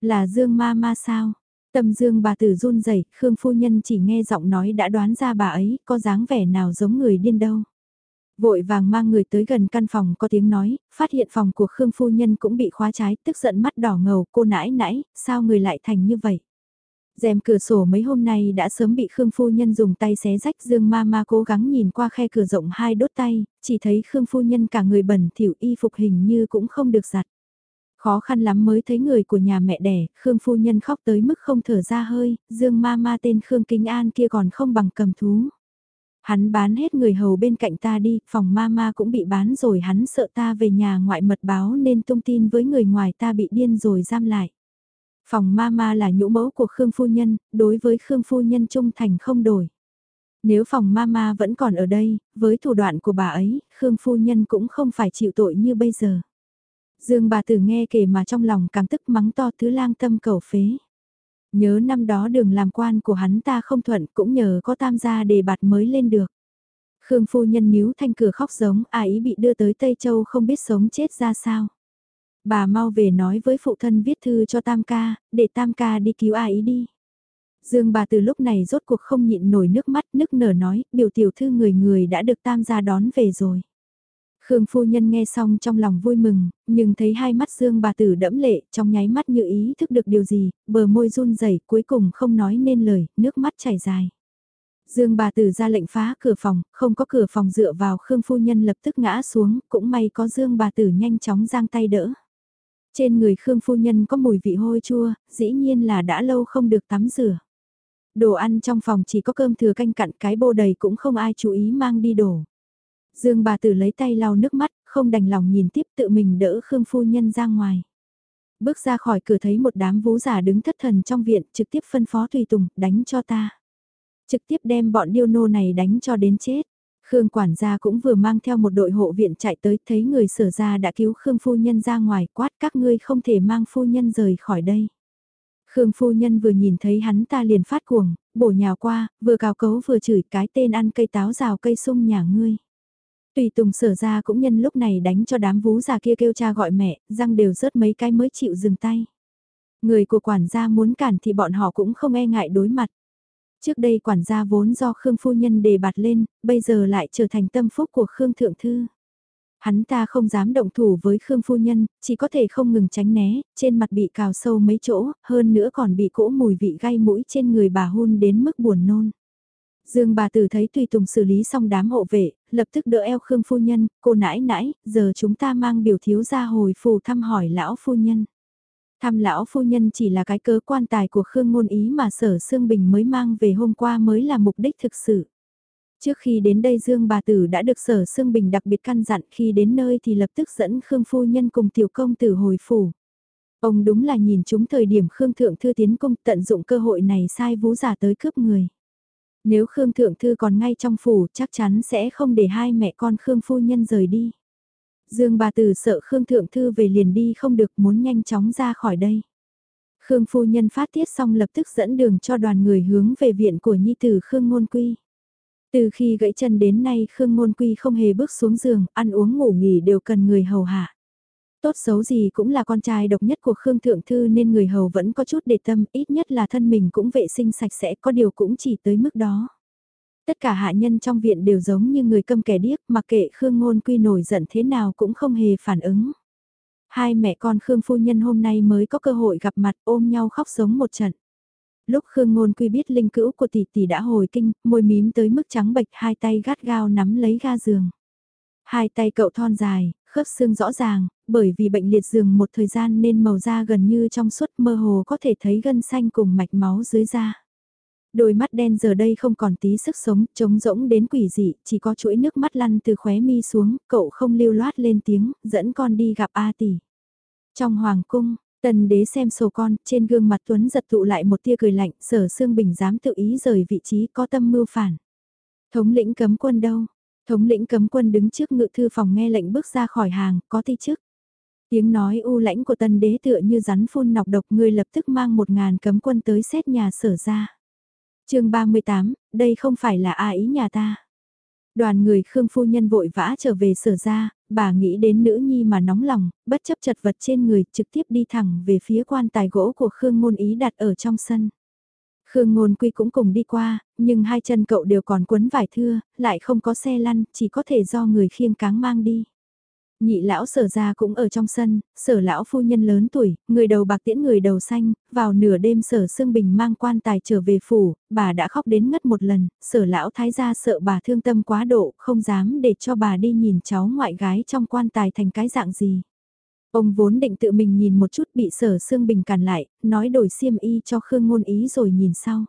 Là Dương ma ma sao? Tâm Dương bà tử run rẩy, Khương phu nhân chỉ nghe giọng nói đã đoán ra bà ấy có dáng vẻ nào giống người điên đâu. Vội vàng mang người tới gần căn phòng có tiếng nói, phát hiện phòng của Khương Phu Nhân cũng bị khóa trái, tức giận mắt đỏ ngầu, cô nãi nãi, sao người lại thành như vậy? rèm cửa sổ mấy hôm nay đã sớm bị Khương Phu Nhân dùng tay xé rách Dương ma ma cố gắng nhìn qua khe cửa rộng hai đốt tay, chỉ thấy Khương Phu Nhân cả người bẩn thỉu y phục hình như cũng không được giặt. Khó khăn lắm mới thấy người của nhà mẹ đẻ, Khương Phu Nhân khóc tới mức không thở ra hơi, Dương ma ma tên Khương kinh An kia còn không bằng cầm thú. Hắn bán hết người hầu bên cạnh ta đi, phòng ma ma cũng bị bán rồi hắn sợ ta về nhà ngoại mật báo nên tung tin với người ngoài ta bị điên rồi giam lại. Phòng ma ma là nhũ mẫu của Khương Phu Nhân, đối với Khương Phu Nhân trung thành không đổi. Nếu phòng ma ma vẫn còn ở đây, với thủ đoạn của bà ấy, Khương Phu Nhân cũng không phải chịu tội như bây giờ. Dương bà tử nghe kể mà trong lòng càng tức mắng to thứ lang tâm cầu phế. Nhớ năm đó đường làm quan của hắn ta không thuận cũng nhờ có tam gia đề bạt mới lên được. Khương phu nhân níu thanh cửa khóc giống à ý bị đưa tới Tây Châu không biết sống chết ra sao. Bà mau về nói với phụ thân viết thư cho tam ca, để tam ca đi cứu à ý đi. Dương bà từ lúc này rốt cuộc không nhịn nổi nước mắt nức nở nói, biểu tiểu thư người người đã được tam gia đón về rồi. Khương phu nhân nghe xong trong lòng vui mừng, nhưng thấy hai mắt Dương bà tử đẫm lệ, trong nháy mắt như ý thức được điều gì, bờ môi run rẩy cuối cùng không nói nên lời, nước mắt chảy dài. Dương bà tử ra lệnh phá cửa phòng, không có cửa phòng dựa vào Khương phu nhân lập tức ngã xuống, cũng may có Dương bà tử nhanh chóng giang tay đỡ. Trên người Khương phu nhân có mùi vị hôi chua, dĩ nhiên là đã lâu không được tắm rửa. Đồ ăn trong phòng chỉ có cơm thừa canh cặn cái bô đầy cũng không ai chú ý mang đi đổ. Dương bà tử lấy tay lau nước mắt, không đành lòng nhìn tiếp tự mình đỡ Khương phu nhân ra ngoài. Bước ra khỏi cửa thấy một đám vũ giả đứng thất thần trong viện, trực tiếp phân phó tùy tùng, đánh cho ta. Trực tiếp đem bọn điêu nô này đánh cho đến chết. Khương quản gia cũng vừa mang theo một đội hộ viện chạy tới, thấy người sở ra đã cứu Khương phu nhân ra ngoài, quát các ngươi không thể mang phu nhân rời khỏi đây. Khương phu nhân vừa nhìn thấy hắn ta liền phát cuồng, bổ nhào qua, vừa cào cấu vừa chửi cái tên ăn cây táo rào cây sung nhà ngươi. Tùy tùng sở ra cũng nhân lúc này đánh cho đám vú già kia kêu cha gọi mẹ, răng đều rớt mấy cái mới chịu dừng tay. Người của quản gia muốn cản thì bọn họ cũng không e ngại đối mặt. Trước đây quản gia vốn do Khương Phu Nhân đề bạt lên, bây giờ lại trở thành tâm phúc của Khương Thượng Thư. Hắn ta không dám động thủ với Khương Phu Nhân, chỉ có thể không ngừng tránh né, trên mặt bị cào sâu mấy chỗ, hơn nữa còn bị cỗ mùi vị gai mũi trên người bà hôn đến mức buồn nôn. Dương bà tử thấy tùy tùng xử lý xong đám hộ vệ, lập tức đỡ eo Khương Phu Nhân, cô nãi nãi, giờ chúng ta mang biểu thiếu ra hồi phù thăm hỏi lão Phu Nhân. Thăm lão phu nhân chỉ là cái cớ quan tài của Khương Ngôn Ý mà Sở Sương Bình mới mang về hôm qua mới là mục đích thực sự. Trước khi đến đây Dương bà tử đã được Sở Sương Bình đặc biệt căn dặn khi đến nơi thì lập tức dẫn Khương phu nhân cùng tiểu công tử hồi phủ. Ông đúng là nhìn chúng thời điểm Khương Thượng Thư tiến công tận dụng cơ hội này sai vú giả tới cướp người. Nếu Khương Thượng Thư còn ngay trong phủ chắc chắn sẽ không để hai mẹ con Khương phu nhân rời đi. Dương bà tử sợ Khương Thượng Thư về liền đi không được muốn nhanh chóng ra khỏi đây. Khương phu nhân phát tiết xong lập tức dẫn đường cho đoàn người hướng về viện của nhi tử Khương Ngôn Quy. Từ khi gãy chân đến nay Khương Ngôn Quy không hề bước xuống giường, ăn uống ngủ nghỉ đều cần người hầu hạ. Tốt xấu gì cũng là con trai độc nhất của Khương Thượng Thư nên người hầu vẫn có chút để tâm, ít nhất là thân mình cũng vệ sinh sạch sẽ có điều cũng chỉ tới mức đó. Tất cả hạ nhân trong viện đều giống như người câm kẻ điếc, mặc kệ Khương Ngôn Quy nổi giận thế nào cũng không hề phản ứng. Hai mẹ con Khương Phu Nhân hôm nay mới có cơ hội gặp mặt ôm nhau khóc sống một trận. Lúc Khương Ngôn Quy biết linh cữu của tỷ tỷ đã hồi kinh, môi mím tới mức trắng bệch hai tay gắt gao nắm lấy ga giường. Hai tay cậu thon dài, khớp xương rõ ràng, bởi vì bệnh liệt giường một thời gian nên màu da gần như trong suốt mơ hồ có thể thấy gân xanh cùng mạch máu dưới da. Đôi mắt đen giờ đây không còn tí sức sống, trống rỗng đến quỷ dị, chỉ có chuỗi nước mắt lăn từ khóe mi xuống, cậu không lưu loát lên tiếng, dẫn con đi gặp A tỷ. Trong hoàng cung, tần đế xem sổ con, trên gương mặt Tuấn giật tụ lại một tia cười lạnh, sở xương bình dám tự ý rời vị trí có tâm mưu phản. Thống lĩnh cấm quân đâu? Thống lĩnh cấm quân đứng trước ngự thư phòng nghe lệnh bước ra khỏi hàng, có ti chức. Tiếng nói u lãnh của tân đế tựa như rắn phun nọc độc người lập tức mang một ngàn cấm quân tới xét nhà sở ra chương 38, đây không phải là a ý nhà ta. Đoàn người Khương Phu Nhân vội vã trở về sở ra, bà nghĩ đến nữ nhi mà nóng lòng, bất chấp chật vật trên người trực tiếp đi thẳng về phía quan tài gỗ của Khương Ngôn Ý đặt ở trong sân. Khương Ngôn Quy cũng cùng đi qua, nhưng hai chân cậu đều còn quấn vải thưa, lại không có xe lăn, chỉ có thể do người khiêng cáng mang đi. Nhị lão sở ra cũng ở trong sân, sở lão phu nhân lớn tuổi, người đầu bạc tiễn người đầu xanh, vào nửa đêm sở Sương Bình mang quan tài trở về phủ, bà đã khóc đến ngất một lần, sở lão thái gia sợ bà thương tâm quá độ, không dám để cho bà đi nhìn cháu ngoại gái trong quan tài thành cái dạng gì. Ông vốn định tự mình nhìn một chút bị sở Sương Bình cản lại, nói đổi xiêm y cho Khương Ngôn Ý rồi nhìn sau.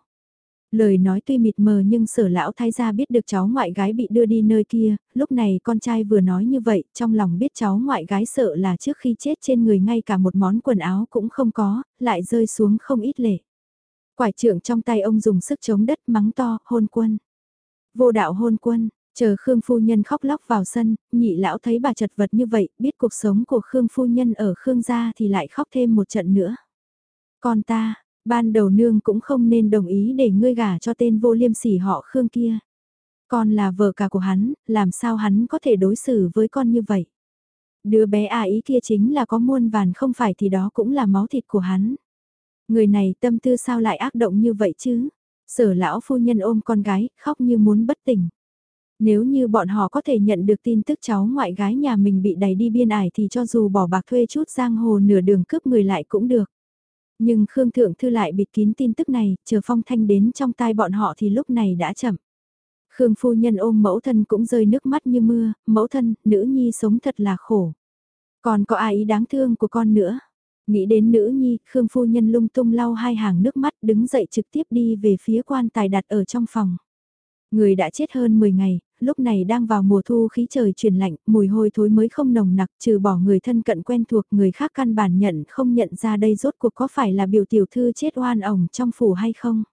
Lời nói tuy mịt mờ nhưng sở lão thái gia biết được cháu ngoại gái bị đưa đi nơi kia, lúc này con trai vừa nói như vậy, trong lòng biết cháu ngoại gái sợ là trước khi chết trên người ngay cả một món quần áo cũng không có, lại rơi xuống không ít lệ. Quải trưởng trong tay ông dùng sức chống đất mắng to, hôn quân. Vô đạo hôn quân, chờ Khương Phu Nhân khóc lóc vào sân, nhị lão thấy bà chật vật như vậy, biết cuộc sống của Khương Phu Nhân ở Khương gia thì lại khóc thêm một trận nữa. Con ta, Ban đầu nương cũng không nên đồng ý để ngươi gả cho tên vô liêm sỉ họ Khương kia. Con là vợ cả của hắn, làm sao hắn có thể đối xử với con như vậy? Đứa bé à ý kia chính là có muôn vàn không phải thì đó cũng là máu thịt của hắn. Người này tâm tư sao lại ác động như vậy chứ? Sở lão phu nhân ôm con gái, khóc như muốn bất tỉnh. Nếu như bọn họ có thể nhận được tin tức cháu ngoại gái nhà mình bị đẩy đi biên ải thì cho dù bỏ bạc thuê chút giang hồ nửa đường cướp người lại cũng được. Nhưng Khương Thượng Thư lại bịt kín tin tức này, chờ phong thanh đến trong tai bọn họ thì lúc này đã chậm. Khương phu nhân ôm mẫu thân cũng rơi nước mắt như mưa, mẫu thân, nữ nhi sống thật là khổ. Còn có ai ý đáng thương của con nữa? Nghĩ đến nữ nhi, Khương phu nhân lung tung lau hai hàng nước mắt đứng dậy trực tiếp đi về phía quan tài đặt ở trong phòng. Người đã chết hơn 10 ngày, lúc này đang vào mùa thu khí trời chuyển lạnh, mùi hôi thối mới không nồng nặc, trừ bỏ người thân cận quen thuộc người khác căn bản nhận không nhận ra đây rốt cuộc có phải là biểu tiểu thư chết oan ổng trong phủ hay không.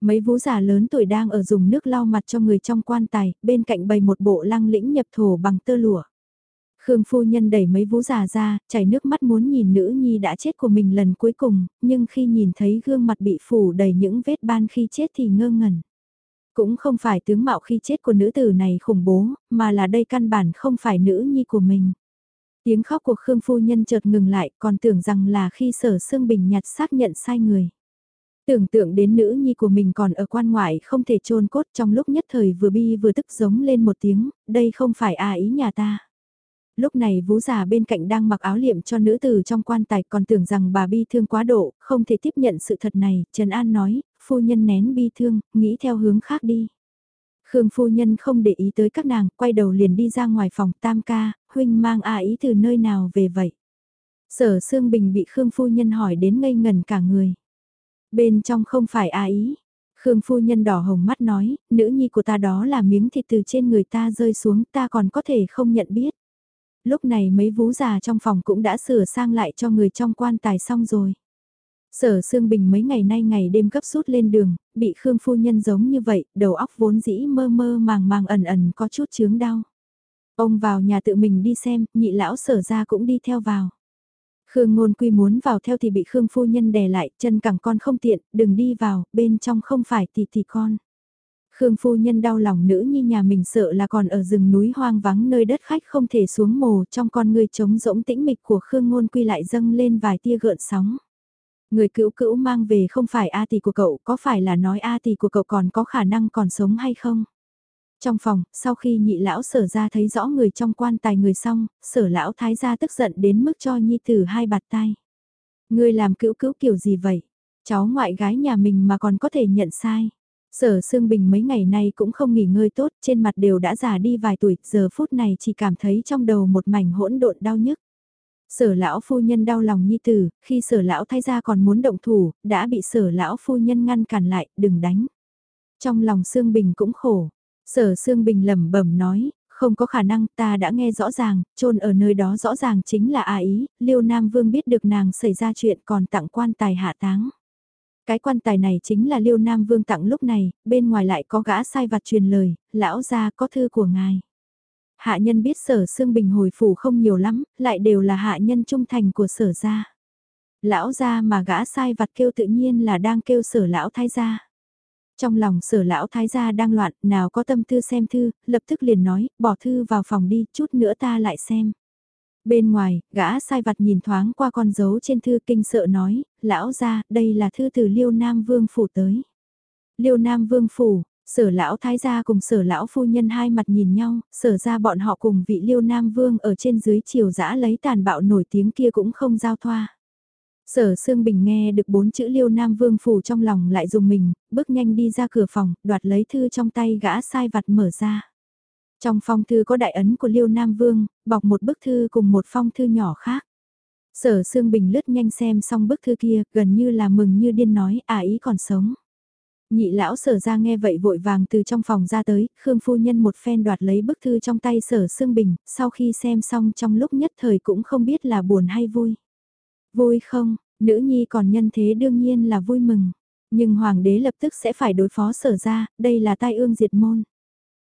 Mấy vũ giả lớn tuổi đang ở dùng nước lau mặt cho người trong quan tài, bên cạnh bày một bộ lăng lĩnh nhập thổ bằng tơ lụa. Khương phu nhân đẩy mấy vũ già ra, chảy nước mắt muốn nhìn nữ nhi đã chết của mình lần cuối cùng, nhưng khi nhìn thấy gương mặt bị phủ đầy những vết ban khi chết thì ngơ ngẩn. Cũng không phải tướng mạo khi chết của nữ tử này khủng bố, mà là đây căn bản không phải nữ nhi của mình. Tiếng khóc của Khương phu nhân chợt ngừng lại, còn tưởng rằng là khi sở Sương Bình nhặt xác nhận sai người. Tưởng tượng đến nữ nhi của mình còn ở quan ngoại không thể trôn cốt trong lúc nhất thời vừa bi vừa tức giống lên một tiếng, đây không phải à ý nhà ta. Lúc này vú già bên cạnh đang mặc áo liệm cho nữ tử trong quan tài còn tưởng rằng bà bi thương quá độ, không thể tiếp nhận sự thật này, Trần An nói, phu nhân nén bi thương, nghĩ theo hướng khác đi. Khương phu nhân không để ý tới các nàng, quay đầu liền đi ra ngoài phòng tam ca, huynh mang à ý từ nơi nào về vậy. Sở Sương Bình bị Khương phu nhân hỏi đến ngây ngần cả người. Bên trong không phải à ý. Khương phu nhân đỏ hồng mắt nói, nữ nhi của ta đó là miếng thịt từ trên người ta rơi xuống ta còn có thể không nhận biết. Lúc này mấy vú già trong phòng cũng đã sửa sang lại cho người trong quan tài xong rồi. Sở Sương Bình mấy ngày nay ngày đêm gấp rút lên đường, bị Khương phu nhân giống như vậy, đầu óc vốn dĩ mơ mơ màng màng ẩn ẩn có chút chướng đau. Ông vào nhà tự mình đi xem, nhị lão sở ra cũng đi theo vào. Khương ngôn quy muốn vào theo thì bị Khương phu nhân đè lại, chân cẳng con không tiện, đừng đi vào, bên trong không phải tỷ tỷ con. Khương phu nhân đau lòng nữ như nhà mình sợ là còn ở rừng núi hoang vắng nơi đất khách không thể xuống mồ trong con người trống rỗng tĩnh mịch của Khương ngôn quy lại dâng lên vài tia gợn sóng. Người cữu cữu mang về không phải A tỷ của cậu, có phải là nói A tỷ của cậu còn có khả năng còn sống hay không? Trong phòng, sau khi nhị lão sở ra thấy rõ người trong quan tài người xong, sở lão thái gia tức giận đến mức cho nhi tử hai bạt tay. Người làm cữu cữu kiểu gì vậy? Cháu ngoại gái nhà mình mà còn có thể nhận sai. Sở Sương Bình mấy ngày nay cũng không nghỉ ngơi tốt, trên mặt đều đã già đi vài tuổi, giờ phút này chỉ cảm thấy trong đầu một mảnh hỗn độn đau nhức. Sở lão phu nhân đau lòng nhi tử, khi sở lão thay ra còn muốn động thủ, đã bị sở lão phu nhân ngăn cản lại, đừng đánh. Trong lòng Sương Bình cũng khổ, sở Sương Bình lẩm bẩm nói, không có khả năng ta đã nghe rõ ràng, trôn ở nơi đó rõ ràng chính là A ý, liêu Nam Vương biết được nàng xảy ra chuyện còn tặng quan tài hạ táng. Cái quan tài này chính là liêu Nam Vương tặng lúc này, bên ngoài lại có gã sai vặt truyền lời, lão ra có thư của ngài. Hạ nhân biết sở xương bình hồi phủ không nhiều lắm, lại đều là hạ nhân trung thành của sở gia. Lão gia mà gã sai vặt kêu tự nhiên là đang kêu sở lão thái gia. Trong lòng sở lão thái gia đang loạn, nào có tâm tư xem thư, lập tức liền nói, bỏ thư vào phòng đi, chút nữa ta lại xem. Bên ngoài, gã sai vặt nhìn thoáng qua con dấu trên thư kinh sợ nói, lão gia đây là thư từ Liêu Nam Vương Phủ tới. Liêu Nam Vương Phủ, Sở lão thái gia cùng sở lão phu nhân hai mặt nhìn nhau, sở ra bọn họ cùng vị liêu nam vương ở trên dưới chiều dã lấy tàn bạo nổi tiếng kia cũng không giao thoa. Sở Sương Bình nghe được bốn chữ liêu nam vương phủ trong lòng lại dùng mình, bước nhanh đi ra cửa phòng, đoạt lấy thư trong tay gã sai vặt mở ra. Trong phong thư có đại ấn của liêu nam vương, bọc một bức thư cùng một phong thư nhỏ khác. Sở Sương Bình lướt nhanh xem xong bức thư kia, gần như là mừng như điên nói, à ý còn sống. Nhị lão sở ra nghe vậy vội vàng từ trong phòng ra tới, Khương phu nhân một phen đoạt lấy bức thư trong tay sở Sương Bình, sau khi xem xong trong lúc nhất thời cũng không biết là buồn hay vui. Vui không, nữ nhi còn nhân thế đương nhiên là vui mừng, nhưng hoàng đế lập tức sẽ phải đối phó sở ra, đây là tai ương diệt môn.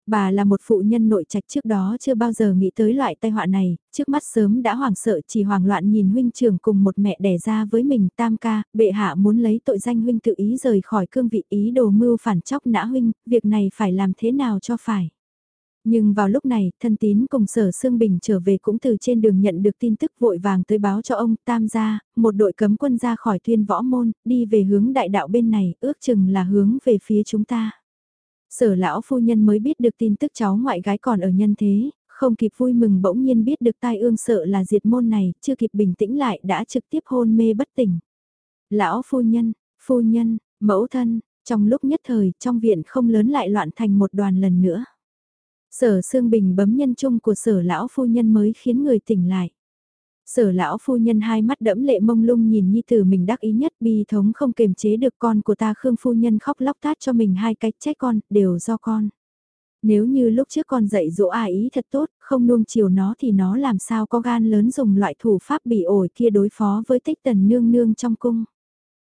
Bà là một phụ nhân nội trạch trước đó chưa bao giờ nghĩ tới loại tai họa này, trước mắt sớm đã hoảng sợ chỉ hoảng loạn nhìn huynh trưởng cùng một mẹ đẻ ra với mình tam ca, bệ hạ muốn lấy tội danh huynh tự ý rời khỏi cương vị ý đồ mưu phản chóc nã huynh, việc này phải làm thế nào cho phải. Nhưng vào lúc này, thân tín cùng sở Sương Bình trở về cũng từ trên đường nhận được tin tức vội vàng tới báo cho ông Tam gia, một đội cấm quân ra khỏi tuyên võ môn, đi về hướng đại đạo bên này, ước chừng là hướng về phía chúng ta. Sở lão phu nhân mới biết được tin tức cháu ngoại gái còn ở nhân thế, không kịp vui mừng bỗng nhiên biết được tai ương sợ là diệt môn này, chưa kịp bình tĩnh lại đã trực tiếp hôn mê bất tỉnh. Lão phu nhân, phu nhân, mẫu thân, trong lúc nhất thời, trong viện không lớn lại loạn thành một đoàn lần nữa. Sở Sương Bình bấm nhân chung của sở lão phu nhân mới khiến người tỉnh lại. Sở lão phu nhân hai mắt đẫm lệ mông lung nhìn nhi tử mình đắc ý nhất bi thống không kềm chế được con của ta Khương phu nhân khóc lóc tát cho mình hai cách trách con, đều do con. Nếu như lúc trước con dạy dỗ A ý thật tốt, không nuông chiều nó thì nó làm sao có gan lớn dùng loại thủ pháp bị ổi kia đối phó với tích tần nương nương trong cung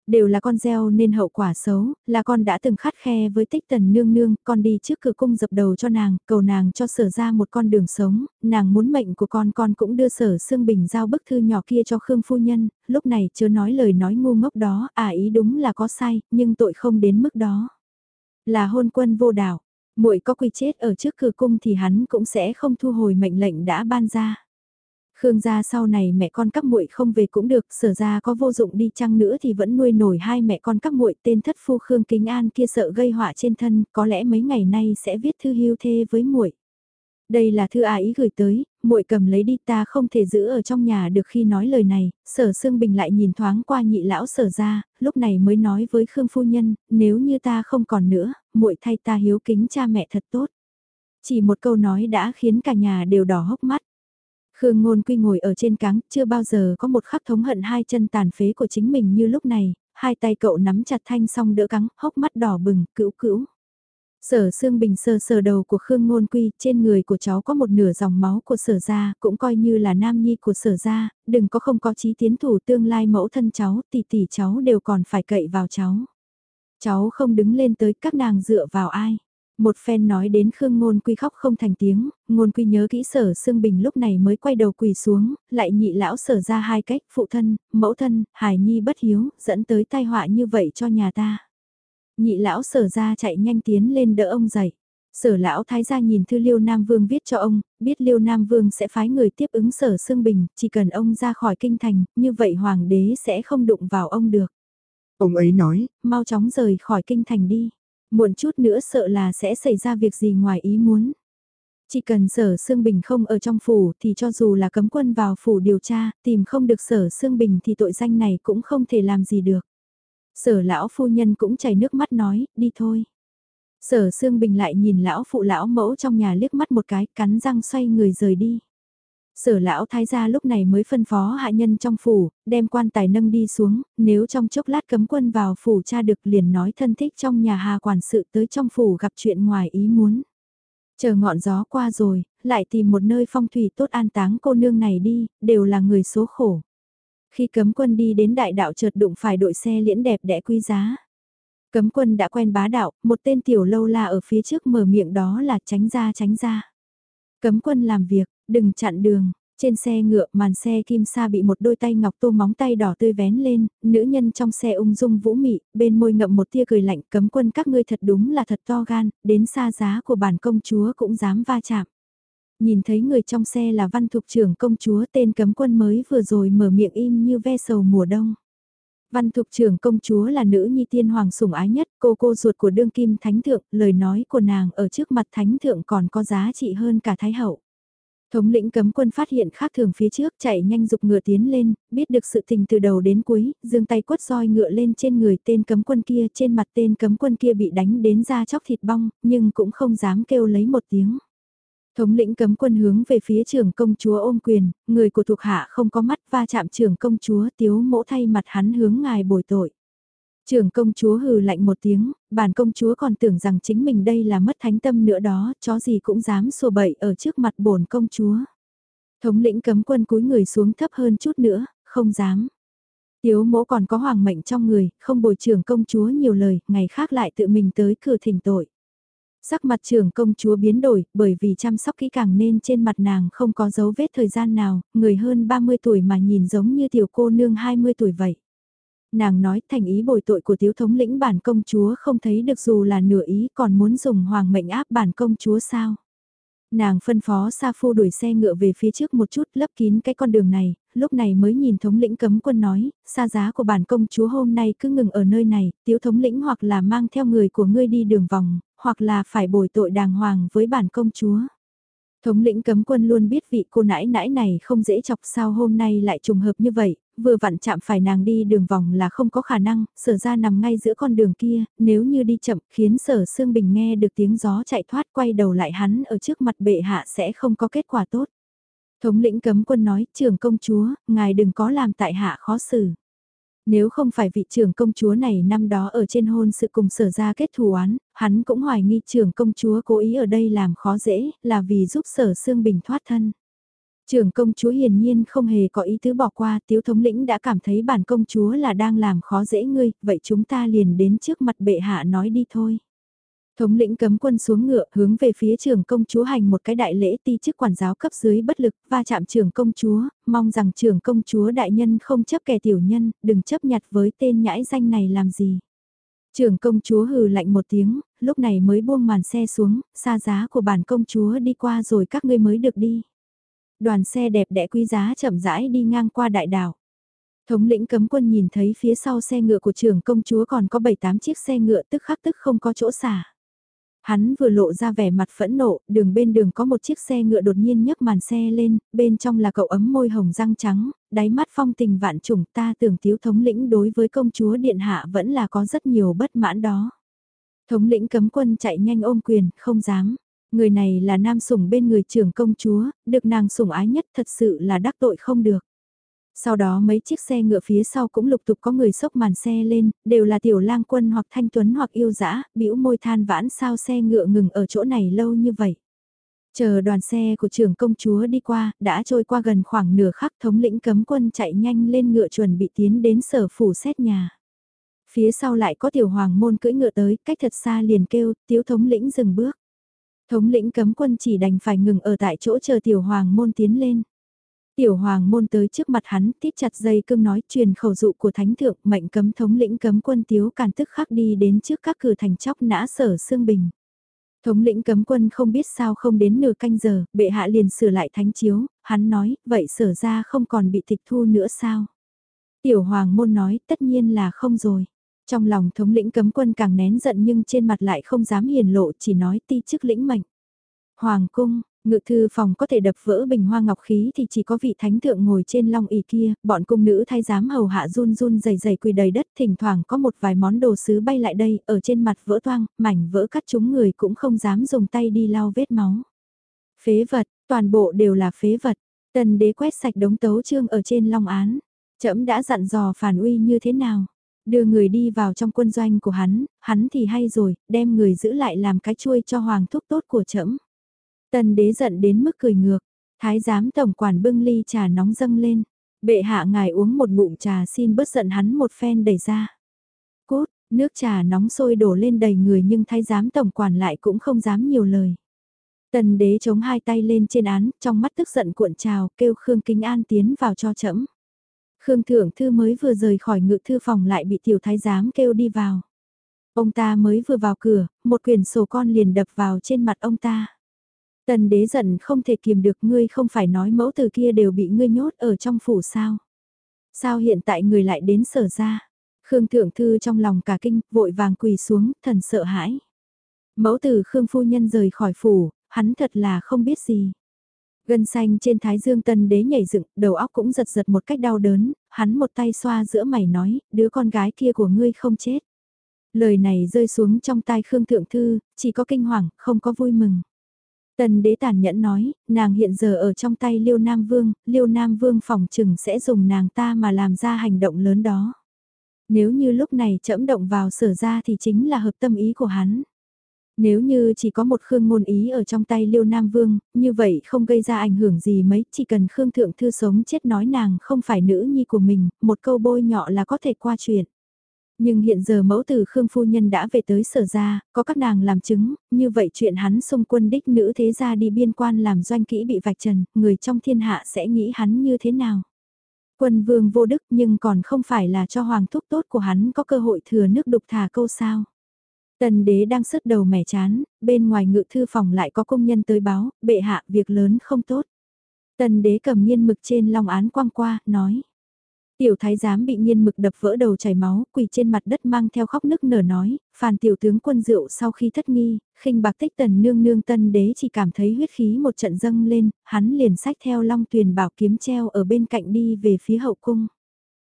đều là con gieo nên hậu quả xấu, là con đã từng khát khe với tích tần nương nương, con đi trước cửa cung dập đầu cho nàng, cầu nàng cho sở ra một con đường sống, nàng muốn mệnh của con con cũng đưa sở xương bình giao bức thư nhỏ kia cho Khương Phu Nhân, lúc này chưa nói lời nói ngu ngốc đó, à ý đúng là có sai, nhưng tội không đến mức đó. Là hôn quân vô đạo, muội có quy chết ở trước cửa cung thì hắn cũng sẽ không thu hồi mệnh lệnh đã ban ra. Khương gia sau này mẹ con các muội không về cũng được, sở ra có vô dụng đi chăng nữa thì vẫn nuôi nổi hai mẹ con các muội tên thất phu Khương Kính An kia sợ gây họa trên thân, có lẽ mấy ngày nay sẽ viết thư hưu thê với muội. Đây là thư ái gửi tới, muội cầm lấy đi ta không thể giữ ở trong nhà được khi nói lời này, sở Sương Bình lại nhìn thoáng qua nhị lão sở ra, lúc này mới nói với Khương Phu Nhân, nếu như ta không còn nữa, muội thay ta hiếu kính cha mẹ thật tốt. Chỉ một câu nói đã khiến cả nhà đều đỏ hốc mắt. Khương Ngôn Quy ngồi ở trên cáng, chưa bao giờ có một khắc thống hận hai chân tàn phế của chính mình như lúc này, hai tay cậu nắm chặt thanh song đỡ cắn, hốc mắt đỏ bừng, cữu cữu. Sở Sương Bình sờ sờ đầu của Khương Ngôn Quy, trên người của cháu có một nửa dòng máu của sở gia, cũng coi như là nam nhi của sở gia, đừng có không có chí tiến thủ tương lai mẫu thân cháu, tỷ tỷ cháu đều còn phải cậy vào cháu. Cháu không đứng lên tới các nàng dựa vào ai. Một phen nói đến Khương Ngôn Quy khóc không thành tiếng, Ngôn Quy nhớ kỹ sở Sương Bình lúc này mới quay đầu quỳ xuống, lại nhị lão sở ra hai cách, phụ thân, mẫu thân, hài nhi bất hiếu, dẫn tới tai họa như vậy cho nhà ta. Nhị lão sở ra chạy nhanh tiến lên đỡ ông dậy. Sở lão thái gia nhìn thư Liêu Nam Vương viết cho ông, biết Liêu Nam Vương sẽ phái người tiếp ứng sở Sương Bình, chỉ cần ông ra khỏi kinh thành, như vậy hoàng đế sẽ không đụng vào ông được. Ông ấy nói, mau chóng rời khỏi kinh thành đi. Muộn chút nữa sợ là sẽ xảy ra việc gì ngoài ý muốn. Chỉ cần sở Sương Bình không ở trong phủ thì cho dù là cấm quân vào phủ điều tra, tìm không được sở Sương Bình thì tội danh này cũng không thể làm gì được. Sở lão phu nhân cũng chảy nước mắt nói, đi thôi. Sở Sương Bình lại nhìn lão phụ lão mẫu trong nhà liếc mắt một cái, cắn răng xoay người rời đi. Sở lão thái gia lúc này mới phân phó hạ nhân trong phủ, đem quan tài nâng đi xuống, nếu trong chốc lát cấm quân vào phủ cha được liền nói thân thích trong nhà hà quản sự tới trong phủ gặp chuyện ngoài ý muốn. Chờ ngọn gió qua rồi, lại tìm một nơi phong thủy tốt an táng cô nương này đi, đều là người số khổ. Khi cấm quân đi đến đại đạo chợt đụng phải đội xe liễn đẹp đẽ quý giá. Cấm quân đã quen bá đạo, một tên tiểu lâu la ở phía trước mở miệng đó là tránh ra tránh ra. Cấm quân làm việc, Đừng chặn đường, trên xe ngựa màn xe kim sa bị một đôi tay ngọc tô móng tay đỏ tươi vén lên, nữ nhân trong xe ung dung vũ mị, bên môi ngậm một tia cười lạnh cấm quân các ngươi thật đúng là thật to gan, đến xa giá của bản công chúa cũng dám va chạm. Nhìn thấy người trong xe là văn thục trưởng công chúa tên cấm quân mới vừa rồi mở miệng im như ve sầu mùa đông. Văn thục trưởng công chúa là nữ nhi tiên hoàng sủng ái nhất, cô cô ruột của đương kim thánh thượng, lời nói của nàng ở trước mặt thánh thượng còn có giá trị hơn cả thái hậu. Thống lĩnh cấm quân phát hiện khác thường phía trước chạy nhanh dục ngựa tiến lên, biết được sự tình từ đầu đến cuối, dương tay quất roi ngựa lên trên người tên cấm quân kia trên mặt tên cấm quân kia bị đánh đến da chóc thịt bong, nhưng cũng không dám kêu lấy một tiếng. Thống lĩnh cấm quân hướng về phía trưởng công chúa ôm quyền, người của thuộc hạ không có mắt va chạm trưởng công chúa tiếu mỗ thay mặt hắn hướng ngài bồi tội. Trưởng công chúa hừ lạnh một tiếng, bản công chúa còn tưởng rằng chính mình đây là mất thánh tâm nữa đó, chó gì cũng dám sổ bậy ở trước mặt bổn công chúa. Thống lĩnh cấm quân cúi người xuống thấp hơn chút nữa, không dám. Tiếu mỗ còn có hoàng mệnh trong người, không bồi trưởng công chúa nhiều lời, ngày khác lại tự mình tới cửa thỉnh tội. Sắc mặt trưởng công chúa biến đổi, bởi vì chăm sóc kỹ càng nên trên mặt nàng không có dấu vết thời gian nào, người hơn 30 tuổi mà nhìn giống như tiểu cô nương 20 tuổi vậy nàng nói thành ý bồi tội của thiếu thống lĩnh bản công chúa không thấy được dù là nửa ý còn muốn dùng hoàng mệnh áp bản công chúa sao. Nàng phân phó Sa Phu đuổi xe ngựa về phía trước một chút lấp kín cái con đường này, lúc này mới nhìn thống lĩnh cấm quân nói, xa giá của bản công chúa hôm nay cứ ngừng ở nơi này, tiếu thống lĩnh hoặc là mang theo người của ngươi đi đường vòng, hoặc là phải bồi tội đàng hoàng với bản công chúa. Thống lĩnh cấm quân luôn biết vị cô nãi nãi này không dễ chọc sao hôm nay lại trùng hợp như vậy, vừa vặn chạm phải nàng đi đường vòng là không có khả năng, sở ra nằm ngay giữa con đường kia, nếu như đi chậm khiến sở Sương Bình nghe được tiếng gió chạy thoát quay đầu lại hắn ở trước mặt bệ hạ sẽ không có kết quả tốt. Thống lĩnh cấm quân nói, trưởng công chúa, ngài đừng có làm tại hạ khó xử. Nếu không phải vị trưởng công chúa này năm đó ở trên hôn sự cùng sở ra kết thù án, hắn cũng hoài nghi trưởng công chúa cố ý ở đây làm khó dễ, là vì giúp sở xương bình thoát thân. Trưởng công chúa hiển nhiên không hề có ý tứ bỏ qua, tiếu thống lĩnh đã cảm thấy bản công chúa là đang làm khó dễ ngươi, vậy chúng ta liền đến trước mặt bệ hạ nói đi thôi. Thống lĩnh cấm quân xuống ngựa hướng về phía trưởng công chúa hành một cái đại lễ ti chức quản giáo cấp dưới bất lực va chạm trưởng công chúa, mong rằng trưởng công chúa đại nhân không chấp kẻ tiểu nhân, đừng chấp nhặt với tên nhãi danh này làm gì. Trưởng công chúa hừ lạnh một tiếng, lúc này mới buông màn xe xuống, xa giá của bản công chúa đi qua rồi các ngươi mới được đi. Đoàn xe đẹp đẽ quý giá chậm rãi đi ngang qua đại đảo. Thống lĩnh cấm quân nhìn thấy phía sau xe ngựa của trưởng công chúa còn có 7-8 chiếc xe ngựa tức khắc tức không có chỗ xả. Hắn vừa lộ ra vẻ mặt phẫn nộ, đường bên đường có một chiếc xe ngựa đột nhiên nhấc màn xe lên, bên trong là cậu ấm môi hồng răng trắng, đáy mắt phong tình vạn trùng ta tưởng thiếu thống lĩnh đối với công chúa điện hạ vẫn là có rất nhiều bất mãn đó. Thống lĩnh cấm quân chạy nhanh ôm quyền, không dám. Người này là nam sủng bên người trưởng công chúa, được nàng sủng ái nhất thật sự là đắc tội không được. Sau đó mấy chiếc xe ngựa phía sau cũng lục tục có người sốc màn xe lên, đều là tiểu lang quân hoặc thanh tuấn hoặc yêu dã, bĩu môi than vãn sao xe ngựa ngừng ở chỗ này lâu như vậy. Chờ đoàn xe của trưởng công chúa đi qua, đã trôi qua gần khoảng nửa khắc thống lĩnh cấm quân chạy nhanh lên ngựa chuẩn bị tiến đến sở phủ xét nhà. Phía sau lại có tiểu hoàng môn cưỡi ngựa tới, cách thật xa liền kêu, tiếu thống lĩnh dừng bước. Thống lĩnh cấm quân chỉ đành phải ngừng ở tại chỗ chờ tiểu hoàng môn tiến lên. Tiểu hoàng môn tới trước mặt hắn, tít chặt dây cương nói truyền khẩu dụ của thánh thượng, mệnh cấm thống lĩnh cấm quân tiếu càn tức khắc đi đến trước các cửa thành chóc nã sở xương bình. Thống lĩnh cấm quân không biết sao không đến nửa canh giờ, bệ hạ liền sửa lại thánh chiếu, hắn nói, vậy sở ra không còn bị tịch thu nữa sao? Tiểu hoàng môn nói, tất nhiên là không rồi. Trong lòng thống lĩnh cấm quân càng nén giận nhưng trên mặt lại không dám hiền lộ chỉ nói ti chức lĩnh mệnh. Hoàng cung, ngự thư phòng có thể đập vỡ bình hoa ngọc khí thì chỉ có vị thánh thượng ngồi trên long ỷ kia, bọn cung nữ thay giám hầu hạ run run dày dày quỳ đầy đất thỉnh thoảng có một vài món đồ sứ bay lại đây, ở trên mặt vỡ toang, mảnh vỡ cắt chúng người cũng không dám dùng tay đi lau vết máu. Phế vật, toàn bộ đều là phế vật, tần đế quét sạch đống tấu trương ở trên long án, trẫm đã dặn dò phản uy như thế nào. Đưa người đi vào trong quân doanh của hắn, hắn thì hay rồi, đem người giữ lại làm cái chuôi cho hoàng thúc tốt của trẫm. Tần đế giận đến mức cười ngược, thái giám tổng quản bưng ly trà nóng dâng lên, bệ hạ ngài uống một ngụm trà xin bớt giận hắn một phen đẩy ra. Cút, nước trà nóng sôi đổ lên đầy người nhưng thái giám tổng quản lại cũng không dám nhiều lời. Tần đế chống hai tay lên trên án, trong mắt tức giận cuộn trào, kêu Khương kinh An tiến vào cho chậm. Khương Thượng Thư mới vừa rời khỏi ngự thư phòng lại bị tiểu thái giám kêu đi vào. Ông ta mới vừa vào cửa, một quyển sổ con liền đập vào trên mặt ông ta. Tần đế giận không thể kiềm được ngươi không phải nói mẫu từ kia đều bị ngươi nhốt ở trong phủ sao. Sao hiện tại người lại đến sở ra. Khương Thượng Thư trong lòng cả kinh, vội vàng quỳ xuống, thần sợ hãi. Mẫu từ Khương Phu Nhân rời khỏi phủ, hắn thật là không biết gì. Gân xanh trên thái dương tân đế nhảy dựng, đầu óc cũng giật giật một cách đau đớn, hắn một tay xoa giữa mày nói, đứa con gái kia của ngươi không chết. Lời này rơi xuống trong tai Khương Thượng Thư, chỉ có kinh hoàng, không có vui mừng. Tần đế tàn nhẫn nói, nàng hiện giờ ở trong tay Liêu Nam Vương, Liêu Nam Vương phòng trừng sẽ dùng nàng ta mà làm ra hành động lớn đó. Nếu như lúc này chẫm động vào sở ra thì chính là hợp tâm ý của hắn. Nếu như chỉ có một Khương ngôn ý ở trong tay Liêu Nam Vương, như vậy không gây ra ảnh hưởng gì mấy, chỉ cần Khương Thượng Thư sống chết nói nàng không phải nữ nhi của mình, một câu bôi nhọ là có thể qua chuyện. Nhưng hiện giờ mẫu tử Khương Phu Nhân đã về tới sở ra, có các nàng làm chứng, như vậy chuyện hắn xung quân đích nữ thế gia đi biên quan làm doanh kỹ bị vạch trần, người trong thiên hạ sẽ nghĩ hắn như thế nào? Quân vương vô đức nhưng còn không phải là cho hoàng thúc tốt của hắn có cơ hội thừa nước đục thả câu sao. Tần đế đang sứt đầu mẻ chán, bên ngoài ngự thư phòng lại có công nhân tới báo, bệ hạ việc lớn không tốt. Tần đế cầm nghiên mực trên long án quang qua, nói. Tiểu thái giám bị nghiên mực đập vỡ đầu chảy máu, quỳ trên mặt đất mang theo khóc nức nở nói, phàn tiểu tướng quân rượu sau khi thất nghi, khinh bạc tích tần nương nương tân đế chỉ cảm thấy huyết khí một trận dâng lên, hắn liền sách theo long tuyền bảo kiếm treo ở bên cạnh đi về phía hậu cung.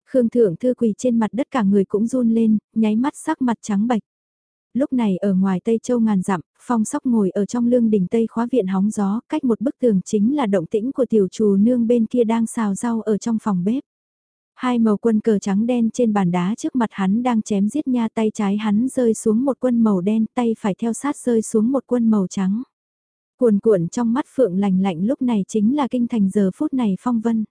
Khương thượng thư quỳ trên mặt đất cả người cũng run lên, nháy mắt sắc mặt trắng bạch. Lúc này ở ngoài Tây Châu ngàn dặm, phong sóc ngồi ở trong lương đỉnh Tây khóa viện hóng gió, cách một bức tường chính là động tĩnh của tiểu trù nương bên kia đang xào rau ở trong phòng bếp. Hai màu quân cờ trắng đen trên bàn đá trước mặt hắn đang chém giết nha tay trái hắn rơi xuống một quân màu đen tay phải theo sát rơi xuống một quân màu trắng. Cuồn cuộn trong mắt phượng lành lạnh lúc này chính là kinh thành giờ phút này phong vân.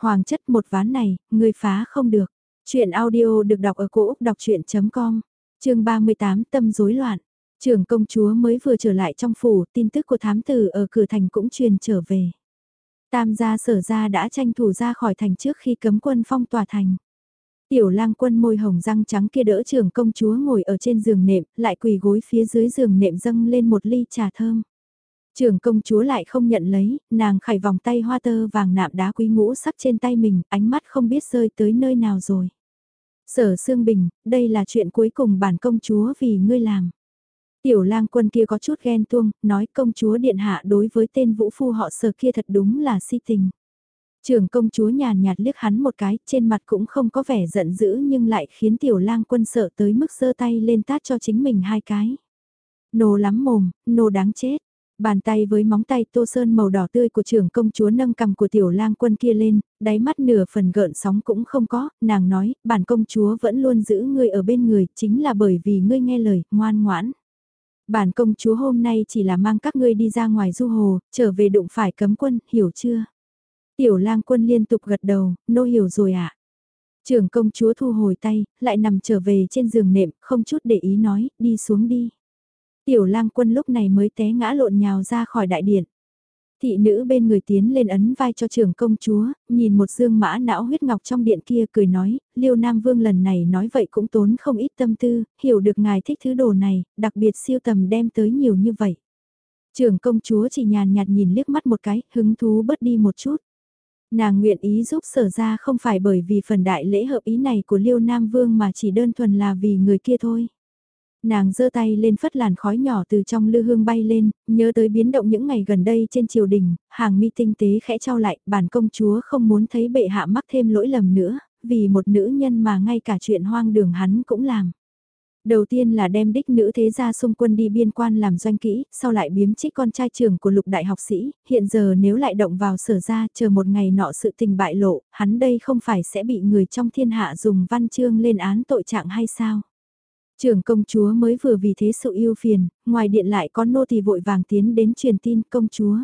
Hoàng chất một ván này, người phá không được. Chuyện audio được đọc ở cổ Úc đọc chuyện.com, chương 38 tâm rối loạn. Trưởng công chúa mới vừa trở lại trong phủ, tin tức của thám tử ở cửa thành cũng truyền trở về. Tam gia sở gia đã tranh thủ ra khỏi thành trước khi cấm quân phong tỏa thành. Tiểu lang quân môi hồng răng trắng kia đỡ trưởng công chúa ngồi ở trên giường nệm, lại quỳ gối phía dưới giường nệm dâng lên một ly trà thơm. Trưởng công chúa lại không nhận lấy, nàng khải vòng tay hoa tơ vàng nạm đá quý ngũ sắc trên tay mình, ánh mắt không biết rơi tới nơi nào rồi. Sở Sương Bình, đây là chuyện cuối cùng bản công chúa vì ngươi làm. Tiểu lang quân kia có chút ghen tuông, nói công chúa điện hạ đối với tên vũ phu họ sở kia thật đúng là si tình. Trưởng công chúa nhàn nhạt liếc hắn một cái, trên mặt cũng không có vẻ giận dữ nhưng lại khiến tiểu lang quân sợ tới mức giơ tay lên tát cho chính mình hai cái. Nô lắm mồm, nô đáng chết. Bàn tay với móng tay tô sơn màu đỏ tươi của trưởng công chúa nâng cầm của tiểu lang quân kia lên, đáy mắt nửa phần gợn sóng cũng không có, nàng nói, bản công chúa vẫn luôn giữ ngươi ở bên người, chính là bởi vì ngươi nghe lời, ngoan ngoãn. Bản công chúa hôm nay chỉ là mang các ngươi đi ra ngoài du hồ, trở về đụng phải cấm quân, hiểu chưa? Tiểu lang quân liên tục gật đầu, nô hiểu rồi ạ. À? Trưởng công chúa thu hồi tay, lại nằm trở về trên giường nệm, không chút để ý nói, đi xuống đi. Tiểu lang quân lúc này mới té ngã lộn nhào ra khỏi đại điện. Thị nữ bên người tiến lên ấn vai cho trưởng công chúa, nhìn một dương mã não huyết ngọc trong điện kia cười nói, liêu nam vương lần này nói vậy cũng tốn không ít tâm tư, hiểu được ngài thích thứ đồ này, đặc biệt siêu tầm đem tới nhiều như vậy. Trưởng công chúa chỉ nhàn nhạt nhìn liếc mắt một cái, hứng thú bớt đi một chút. Nàng nguyện ý giúp sở ra không phải bởi vì phần đại lễ hợp ý này của liêu nam vương mà chỉ đơn thuần là vì người kia thôi. Nàng giơ tay lên phất làn khói nhỏ từ trong lư hương bay lên, nhớ tới biến động những ngày gần đây trên triều đình, hàng mi tinh tế khẽ trao lại, bản công chúa không muốn thấy bệ hạ mắc thêm lỗi lầm nữa, vì một nữ nhân mà ngay cả chuyện hoang đường hắn cũng làm. Đầu tiên là đem đích nữ thế gia xung quân đi biên quan làm doanh kỹ, sau lại biếm trích con trai trưởng của lục đại học sĩ, hiện giờ nếu lại động vào sở ra chờ một ngày nọ sự tình bại lộ, hắn đây không phải sẽ bị người trong thiên hạ dùng văn chương lên án tội trạng hay sao? Trưởng công chúa mới vừa vì thế sự yêu phiền, ngoài điện lại có nô tỳ vội vàng tiến đến truyền tin công chúa.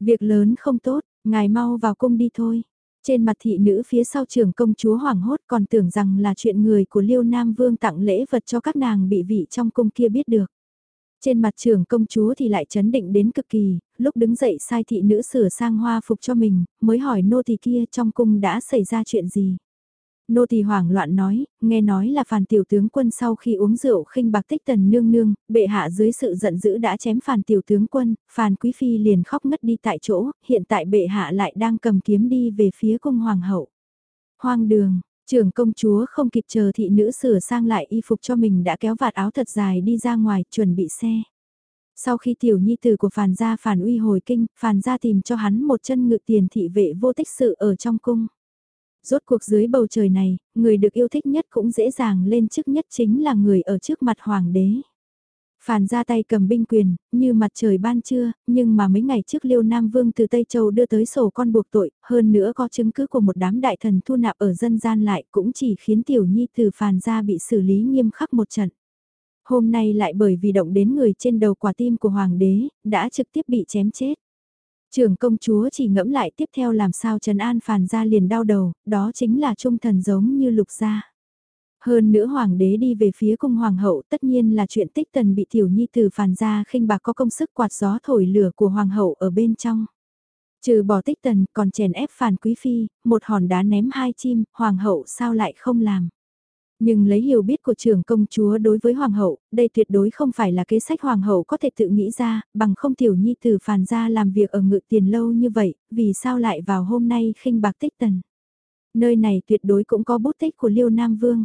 Việc lớn không tốt, ngài mau vào cung đi thôi. Trên mặt thị nữ phía sau trưởng công chúa hoảng hốt còn tưởng rằng là chuyện người của Liêu Nam Vương tặng lễ vật cho các nàng bị vị trong cung kia biết được. Trên mặt trưởng công chúa thì lại chấn định đến cực kỳ, lúc đứng dậy sai thị nữ sửa sang hoa phục cho mình, mới hỏi nô tỳ kia trong cung đã xảy ra chuyện gì. Nô tỳ hoảng loạn nói, nghe nói là phàn tiểu tướng quân sau khi uống rượu khinh bạc tích tần nương nương, bệ hạ dưới sự giận dữ đã chém phàn tiểu tướng quân, phàn quý phi liền khóc ngất đi tại chỗ, hiện tại bệ hạ lại đang cầm kiếm đi về phía cung hoàng hậu. Hoang đường, trưởng công chúa không kịp chờ thị nữ sửa sang lại y phục cho mình đã kéo vạt áo thật dài đi ra ngoài chuẩn bị xe. Sau khi tiểu nhi tử của phàn gia phàn uy hồi kinh, phàn gia tìm cho hắn một chân ngự tiền thị vệ vô tích sự ở trong cung. Rốt cuộc dưới bầu trời này, người được yêu thích nhất cũng dễ dàng lên chức nhất chính là người ở trước mặt hoàng đế. Phàn ra tay cầm binh quyền, như mặt trời ban trưa, nhưng mà mấy ngày trước Liêu Nam Vương từ Tây Châu đưa tới sổ con buộc tội, hơn nữa có chứng cứ của một đám đại thần thu nạp ở dân gian lại cũng chỉ khiến Tiểu Nhi từ Phàn ra bị xử lý nghiêm khắc một trận. Hôm nay lại bởi vì động đến người trên đầu quả tim của Hoàng đế, đã trực tiếp bị chém chết. Trưởng công chúa chỉ ngẫm lại tiếp theo làm sao Trần An phàn ra liền đau đầu, đó chính là trung thần giống như lục gia. Hơn nữa hoàng đế đi về phía cung hoàng hậu tất nhiên là chuyện tích tần bị tiểu nhi từ phàn ra khinh bạc có công sức quạt gió thổi lửa của hoàng hậu ở bên trong. Trừ bỏ tích tần còn chèn ép phàn quý phi, một hòn đá ném hai chim, hoàng hậu sao lại không làm. Nhưng lấy hiểu biết của trưởng công chúa đối với hoàng hậu, đây tuyệt đối không phải là kế sách hoàng hậu có thể tự nghĩ ra, bằng không tiểu nhi từ phàn ra làm việc ở ngự tiền lâu như vậy, vì sao lại vào hôm nay khinh bạc tích tần. Nơi này tuyệt đối cũng có bút tích của Liêu Nam Vương.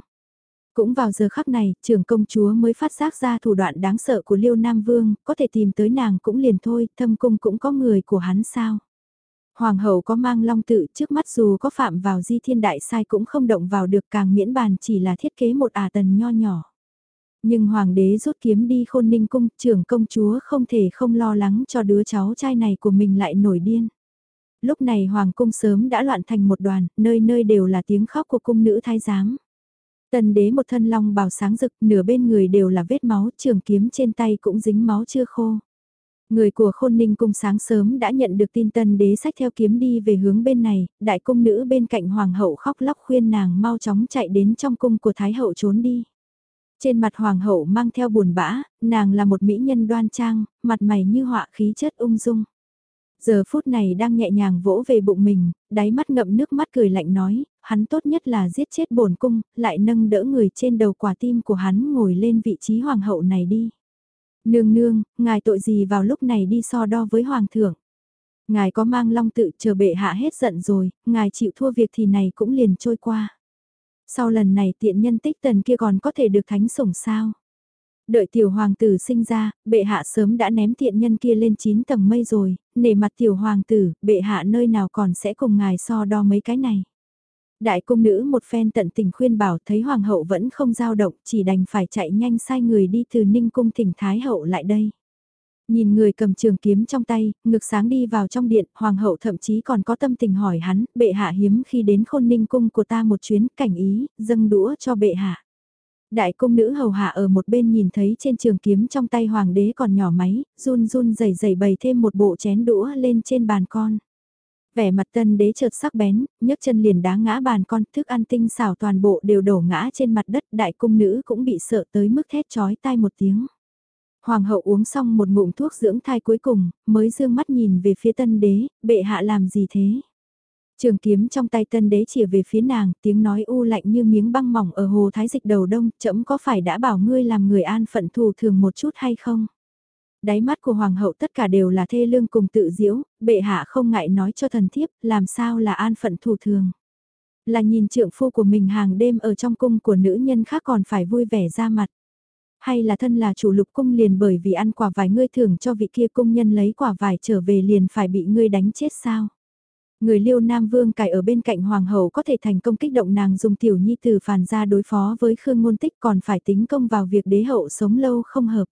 Cũng vào giờ khắc này, trưởng công chúa mới phát giác ra thủ đoạn đáng sợ của Liêu Nam Vương, có thể tìm tới nàng cũng liền thôi, thâm cung cũng có người của hắn sao. Hoàng hậu có mang long tự trước mắt dù có phạm vào di thiên đại sai cũng không động vào được càng miễn bàn chỉ là thiết kế một ả tần nho nhỏ. Nhưng hoàng đế rút kiếm đi khôn ninh cung, trưởng công chúa không thể không lo lắng cho đứa cháu trai này của mình lại nổi điên. Lúc này hoàng cung sớm đã loạn thành một đoàn, nơi nơi đều là tiếng khóc của cung nữ thái giám. Tần đế một thân long bào sáng rực, nửa bên người đều là vết máu, trường kiếm trên tay cũng dính máu chưa khô. Người của khôn ninh cung sáng sớm đã nhận được tin tân đế sách theo kiếm đi về hướng bên này, đại cung nữ bên cạnh hoàng hậu khóc lóc khuyên nàng mau chóng chạy đến trong cung của thái hậu trốn đi. Trên mặt hoàng hậu mang theo buồn bã, nàng là một mỹ nhân đoan trang, mặt mày như họa khí chất ung dung. Giờ phút này đang nhẹ nhàng vỗ về bụng mình, đáy mắt ngậm nước mắt cười lạnh nói, hắn tốt nhất là giết chết bổn cung, lại nâng đỡ người trên đầu quả tim của hắn ngồi lên vị trí hoàng hậu này đi. Nương nương, ngài tội gì vào lúc này đi so đo với hoàng thượng. Ngài có mang long tự chờ bệ hạ hết giận rồi, ngài chịu thua việc thì này cũng liền trôi qua. Sau lần này tiện nhân tích tần kia còn có thể được thánh sủng sao? Đợi tiểu hoàng tử sinh ra, bệ hạ sớm đã ném tiện nhân kia lên 9 tầng mây rồi, nể mặt tiểu hoàng tử, bệ hạ nơi nào còn sẽ cùng ngài so đo mấy cái này. Đại cung nữ một phen tận tình khuyên bảo thấy hoàng hậu vẫn không giao động, chỉ đành phải chạy nhanh sai người đi từ ninh cung thỉnh thái hậu lại đây. Nhìn người cầm trường kiếm trong tay, ngực sáng đi vào trong điện, hoàng hậu thậm chí còn có tâm tình hỏi hắn, bệ hạ hiếm khi đến khôn ninh cung của ta một chuyến, cảnh ý, dâng đũa cho bệ hạ. Đại cung nữ hầu hạ ở một bên nhìn thấy trên trường kiếm trong tay hoàng đế còn nhỏ máy, run run rẩy rẩy bày thêm một bộ chén đũa lên trên bàn con. Vẻ mặt tân đế chợt sắc bén, nhấc chân liền đá ngã bàn con, thức ăn tinh xảo toàn bộ đều đổ ngã trên mặt đất, đại cung nữ cũng bị sợ tới mức thét chói tai một tiếng. Hoàng hậu uống xong một ngụm thuốc dưỡng thai cuối cùng, mới dương mắt nhìn về phía tân đế, bệ hạ làm gì thế? Trường kiếm trong tay tân đế chỉ về phía nàng, tiếng nói u lạnh như miếng băng mỏng ở hồ thái dịch đầu đông, chậm có phải đã bảo ngươi làm người an phận thù thường một chút hay không? Đáy mắt của hoàng hậu tất cả đều là thê lương cùng tự diễu, bệ hạ không ngại nói cho thần thiếp, làm sao là an phận thủ thường. Là nhìn trượng phu của mình hàng đêm ở trong cung của nữ nhân khác còn phải vui vẻ ra mặt hay là thân là chủ lục cung liền bởi vì ăn quả vải ngươi thưởng cho vị kia cung nhân lấy quả vải trở về liền phải bị ngươi đánh chết sao? Người liêu Nam Vương cài ở bên cạnh Hoàng hậu có thể thành công kích động nàng dùng tiểu nhi từ phản ra đối phó với Khương Ngôn Tích còn phải tính công vào việc đế hậu sống lâu không hợp.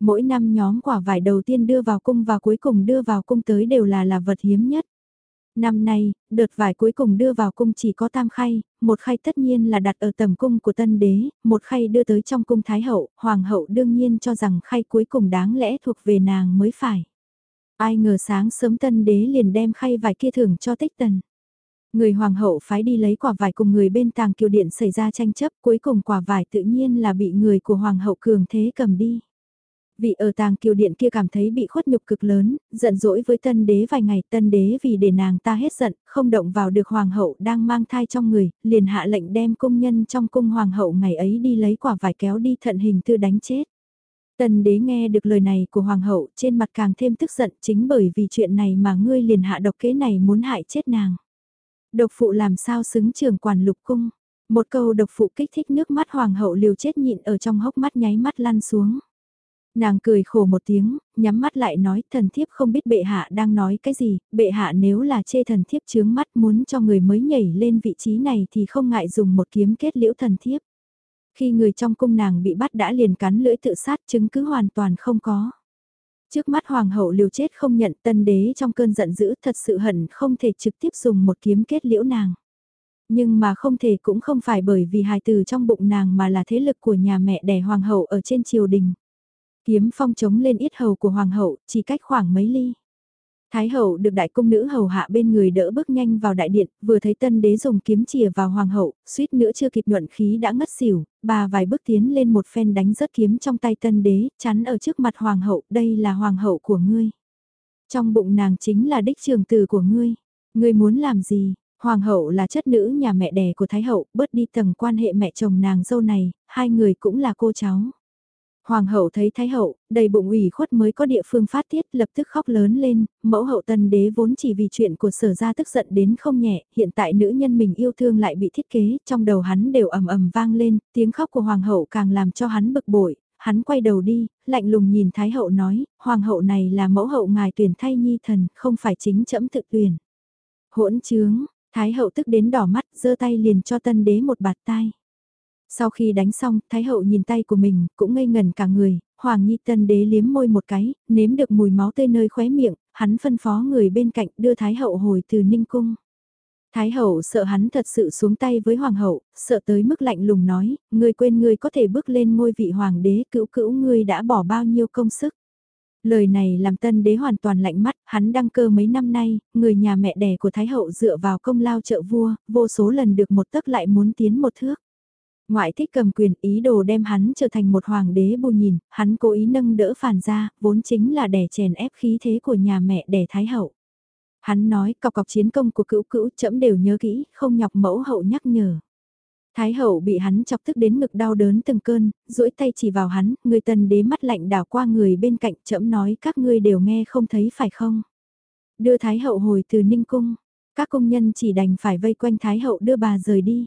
Mỗi năm nhóm quả vải đầu tiên đưa vào cung và cuối cùng đưa vào cung tới đều là là vật hiếm nhất. Năm nay, đợt vải cuối cùng đưa vào cung chỉ có tam khay, một khay tất nhiên là đặt ở tầm cung của tân đế, một khay đưa tới trong cung thái hậu, hoàng hậu đương nhiên cho rằng khay cuối cùng đáng lẽ thuộc về nàng mới phải. Ai ngờ sáng sớm tân đế liền đem khay vải kia thưởng cho tích tần. Người hoàng hậu phái đi lấy quả vải cùng người bên tàng kiều điện xảy ra tranh chấp cuối cùng quả vải tự nhiên là bị người của hoàng hậu cường thế cầm đi. Vị ở tàng kiều điện kia cảm thấy bị khuất nhục cực lớn, giận dỗi với tân đế vài ngày tân đế vì để nàng ta hết giận, không động vào được hoàng hậu đang mang thai trong người, liền hạ lệnh đem công nhân trong cung hoàng hậu ngày ấy đi lấy quả vải kéo đi thận hình thư đánh chết. Tần đế nghe được lời này của hoàng hậu trên mặt càng thêm tức giận chính bởi vì chuyện này mà ngươi liền hạ độc kế này muốn hại chết nàng. Độc phụ làm sao xứng trường quản lục cung. Một câu độc phụ kích thích nước mắt hoàng hậu liều chết nhịn ở trong hốc mắt nháy mắt lăn xuống. Nàng cười khổ một tiếng, nhắm mắt lại nói thần thiếp không biết bệ hạ đang nói cái gì, bệ hạ nếu là chê thần thiếp chướng mắt muốn cho người mới nhảy lên vị trí này thì không ngại dùng một kiếm kết liễu thần thiếp. Khi người trong cung nàng bị bắt đã liền cắn lưỡi tự sát chứng cứ hoàn toàn không có. Trước mắt hoàng hậu liều chết không nhận tân đế trong cơn giận dữ thật sự hận không thể trực tiếp dùng một kiếm kết liễu nàng. Nhưng mà không thể cũng không phải bởi vì hài từ trong bụng nàng mà là thế lực của nhà mẹ đẻ hoàng hậu ở trên triều đình. Kiếm phong chống lên yết hầu của hoàng hậu, chỉ cách khoảng mấy ly. Thái hậu được đại cung nữ hầu hạ bên người đỡ bước nhanh vào đại điện, vừa thấy tân đế dùng kiếm chìa vào hoàng hậu, suýt nữa chưa kịp nhuận khí đã ngất xỉu, bà vài bước tiến lên một phen đánh rớt kiếm trong tay tân đế, chắn ở trước mặt hoàng hậu, đây là hoàng hậu của ngươi. Trong bụng nàng chính là đích trường tử của ngươi. Ngươi muốn làm gì? Hoàng hậu là chất nữ nhà mẹ đẻ của Thái hậu, bớt đi tầng quan hệ mẹ chồng nàng dâu này, hai người cũng là cô cháu. Hoàng hậu thấy thái hậu, đầy bụng ủy khuất mới có địa phương phát tiết lập tức khóc lớn lên, mẫu hậu tân đế vốn chỉ vì chuyện của sở ra tức giận đến không nhẹ, hiện tại nữ nhân mình yêu thương lại bị thiết kế, trong đầu hắn đều ầm ầm vang lên, tiếng khóc của hoàng hậu càng làm cho hắn bực bội, hắn quay đầu đi, lạnh lùng nhìn thái hậu nói, hoàng hậu này là mẫu hậu ngài tuyển thay nhi thần, không phải chính chẫm tự tuyển. Hỗn trướng, thái hậu tức đến đỏ mắt, giơ tay liền cho tân đế một bạt tai. Sau khi đánh xong, Thái hậu nhìn tay của mình, cũng ngây ngần cả người, Hoàng Nhi Tân Đế liếm môi một cái, nếm được mùi máu tươi nơi khóe miệng, hắn phân phó người bên cạnh đưa Thái Hậu hồi từ Ninh Cung. Thái hậu sợ hắn thật sự xuống tay với hoàng hậu, sợ tới mức lạnh lùng nói, người quên người có thể bước lên ngôi vị hoàng đế cữu cữu ngươi đã bỏ bao nhiêu công sức. Lời này làm tân đế hoàn toàn lạnh mắt, hắn đăng cơ mấy năm nay, người nhà mẹ đẻ của Thái hậu dựa vào công lao trợ vua, vô số lần được một tấc lại muốn tiến một thước. Ngoại thích cầm quyền ý đồ đem hắn trở thành một hoàng đế bù nhìn, hắn cố ý nâng đỡ phản ra, vốn chính là đẻ chèn ép khí thế của nhà mẹ đẻ Thái hậu. Hắn nói cọc cọc chiến công của cữu cữu chấm đều nhớ kỹ, không nhọc mẫu hậu nhắc nhở. Thái hậu bị hắn chọc tức đến ngực đau đớn từng cơn, duỗi tay chỉ vào hắn, người tần đế mắt lạnh đảo qua người bên cạnh chậm nói các ngươi đều nghe không thấy phải không. Đưa Thái hậu hồi từ Ninh Cung, các công nhân chỉ đành phải vây quanh Thái hậu đưa bà rời đi.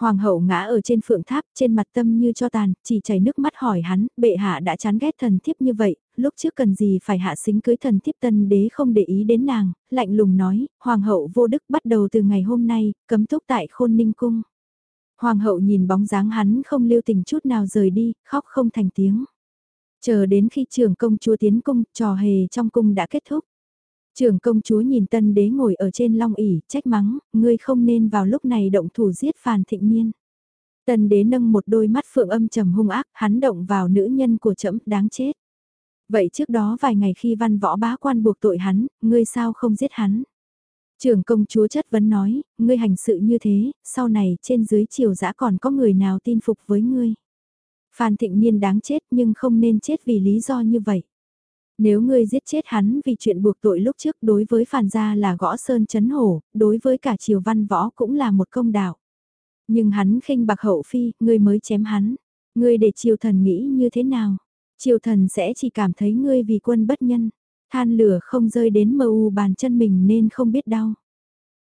Hoàng hậu ngã ở trên phượng tháp, trên mặt tâm như cho tàn, chỉ chảy nước mắt hỏi hắn, bệ hạ đã chán ghét thần thiếp như vậy, lúc trước cần gì phải hạ xính cưới thần thiếp tân đế không để ý đến nàng, lạnh lùng nói, hoàng hậu vô đức bắt đầu từ ngày hôm nay, cấm túc tại khôn ninh cung. Hoàng hậu nhìn bóng dáng hắn không lưu tình chút nào rời đi, khóc không thành tiếng. Chờ đến khi trường công chúa tiến cung, trò hề trong cung đã kết thúc. Trưởng công chúa nhìn tân đế ngồi ở trên long ỉ, trách mắng, ngươi không nên vào lúc này động thủ giết phàn thịnh niên. Tân đế nâng một đôi mắt phượng âm trầm hung ác, hắn động vào nữ nhân của trẫm đáng chết. Vậy trước đó vài ngày khi văn võ bá quan buộc tội hắn, ngươi sao không giết hắn? Trưởng công chúa chất vấn nói, ngươi hành sự như thế, sau này trên dưới triều dã còn có người nào tin phục với ngươi. Phan Thịnh Niên đáng chết nhưng không nên chết vì lý do như vậy. Nếu ngươi giết chết hắn vì chuyện buộc tội lúc trước đối với phản gia là gõ sơn chấn hổ, đối với cả triều văn võ cũng là một công đạo. Nhưng hắn khinh bạc hậu phi, ngươi mới chém hắn. Ngươi để triều thần nghĩ như thế nào? Triều thần sẽ chỉ cảm thấy ngươi vì quân bất nhân. Than lửa không rơi đến mờ u bàn chân mình nên không biết đau.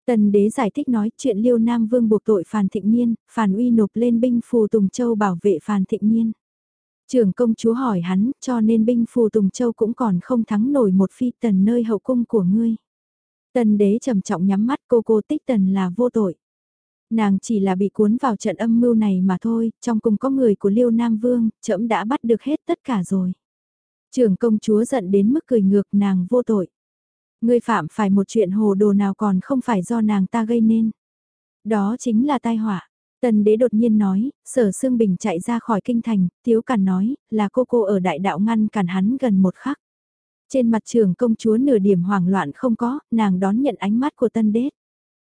Tần đế giải thích nói chuyện liêu nam vương buộc tội phàn thịnh niên, phàn uy nộp lên binh phù Tùng Châu bảo vệ phàn thịnh niên. Trưởng công chúa hỏi hắn, cho nên binh phù Tùng Châu cũng còn không thắng nổi một phi tần nơi hậu cung của ngươi. Tần đế trầm trọng nhắm mắt cô cô tích tần là vô tội. Nàng chỉ là bị cuốn vào trận âm mưu này mà thôi, trong cùng có người của Liêu Nam Vương, trẫm đã bắt được hết tất cả rồi. Trưởng công chúa giận đến mức cười ngược nàng vô tội. Ngươi phạm phải một chuyện hồ đồ nào còn không phải do nàng ta gây nên. Đó chính là tai họa. Tần đế đột nhiên nói, sở Sương Bình chạy ra khỏi kinh thành, tiếu cản nói, là cô cô ở đại đạo ngăn cản hắn gần một khắc. Trên mặt trường công chúa nửa điểm hoảng loạn không có, nàng đón nhận ánh mắt của tân đế.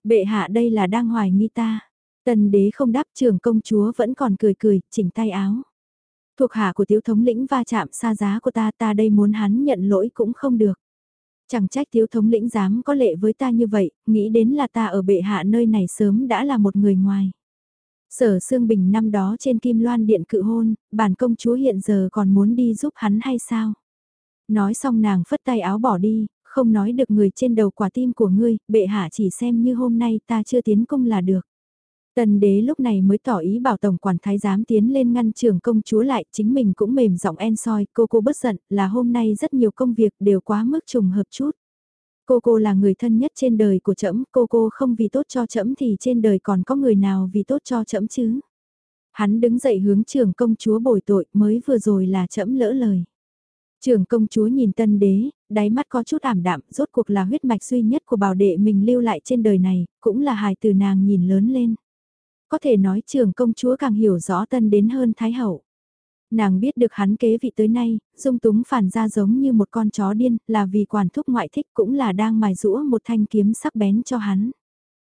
Bệ hạ đây là đang hoài nghi ta. Tần đế không đáp trường công chúa vẫn còn cười cười, chỉnh tay áo. Thuộc hạ của tiếu thống lĩnh va chạm xa giá của ta ta đây muốn hắn nhận lỗi cũng không được. Chẳng trách tiếu thống lĩnh dám có lệ với ta như vậy, nghĩ đến là ta ở bệ hạ nơi này sớm đã là một người ngoài. Sở Sương Bình năm đó trên Kim Loan Điện cự hôn, bản công chúa hiện giờ còn muốn đi giúp hắn hay sao? Nói xong nàng phất tay áo bỏ đi, không nói được người trên đầu quả tim của ngươi, bệ hạ chỉ xem như hôm nay ta chưa tiến cung là được. Tần đế lúc này mới tỏ ý bảo tổng quản thái giám tiến lên ngăn trưởng công chúa lại, chính mình cũng mềm giọng en soi, cô cô bất giận, là hôm nay rất nhiều công việc đều quá mức trùng hợp chút. Cô cô là người thân nhất trên đời của trẫm, cô cô không vì tốt cho trẫm thì trên đời còn có người nào vì tốt cho trẫm chứ? Hắn đứng dậy hướng trưởng công chúa bồi tội, mới vừa rồi là trẫm lỡ lời. Trưởng công chúa nhìn tân đế, đáy mắt có chút ảm đạm, rốt cuộc là huyết mạch duy nhất của bảo đệ mình lưu lại trên đời này, cũng là hài từ nàng nhìn lớn lên. Có thể nói trưởng công chúa càng hiểu rõ tân đến hơn thái hậu. Nàng biết được hắn kế vị tới nay, dung túng phản ra giống như một con chó điên, là vì quản thúc ngoại thích cũng là đang mài rũa một thanh kiếm sắc bén cho hắn.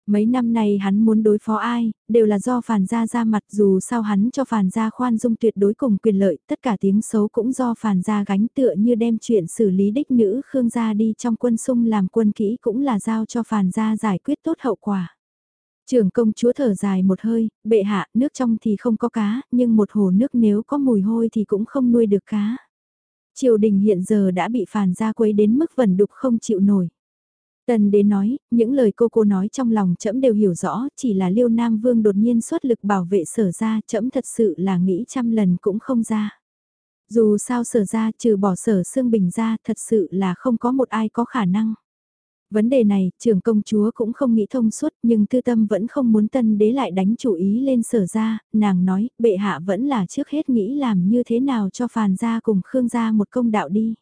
Mấy năm nay hắn muốn đối phó ai, đều là do phản gia ra mặt dù sao hắn cho phản gia khoan dung tuyệt đối cùng quyền lợi, tất cả tiếng xấu cũng do phản gia gánh tựa như đem chuyện xử lý đích nữ Khương gia đi trong quân sung làm quân kỹ cũng là giao cho phản gia giải quyết tốt hậu quả. Trưởng công chúa thở dài một hơi, bệ hạ, nước trong thì không có cá, nhưng một hồ nước nếu có mùi hôi thì cũng không nuôi được cá. Triều đình hiện giờ đã bị phản gia quấy đến mức vẩn đục không chịu nổi. Tần đế nói, những lời cô cô nói trong lòng trẫm đều hiểu rõ, chỉ là liêu nam vương đột nhiên xuất lực bảo vệ sở ra, trẫm thật sự là nghĩ trăm lần cũng không ra. Dù sao sở ra trừ bỏ sở xương bình ra thật sự là không có một ai có khả năng. Vấn đề này, trưởng công chúa cũng không nghĩ thông suốt nhưng tư tâm vẫn không muốn tân đế lại đánh chủ ý lên sở ra, nàng nói, bệ hạ vẫn là trước hết nghĩ làm như thế nào cho phàn gia cùng khương gia một công đạo đi.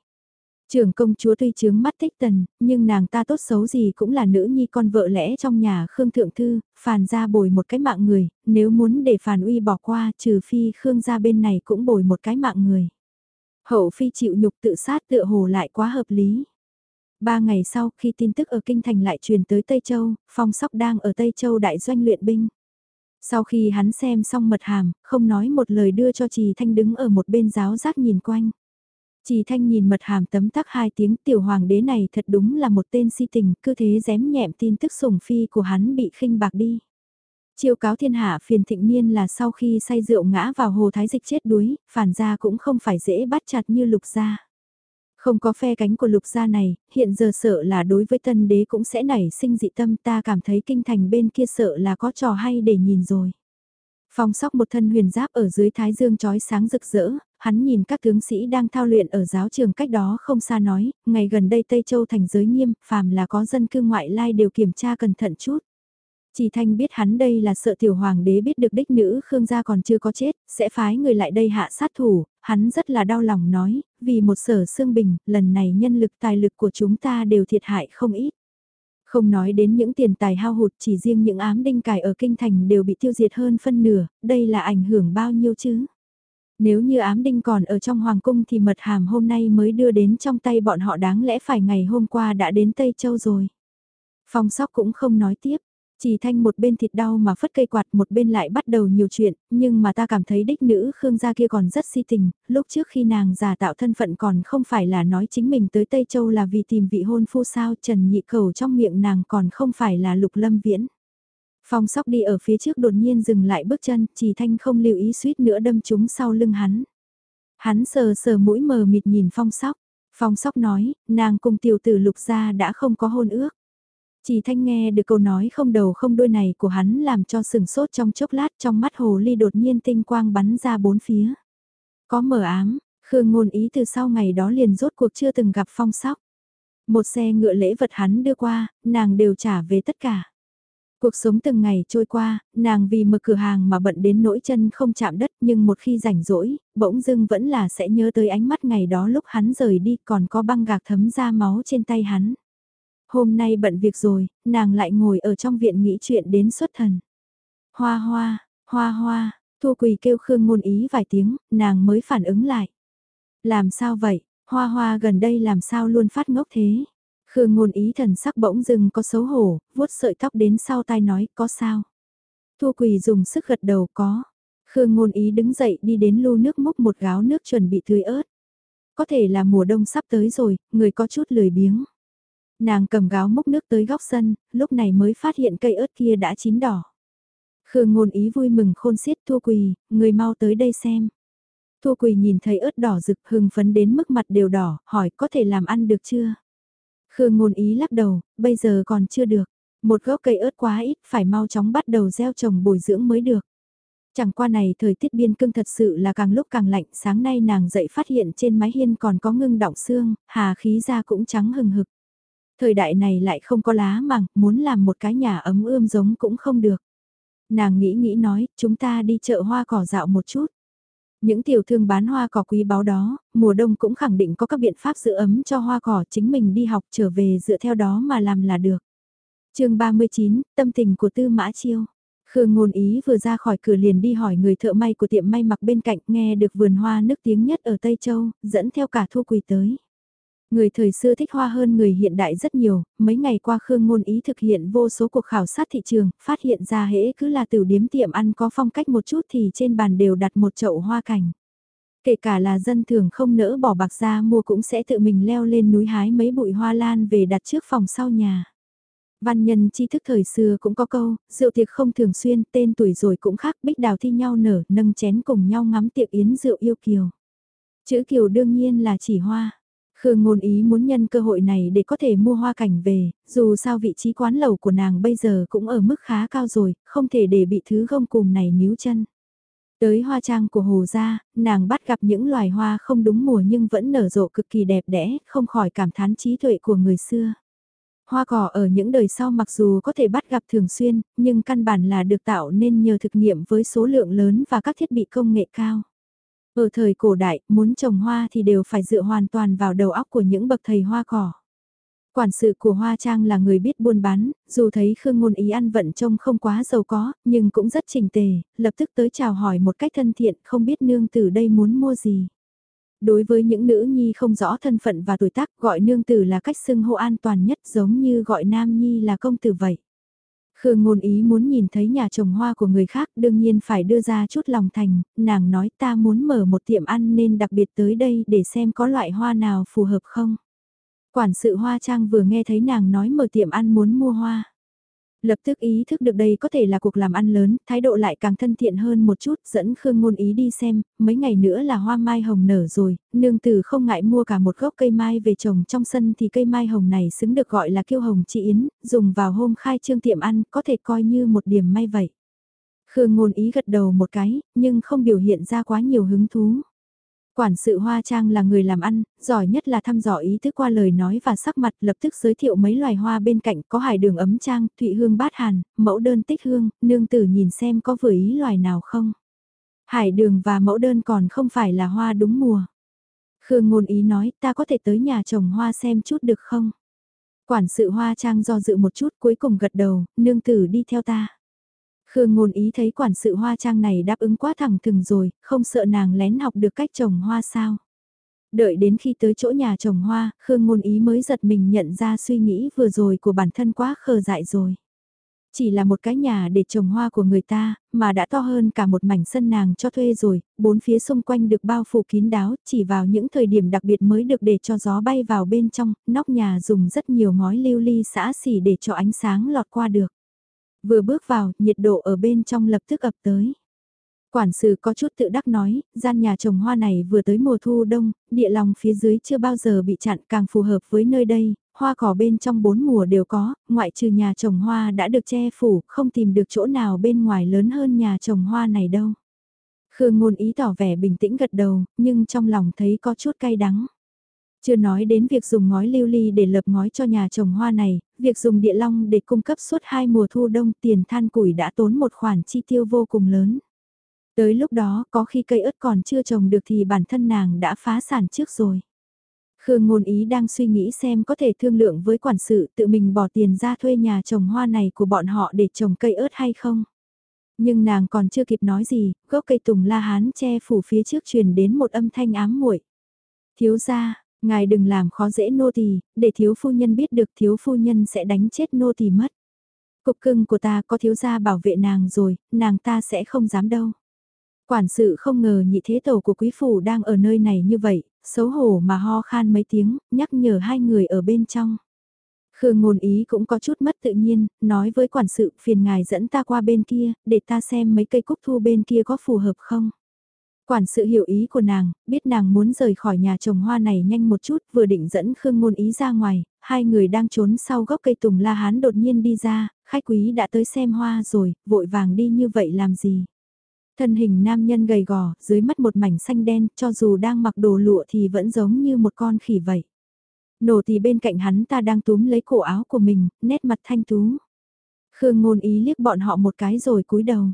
Trưởng công chúa tuy chướng mắt thích tần, nhưng nàng ta tốt xấu gì cũng là nữ nhi con vợ lẽ trong nhà Khương Thượng Thư, phàn ra bồi một cái mạng người, nếu muốn để phàn uy bỏ qua trừ phi Khương ra bên này cũng bồi một cái mạng người. Hậu phi chịu nhục tự sát tựa hồ lại quá hợp lý. Ba ngày sau khi tin tức ở Kinh Thành lại truyền tới Tây Châu, Phong Sóc đang ở Tây Châu đại doanh luyện binh. Sau khi hắn xem xong mật hàm, không nói một lời đưa cho Trì Thanh đứng ở một bên giáo giác nhìn quanh. Trì Thanh nhìn mật hàm tấm tắc hai tiếng tiểu hoàng đế này thật đúng là một tên si tình, cứ thế dém nhẹm tin tức sủng phi của hắn bị khinh bạc đi. Chiêu cáo thiên hạ phiền thịnh niên là sau khi say rượu ngã vào hồ thái dịch chết đuối, phản ra cũng không phải dễ bắt chặt như lục gia. Không có phe cánh của lục gia này, hiện giờ sợ là đối với tân đế cũng sẽ nảy sinh dị tâm ta cảm thấy kinh thành bên kia sợ là có trò hay để nhìn rồi. Phong sóc một thân huyền giáp ở dưới thái dương trói sáng rực rỡ, hắn nhìn các tướng sĩ đang thao luyện ở giáo trường cách đó không xa nói, ngày gần đây Tây Châu thành giới nghiêm, phàm là có dân cư ngoại lai đều kiểm tra cẩn thận chút. Chỉ thanh biết hắn đây là sợ tiểu hoàng đế biết được đích nữ Khương gia còn chưa có chết, sẽ phái người lại đây hạ sát thủ, hắn rất là đau lòng nói, vì một sở xương bình, lần này nhân lực tài lực của chúng ta đều thiệt hại không ít. Không nói đến những tiền tài hao hụt chỉ riêng những ám đinh cài ở kinh thành đều bị tiêu diệt hơn phân nửa, đây là ảnh hưởng bao nhiêu chứ? Nếu như ám đinh còn ở trong hoàng cung thì mật hàm hôm nay mới đưa đến trong tay bọn họ đáng lẽ phải ngày hôm qua đã đến Tây Châu rồi. Phong sóc cũng không nói tiếp, chỉ thanh một bên thịt đau mà phất cây quạt một bên lại bắt đầu nhiều chuyện, nhưng mà ta cảm thấy đích nữ Khương gia kia còn rất si tình, lúc trước khi nàng giả tạo thân phận còn không phải là nói chính mình tới Tây Châu là vì tìm vị hôn phu sao trần nhị cầu trong miệng nàng còn không phải là lục lâm viễn. Phong sóc đi ở phía trước đột nhiên dừng lại bước chân, chỉ thanh không lưu ý suýt nữa đâm chúng sau lưng hắn. Hắn sờ sờ mũi mờ mịt nhìn phong sóc. Phong sóc nói, nàng cùng tiểu tử lục gia đã không có hôn ước. Chỉ thanh nghe được câu nói không đầu không đuôi này của hắn làm cho sừng sốt trong chốc lát trong mắt hồ ly đột nhiên tinh quang bắn ra bốn phía. Có mở ám, Khương ngôn ý từ sau ngày đó liền rốt cuộc chưa từng gặp phong sóc. Một xe ngựa lễ vật hắn đưa qua, nàng đều trả về tất cả. Cuộc sống từng ngày trôi qua, nàng vì mở cửa hàng mà bận đến nỗi chân không chạm đất nhưng một khi rảnh rỗi, bỗng dưng vẫn là sẽ nhớ tới ánh mắt ngày đó lúc hắn rời đi còn có băng gạc thấm ra máu trên tay hắn. Hôm nay bận việc rồi, nàng lại ngồi ở trong viện nghĩ chuyện đến xuất thần. Hoa hoa, hoa hoa, Thu Quỳ kêu Khương ngôn ý vài tiếng, nàng mới phản ứng lại. Làm sao vậy, hoa hoa gần đây làm sao luôn phát ngốc thế? Khương ngôn ý thần sắc bỗng dưng có xấu hổ, vuốt sợi tóc đến sau tai nói, có sao? Thu Quỳ dùng sức gật đầu có. Khương ngôn ý đứng dậy đi đến lu nước múc một gáo nước chuẩn bị tươi ớt. Có thể là mùa đông sắp tới rồi, người có chút lười biếng. Nàng cầm gáo múc nước tới góc sân, lúc này mới phát hiện cây ớt kia đã chín đỏ. Khương ngôn ý vui mừng khôn xiết Thu Quỳ, người mau tới đây xem. Thu Quỳ nhìn thấy ớt đỏ rực hưng phấn đến mức mặt đều đỏ, hỏi có thể làm ăn được chưa? Khương ngôn ý lắc đầu, bây giờ còn chưa được. Một gốc cây ớt quá ít, phải mau chóng bắt đầu gieo trồng bồi dưỡng mới được. Chẳng qua này thời tiết biên cương thật sự là càng lúc càng lạnh, sáng nay nàng dậy phát hiện trên mái hiên còn có ngưng đọng xương, hà khí ra cũng trắng hừng hực. Thời đại này lại không có lá màng, muốn làm một cái nhà ấm ươm giống cũng không được. Nàng nghĩ nghĩ nói, chúng ta đi chợ hoa cỏ dạo một chút. Những tiểu thương bán hoa cỏ quý báu đó, mùa đông cũng khẳng định có các biện pháp giữ ấm cho hoa cỏ chính mình đi học trở về dựa theo đó mà làm là được. chương 39, tâm tình của Tư Mã Chiêu. Khương ngôn ý vừa ra khỏi cửa liền đi hỏi người thợ may của tiệm may mặc bên cạnh nghe được vườn hoa nước tiếng nhất ở Tây Châu, dẫn theo cả thu quỳ tới. Người thời xưa thích hoa hơn người hiện đại rất nhiều, mấy ngày qua Khương Ngôn Ý thực hiện vô số cuộc khảo sát thị trường, phát hiện ra hễ cứ là từ điếm tiệm ăn có phong cách một chút thì trên bàn đều đặt một chậu hoa cảnh. Kể cả là dân thường không nỡ bỏ bạc ra mua cũng sẽ tự mình leo lên núi hái mấy bụi hoa lan về đặt trước phòng sau nhà. Văn nhân tri thức thời xưa cũng có câu, rượu tiệc không thường xuyên, tên tuổi rồi cũng khác, bích đào thi nhau nở, nâng chén cùng nhau ngắm tiệc yến rượu yêu kiều. Chữ kiều đương nhiên là chỉ hoa. Khương ngôn ý muốn nhân cơ hội này để có thể mua hoa cảnh về, dù sao vị trí quán lầu của nàng bây giờ cũng ở mức khá cao rồi, không thể để bị thứ gông cùm này níu chân. Tới hoa trang của hồ gia, nàng bắt gặp những loài hoa không đúng mùa nhưng vẫn nở rộ cực kỳ đẹp đẽ, không khỏi cảm thán trí tuệ của người xưa. Hoa cỏ ở những đời sau mặc dù có thể bắt gặp thường xuyên, nhưng căn bản là được tạo nên nhờ thực nghiệm với số lượng lớn và các thiết bị công nghệ cao. Ở thời cổ đại, muốn trồng hoa thì đều phải dựa hoàn toàn vào đầu óc của những bậc thầy hoa cỏ. Quản sự của Hoa Trang là người biết buôn bán, dù thấy Khương Ngôn Ý ăn vận trông không quá giàu có, nhưng cũng rất trình tề, lập tức tới chào hỏi một cách thân thiện, không biết nương tử đây muốn mua gì. Đối với những nữ nhi không rõ thân phận và tuổi tác, gọi nương tử là cách xưng hô an toàn nhất giống như gọi nam nhi là công tử vậy. Khương ngôn ý muốn nhìn thấy nhà trồng hoa của người khác đương nhiên phải đưa ra chút lòng thành, nàng nói ta muốn mở một tiệm ăn nên đặc biệt tới đây để xem có loại hoa nào phù hợp không. Quản sự hoa trang vừa nghe thấy nàng nói mở tiệm ăn muốn mua hoa. Lập tức ý thức được đây có thể là cuộc làm ăn lớn, thái độ lại càng thân thiện hơn một chút, dẫn Khương Ngôn Ý đi xem, mấy ngày nữa là hoa mai hồng nở rồi, nương tử không ngại mua cả một gốc cây mai về trồng trong sân thì cây mai hồng này xứng được gọi là kiêu hồng chị Yến, dùng vào hôm khai trương tiệm ăn, có thể coi như một điểm may vậy. Khương Ngôn Ý gật đầu một cái, nhưng không biểu hiện ra quá nhiều hứng thú. Quản sự Hoa Trang là người làm ăn, giỏi nhất là thăm dò ý thức qua lời nói và sắc mặt lập tức giới thiệu mấy loài hoa bên cạnh có hải đường ấm trang, thụy hương bát hàn, mẫu đơn tích hương, nương tử nhìn xem có vừa ý loài nào không. Hải đường và mẫu đơn còn không phải là hoa đúng mùa. Khương ngôn ý nói ta có thể tới nhà trồng hoa xem chút được không? Quản sự Hoa Trang do dự một chút cuối cùng gật đầu, nương tử đi theo ta. Khương ngôn ý thấy quản sự hoa trang này đáp ứng quá thẳng thừng rồi, không sợ nàng lén học được cách trồng hoa sao. Đợi đến khi tới chỗ nhà trồng hoa, Khương ngôn ý mới giật mình nhận ra suy nghĩ vừa rồi của bản thân quá khờ dại rồi. Chỉ là một cái nhà để trồng hoa của người ta, mà đã to hơn cả một mảnh sân nàng cho thuê rồi, bốn phía xung quanh được bao phủ kín đáo, chỉ vào những thời điểm đặc biệt mới được để cho gió bay vào bên trong, nóc nhà dùng rất nhiều ngói lưu ly xã xỉ để cho ánh sáng lọt qua được. Vừa bước vào, nhiệt độ ở bên trong lập tức ập tới. Quản sự có chút tự đắc nói, gian nhà trồng hoa này vừa tới mùa thu đông, địa lòng phía dưới chưa bao giờ bị chặn càng phù hợp với nơi đây, hoa cỏ bên trong bốn mùa đều có, ngoại trừ nhà trồng hoa đã được che phủ, không tìm được chỗ nào bên ngoài lớn hơn nhà trồng hoa này đâu. Khương ngôn ý tỏ vẻ bình tĩnh gật đầu, nhưng trong lòng thấy có chút cay đắng. Chưa nói đến việc dùng ngói lưu ly để lập ngói cho nhà trồng hoa này, việc dùng địa long để cung cấp suốt hai mùa thu đông tiền than củi đã tốn một khoản chi tiêu vô cùng lớn. Tới lúc đó có khi cây ớt còn chưa trồng được thì bản thân nàng đã phá sản trước rồi. Khương ngôn ý đang suy nghĩ xem có thể thương lượng với quản sự tự mình bỏ tiền ra thuê nhà trồng hoa này của bọn họ để trồng cây ớt hay không. Nhưng nàng còn chưa kịp nói gì, gốc cây tùng la hán che phủ phía trước truyền đến một âm thanh ám muội. Thiếu gia, Ngài đừng làm khó dễ nô tỳ, để thiếu phu nhân biết được thiếu phu nhân sẽ đánh chết nô tỳ mất. Cục cưng của ta có thiếu gia bảo vệ nàng rồi, nàng ta sẽ không dám đâu. Quản sự không ngờ nhị thế tổ của quý phủ đang ở nơi này như vậy, xấu hổ mà ho khan mấy tiếng, nhắc nhở hai người ở bên trong. Khương ngôn ý cũng có chút mất tự nhiên, nói với quản sự phiền ngài dẫn ta qua bên kia, để ta xem mấy cây cúc thu bên kia có phù hợp không. Quản sự hiểu ý của nàng, biết nàng muốn rời khỏi nhà trồng hoa này nhanh một chút, vừa định dẫn Khương Ngôn Ý ra ngoài, hai người đang trốn sau gốc cây tùng la hán đột nhiên đi ra, khách quý đã tới xem hoa rồi, vội vàng đi như vậy làm gì. Thân hình nam nhân gầy gò, dưới mắt một mảnh xanh đen, cho dù đang mặc đồ lụa thì vẫn giống như một con khỉ vậy. Nổ thì bên cạnh hắn ta đang túm lấy cổ áo của mình, nét mặt thanh tú. Khương ngôn ý liếc bọn họ một cái rồi cúi đầu.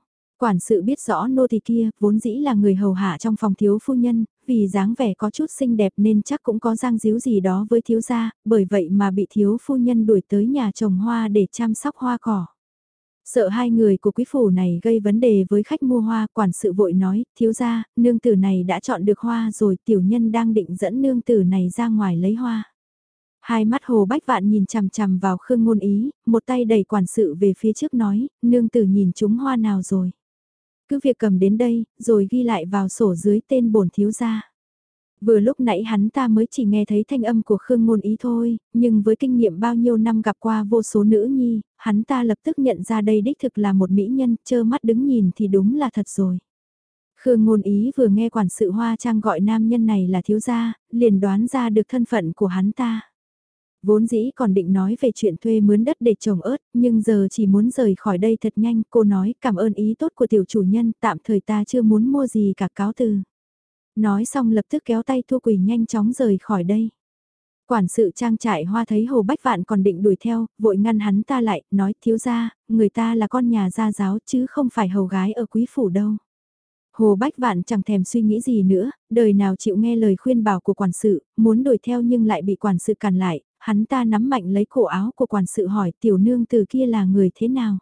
Quản sự biết rõ nô tỳ kia, vốn dĩ là người hầu hạ trong phòng thiếu phu nhân, vì dáng vẻ có chút xinh đẹp nên chắc cũng có giang díu gì đó với thiếu gia, bởi vậy mà bị thiếu phu nhân đuổi tới nhà trồng hoa để chăm sóc hoa cỏ. Sợ hai người của quý phủ này gây vấn đề với khách mua hoa, quản sự vội nói, thiếu gia, nương tử này đã chọn được hoa rồi, tiểu nhân đang định dẫn nương tử này ra ngoài lấy hoa. Hai mắt hồ bách vạn nhìn chằm chằm vào khương ngôn ý, một tay đẩy quản sự về phía trước nói, nương tử nhìn chúng hoa nào rồi. Cứ việc cầm đến đây, rồi ghi lại vào sổ dưới tên bổn thiếu gia. Vừa lúc nãy hắn ta mới chỉ nghe thấy thanh âm của Khương Ngôn Ý thôi, nhưng với kinh nghiệm bao nhiêu năm gặp qua vô số nữ nhi, hắn ta lập tức nhận ra đây đích thực là một mỹ nhân, chơ mắt đứng nhìn thì đúng là thật rồi. Khương Ngôn Ý vừa nghe quản sự Hoa Trang gọi nam nhân này là thiếu gia, liền đoán ra được thân phận của hắn ta. Vốn dĩ còn định nói về chuyện thuê mướn đất để trồng ớt, nhưng giờ chỉ muốn rời khỏi đây thật nhanh. Cô nói cảm ơn ý tốt của tiểu chủ nhân, tạm thời ta chưa muốn mua gì cả cáo từ. Nói xong lập tức kéo tay Thu Quỳ nhanh chóng rời khỏi đây. Quản sự trang trại hoa thấy Hồ Bách Vạn còn định đuổi theo, vội ngăn hắn ta lại, nói thiếu ra, người ta là con nhà gia giáo chứ không phải hầu gái ở quý phủ đâu. Hồ Bách Vạn chẳng thèm suy nghĩ gì nữa, đời nào chịu nghe lời khuyên bảo của quản sự, muốn đuổi theo nhưng lại bị quản sự cản lại, hắn ta nắm mạnh lấy cổ áo của quản sự hỏi tiểu nương từ kia là người thế nào.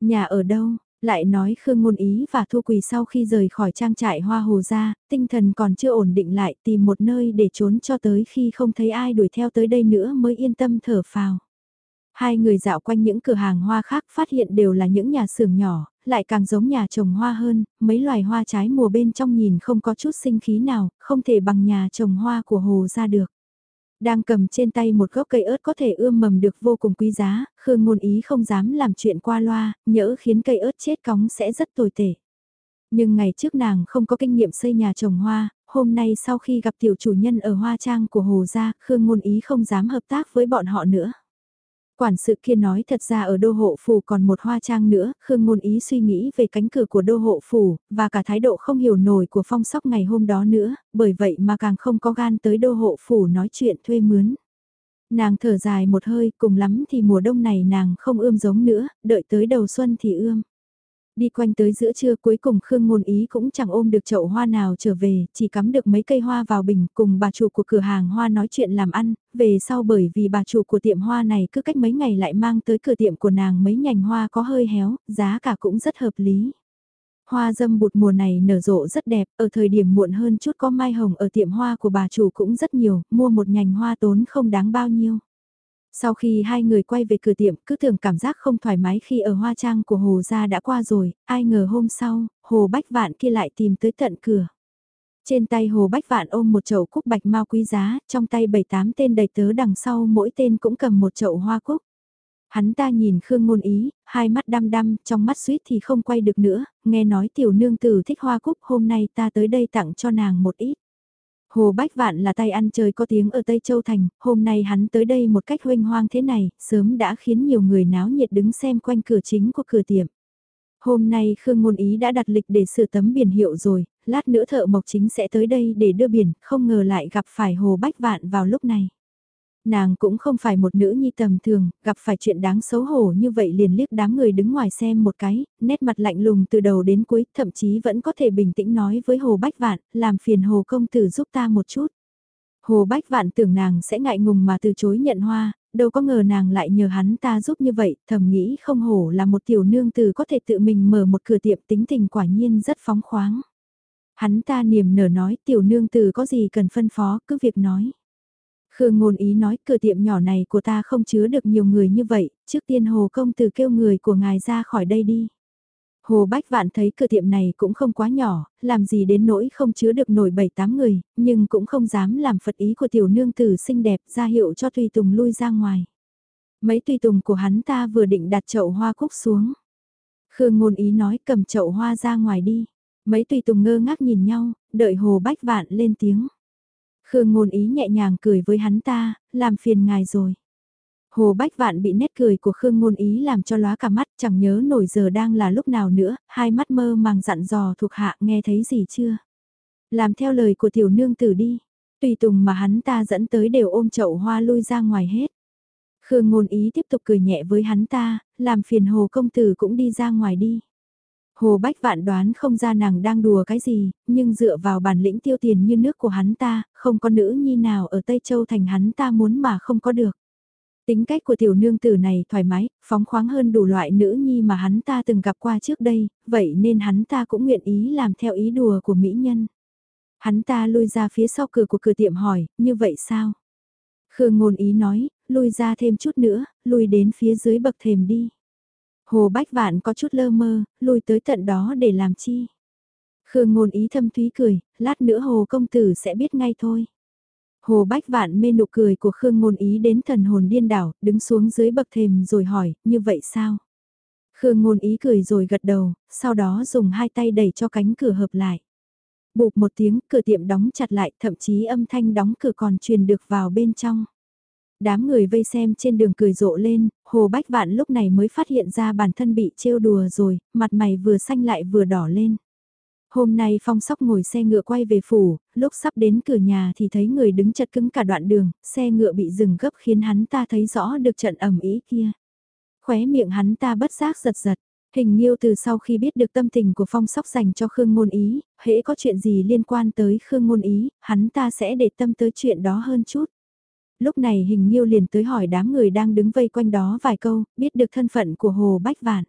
Nhà ở đâu, lại nói Khương Ngôn Ý và Thu Quỳ sau khi rời khỏi trang trại hoa hồ ra, tinh thần còn chưa ổn định lại tìm một nơi để trốn cho tới khi không thấy ai đuổi theo tới đây nữa mới yên tâm thở phào. Hai người dạo quanh những cửa hàng hoa khác phát hiện đều là những nhà xưởng nhỏ, lại càng giống nhà trồng hoa hơn, mấy loài hoa trái mùa bên trong nhìn không có chút sinh khí nào, không thể bằng nhà trồng hoa của hồ ra được. Đang cầm trên tay một gốc cây ớt có thể ươm mầm được vô cùng quý giá, Khương ngôn ý không dám làm chuyện qua loa, nhỡ khiến cây ớt chết cóng sẽ rất tồi tệ. Nhưng ngày trước nàng không có kinh nghiệm xây nhà trồng hoa, hôm nay sau khi gặp tiểu chủ nhân ở hoa trang của Hồ Gia, Khương ngôn ý không dám hợp tác với bọn họ nữa. Quản sự kia nói thật ra ở đô hộ phủ còn một hoa trang nữa, Khương Ngôn Ý suy nghĩ về cánh cửa của đô hộ phủ, và cả thái độ không hiểu nổi của phong sóc ngày hôm đó nữa, bởi vậy mà càng không có gan tới đô hộ phủ nói chuyện thuê mướn. Nàng thở dài một hơi, cùng lắm thì mùa đông này nàng không ươm giống nữa, đợi tới đầu xuân thì ươm. Đi quanh tới giữa trưa cuối cùng Khương Ngôn Ý cũng chẳng ôm được chậu hoa nào trở về, chỉ cắm được mấy cây hoa vào bình cùng bà chủ của cửa hàng hoa nói chuyện làm ăn, về sau bởi vì bà chủ của tiệm hoa này cứ cách mấy ngày lại mang tới cửa tiệm của nàng mấy nhành hoa có hơi héo, giá cả cũng rất hợp lý. Hoa dâm bụt mùa này nở rộ rất đẹp, ở thời điểm muộn hơn chút có mai hồng ở tiệm hoa của bà chủ cũng rất nhiều, mua một nhành hoa tốn không đáng bao nhiêu. Sau khi hai người quay về cửa tiệm cứ tưởng cảm giác không thoải mái khi ở hoa trang của Hồ Gia đã qua rồi, ai ngờ hôm sau, Hồ Bách Vạn kia lại tìm tới tận cửa. Trên tay Hồ Bách Vạn ôm một chậu cúc bạch mau quý giá, trong tay bảy tám tên đầy tớ đằng sau mỗi tên cũng cầm một chậu hoa cúc. Hắn ta nhìn Khương Ngôn Ý, hai mắt đăm đăm, trong mắt suýt thì không quay được nữa, nghe nói tiểu nương tử thích hoa cúc hôm nay ta tới đây tặng cho nàng một ít. Hồ Bách Vạn là tay ăn chơi có tiếng ở Tây Châu Thành, hôm nay hắn tới đây một cách huênh hoang thế này, sớm đã khiến nhiều người náo nhiệt đứng xem quanh cửa chính của cửa tiệm. Hôm nay Khương Ngôn Ý đã đặt lịch để sửa tấm biển hiệu rồi, lát nữa thợ mộc chính sẽ tới đây để đưa biển, không ngờ lại gặp phải Hồ Bách Vạn vào lúc này. Nàng cũng không phải một nữ nhi tầm thường, gặp phải chuyện đáng xấu hổ như vậy liền liếc đám người đứng ngoài xem một cái, nét mặt lạnh lùng từ đầu đến cuối, thậm chí vẫn có thể bình tĩnh nói với Hồ Bách Vạn, làm phiền Hồ Công Tử giúp ta một chút. Hồ Bách Vạn tưởng nàng sẽ ngại ngùng mà từ chối nhận hoa, đâu có ngờ nàng lại nhờ hắn ta giúp như vậy, thầm nghĩ không hổ là một tiểu nương tử có thể tự mình mở một cửa tiệm tính tình quả nhiên rất phóng khoáng. Hắn ta niềm nở nói tiểu nương tử có gì cần phân phó cứ việc nói. Khương ngôn ý nói cửa tiệm nhỏ này của ta không chứa được nhiều người như vậy, trước tiên Hồ Công Tử kêu người của ngài ra khỏi đây đi. Hồ Bách Vạn thấy cửa tiệm này cũng không quá nhỏ, làm gì đến nỗi không chứa được nổi 7-8 người, nhưng cũng không dám làm phật ý của tiểu nương tử xinh đẹp ra hiệu cho Tùy Tùng lui ra ngoài. Mấy Tùy Tùng của hắn ta vừa định đặt chậu hoa cúc xuống. Khương ngôn ý nói cầm chậu hoa ra ngoài đi. Mấy Tùy Tùng ngơ ngác nhìn nhau, đợi Hồ Bách Vạn lên tiếng. Khương ngôn ý nhẹ nhàng cười với hắn ta, làm phiền ngài rồi. Hồ Bách Vạn bị nét cười của Khương Ngôn Ý làm cho lóa cả mắt, chẳng nhớ nổi giờ đang là lúc nào nữa, hai mắt mơ màng dặn dò thuộc hạ nghe thấy gì chưa. Làm theo lời của tiểu nương tử đi, tùy tùng mà hắn ta dẫn tới đều ôm chậu hoa lui ra ngoài hết. Khương Ngôn Ý tiếp tục cười nhẹ với hắn ta, làm phiền Hồ Công Tử cũng đi ra ngoài đi. Hồ Bách Vạn đoán không ra nàng đang đùa cái gì, nhưng dựa vào bản lĩnh tiêu tiền như nước của hắn ta, không có nữ nhi nào ở Tây Châu thành hắn ta muốn mà không có được. Tính cách của tiểu nương tử này thoải mái, phóng khoáng hơn đủ loại nữ nhi mà hắn ta từng gặp qua trước đây, vậy nên hắn ta cũng nguyện ý làm theo ý đùa của mỹ nhân. Hắn ta lui ra phía sau cửa của cửa tiệm hỏi, như vậy sao? Khương ngôn ý nói, lui ra thêm chút nữa, lui đến phía dưới bậc thềm đi. Hồ Bách Vạn có chút lơ mơ, lùi tới tận đó để làm chi. Khương ngôn ý thâm thúy cười, lát nữa Hồ Công Tử sẽ biết ngay thôi. Hồ Bách Vạn mê nụ cười của Khương ngôn ý đến thần hồn điên đảo, đứng xuống dưới bậc thềm rồi hỏi, như vậy sao? Khương ngôn ý cười rồi gật đầu, sau đó dùng hai tay đẩy cho cánh cửa hợp lại. Bụp một tiếng, cửa tiệm đóng chặt lại, thậm chí âm thanh đóng cửa còn truyền được vào bên trong. Đám người vây xem trên đường cười rộ lên, Hồ Bách Vạn lúc này mới phát hiện ra bản thân bị trêu đùa rồi, mặt mày vừa xanh lại vừa đỏ lên. Hôm nay Phong Sóc ngồi xe ngựa quay về phủ, lúc sắp đến cửa nhà thì thấy người đứng chật cứng cả đoạn đường, xe ngựa bị dừng gấp khiến hắn ta thấy rõ được trận ẩm ý kia. Khóe miệng hắn ta bất giác giật giật, Hình Nhiêu từ sau khi biết được tâm tình của phong sóc dành cho Khương Ngôn Ý, hễ có chuyện gì liên quan tới Khương Ngôn Ý, hắn ta sẽ để tâm tới chuyện đó hơn chút. Lúc này Hình Nhiêu liền tới hỏi đám người đang đứng vây quanh đó vài câu, biết được thân phận của Hồ Bách Vạn.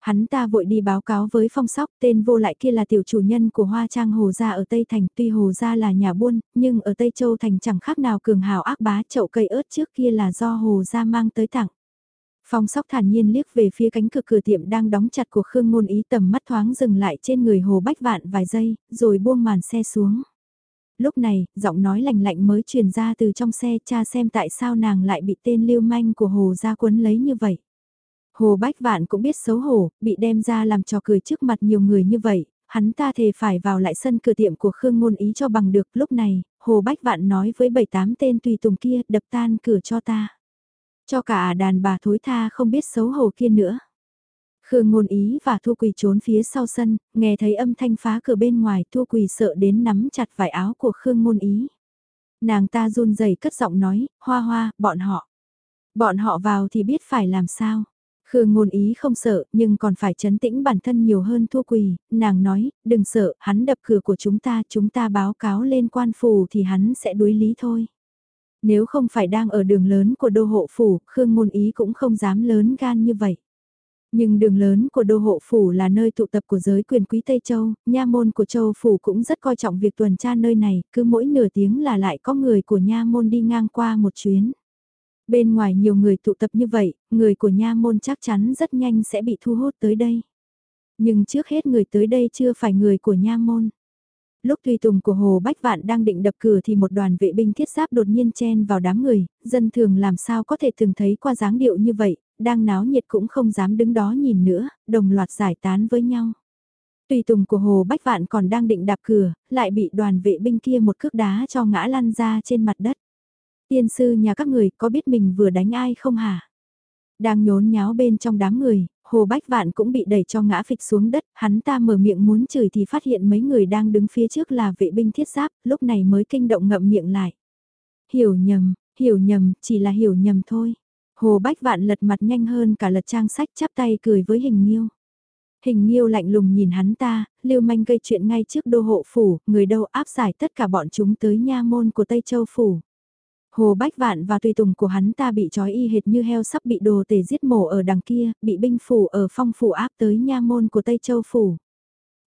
Hắn ta vội đi báo cáo với phong sóc tên vô lại kia là tiểu chủ nhân của Hoa Trang Hồ Gia ở Tây Thành. Tuy Hồ Gia là nhà buôn, nhưng ở Tây Châu Thành chẳng khác nào cường hào ác bá chậu cây ớt trước kia là do Hồ Gia mang tới tặng. Phong sóc thản nhiên liếc về phía cánh cửa cửa tiệm đang đóng chặt của Khương Ngôn Ý tầm mắt thoáng dừng lại trên người Hồ Bách Vạn vài giây, rồi buông màn xe xuống. Lúc này, giọng nói lạnh lạnh mới truyền ra từ trong xe cha xem tại sao nàng lại bị tên lưu manh của Hồ gia quấn lấy như vậy. Hồ Bách Vạn cũng biết xấu hổ, bị đem ra làm trò cười trước mặt nhiều người như vậy, hắn ta thề phải vào lại sân cửa tiệm của Khương Ngôn Ý cho bằng được. Lúc này, Hồ Bách Vạn nói với bảy tám tên tùy tùng kia đập tan cửa cho ta. Cho cả đàn bà thối tha không biết xấu hổ kia nữa. Khương Ngôn Ý và Thu Quỳ trốn phía sau sân, nghe thấy âm thanh phá cửa bên ngoài Thu Quỳ sợ đến nắm chặt vải áo của Khương Ngôn Ý. Nàng ta run rẩy cất giọng nói, hoa hoa, bọn họ. Bọn họ vào thì biết phải làm sao. Khương ngôn ý không sợ, nhưng còn phải chấn tĩnh bản thân nhiều hơn thua quỳ, nàng nói, đừng sợ, hắn đập cửa của chúng ta, chúng ta báo cáo lên quan phủ thì hắn sẽ đối lý thôi. Nếu không phải đang ở đường lớn của đô hộ phủ, Khương ngôn ý cũng không dám lớn gan như vậy. Nhưng đường lớn của đô hộ phủ là nơi tụ tập của giới quyền quý Tây Châu, nha môn của châu phủ cũng rất coi trọng việc tuần tra nơi này, cứ mỗi nửa tiếng là lại có người của nha môn đi ngang qua một chuyến. Bên ngoài nhiều người tụ tập như vậy, người của nha môn chắc chắn rất nhanh sẽ bị thu hút tới đây. Nhưng trước hết người tới đây chưa phải người của nha môn. Lúc tùy tùng của Hồ Bách Vạn đang định đập cửa thì một đoàn vệ binh thiết giáp đột nhiên chen vào đám người, dân thường làm sao có thể từng thấy qua dáng điệu như vậy, đang náo nhiệt cũng không dám đứng đó nhìn nữa, đồng loạt giải tán với nhau. Tùy tùng của Hồ Bách Vạn còn đang định đạp cửa, lại bị đoàn vệ binh kia một cước đá cho ngã lăn ra trên mặt đất. Tiên sư nhà các người có biết mình vừa đánh ai không hả? Đang nhốn nháo bên trong đám người, Hồ Bách Vạn cũng bị đẩy cho ngã phịch xuống đất, hắn ta mở miệng muốn chửi thì phát hiện mấy người đang đứng phía trước là vệ binh thiết giáp, lúc này mới kinh động ngậm miệng lại. Hiểu nhầm, hiểu nhầm, chỉ là hiểu nhầm thôi. Hồ Bách Vạn lật mặt nhanh hơn cả lật trang sách chắp tay cười với hình nghiêu. Hình nghiêu lạnh lùng nhìn hắn ta, lưu manh gây chuyện ngay trước đô hộ phủ, người đâu áp giải tất cả bọn chúng tới nha môn của Tây Châu Phủ. Hồ Bách Vạn và tùy tùng của hắn ta bị trói y hệt như heo sắp bị đồ tể giết mổ ở đằng kia, bị binh phủ ở phong phủ áp tới nha môn của Tây Châu Phủ.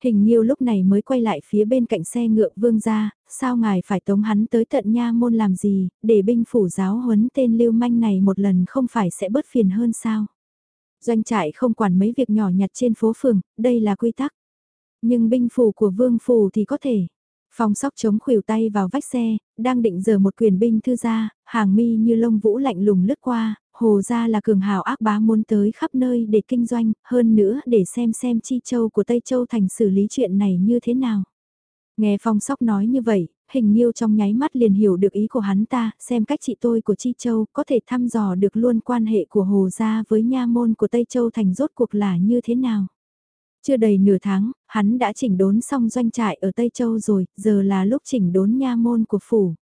Hình Nhiêu lúc này mới quay lại phía bên cạnh xe ngựa vương ra, sao ngài phải tống hắn tới tận nha môn làm gì, để binh phủ giáo huấn tên lưu manh này một lần không phải sẽ bớt phiền hơn sao. Doanh trại không quản mấy việc nhỏ nhặt trên phố phường, đây là quy tắc. Nhưng binh phủ của vương phủ thì có thể. Phong sóc chống khuỷu tay vào vách xe, đang định giờ một quyền binh thư ra, hàng mi như lông vũ lạnh lùng lướt qua, hồ ra là cường hào ác bá muốn tới khắp nơi để kinh doanh, hơn nữa để xem xem chi châu của Tây Châu thành xử lý chuyện này như thế nào. Nghe phong sóc nói như vậy, hình nhiêu trong nháy mắt liền hiểu được ý của hắn ta, xem cách chị tôi của Chi Châu có thể thăm dò được luôn quan hệ của Hồ Gia với nha môn của Tây Châu thành rốt cuộc là như thế nào. Chưa đầy nửa tháng, hắn đã chỉnh đốn xong doanh trại ở Tây Châu rồi, giờ là lúc chỉnh đốn nha môn của phủ.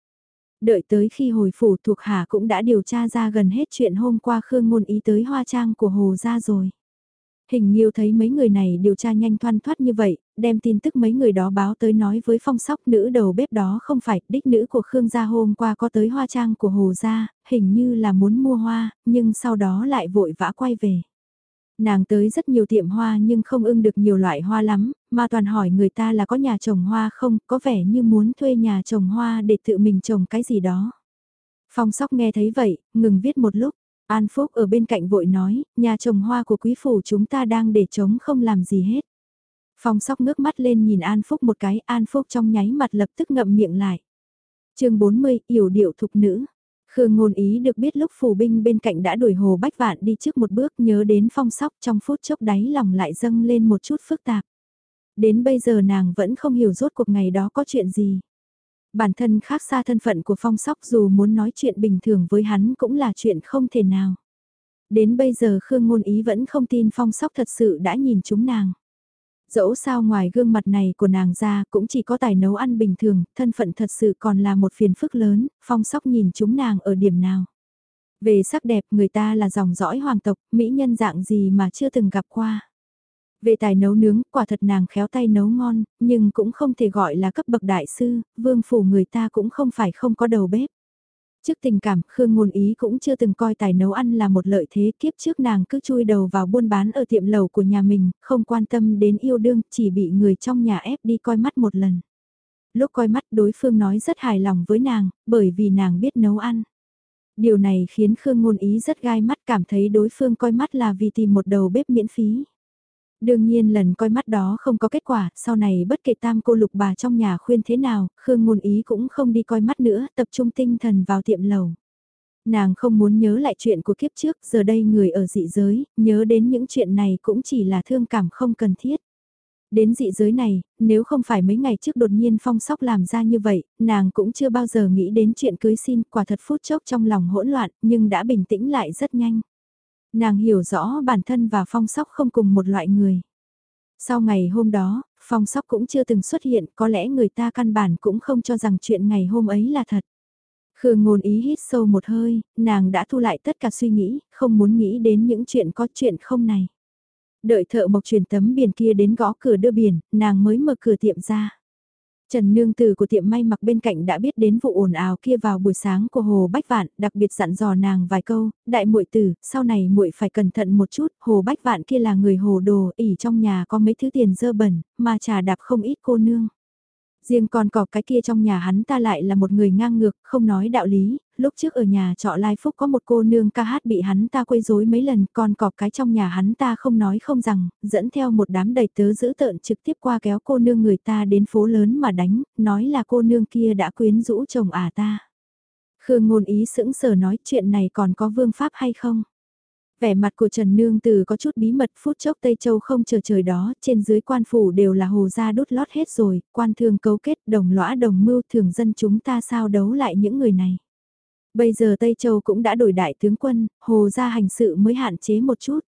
Đợi tới khi hồi phủ thuộc hạ cũng đã điều tra ra gần hết chuyện hôm qua Khương Ngôn Ý tới hoa trang của Hồ gia rồi. Hình Nhiêu thấy mấy người này điều tra nhanh thoăn thoát như vậy, đem tin tức mấy người đó báo tới nói với phong sóc nữ đầu bếp đó không phải đích nữ của Khương gia hôm qua có tới hoa trang của Hồ gia, hình như là muốn mua hoa, nhưng sau đó lại vội vã quay về. Nàng tới rất nhiều tiệm hoa nhưng không ưng được nhiều loại hoa lắm, mà toàn hỏi người ta là có nhà trồng hoa không, có vẻ như muốn thuê nhà trồng hoa để tự mình trồng cái gì đó. Phong sóc nghe thấy vậy, ngừng viết một lúc. An Phúc ở bên cạnh vội nói, nhà trồng hoa của quý phủ chúng ta đang để trống không làm gì hết. Phong sóc ngước mắt lên nhìn An Phúc một cái, An Phúc trong nháy mặt lập tức ngậm miệng lại. chương 40, yểu điệu thục nữ. Khương ngôn ý được biết lúc phủ binh bên cạnh đã đuổi hồ bách vạn đi trước một bước nhớ đến phong sóc trong phút chốc đáy lòng lại dâng lên một chút phức tạp. Đến bây giờ nàng vẫn không hiểu rốt cuộc ngày đó có chuyện gì. Bản thân khác xa thân phận của phong sóc dù muốn nói chuyện bình thường với hắn cũng là chuyện không thể nào. Đến bây giờ Khương ngôn ý vẫn không tin phong sóc thật sự đã nhìn chúng nàng. Dẫu sao ngoài gương mặt này của nàng ra cũng chỉ có tài nấu ăn bình thường, thân phận thật sự còn là một phiền phức lớn, phong sóc nhìn chúng nàng ở điểm nào. Về sắc đẹp người ta là dòng dõi hoàng tộc, mỹ nhân dạng gì mà chưa từng gặp qua. Về tài nấu nướng, quả thật nàng khéo tay nấu ngon, nhưng cũng không thể gọi là cấp bậc đại sư, vương phủ người ta cũng không phải không có đầu bếp. Trước tình cảm, Khương Ngôn Ý cũng chưa từng coi tài nấu ăn là một lợi thế kiếp trước nàng cứ chui đầu vào buôn bán ở tiệm lầu của nhà mình, không quan tâm đến yêu đương, chỉ bị người trong nhà ép đi coi mắt một lần. Lúc coi mắt đối phương nói rất hài lòng với nàng, bởi vì nàng biết nấu ăn. Điều này khiến Khương Ngôn Ý rất gai mắt cảm thấy đối phương coi mắt là vì tìm một đầu bếp miễn phí. Đương nhiên lần coi mắt đó không có kết quả, sau này bất kể tam cô lục bà trong nhà khuyên thế nào, Khương Ngôn Ý cũng không đi coi mắt nữa, tập trung tinh thần vào tiệm lầu. Nàng không muốn nhớ lại chuyện của kiếp trước, giờ đây người ở dị giới, nhớ đến những chuyện này cũng chỉ là thương cảm không cần thiết. Đến dị giới này, nếu không phải mấy ngày trước đột nhiên phong sóc làm ra như vậy, nàng cũng chưa bao giờ nghĩ đến chuyện cưới xin, quả thật phút chốc trong lòng hỗn loạn, nhưng đã bình tĩnh lại rất nhanh. Nàng hiểu rõ bản thân và phong sóc không cùng một loại người. Sau ngày hôm đó, phong sóc cũng chưa từng xuất hiện, có lẽ người ta căn bản cũng không cho rằng chuyện ngày hôm ấy là thật. Khương ngôn ý hít sâu một hơi, nàng đã thu lại tất cả suy nghĩ, không muốn nghĩ đến những chuyện có chuyện không này. Đợi thợ mộc truyền tấm biển kia đến gõ cửa đưa biển, nàng mới mở cửa tiệm ra. Trần Nương Tử của tiệm may mặc bên cạnh đã biết đến vụ ồn ào kia vào buổi sáng của Hồ Bách Vạn, đặc biệt dặn dò nàng vài câu, đại muội tử, sau này muội phải cẩn thận một chút, Hồ Bách Vạn kia là người hồ đồ, ỉ trong nhà có mấy thứ tiền dơ bẩn, mà trà đạp không ít cô nương. Riêng còn cọp cái kia trong nhà hắn ta lại là một người ngang ngược, không nói đạo lý, lúc trước ở nhà trọ Lai Phúc có một cô nương ca hát bị hắn ta quấy rối mấy lần, còn cọp cái trong nhà hắn ta không nói không rằng, dẫn theo một đám đầy tớ giữ tợn trực tiếp qua kéo cô nương người ta đến phố lớn mà đánh, nói là cô nương kia đã quyến rũ chồng à ta. Khương ngôn ý sững sờ nói chuyện này còn có vương pháp hay không? Vẻ mặt của Trần Nương Từ có chút bí mật phút chốc Tây Châu không chờ trời đó, trên dưới quan phủ đều là hồ gia đốt lót hết rồi, quan thương cấu kết đồng lõa đồng mưu thường dân chúng ta sao đấu lại những người này. Bây giờ Tây Châu cũng đã đổi đại tướng quân, hồ gia hành sự mới hạn chế một chút.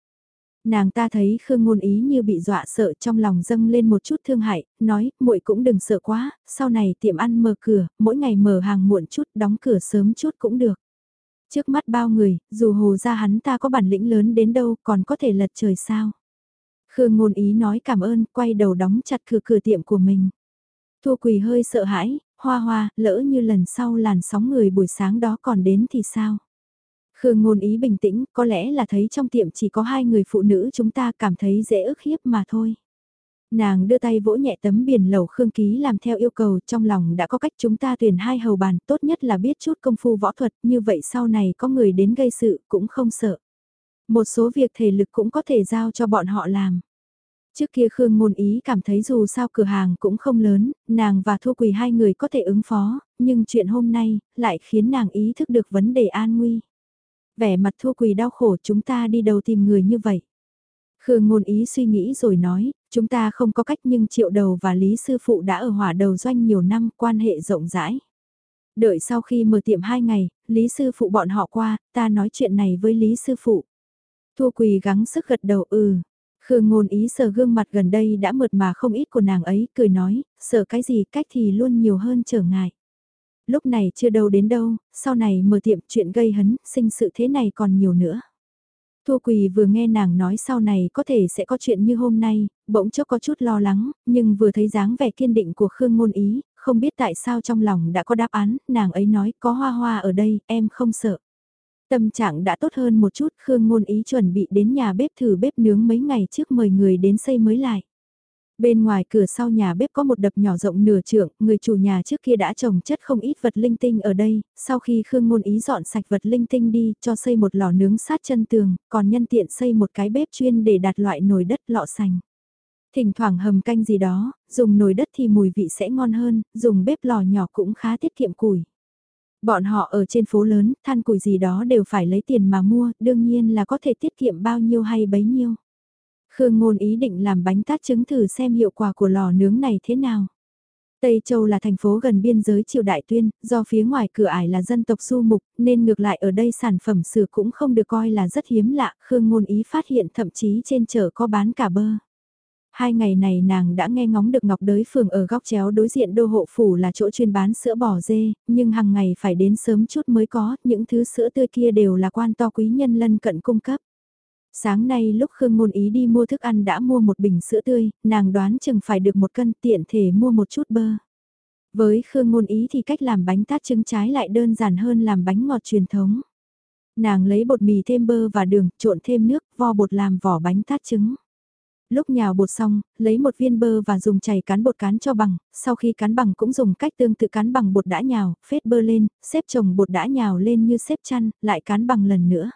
Nàng ta thấy Khương Ngôn Ý như bị dọa sợ trong lòng dâng lên một chút thương hại, nói, muội cũng đừng sợ quá, sau này tiệm ăn mở cửa, mỗi ngày mở hàng muộn chút, đóng cửa sớm chút cũng được. Trước mắt bao người, dù hồ ra hắn ta có bản lĩnh lớn đến đâu còn có thể lật trời sao. Khương ngôn ý nói cảm ơn, quay đầu đóng chặt cửa cửa tiệm của mình. Thu quỳ hơi sợ hãi, hoa hoa, lỡ như lần sau làn sóng người buổi sáng đó còn đến thì sao? Khương ngôn ý bình tĩnh, có lẽ là thấy trong tiệm chỉ có hai người phụ nữ chúng ta cảm thấy dễ ức hiếp mà thôi. Nàng đưa tay vỗ nhẹ tấm biển lầu Khương Ký làm theo yêu cầu trong lòng đã có cách chúng ta tuyển hai hầu bàn tốt nhất là biết chút công phu võ thuật như vậy sau này có người đến gây sự cũng không sợ. Một số việc thể lực cũng có thể giao cho bọn họ làm. Trước kia Khương Ngôn Ý cảm thấy dù sao cửa hàng cũng không lớn, nàng và Thu Quỳ hai người có thể ứng phó, nhưng chuyện hôm nay lại khiến nàng ý thức được vấn đề an nguy. Vẻ mặt Thu Quỳ đau khổ chúng ta đi đâu tìm người như vậy. Khương ngôn ý suy nghĩ rồi nói, chúng ta không có cách nhưng triệu đầu và Lý Sư Phụ đã ở hỏa đầu doanh nhiều năm quan hệ rộng rãi. Đợi sau khi mở tiệm hai ngày, Lý Sư Phụ bọn họ qua, ta nói chuyện này với Lý Sư Phụ. Thua quỳ gắng sức gật đầu ừ. Khương ngôn ý sờ gương mặt gần đây đã mượt mà không ít của nàng ấy, cười nói, sợ cái gì cách thì luôn nhiều hơn trở ngại. Lúc này chưa đâu đến đâu, sau này mở tiệm chuyện gây hấn, sinh sự thế này còn nhiều nữa. Thu Quỳ vừa nghe nàng nói sau này có thể sẽ có chuyện như hôm nay, bỗng chốc có chút lo lắng, nhưng vừa thấy dáng vẻ kiên định của Khương Ngôn Ý, không biết tại sao trong lòng đã có đáp án, nàng ấy nói có hoa hoa ở đây, em không sợ. Tâm trạng đã tốt hơn một chút, Khương Ngôn Ý chuẩn bị đến nhà bếp thử bếp nướng mấy ngày trước mời người đến xây mới lại. Bên ngoài cửa sau nhà bếp có một đập nhỏ rộng nửa trượng, người chủ nhà trước kia đã trồng chất không ít vật linh tinh ở đây, sau khi Khương Ngôn Ý dọn sạch vật linh tinh đi, cho xây một lò nướng sát chân tường, còn nhân tiện xây một cái bếp chuyên để đặt loại nồi đất lọ sành. Thỉnh thoảng hầm canh gì đó, dùng nồi đất thì mùi vị sẽ ngon hơn, dùng bếp lò nhỏ cũng khá tiết kiệm củi. Bọn họ ở trên phố lớn, than củi gì đó đều phải lấy tiền mà mua, đương nhiên là có thể tiết kiệm bao nhiêu hay bấy nhiêu. Khương Ngôn ý định làm bánh tát trứng thử xem hiệu quả của lò nướng này thế nào. Tây Châu là thành phố gần biên giới triều đại tuyên, do phía ngoài cửa ải là dân tộc du mục, nên ngược lại ở đây sản phẩm sửa cũng không được coi là rất hiếm lạ, Khương Ngôn Ý phát hiện thậm chí trên chợ có bán cả bơ. Hai ngày này nàng đã nghe ngóng được Ngọc Đới Phường ở góc chéo đối diện đô hộ phủ là chỗ chuyên bán sữa bò dê, nhưng hàng ngày phải đến sớm chút mới có, những thứ sữa tươi kia đều là quan to quý nhân lân cận cung cấp. Sáng nay lúc Khương Ngôn Ý đi mua thức ăn đã mua một bình sữa tươi, nàng đoán chừng phải được một cân tiện thể mua một chút bơ. Với Khương Ngôn Ý thì cách làm bánh tát trứng trái lại đơn giản hơn làm bánh ngọt truyền thống. Nàng lấy bột mì thêm bơ và đường, trộn thêm nước, vo bột làm vỏ bánh tát trứng. Lúc nhào bột xong, lấy một viên bơ và dùng chày cán bột cán cho bằng, sau khi cán bằng cũng dùng cách tương tự cán bằng bột đã nhào, phết bơ lên, xếp chồng bột đã nhào lên như xếp chăn, lại cán bằng lần nữa.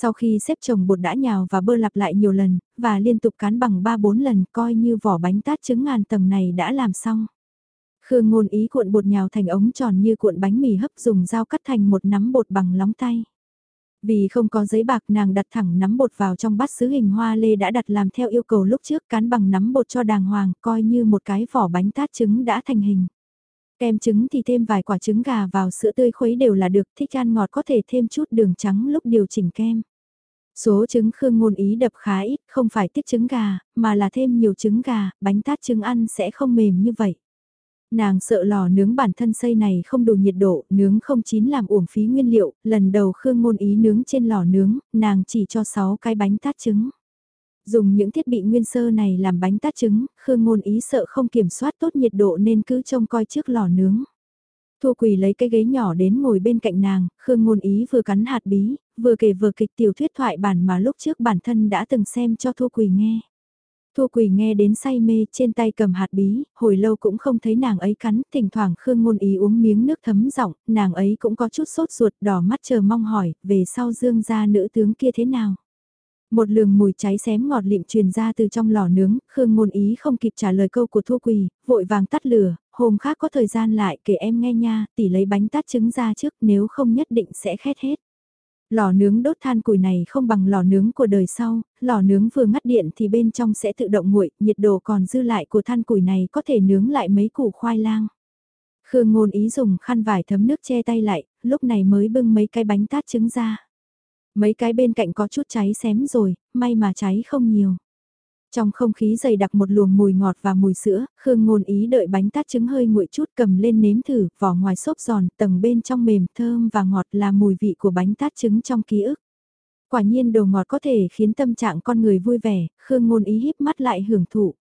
Sau khi xếp chồng bột đã nhào và bơ lặp lại nhiều lần, và liên tục cán bằng 3-4 lần coi như vỏ bánh tát trứng ngàn tầng này đã làm xong. Khương ngôn ý cuộn bột nhào thành ống tròn như cuộn bánh mì hấp dùng dao cắt thành một nắm bột bằng lóng tay. Vì không có giấy bạc nàng đặt thẳng nắm bột vào trong bát sứ hình hoa lê đã đặt làm theo yêu cầu lúc trước cán bằng nắm bột cho đàng hoàng coi như một cái vỏ bánh tát trứng đã thành hình. Kem trứng thì thêm vài quả trứng gà vào sữa tươi khuấy đều là được, thích ăn ngọt có thể thêm chút đường trắng lúc điều chỉnh kem. Số trứng khương ngôn ý đập khá ít, không phải tiếc trứng gà, mà là thêm nhiều trứng gà, bánh tát trứng ăn sẽ không mềm như vậy. Nàng sợ lò nướng bản thân xây này không đủ nhiệt độ, nướng không chín làm uổng phí nguyên liệu, lần đầu Khương Ngôn Ý nướng trên lò nướng, nàng chỉ cho 6 cái bánh tát trứng. Dùng những thiết bị nguyên sơ này làm bánh tát trứng, Khương Ngôn Ý sợ không kiểm soát tốt nhiệt độ nên cứ trông coi trước lò nướng. Thu Quỳ lấy cái ghế nhỏ đến ngồi bên cạnh nàng, Khương Ngôn Ý vừa cắn hạt bí, vừa kể vừa kịch tiểu thuyết thoại bản mà lúc trước bản thân đã từng xem cho Thu Quỳ nghe. Thu Quỳ nghe đến say mê trên tay cầm hạt bí, hồi lâu cũng không thấy nàng ấy cắn, thỉnh thoảng Khương Ngôn Ý uống miếng nước thấm giọng, nàng ấy cũng có chút sốt ruột đỏ mắt chờ mong hỏi, về sau dương gia nữ tướng kia thế nào. Một lường mùi cháy xém ngọt lịm truyền ra từ trong lò nướng, Khương Ngôn Ý không kịp trả lời câu của Thu Quỳ, vội vàng tắt lửa, hôm khác có thời gian lại kể em nghe nha, tỷ lấy bánh tát trứng ra trước nếu không nhất định sẽ khét hết. Lò nướng đốt than củi này không bằng lò nướng của đời sau, lò nướng vừa ngắt điện thì bên trong sẽ tự động nguội, nhiệt độ còn dư lại của than củi này có thể nướng lại mấy củ khoai lang. Khương ngôn ý dùng khăn vải thấm nước che tay lại, lúc này mới bưng mấy cái bánh tát trứng ra. Mấy cái bên cạnh có chút cháy xém rồi, may mà cháy không nhiều. Trong không khí dày đặc một luồng mùi ngọt và mùi sữa, Khương ngôn ý đợi bánh tát trứng hơi nguội chút cầm lên nếm thử, vỏ ngoài xốp giòn, tầng bên trong mềm thơm và ngọt là mùi vị của bánh tát trứng trong ký ức. Quả nhiên đồ ngọt có thể khiến tâm trạng con người vui vẻ, Khương ngôn ý híp mắt lại hưởng thụ.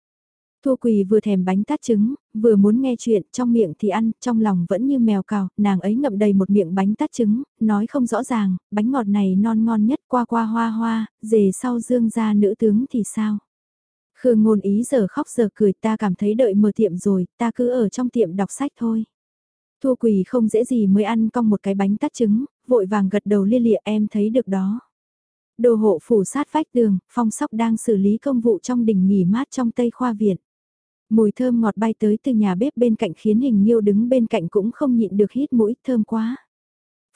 Thu Quỳ vừa thèm bánh tát trứng, vừa muốn nghe chuyện, trong miệng thì ăn, trong lòng vẫn như mèo cào, nàng ấy ngậm đầy một miệng bánh tát trứng, nói không rõ ràng, bánh ngọt này non ngon nhất qua qua hoa hoa, dề sau dương ra nữ tướng thì sao? Khương ngôn ý giờ khóc giờ cười ta cảm thấy đợi mở tiệm rồi, ta cứ ở trong tiệm đọc sách thôi. Thu quỳ không dễ gì mới ăn cong một cái bánh tát trứng, vội vàng gật đầu lia lịa em thấy được đó. Đồ hộ phủ sát vách tường, phong sóc đang xử lý công vụ trong đình nghỉ mát trong Tây Khoa Viện. Mùi thơm ngọt bay tới từ nhà bếp bên cạnh khiến hình nhiêu đứng bên cạnh cũng không nhịn được hít mũi thơm quá.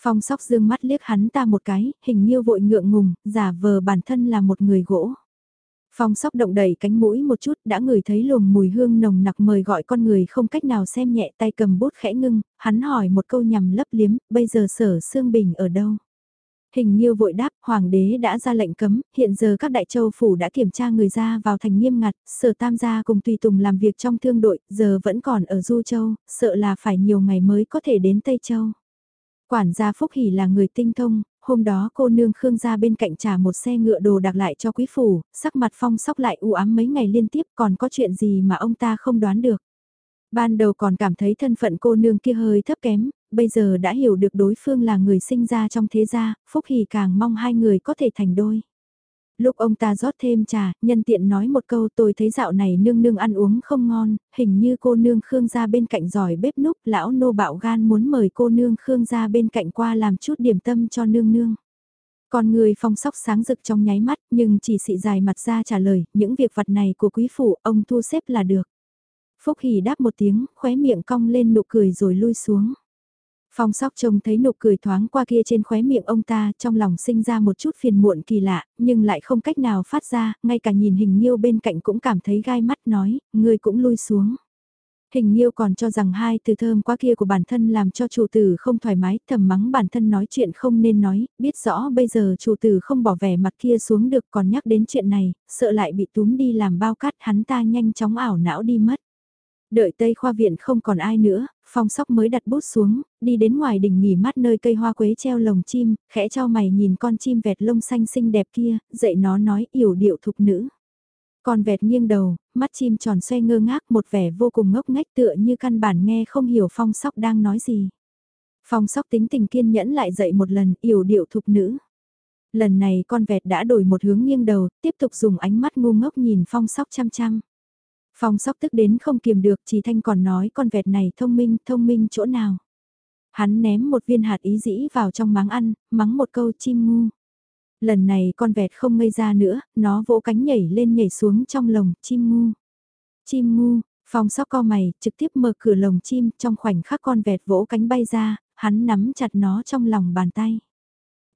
Phong sóc dương mắt liếc hắn ta một cái, hình nhiêu vội ngượng ngùng, giả vờ bản thân là một người gỗ. Phong sóc động đẩy cánh mũi một chút đã ngửi thấy luồng mùi hương nồng nặc mời gọi con người không cách nào xem nhẹ tay cầm bút khẽ ngưng, hắn hỏi một câu nhằm lấp liếm, bây giờ sở Sương Bình ở đâu? Hình Nhiêu vội đáp, Hoàng đế đã ra lệnh cấm, hiện giờ các đại châu phủ đã kiểm tra người ra vào thành nghiêm ngặt, sở tam gia cùng tùy tùng làm việc trong thương đội, giờ vẫn còn ở Du Châu, sợ là phải nhiều ngày mới có thể đến Tây Châu. Quản gia Phúc Hỷ là người tinh thông, hôm đó cô nương Khương ra bên cạnh trả một xe ngựa đồ đặc lại cho quý phủ, sắc mặt phong sóc lại u ám mấy ngày liên tiếp còn có chuyện gì mà ông ta không đoán được. Ban đầu còn cảm thấy thân phận cô nương kia hơi thấp kém, bây giờ đã hiểu được đối phương là người sinh ra trong thế gia, Phúc Hỷ càng mong hai người có thể thành đôi. Lúc ông ta rót thêm trà, nhân tiện nói một câu tôi thấy dạo này nương nương ăn uống không ngon, hình như cô nương Khương ra bên cạnh giỏi bếp núc, lão nô bạo gan muốn mời cô nương Khương ra bên cạnh qua làm chút điểm tâm cho nương nương. Con người phong sóc sáng rực trong nháy mắt nhưng chỉ xị dài mặt ra trả lời, những việc vặt này của quý phủ ông thu xếp là được. Phúc Hỷ đáp một tiếng, khóe miệng cong lên nụ cười rồi lui xuống. Phong sóc trông thấy nụ cười thoáng qua kia trên khóe miệng ông ta trong lòng sinh ra một chút phiền muộn kỳ lạ, nhưng lại không cách nào phát ra, ngay cả nhìn hình nhiêu bên cạnh cũng cảm thấy gai mắt nói, người cũng lui xuống. Hình nhiêu còn cho rằng hai từ thơm quá kia của bản thân làm cho chủ tử không thoải mái, thầm mắng bản thân nói chuyện không nên nói, biết rõ bây giờ chủ tử không bỏ vẻ mặt kia xuống được còn nhắc đến chuyện này, sợ lại bị túm đi làm bao cát hắn ta nhanh chóng ảo não đi mất. Đợi Tây Khoa Viện không còn ai nữa, phong sóc mới đặt bút xuống, đi đến ngoài đỉnh nghỉ mát nơi cây hoa quế treo lồng chim, khẽ cho mày nhìn con chim vẹt lông xanh xinh đẹp kia, dạy nó nói yểu điệu thục nữ. Con vẹt nghiêng đầu, mắt chim tròn xoay ngơ ngác một vẻ vô cùng ngốc ngách tựa như căn bản nghe không hiểu phong sóc đang nói gì. Phong sóc tính tình kiên nhẫn lại dậy một lần, yểu điệu thục nữ. Lần này con vẹt đã đổi một hướng nghiêng đầu, tiếp tục dùng ánh mắt ngu ngốc nhìn phong sóc chăm chăm. Phong sóc tức đến không kiềm được, chỉ thanh còn nói con vẹt này thông minh, thông minh chỗ nào. Hắn ném một viên hạt ý dĩ vào trong máng ăn, mắng một câu chim ngu. Lần này con vẹt không ngây ra nữa, nó vỗ cánh nhảy lên nhảy xuống trong lồng, chim ngu. Chim ngu, phong sóc co mày, trực tiếp mở cửa lồng chim, trong khoảnh khắc con vẹt vỗ cánh bay ra, hắn nắm chặt nó trong lòng bàn tay.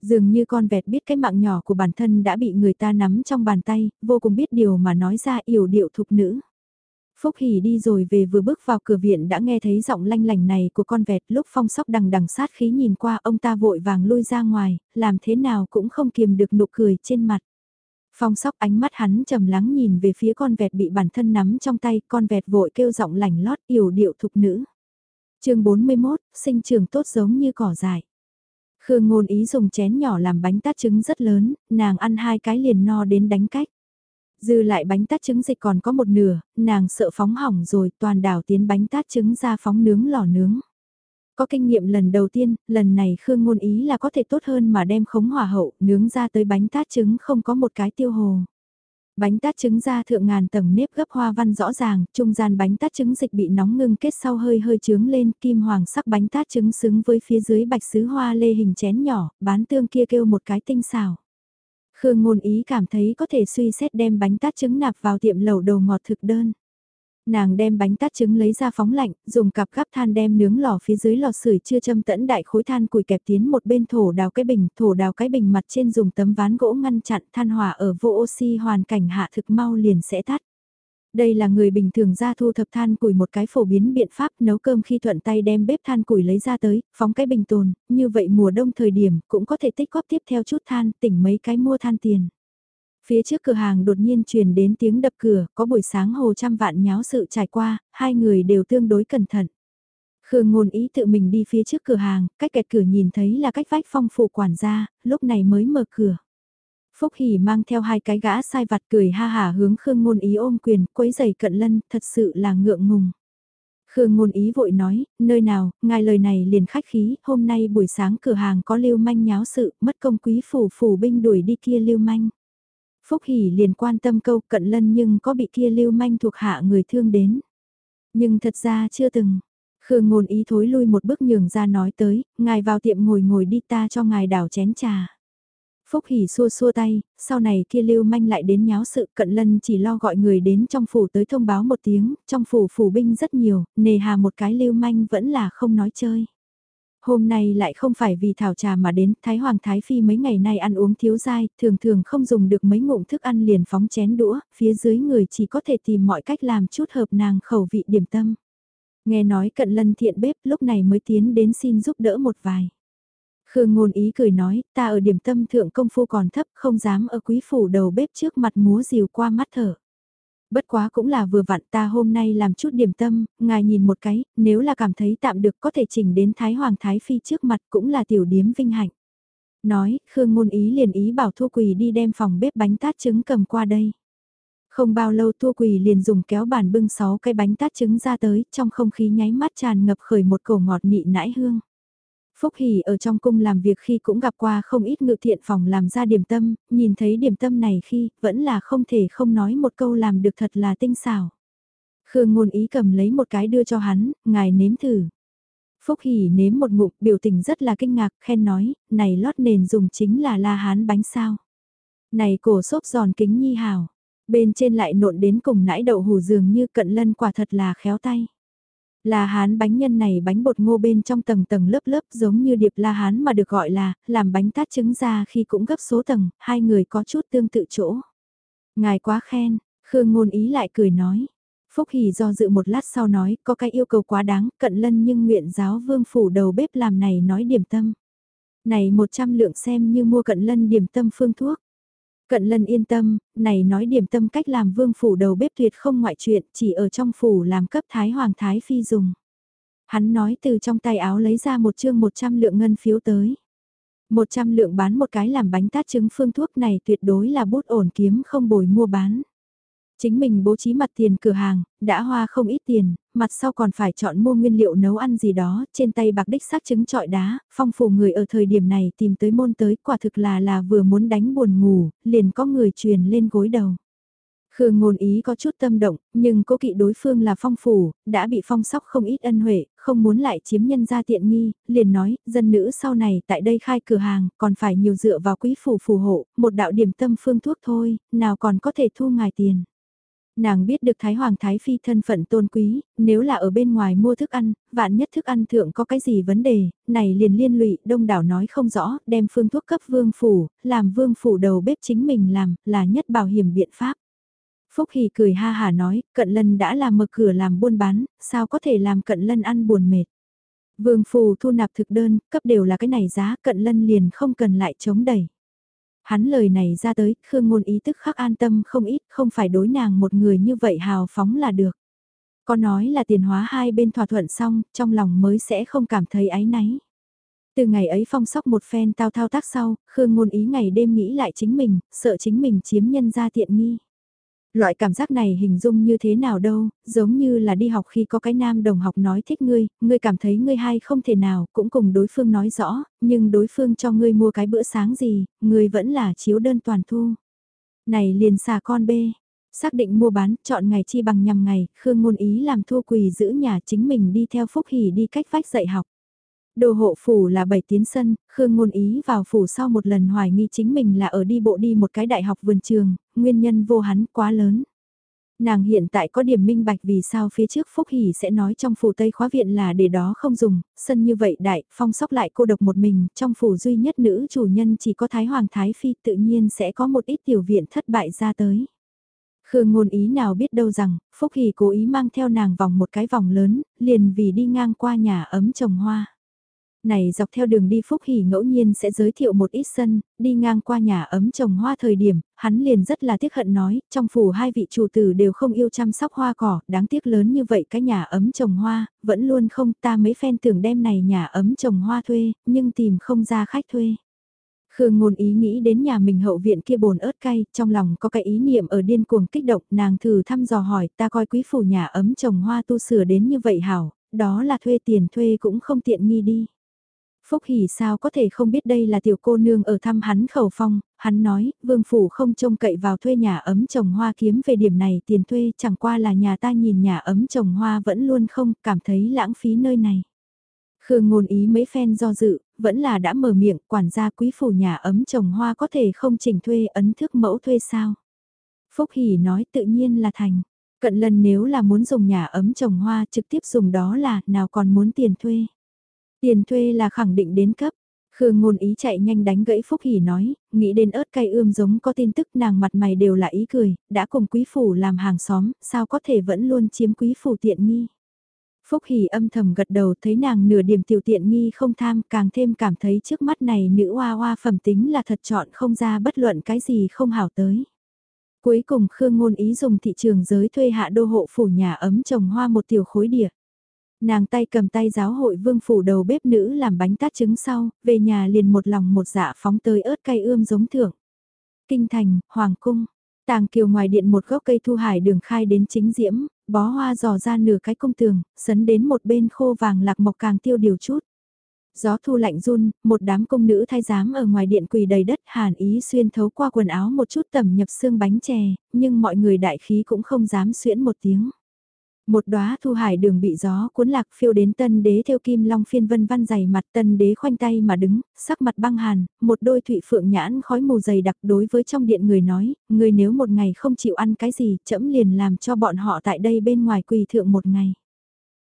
Dường như con vẹt biết cái mạng nhỏ của bản thân đã bị người ta nắm trong bàn tay, vô cùng biết điều mà nói ra yểu điệu thục nữ. Phúc Hỷ đi rồi về vừa bước vào cửa viện đã nghe thấy giọng lanh lành này của con vẹt lúc phong sóc đằng đằng sát khí nhìn qua ông ta vội vàng lui ra ngoài, làm thế nào cũng không kiềm được nụ cười trên mặt. Phong sóc ánh mắt hắn trầm lắng nhìn về phía con vẹt bị bản thân nắm trong tay, con vẹt vội kêu giọng lành lót yểu điệu thục nữ. chương 41, sinh trường tốt giống như cỏ dại. Khương ngôn ý dùng chén nhỏ làm bánh tát trứng rất lớn, nàng ăn hai cái liền no đến đánh cách. Dư lại bánh tát trứng dịch còn có một nửa, nàng sợ phóng hỏng rồi toàn đảo tiến bánh tát trứng ra phóng nướng lò nướng. Có kinh nghiệm lần đầu tiên, lần này Khương ngôn ý là có thể tốt hơn mà đem khống hỏa hậu nướng ra tới bánh tát trứng không có một cái tiêu hồ. Bánh tát trứng ra thượng ngàn tầng nếp gấp hoa văn rõ ràng, trung gian bánh tát trứng dịch bị nóng ngưng kết sau hơi hơi trướng lên, kim hoàng sắc bánh tát trứng xứng với phía dưới bạch sứ hoa lê hình chén nhỏ, bán tương kia kêu một cái tinh xào. Khương ngôn ý cảm thấy có thể suy xét đem bánh tát trứng nạp vào tiệm lẩu đồ ngọt thực đơn. Nàng đem bánh tát trứng lấy ra phóng lạnh, dùng cặp gắp than đem nướng lò phía dưới lò sưởi chưa châm tẫn đại khối than củi kẹp tiến một bên thổ đào cái bình, thổ đào cái bình mặt trên dùng tấm ván gỗ ngăn chặn than hỏa ở vô oxy hoàn cảnh hạ thực mau liền sẽ tắt. Đây là người bình thường ra thu thập than củi một cái phổ biến biện pháp nấu cơm khi thuận tay đem bếp than củi lấy ra tới, phóng cái bình tồn, như vậy mùa đông thời điểm cũng có thể tích góp tiếp theo chút than, tỉnh mấy cái mua than tiền. Phía trước cửa hàng đột nhiên truyền đến tiếng đập cửa, có buổi sáng hồ trăm vạn nháo sự trải qua, hai người đều tương đối cẩn thận. Khương ngôn ý tự mình đi phía trước cửa hàng, cách kẹt cửa nhìn thấy là cách vách phong phủ quản gia, lúc này mới mở cửa. Phúc Hỷ mang theo hai cái gã sai vặt cười ha hả hướng Khương ngôn ý ôm quyền, quấy giày cận lân, thật sự là ngượng ngùng. Khương ngôn ý vội nói, nơi nào, ngài lời này liền khách khí, hôm nay buổi sáng cửa hàng có lưu manh nháo sự, mất công quý phủ phủ binh đuổi đi kia lưu manh. Phúc Hỷ liền quan tâm câu cận lân nhưng có bị kia lưu manh thuộc hạ người thương đến. Nhưng thật ra chưa từng. Khương ngôn ý thối lui một bước nhường ra nói tới, ngài vào tiệm ngồi ngồi đi ta cho ngài đảo chén trà. Phúc Hỷ xua xua tay, sau này kia lưu manh lại đến nháo sự cận lân chỉ lo gọi người đến trong phủ tới thông báo một tiếng, trong phủ phủ binh rất nhiều, nề hà một cái lưu manh vẫn là không nói chơi. Hôm nay lại không phải vì thảo trà mà đến, Thái Hoàng Thái Phi mấy ngày nay ăn uống thiếu dai, thường thường không dùng được mấy ngụm thức ăn liền phóng chén đũa, phía dưới người chỉ có thể tìm mọi cách làm chút hợp nàng khẩu vị điểm tâm. Nghe nói cận lân thiện bếp lúc này mới tiến đến xin giúp đỡ một vài. Khương ngôn ý cười nói, ta ở điểm tâm thượng công phu còn thấp, không dám ở quý phủ đầu bếp trước mặt múa rìu qua mắt thở bất quá cũng là vừa vặn ta hôm nay làm chút điểm tâm, ngài nhìn một cái, nếu là cảm thấy tạm được có thể chỉnh đến Thái Hoàng Thái Phi trước mặt cũng là tiểu điếm vinh hạnh. Nói, Khương ngôn ý liền ý bảo Thu Quỳ đi đem phòng bếp bánh tát trứng cầm qua đây. Không bao lâu Thu Quỳ liền dùng kéo bàn bưng 6 cái bánh tát trứng ra tới, trong không khí nháy mắt tràn ngập khởi một cổ ngọt nị nãi hương. Phúc Hỷ ở trong cung làm việc khi cũng gặp qua không ít ngự thiện phòng làm ra điểm tâm, nhìn thấy điểm tâm này khi vẫn là không thể không nói một câu làm được thật là tinh xảo. Khương ngôn ý cầm lấy một cái đưa cho hắn, ngài nếm thử. Phúc Hỷ nếm một ngụm biểu tình rất là kinh ngạc, khen nói, này lót nền dùng chính là la hán bánh sao. Này cổ xốp giòn kính nhi hào, bên trên lại nộn đến cùng nãi đậu hủ dường như cận lân quả thật là khéo tay. La hán bánh nhân này bánh bột ngô bên trong tầng tầng lớp lớp giống như điệp la hán mà được gọi là, làm bánh tát trứng ra khi cũng gấp số tầng, hai người có chút tương tự chỗ. Ngài quá khen, Khương ngôn ý lại cười nói. Phúc Hỷ do dự một lát sau nói, có cái yêu cầu quá đáng, cận lân nhưng nguyện giáo vương phủ đầu bếp làm này nói điểm tâm. Này 100 lượng xem như mua cận lân điểm tâm phương thuốc. Cận lân yên tâm, này nói điểm tâm cách làm vương phủ đầu bếp tuyệt không ngoại chuyện, chỉ ở trong phủ làm cấp thái hoàng thái phi dùng. Hắn nói từ trong tay áo lấy ra một chương 100 lượng ngân phiếu tới. 100 lượng bán một cái làm bánh tát trứng phương thuốc này tuyệt đối là bút ổn kiếm không bồi mua bán. Chính mình bố trí mặt tiền cửa hàng, đã hoa không ít tiền, mặt sau còn phải chọn mua nguyên liệu nấu ăn gì đó, trên tay bạc đích xác trứng trọi đá, phong phủ người ở thời điểm này tìm tới môn tới quả thực là là vừa muốn đánh buồn ngủ, liền có người truyền lên gối đầu. Khương ngôn ý có chút tâm động, nhưng cố kỵ đối phương là phong phủ, đã bị phong sóc không ít ân huệ, không muốn lại chiếm nhân gia tiện nghi, liền nói, dân nữ sau này tại đây khai cửa hàng, còn phải nhiều dựa vào quý phủ phù hộ, một đạo điểm tâm phương thuốc thôi, nào còn có thể thu ngài tiền. Nàng biết được Thái Hoàng Thái Phi thân phận tôn quý, nếu là ở bên ngoài mua thức ăn, vạn nhất thức ăn thượng có cái gì vấn đề, này liền liên lụy, đông đảo nói không rõ, đem phương thuốc cấp vương phủ, làm vương phủ đầu bếp chính mình làm, là nhất bảo hiểm biện pháp. Phúc Hỷ cười ha hà nói, cận lân đã làm mở cửa làm buôn bán, sao có thể làm cận lân ăn buồn mệt. Vương phủ thu nạp thực đơn, cấp đều là cái này giá, cận lân liền không cần lại chống đẩy. Hắn lời này ra tới, Khương Ngôn ý tức khắc an tâm không ít, không phải đối nàng một người như vậy hào phóng là được. Có nói là tiền hóa hai bên thỏa thuận xong, trong lòng mới sẽ không cảm thấy áy náy. Từ ngày ấy phong sóc một phen tao thao tác sau, Khương Ngôn ý ngày đêm nghĩ lại chính mình, sợ chính mình chiếm nhân ra tiện nghi. Loại cảm giác này hình dung như thế nào đâu, giống như là đi học khi có cái nam đồng học nói thích ngươi, ngươi cảm thấy ngươi hay không thể nào, cũng cùng đối phương nói rõ, nhưng đối phương cho ngươi mua cái bữa sáng gì, ngươi vẫn là chiếu đơn toàn thu. Này liền xà con bê, xác định mua bán, chọn ngày chi bằng nhằm ngày, Khương ngôn ý làm thua quỳ giữ nhà chính mình đi theo Phúc Hỷ đi cách vách dạy học. Đồ hộ phủ là bảy tiến sân, Khương ngôn ý vào phủ sau một lần hoài nghi chính mình là ở đi bộ đi một cái đại học vườn trường, nguyên nhân vô hắn quá lớn. Nàng hiện tại có điểm minh bạch vì sao phía trước Phúc Hỷ sẽ nói trong phủ Tây khóa viện là để đó không dùng, sân như vậy đại, phong sóc lại cô độc một mình, trong phủ duy nhất nữ chủ nhân chỉ có Thái Hoàng Thái Phi tự nhiên sẽ có một ít tiểu viện thất bại ra tới. Khương ngôn ý nào biết đâu rằng, Phúc Hỷ cố ý mang theo nàng vòng một cái vòng lớn, liền vì đi ngang qua nhà ấm trồng hoa. Này dọc theo đường đi Phúc Hỷ ngẫu nhiên sẽ giới thiệu một ít sân, đi ngang qua nhà ấm trồng hoa thời điểm, hắn liền rất là tiếc hận nói, trong phủ hai vị chủ tử đều không yêu chăm sóc hoa cỏ, đáng tiếc lớn như vậy cái nhà ấm trồng hoa, vẫn luôn không ta mấy phen tưởng đem này nhà ấm trồng hoa thuê, nhưng tìm không ra khách thuê. Khương ngôn ý nghĩ đến nhà mình hậu viện kia bồn ớt cay, trong lòng có cái ý niệm ở điên cuồng kích động, nàng thử thăm dò hỏi ta coi quý phủ nhà ấm trồng hoa tu sửa đến như vậy hảo, đó là thuê tiền thuê cũng không tiện nghi đi. Phúc Hỷ sao có thể không biết đây là tiểu cô nương ở thăm hắn khẩu phong, hắn nói, vương phủ không trông cậy vào thuê nhà ấm trồng hoa kiếm về điểm này tiền thuê chẳng qua là nhà ta nhìn nhà ấm trồng hoa vẫn luôn không cảm thấy lãng phí nơi này. Khương ngôn ý mấy phen do dự, vẫn là đã mở miệng quản gia quý phủ nhà ấm trồng hoa có thể không chỉnh thuê ấn thức mẫu thuê sao. Phúc Hỷ nói tự nhiên là thành. Cận lần nếu là muốn dùng nhà ấm trồng hoa trực tiếp dùng đó là nào còn muốn tiền thuê. Tiền thuê là khẳng định đến cấp. Khương ngôn ý chạy nhanh đánh gãy Phúc Hỷ nói, nghĩ đến ớt cay ươm giống có tin tức nàng mặt mày đều là ý cười, đã cùng quý phủ làm hàng xóm, sao có thể vẫn luôn chiếm quý phủ tiện nghi. Phúc Hỷ âm thầm gật đầu thấy nàng nửa điểm tiểu tiện nghi không tham càng thêm cảm thấy trước mắt này nữ hoa hoa phẩm tính là thật chọn không ra bất luận cái gì không hảo tới. Cuối cùng Khương Ngôn Ý dùng thị trường giới thuê hạ đô hộ phủ nhà ấm trồng hoa một tiểu khối địa. Nàng tay cầm tay giáo hội vương phủ đầu bếp nữ làm bánh tát trứng sau, về nhà liền một lòng một dạ phóng tới ớt cay ươm giống thưởng. Kinh thành, Hoàng cung, tàng kiều ngoài điện một gốc cây thu hải đường khai đến chính diễm, bó hoa dò ra nửa cái cung tường, sấn đến một bên khô vàng lạc mộc càng tiêu điều chút. Gió thu lạnh run, một đám công nữ thay giám ở ngoài điện quỳ đầy đất hàn ý xuyên thấu qua quần áo một chút tầm nhập xương bánh chè, nhưng mọi người đại khí cũng không dám xuyễn một tiếng. Một đóa thu hải đường bị gió cuốn lạc phiêu đến tân đế theo kim long phiên vân văn dày mặt tân đế khoanh tay mà đứng, sắc mặt băng hàn, một đôi thụy phượng nhãn khói mù dày đặc đối với trong điện người nói, người nếu một ngày không chịu ăn cái gì, chậm liền làm cho bọn họ tại đây bên ngoài quỳ thượng một ngày.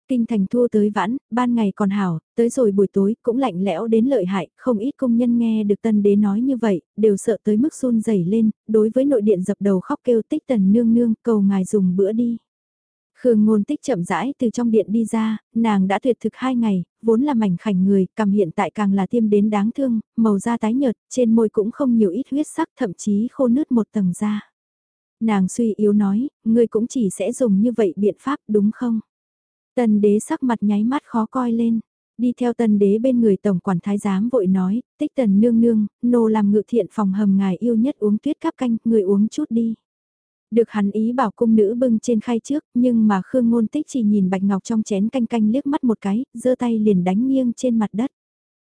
Kinh thành thua tới vãn, ban ngày còn hảo, tới rồi buổi tối cũng lạnh lẽo đến lợi hại, không ít công nhân nghe được tân đế nói như vậy, đều sợ tới mức run rẩy lên, đối với nội điện dập đầu khóc kêu tích tần nương nương cầu ngài dùng bữa đi. Khương ngôn tích chậm rãi từ trong điện đi ra, nàng đã tuyệt thực hai ngày, vốn là mảnh khảnh người, cầm hiện tại càng là tiêm đến đáng thương, màu da tái nhợt, trên môi cũng không nhiều ít huyết sắc thậm chí khô nứt một tầng da. Nàng suy yếu nói, ngươi cũng chỉ sẽ dùng như vậy biện pháp đúng không? Tần đế sắc mặt nháy mắt khó coi lên. Đi theo tần đế bên người tổng quản thái giám vội nói, tích tần nương nương, nô làm ngự thiện phòng hầm ngài yêu nhất uống tuyết cắp canh, người uống chút đi. Được hắn ý bảo cung nữ bưng trên khay trước, nhưng mà Khương Ngôn Tích chỉ nhìn Bạch Ngọc trong chén canh canh liếc mắt một cái, giơ tay liền đánh nghiêng trên mặt đất.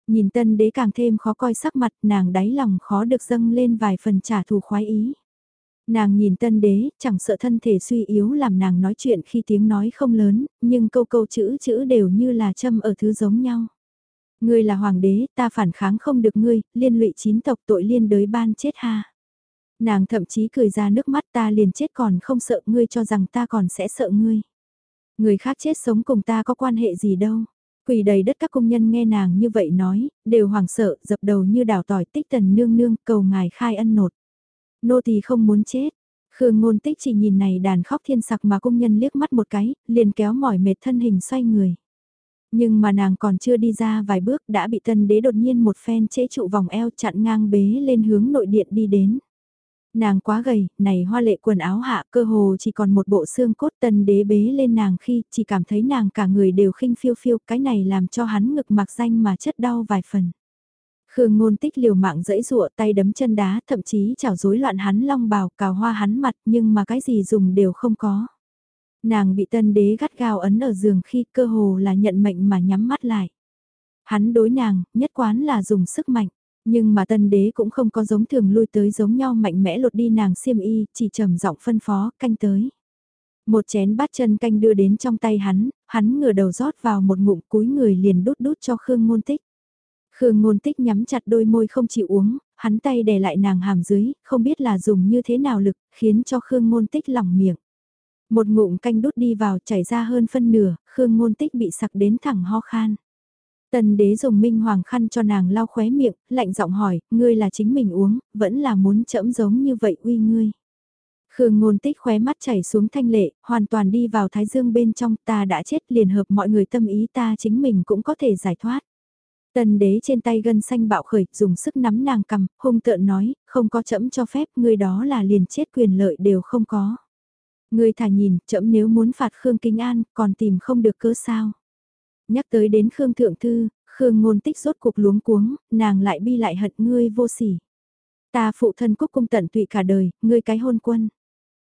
Nhìn tân đế càng thêm khó coi sắc mặt, nàng đáy lòng khó được dâng lên vài phần trả thù khoái ý. Nàng nhìn tân đế, chẳng sợ thân thể suy yếu làm nàng nói chuyện khi tiếng nói không lớn, nhưng câu câu chữ chữ đều như là châm ở thứ giống nhau. Ngươi là hoàng đế, ta phản kháng không được ngươi, liên lụy chín tộc tội liên đới ban chết ha. Nàng thậm chí cười ra nước mắt ta liền chết còn không sợ ngươi cho rằng ta còn sẽ sợ ngươi. Người khác chết sống cùng ta có quan hệ gì đâu. Quỳ đầy đất các công nhân nghe nàng như vậy nói, đều hoảng sợ, dập đầu như đào tỏi tích tần nương nương, cầu ngài khai ân nột. Nô thì không muốn chết. Khương ngôn tích chỉ nhìn này đàn khóc thiên sặc mà công nhân liếc mắt một cái, liền kéo mỏi mệt thân hình xoay người. Nhưng mà nàng còn chưa đi ra vài bước đã bị tân đế đột nhiên một phen chế trụ vòng eo chặn ngang bế lên hướng nội điện đi đến. Nàng quá gầy, này hoa lệ quần áo hạ cơ hồ chỉ còn một bộ xương cốt tân đế bế lên nàng khi chỉ cảm thấy nàng cả người đều khinh phiêu phiêu cái này làm cho hắn ngực mặc danh mà chất đau vài phần. Khương ngôn tích liều mạng dẫy rụa tay đấm chân đá thậm chí chảo rối loạn hắn long bào cào hoa hắn mặt nhưng mà cái gì dùng đều không có. Nàng bị tân đế gắt gao ấn ở giường khi cơ hồ là nhận mệnh mà nhắm mắt lại. Hắn đối nàng, nhất quán là dùng sức mạnh. Nhưng mà tân đế cũng không có giống thường lui tới giống nhau mạnh mẽ lột đi nàng xiêm y, chỉ trầm giọng phân phó, canh tới. Một chén bát chân canh đưa đến trong tay hắn, hắn ngửa đầu rót vào một ngụm cúi người liền đút đút cho Khương Ngôn Tích. Khương Ngôn Tích nhắm chặt đôi môi không chịu uống, hắn tay đè lại nàng hàm dưới, không biết là dùng như thế nào lực, khiến cho Khương Ngôn Tích lỏng miệng. Một ngụm canh đút đi vào chảy ra hơn phân nửa, Khương Ngôn Tích bị sặc đến thẳng ho khan. Tần đế dùng minh hoàng khăn cho nàng lau khóe miệng, lạnh giọng hỏi, ngươi là chính mình uống, vẫn là muốn chẫm giống như vậy uy ngươi. Khương ngôn tích khóe mắt chảy xuống thanh lệ, hoàn toàn đi vào thái dương bên trong ta đã chết liền hợp mọi người tâm ý ta chính mình cũng có thể giải thoát. Tần đế trên tay gân xanh bạo khởi, dùng sức nắm nàng cầm, hung tợn nói, không có chẫm cho phép, ngươi đó là liền chết quyền lợi đều không có. Ngươi thả nhìn, chậm nếu muốn phạt Khương Kinh An, còn tìm không được cơ sao. Nhắc tới đến Khương Thượng Thư, Khương ngôn tích rốt cuộc luống cuống, nàng lại bi lại hận ngươi vô sỉ. Ta phụ thân quốc cung tận tụy cả đời, ngươi cái hôn quân.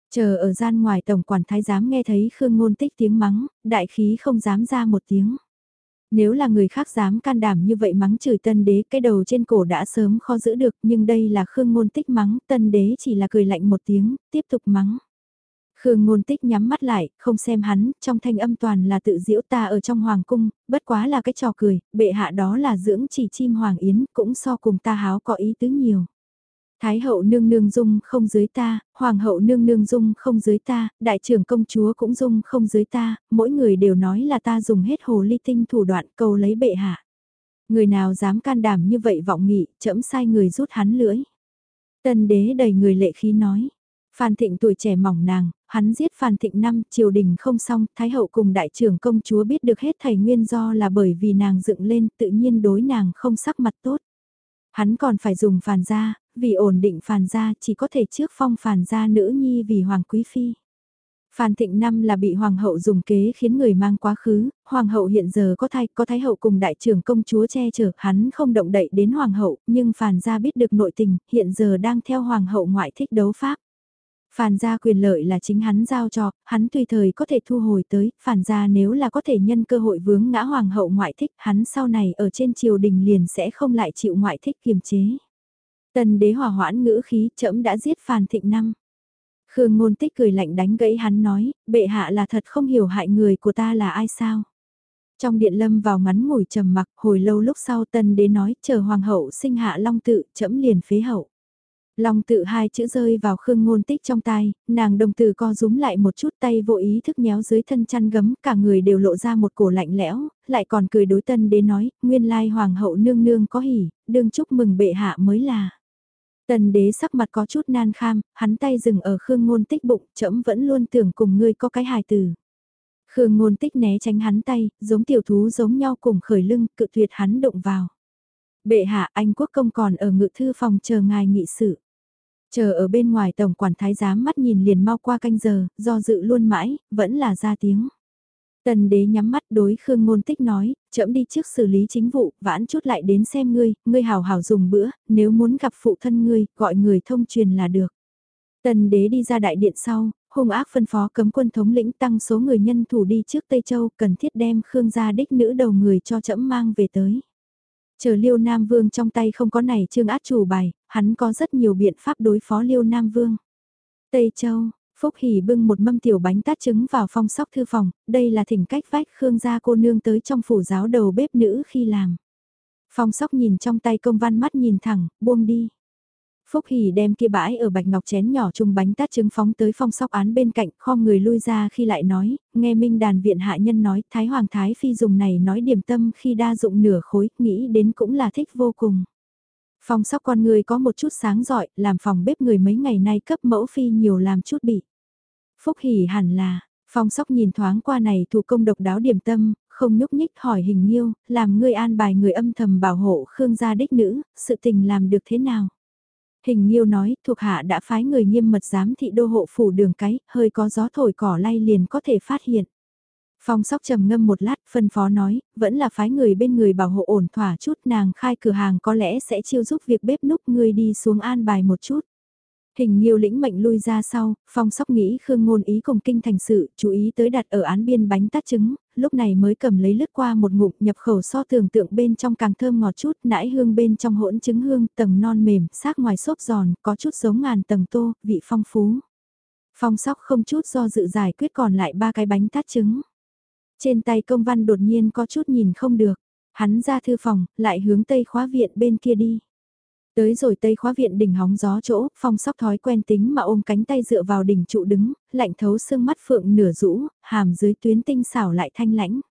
Chờ ở gian ngoài tổng quản thái giám nghe thấy Khương ngôn tích tiếng mắng, đại khí không dám ra một tiếng. Nếu là người khác dám can đảm như vậy mắng chửi tân đế cái đầu trên cổ đã sớm khó giữ được nhưng đây là Khương ngôn tích mắng tân đế chỉ là cười lạnh một tiếng, tiếp tục mắng. Khương ngôn tích nhắm mắt lại, không xem hắn, trong thanh âm toàn là tự diễu ta ở trong hoàng cung, bất quá là cái trò cười, bệ hạ đó là dưỡng chỉ chim hoàng yến, cũng so cùng ta háo có ý tứ nhiều. Thái hậu nương nương dung không dưới ta, hoàng hậu nương nương dung không dưới ta, đại trưởng công chúa cũng dung không dưới ta, mỗi người đều nói là ta dùng hết hồ ly tinh thủ đoạn cầu lấy bệ hạ. Người nào dám can đảm như vậy vọng nghị, chẫm sai người rút hắn lưỡi. Tân đế đầy người lệ khí nói, Phan Thịnh tuổi trẻ mỏng nàng, hắn giết Phan Thịnh năm, triều đình không xong, Thái hậu cùng đại trưởng công chúa biết được hết thầy nguyên do là bởi vì nàng dựng lên, tự nhiên đối nàng không sắc mặt tốt. Hắn còn phải dùng phàn gia, vì ổn định phàn gia chỉ có thể trước phong phàn gia nữ nhi vì hoàng quý phi. Phan Thịnh Năm là bị Hoàng hậu dùng kế khiến người mang quá khứ, Hoàng hậu hiện giờ có thai, có thái hậu cùng đại trưởng công chúa che chở, hắn không động đậy đến Hoàng hậu, nhưng Phàn gia biết được nội tình, hiện giờ đang theo Hoàng hậu ngoại thích đấu pháp. Phàn gia quyền lợi là chính hắn giao cho, hắn tùy thời có thể thu hồi tới, phàn gia nếu là có thể nhân cơ hội vướng ngã hoàng hậu ngoại thích, hắn sau này ở trên triều đình liền sẽ không lại chịu ngoại thích kiềm chế. Tần đế hòa hoãn ngữ khí trẫm đã giết phàn thịnh năm. Khương ngôn tích cười lạnh đánh gãy hắn nói, bệ hạ là thật không hiểu hại người của ta là ai sao. Trong điện lâm vào ngắn ngủi trầm mặc, hồi lâu lúc sau tần đế nói, chờ hoàng hậu sinh hạ long tự, trẫm liền phế hậu. Long tự hai chữ rơi vào khương ngôn tích trong tai, nàng đồng tử co rúm lại một chút tay vô ý thức nhéo dưới thân chăn gấm, cả người đều lộ ra một cổ lạnh lẽo, lại còn cười đối tân đế nói, nguyên lai hoàng hậu nương nương có hỉ, đương chúc mừng bệ hạ mới là. Tần đế sắc mặt có chút nan kham, hắn tay dừng ở khương ngôn tích bụng, trẫm vẫn luôn tưởng cùng ngươi có cái hài từ. Khương ngôn tích né tránh hắn tay, giống tiểu thú giống nhau cùng khởi lưng, cự tuyệt hắn động vào. Bệ hạ anh quốc công còn ở ngự thư phòng chờ ngài nghị sự. Chờ ở bên ngoài tổng quản thái giám mắt nhìn liền mau qua canh giờ, do dự luôn mãi, vẫn là ra tiếng. Tần đế nhắm mắt đối Khương Ngôn Tích nói, chậm đi trước xử lý chính vụ, vãn chút lại đến xem ngươi, ngươi hào hào dùng bữa, nếu muốn gặp phụ thân ngươi, gọi người thông truyền là được. Tần đế đi ra đại điện sau, hung ác phân phó cấm quân thống lĩnh tăng số người nhân thủ đi trước Tây Châu, cần thiết đem Khương gia đích nữ đầu người cho chậm mang về tới. Chờ Liêu Nam Vương trong tay không có này trương át chủ bài, hắn có rất nhiều biện pháp đối phó Liêu Nam Vương. Tây Châu, Phúc Hỷ bưng một mâm tiểu bánh tát trứng vào phong sóc thư phòng, đây là thỉnh cách vách Khương gia cô nương tới trong phủ giáo đầu bếp nữ khi làm. Phong sóc nhìn trong tay công văn mắt nhìn thẳng, buông đi. Phúc Hỷ đem kia bãi ở bạch ngọc chén nhỏ chung bánh tát trứng phóng tới phong sóc án bên cạnh, kho người lui ra khi lại nói, nghe minh đàn viện hạ nhân nói, Thái Hoàng Thái Phi dùng này nói điểm tâm khi đa dụng nửa khối, nghĩ đến cũng là thích vô cùng. Phong sóc con người có một chút sáng giỏi, làm phòng bếp người mấy ngày nay cấp mẫu phi nhiều làm chút bị. Phúc Hỷ hẳn là, phong sóc nhìn thoáng qua này thủ công độc đáo điểm tâm, không nhúc nhích hỏi hình nhiêu, làm ngươi an bài người âm thầm bảo hộ Khương gia đích nữ, sự tình làm được thế nào? Hình nhiêu nói, thuộc hạ đã phái người nghiêm mật giám thị đô hộ phủ đường cái, hơi có gió thổi cỏ lay liền có thể phát hiện. Phong sóc trầm ngâm một lát, phân phó nói, vẫn là phái người bên người bảo hộ ổn thỏa chút nàng khai cửa hàng có lẽ sẽ chiêu giúp việc bếp núc người đi xuống an bài một chút. Hình nhiều lĩnh mệnh lui ra sau, phong sóc nghĩ Khương Ngôn ý cùng kinh thành sự, chú ý tới đặt ở án biên bánh tát trứng, lúc này mới cầm lấy lướt qua một ngụm nhập khẩu so tưởng tượng bên trong càng thơm ngọt chút, nãi hương bên trong hỗn trứng hương, tầng non mềm, xác ngoài xốp giòn, có chút giống ngàn tầng tô, vị phong phú. Phong sóc không chút do dự giải quyết còn lại ba cái bánh tát trứng. Trên tay công văn đột nhiên có chút nhìn không được, hắn ra thư phòng, lại hướng tây khóa viện bên kia đi. Tới rồi tây khóa viện đỉnh hóng gió chỗ, phong sóc thói quen tính mà ôm cánh tay dựa vào đỉnh trụ đứng, lạnh thấu xương mắt phượng nửa rũ, hàm dưới tuyến tinh xảo lại thanh lãnh.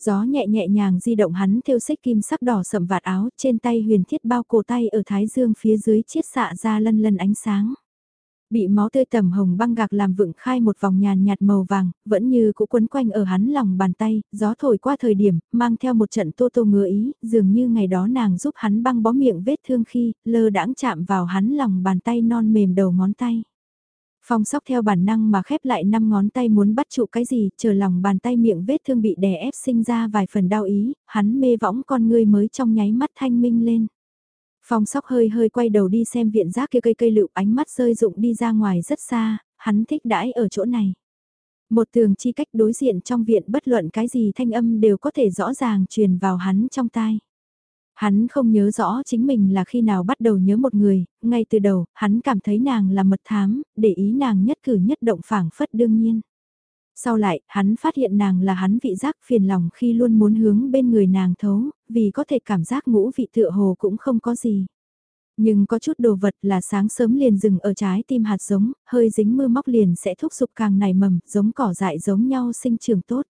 Gió nhẹ nhẹ nhàng di động hắn theo xích kim sắc đỏ sậm vạt áo, trên tay huyền thiết bao cổ tay ở thái dương phía dưới chiết xạ ra lân lân ánh sáng. Bị máu tươi tầm hồng băng gạc làm vựng khai một vòng nhàn nhạt màu vàng, vẫn như cũ quấn quanh ở hắn lòng bàn tay, gió thổi qua thời điểm, mang theo một trận tô tô ngứa ý, dường như ngày đó nàng giúp hắn băng bó miệng vết thương khi, lơ đãng chạm vào hắn lòng bàn tay non mềm đầu ngón tay. Phong sóc theo bản năng mà khép lại năm ngón tay muốn bắt trụ cái gì, chờ lòng bàn tay miệng vết thương bị đè ép sinh ra vài phần đau ý, hắn mê võng con ngươi mới trong nháy mắt thanh minh lên. Phong sóc hơi hơi quay đầu đi xem viện rác kia cây cây lựu ánh mắt rơi rụng đi ra ngoài rất xa, hắn thích đãi ở chỗ này. Một tường chi cách đối diện trong viện bất luận cái gì thanh âm đều có thể rõ ràng truyền vào hắn trong tai. Hắn không nhớ rõ chính mình là khi nào bắt đầu nhớ một người, ngay từ đầu, hắn cảm thấy nàng là mật thám, để ý nàng nhất cử nhất động phảng phất đương nhiên. Sau lại, hắn phát hiện nàng là hắn vị giác phiền lòng khi luôn muốn hướng bên người nàng thấu, vì có thể cảm giác ngũ vị tựa hồ cũng không có gì. Nhưng có chút đồ vật là sáng sớm liền dừng ở trái tim hạt giống, hơi dính mưa móc liền sẽ thúc giục càng nảy mầm, giống cỏ dại giống nhau sinh trưởng tốt.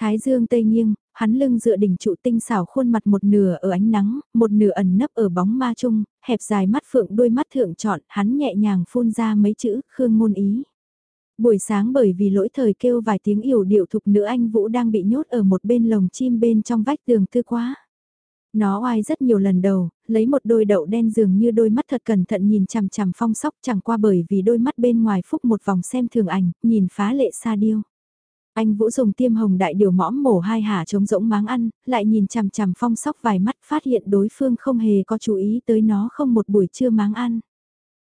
Thái dương tây nghiêng, hắn lưng dựa đỉnh trụ tinh xảo khuôn mặt một nửa ở ánh nắng, một nửa ẩn nấp ở bóng ma trung, hẹp dài mắt phượng đôi mắt thượng trọn, hắn nhẹ nhàng phun ra mấy chữ, khương ngôn ý. Buổi sáng bởi vì lỗi thời kêu vài tiếng yểu điệu thục nữ anh Vũ đang bị nhốt ở một bên lồng chim bên trong vách tường tư quá. Nó oai rất nhiều lần đầu, lấy một đôi đậu đen dường như đôi mắt thật cẩn thận nhìn chằm chằm phong sóc chẳng qua bởi vì đôi mắt bên ngoài phúc một vòng xem thường ảnh, nhìn phá lệ xa điêu. Anh Vũ dùng tiêm hồng đại điều mõm mổ hai hả trống rỗng máng ăn, lại nhìn chằm chằm phong sóc vài mắt phát hiện đối phương không hề có chú ý tới nó không một buổi trưa máng ăn.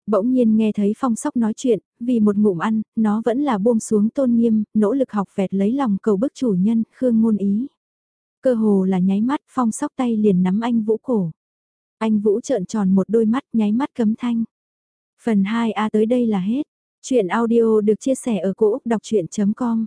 Bỗng nhiên nghe thấy phong sóc nói chuyện, vì một ngụm ăn, nó vẫn là buông xuống tôn nghiêm, nỗ lực học vẹt lấy lòng cầu bức chủ nhân, khương ngôn ý. Cơ hồ là nháy mắt, phong sóc tay liền nắm anh Vũ cổ. Anh Vũ trợn tròn một đôi mắt nháy mắt cấm thanh. Phần 2A tới đây là hết. Chuyện audio được chia sẻ ở cỗ đọc chuyện.com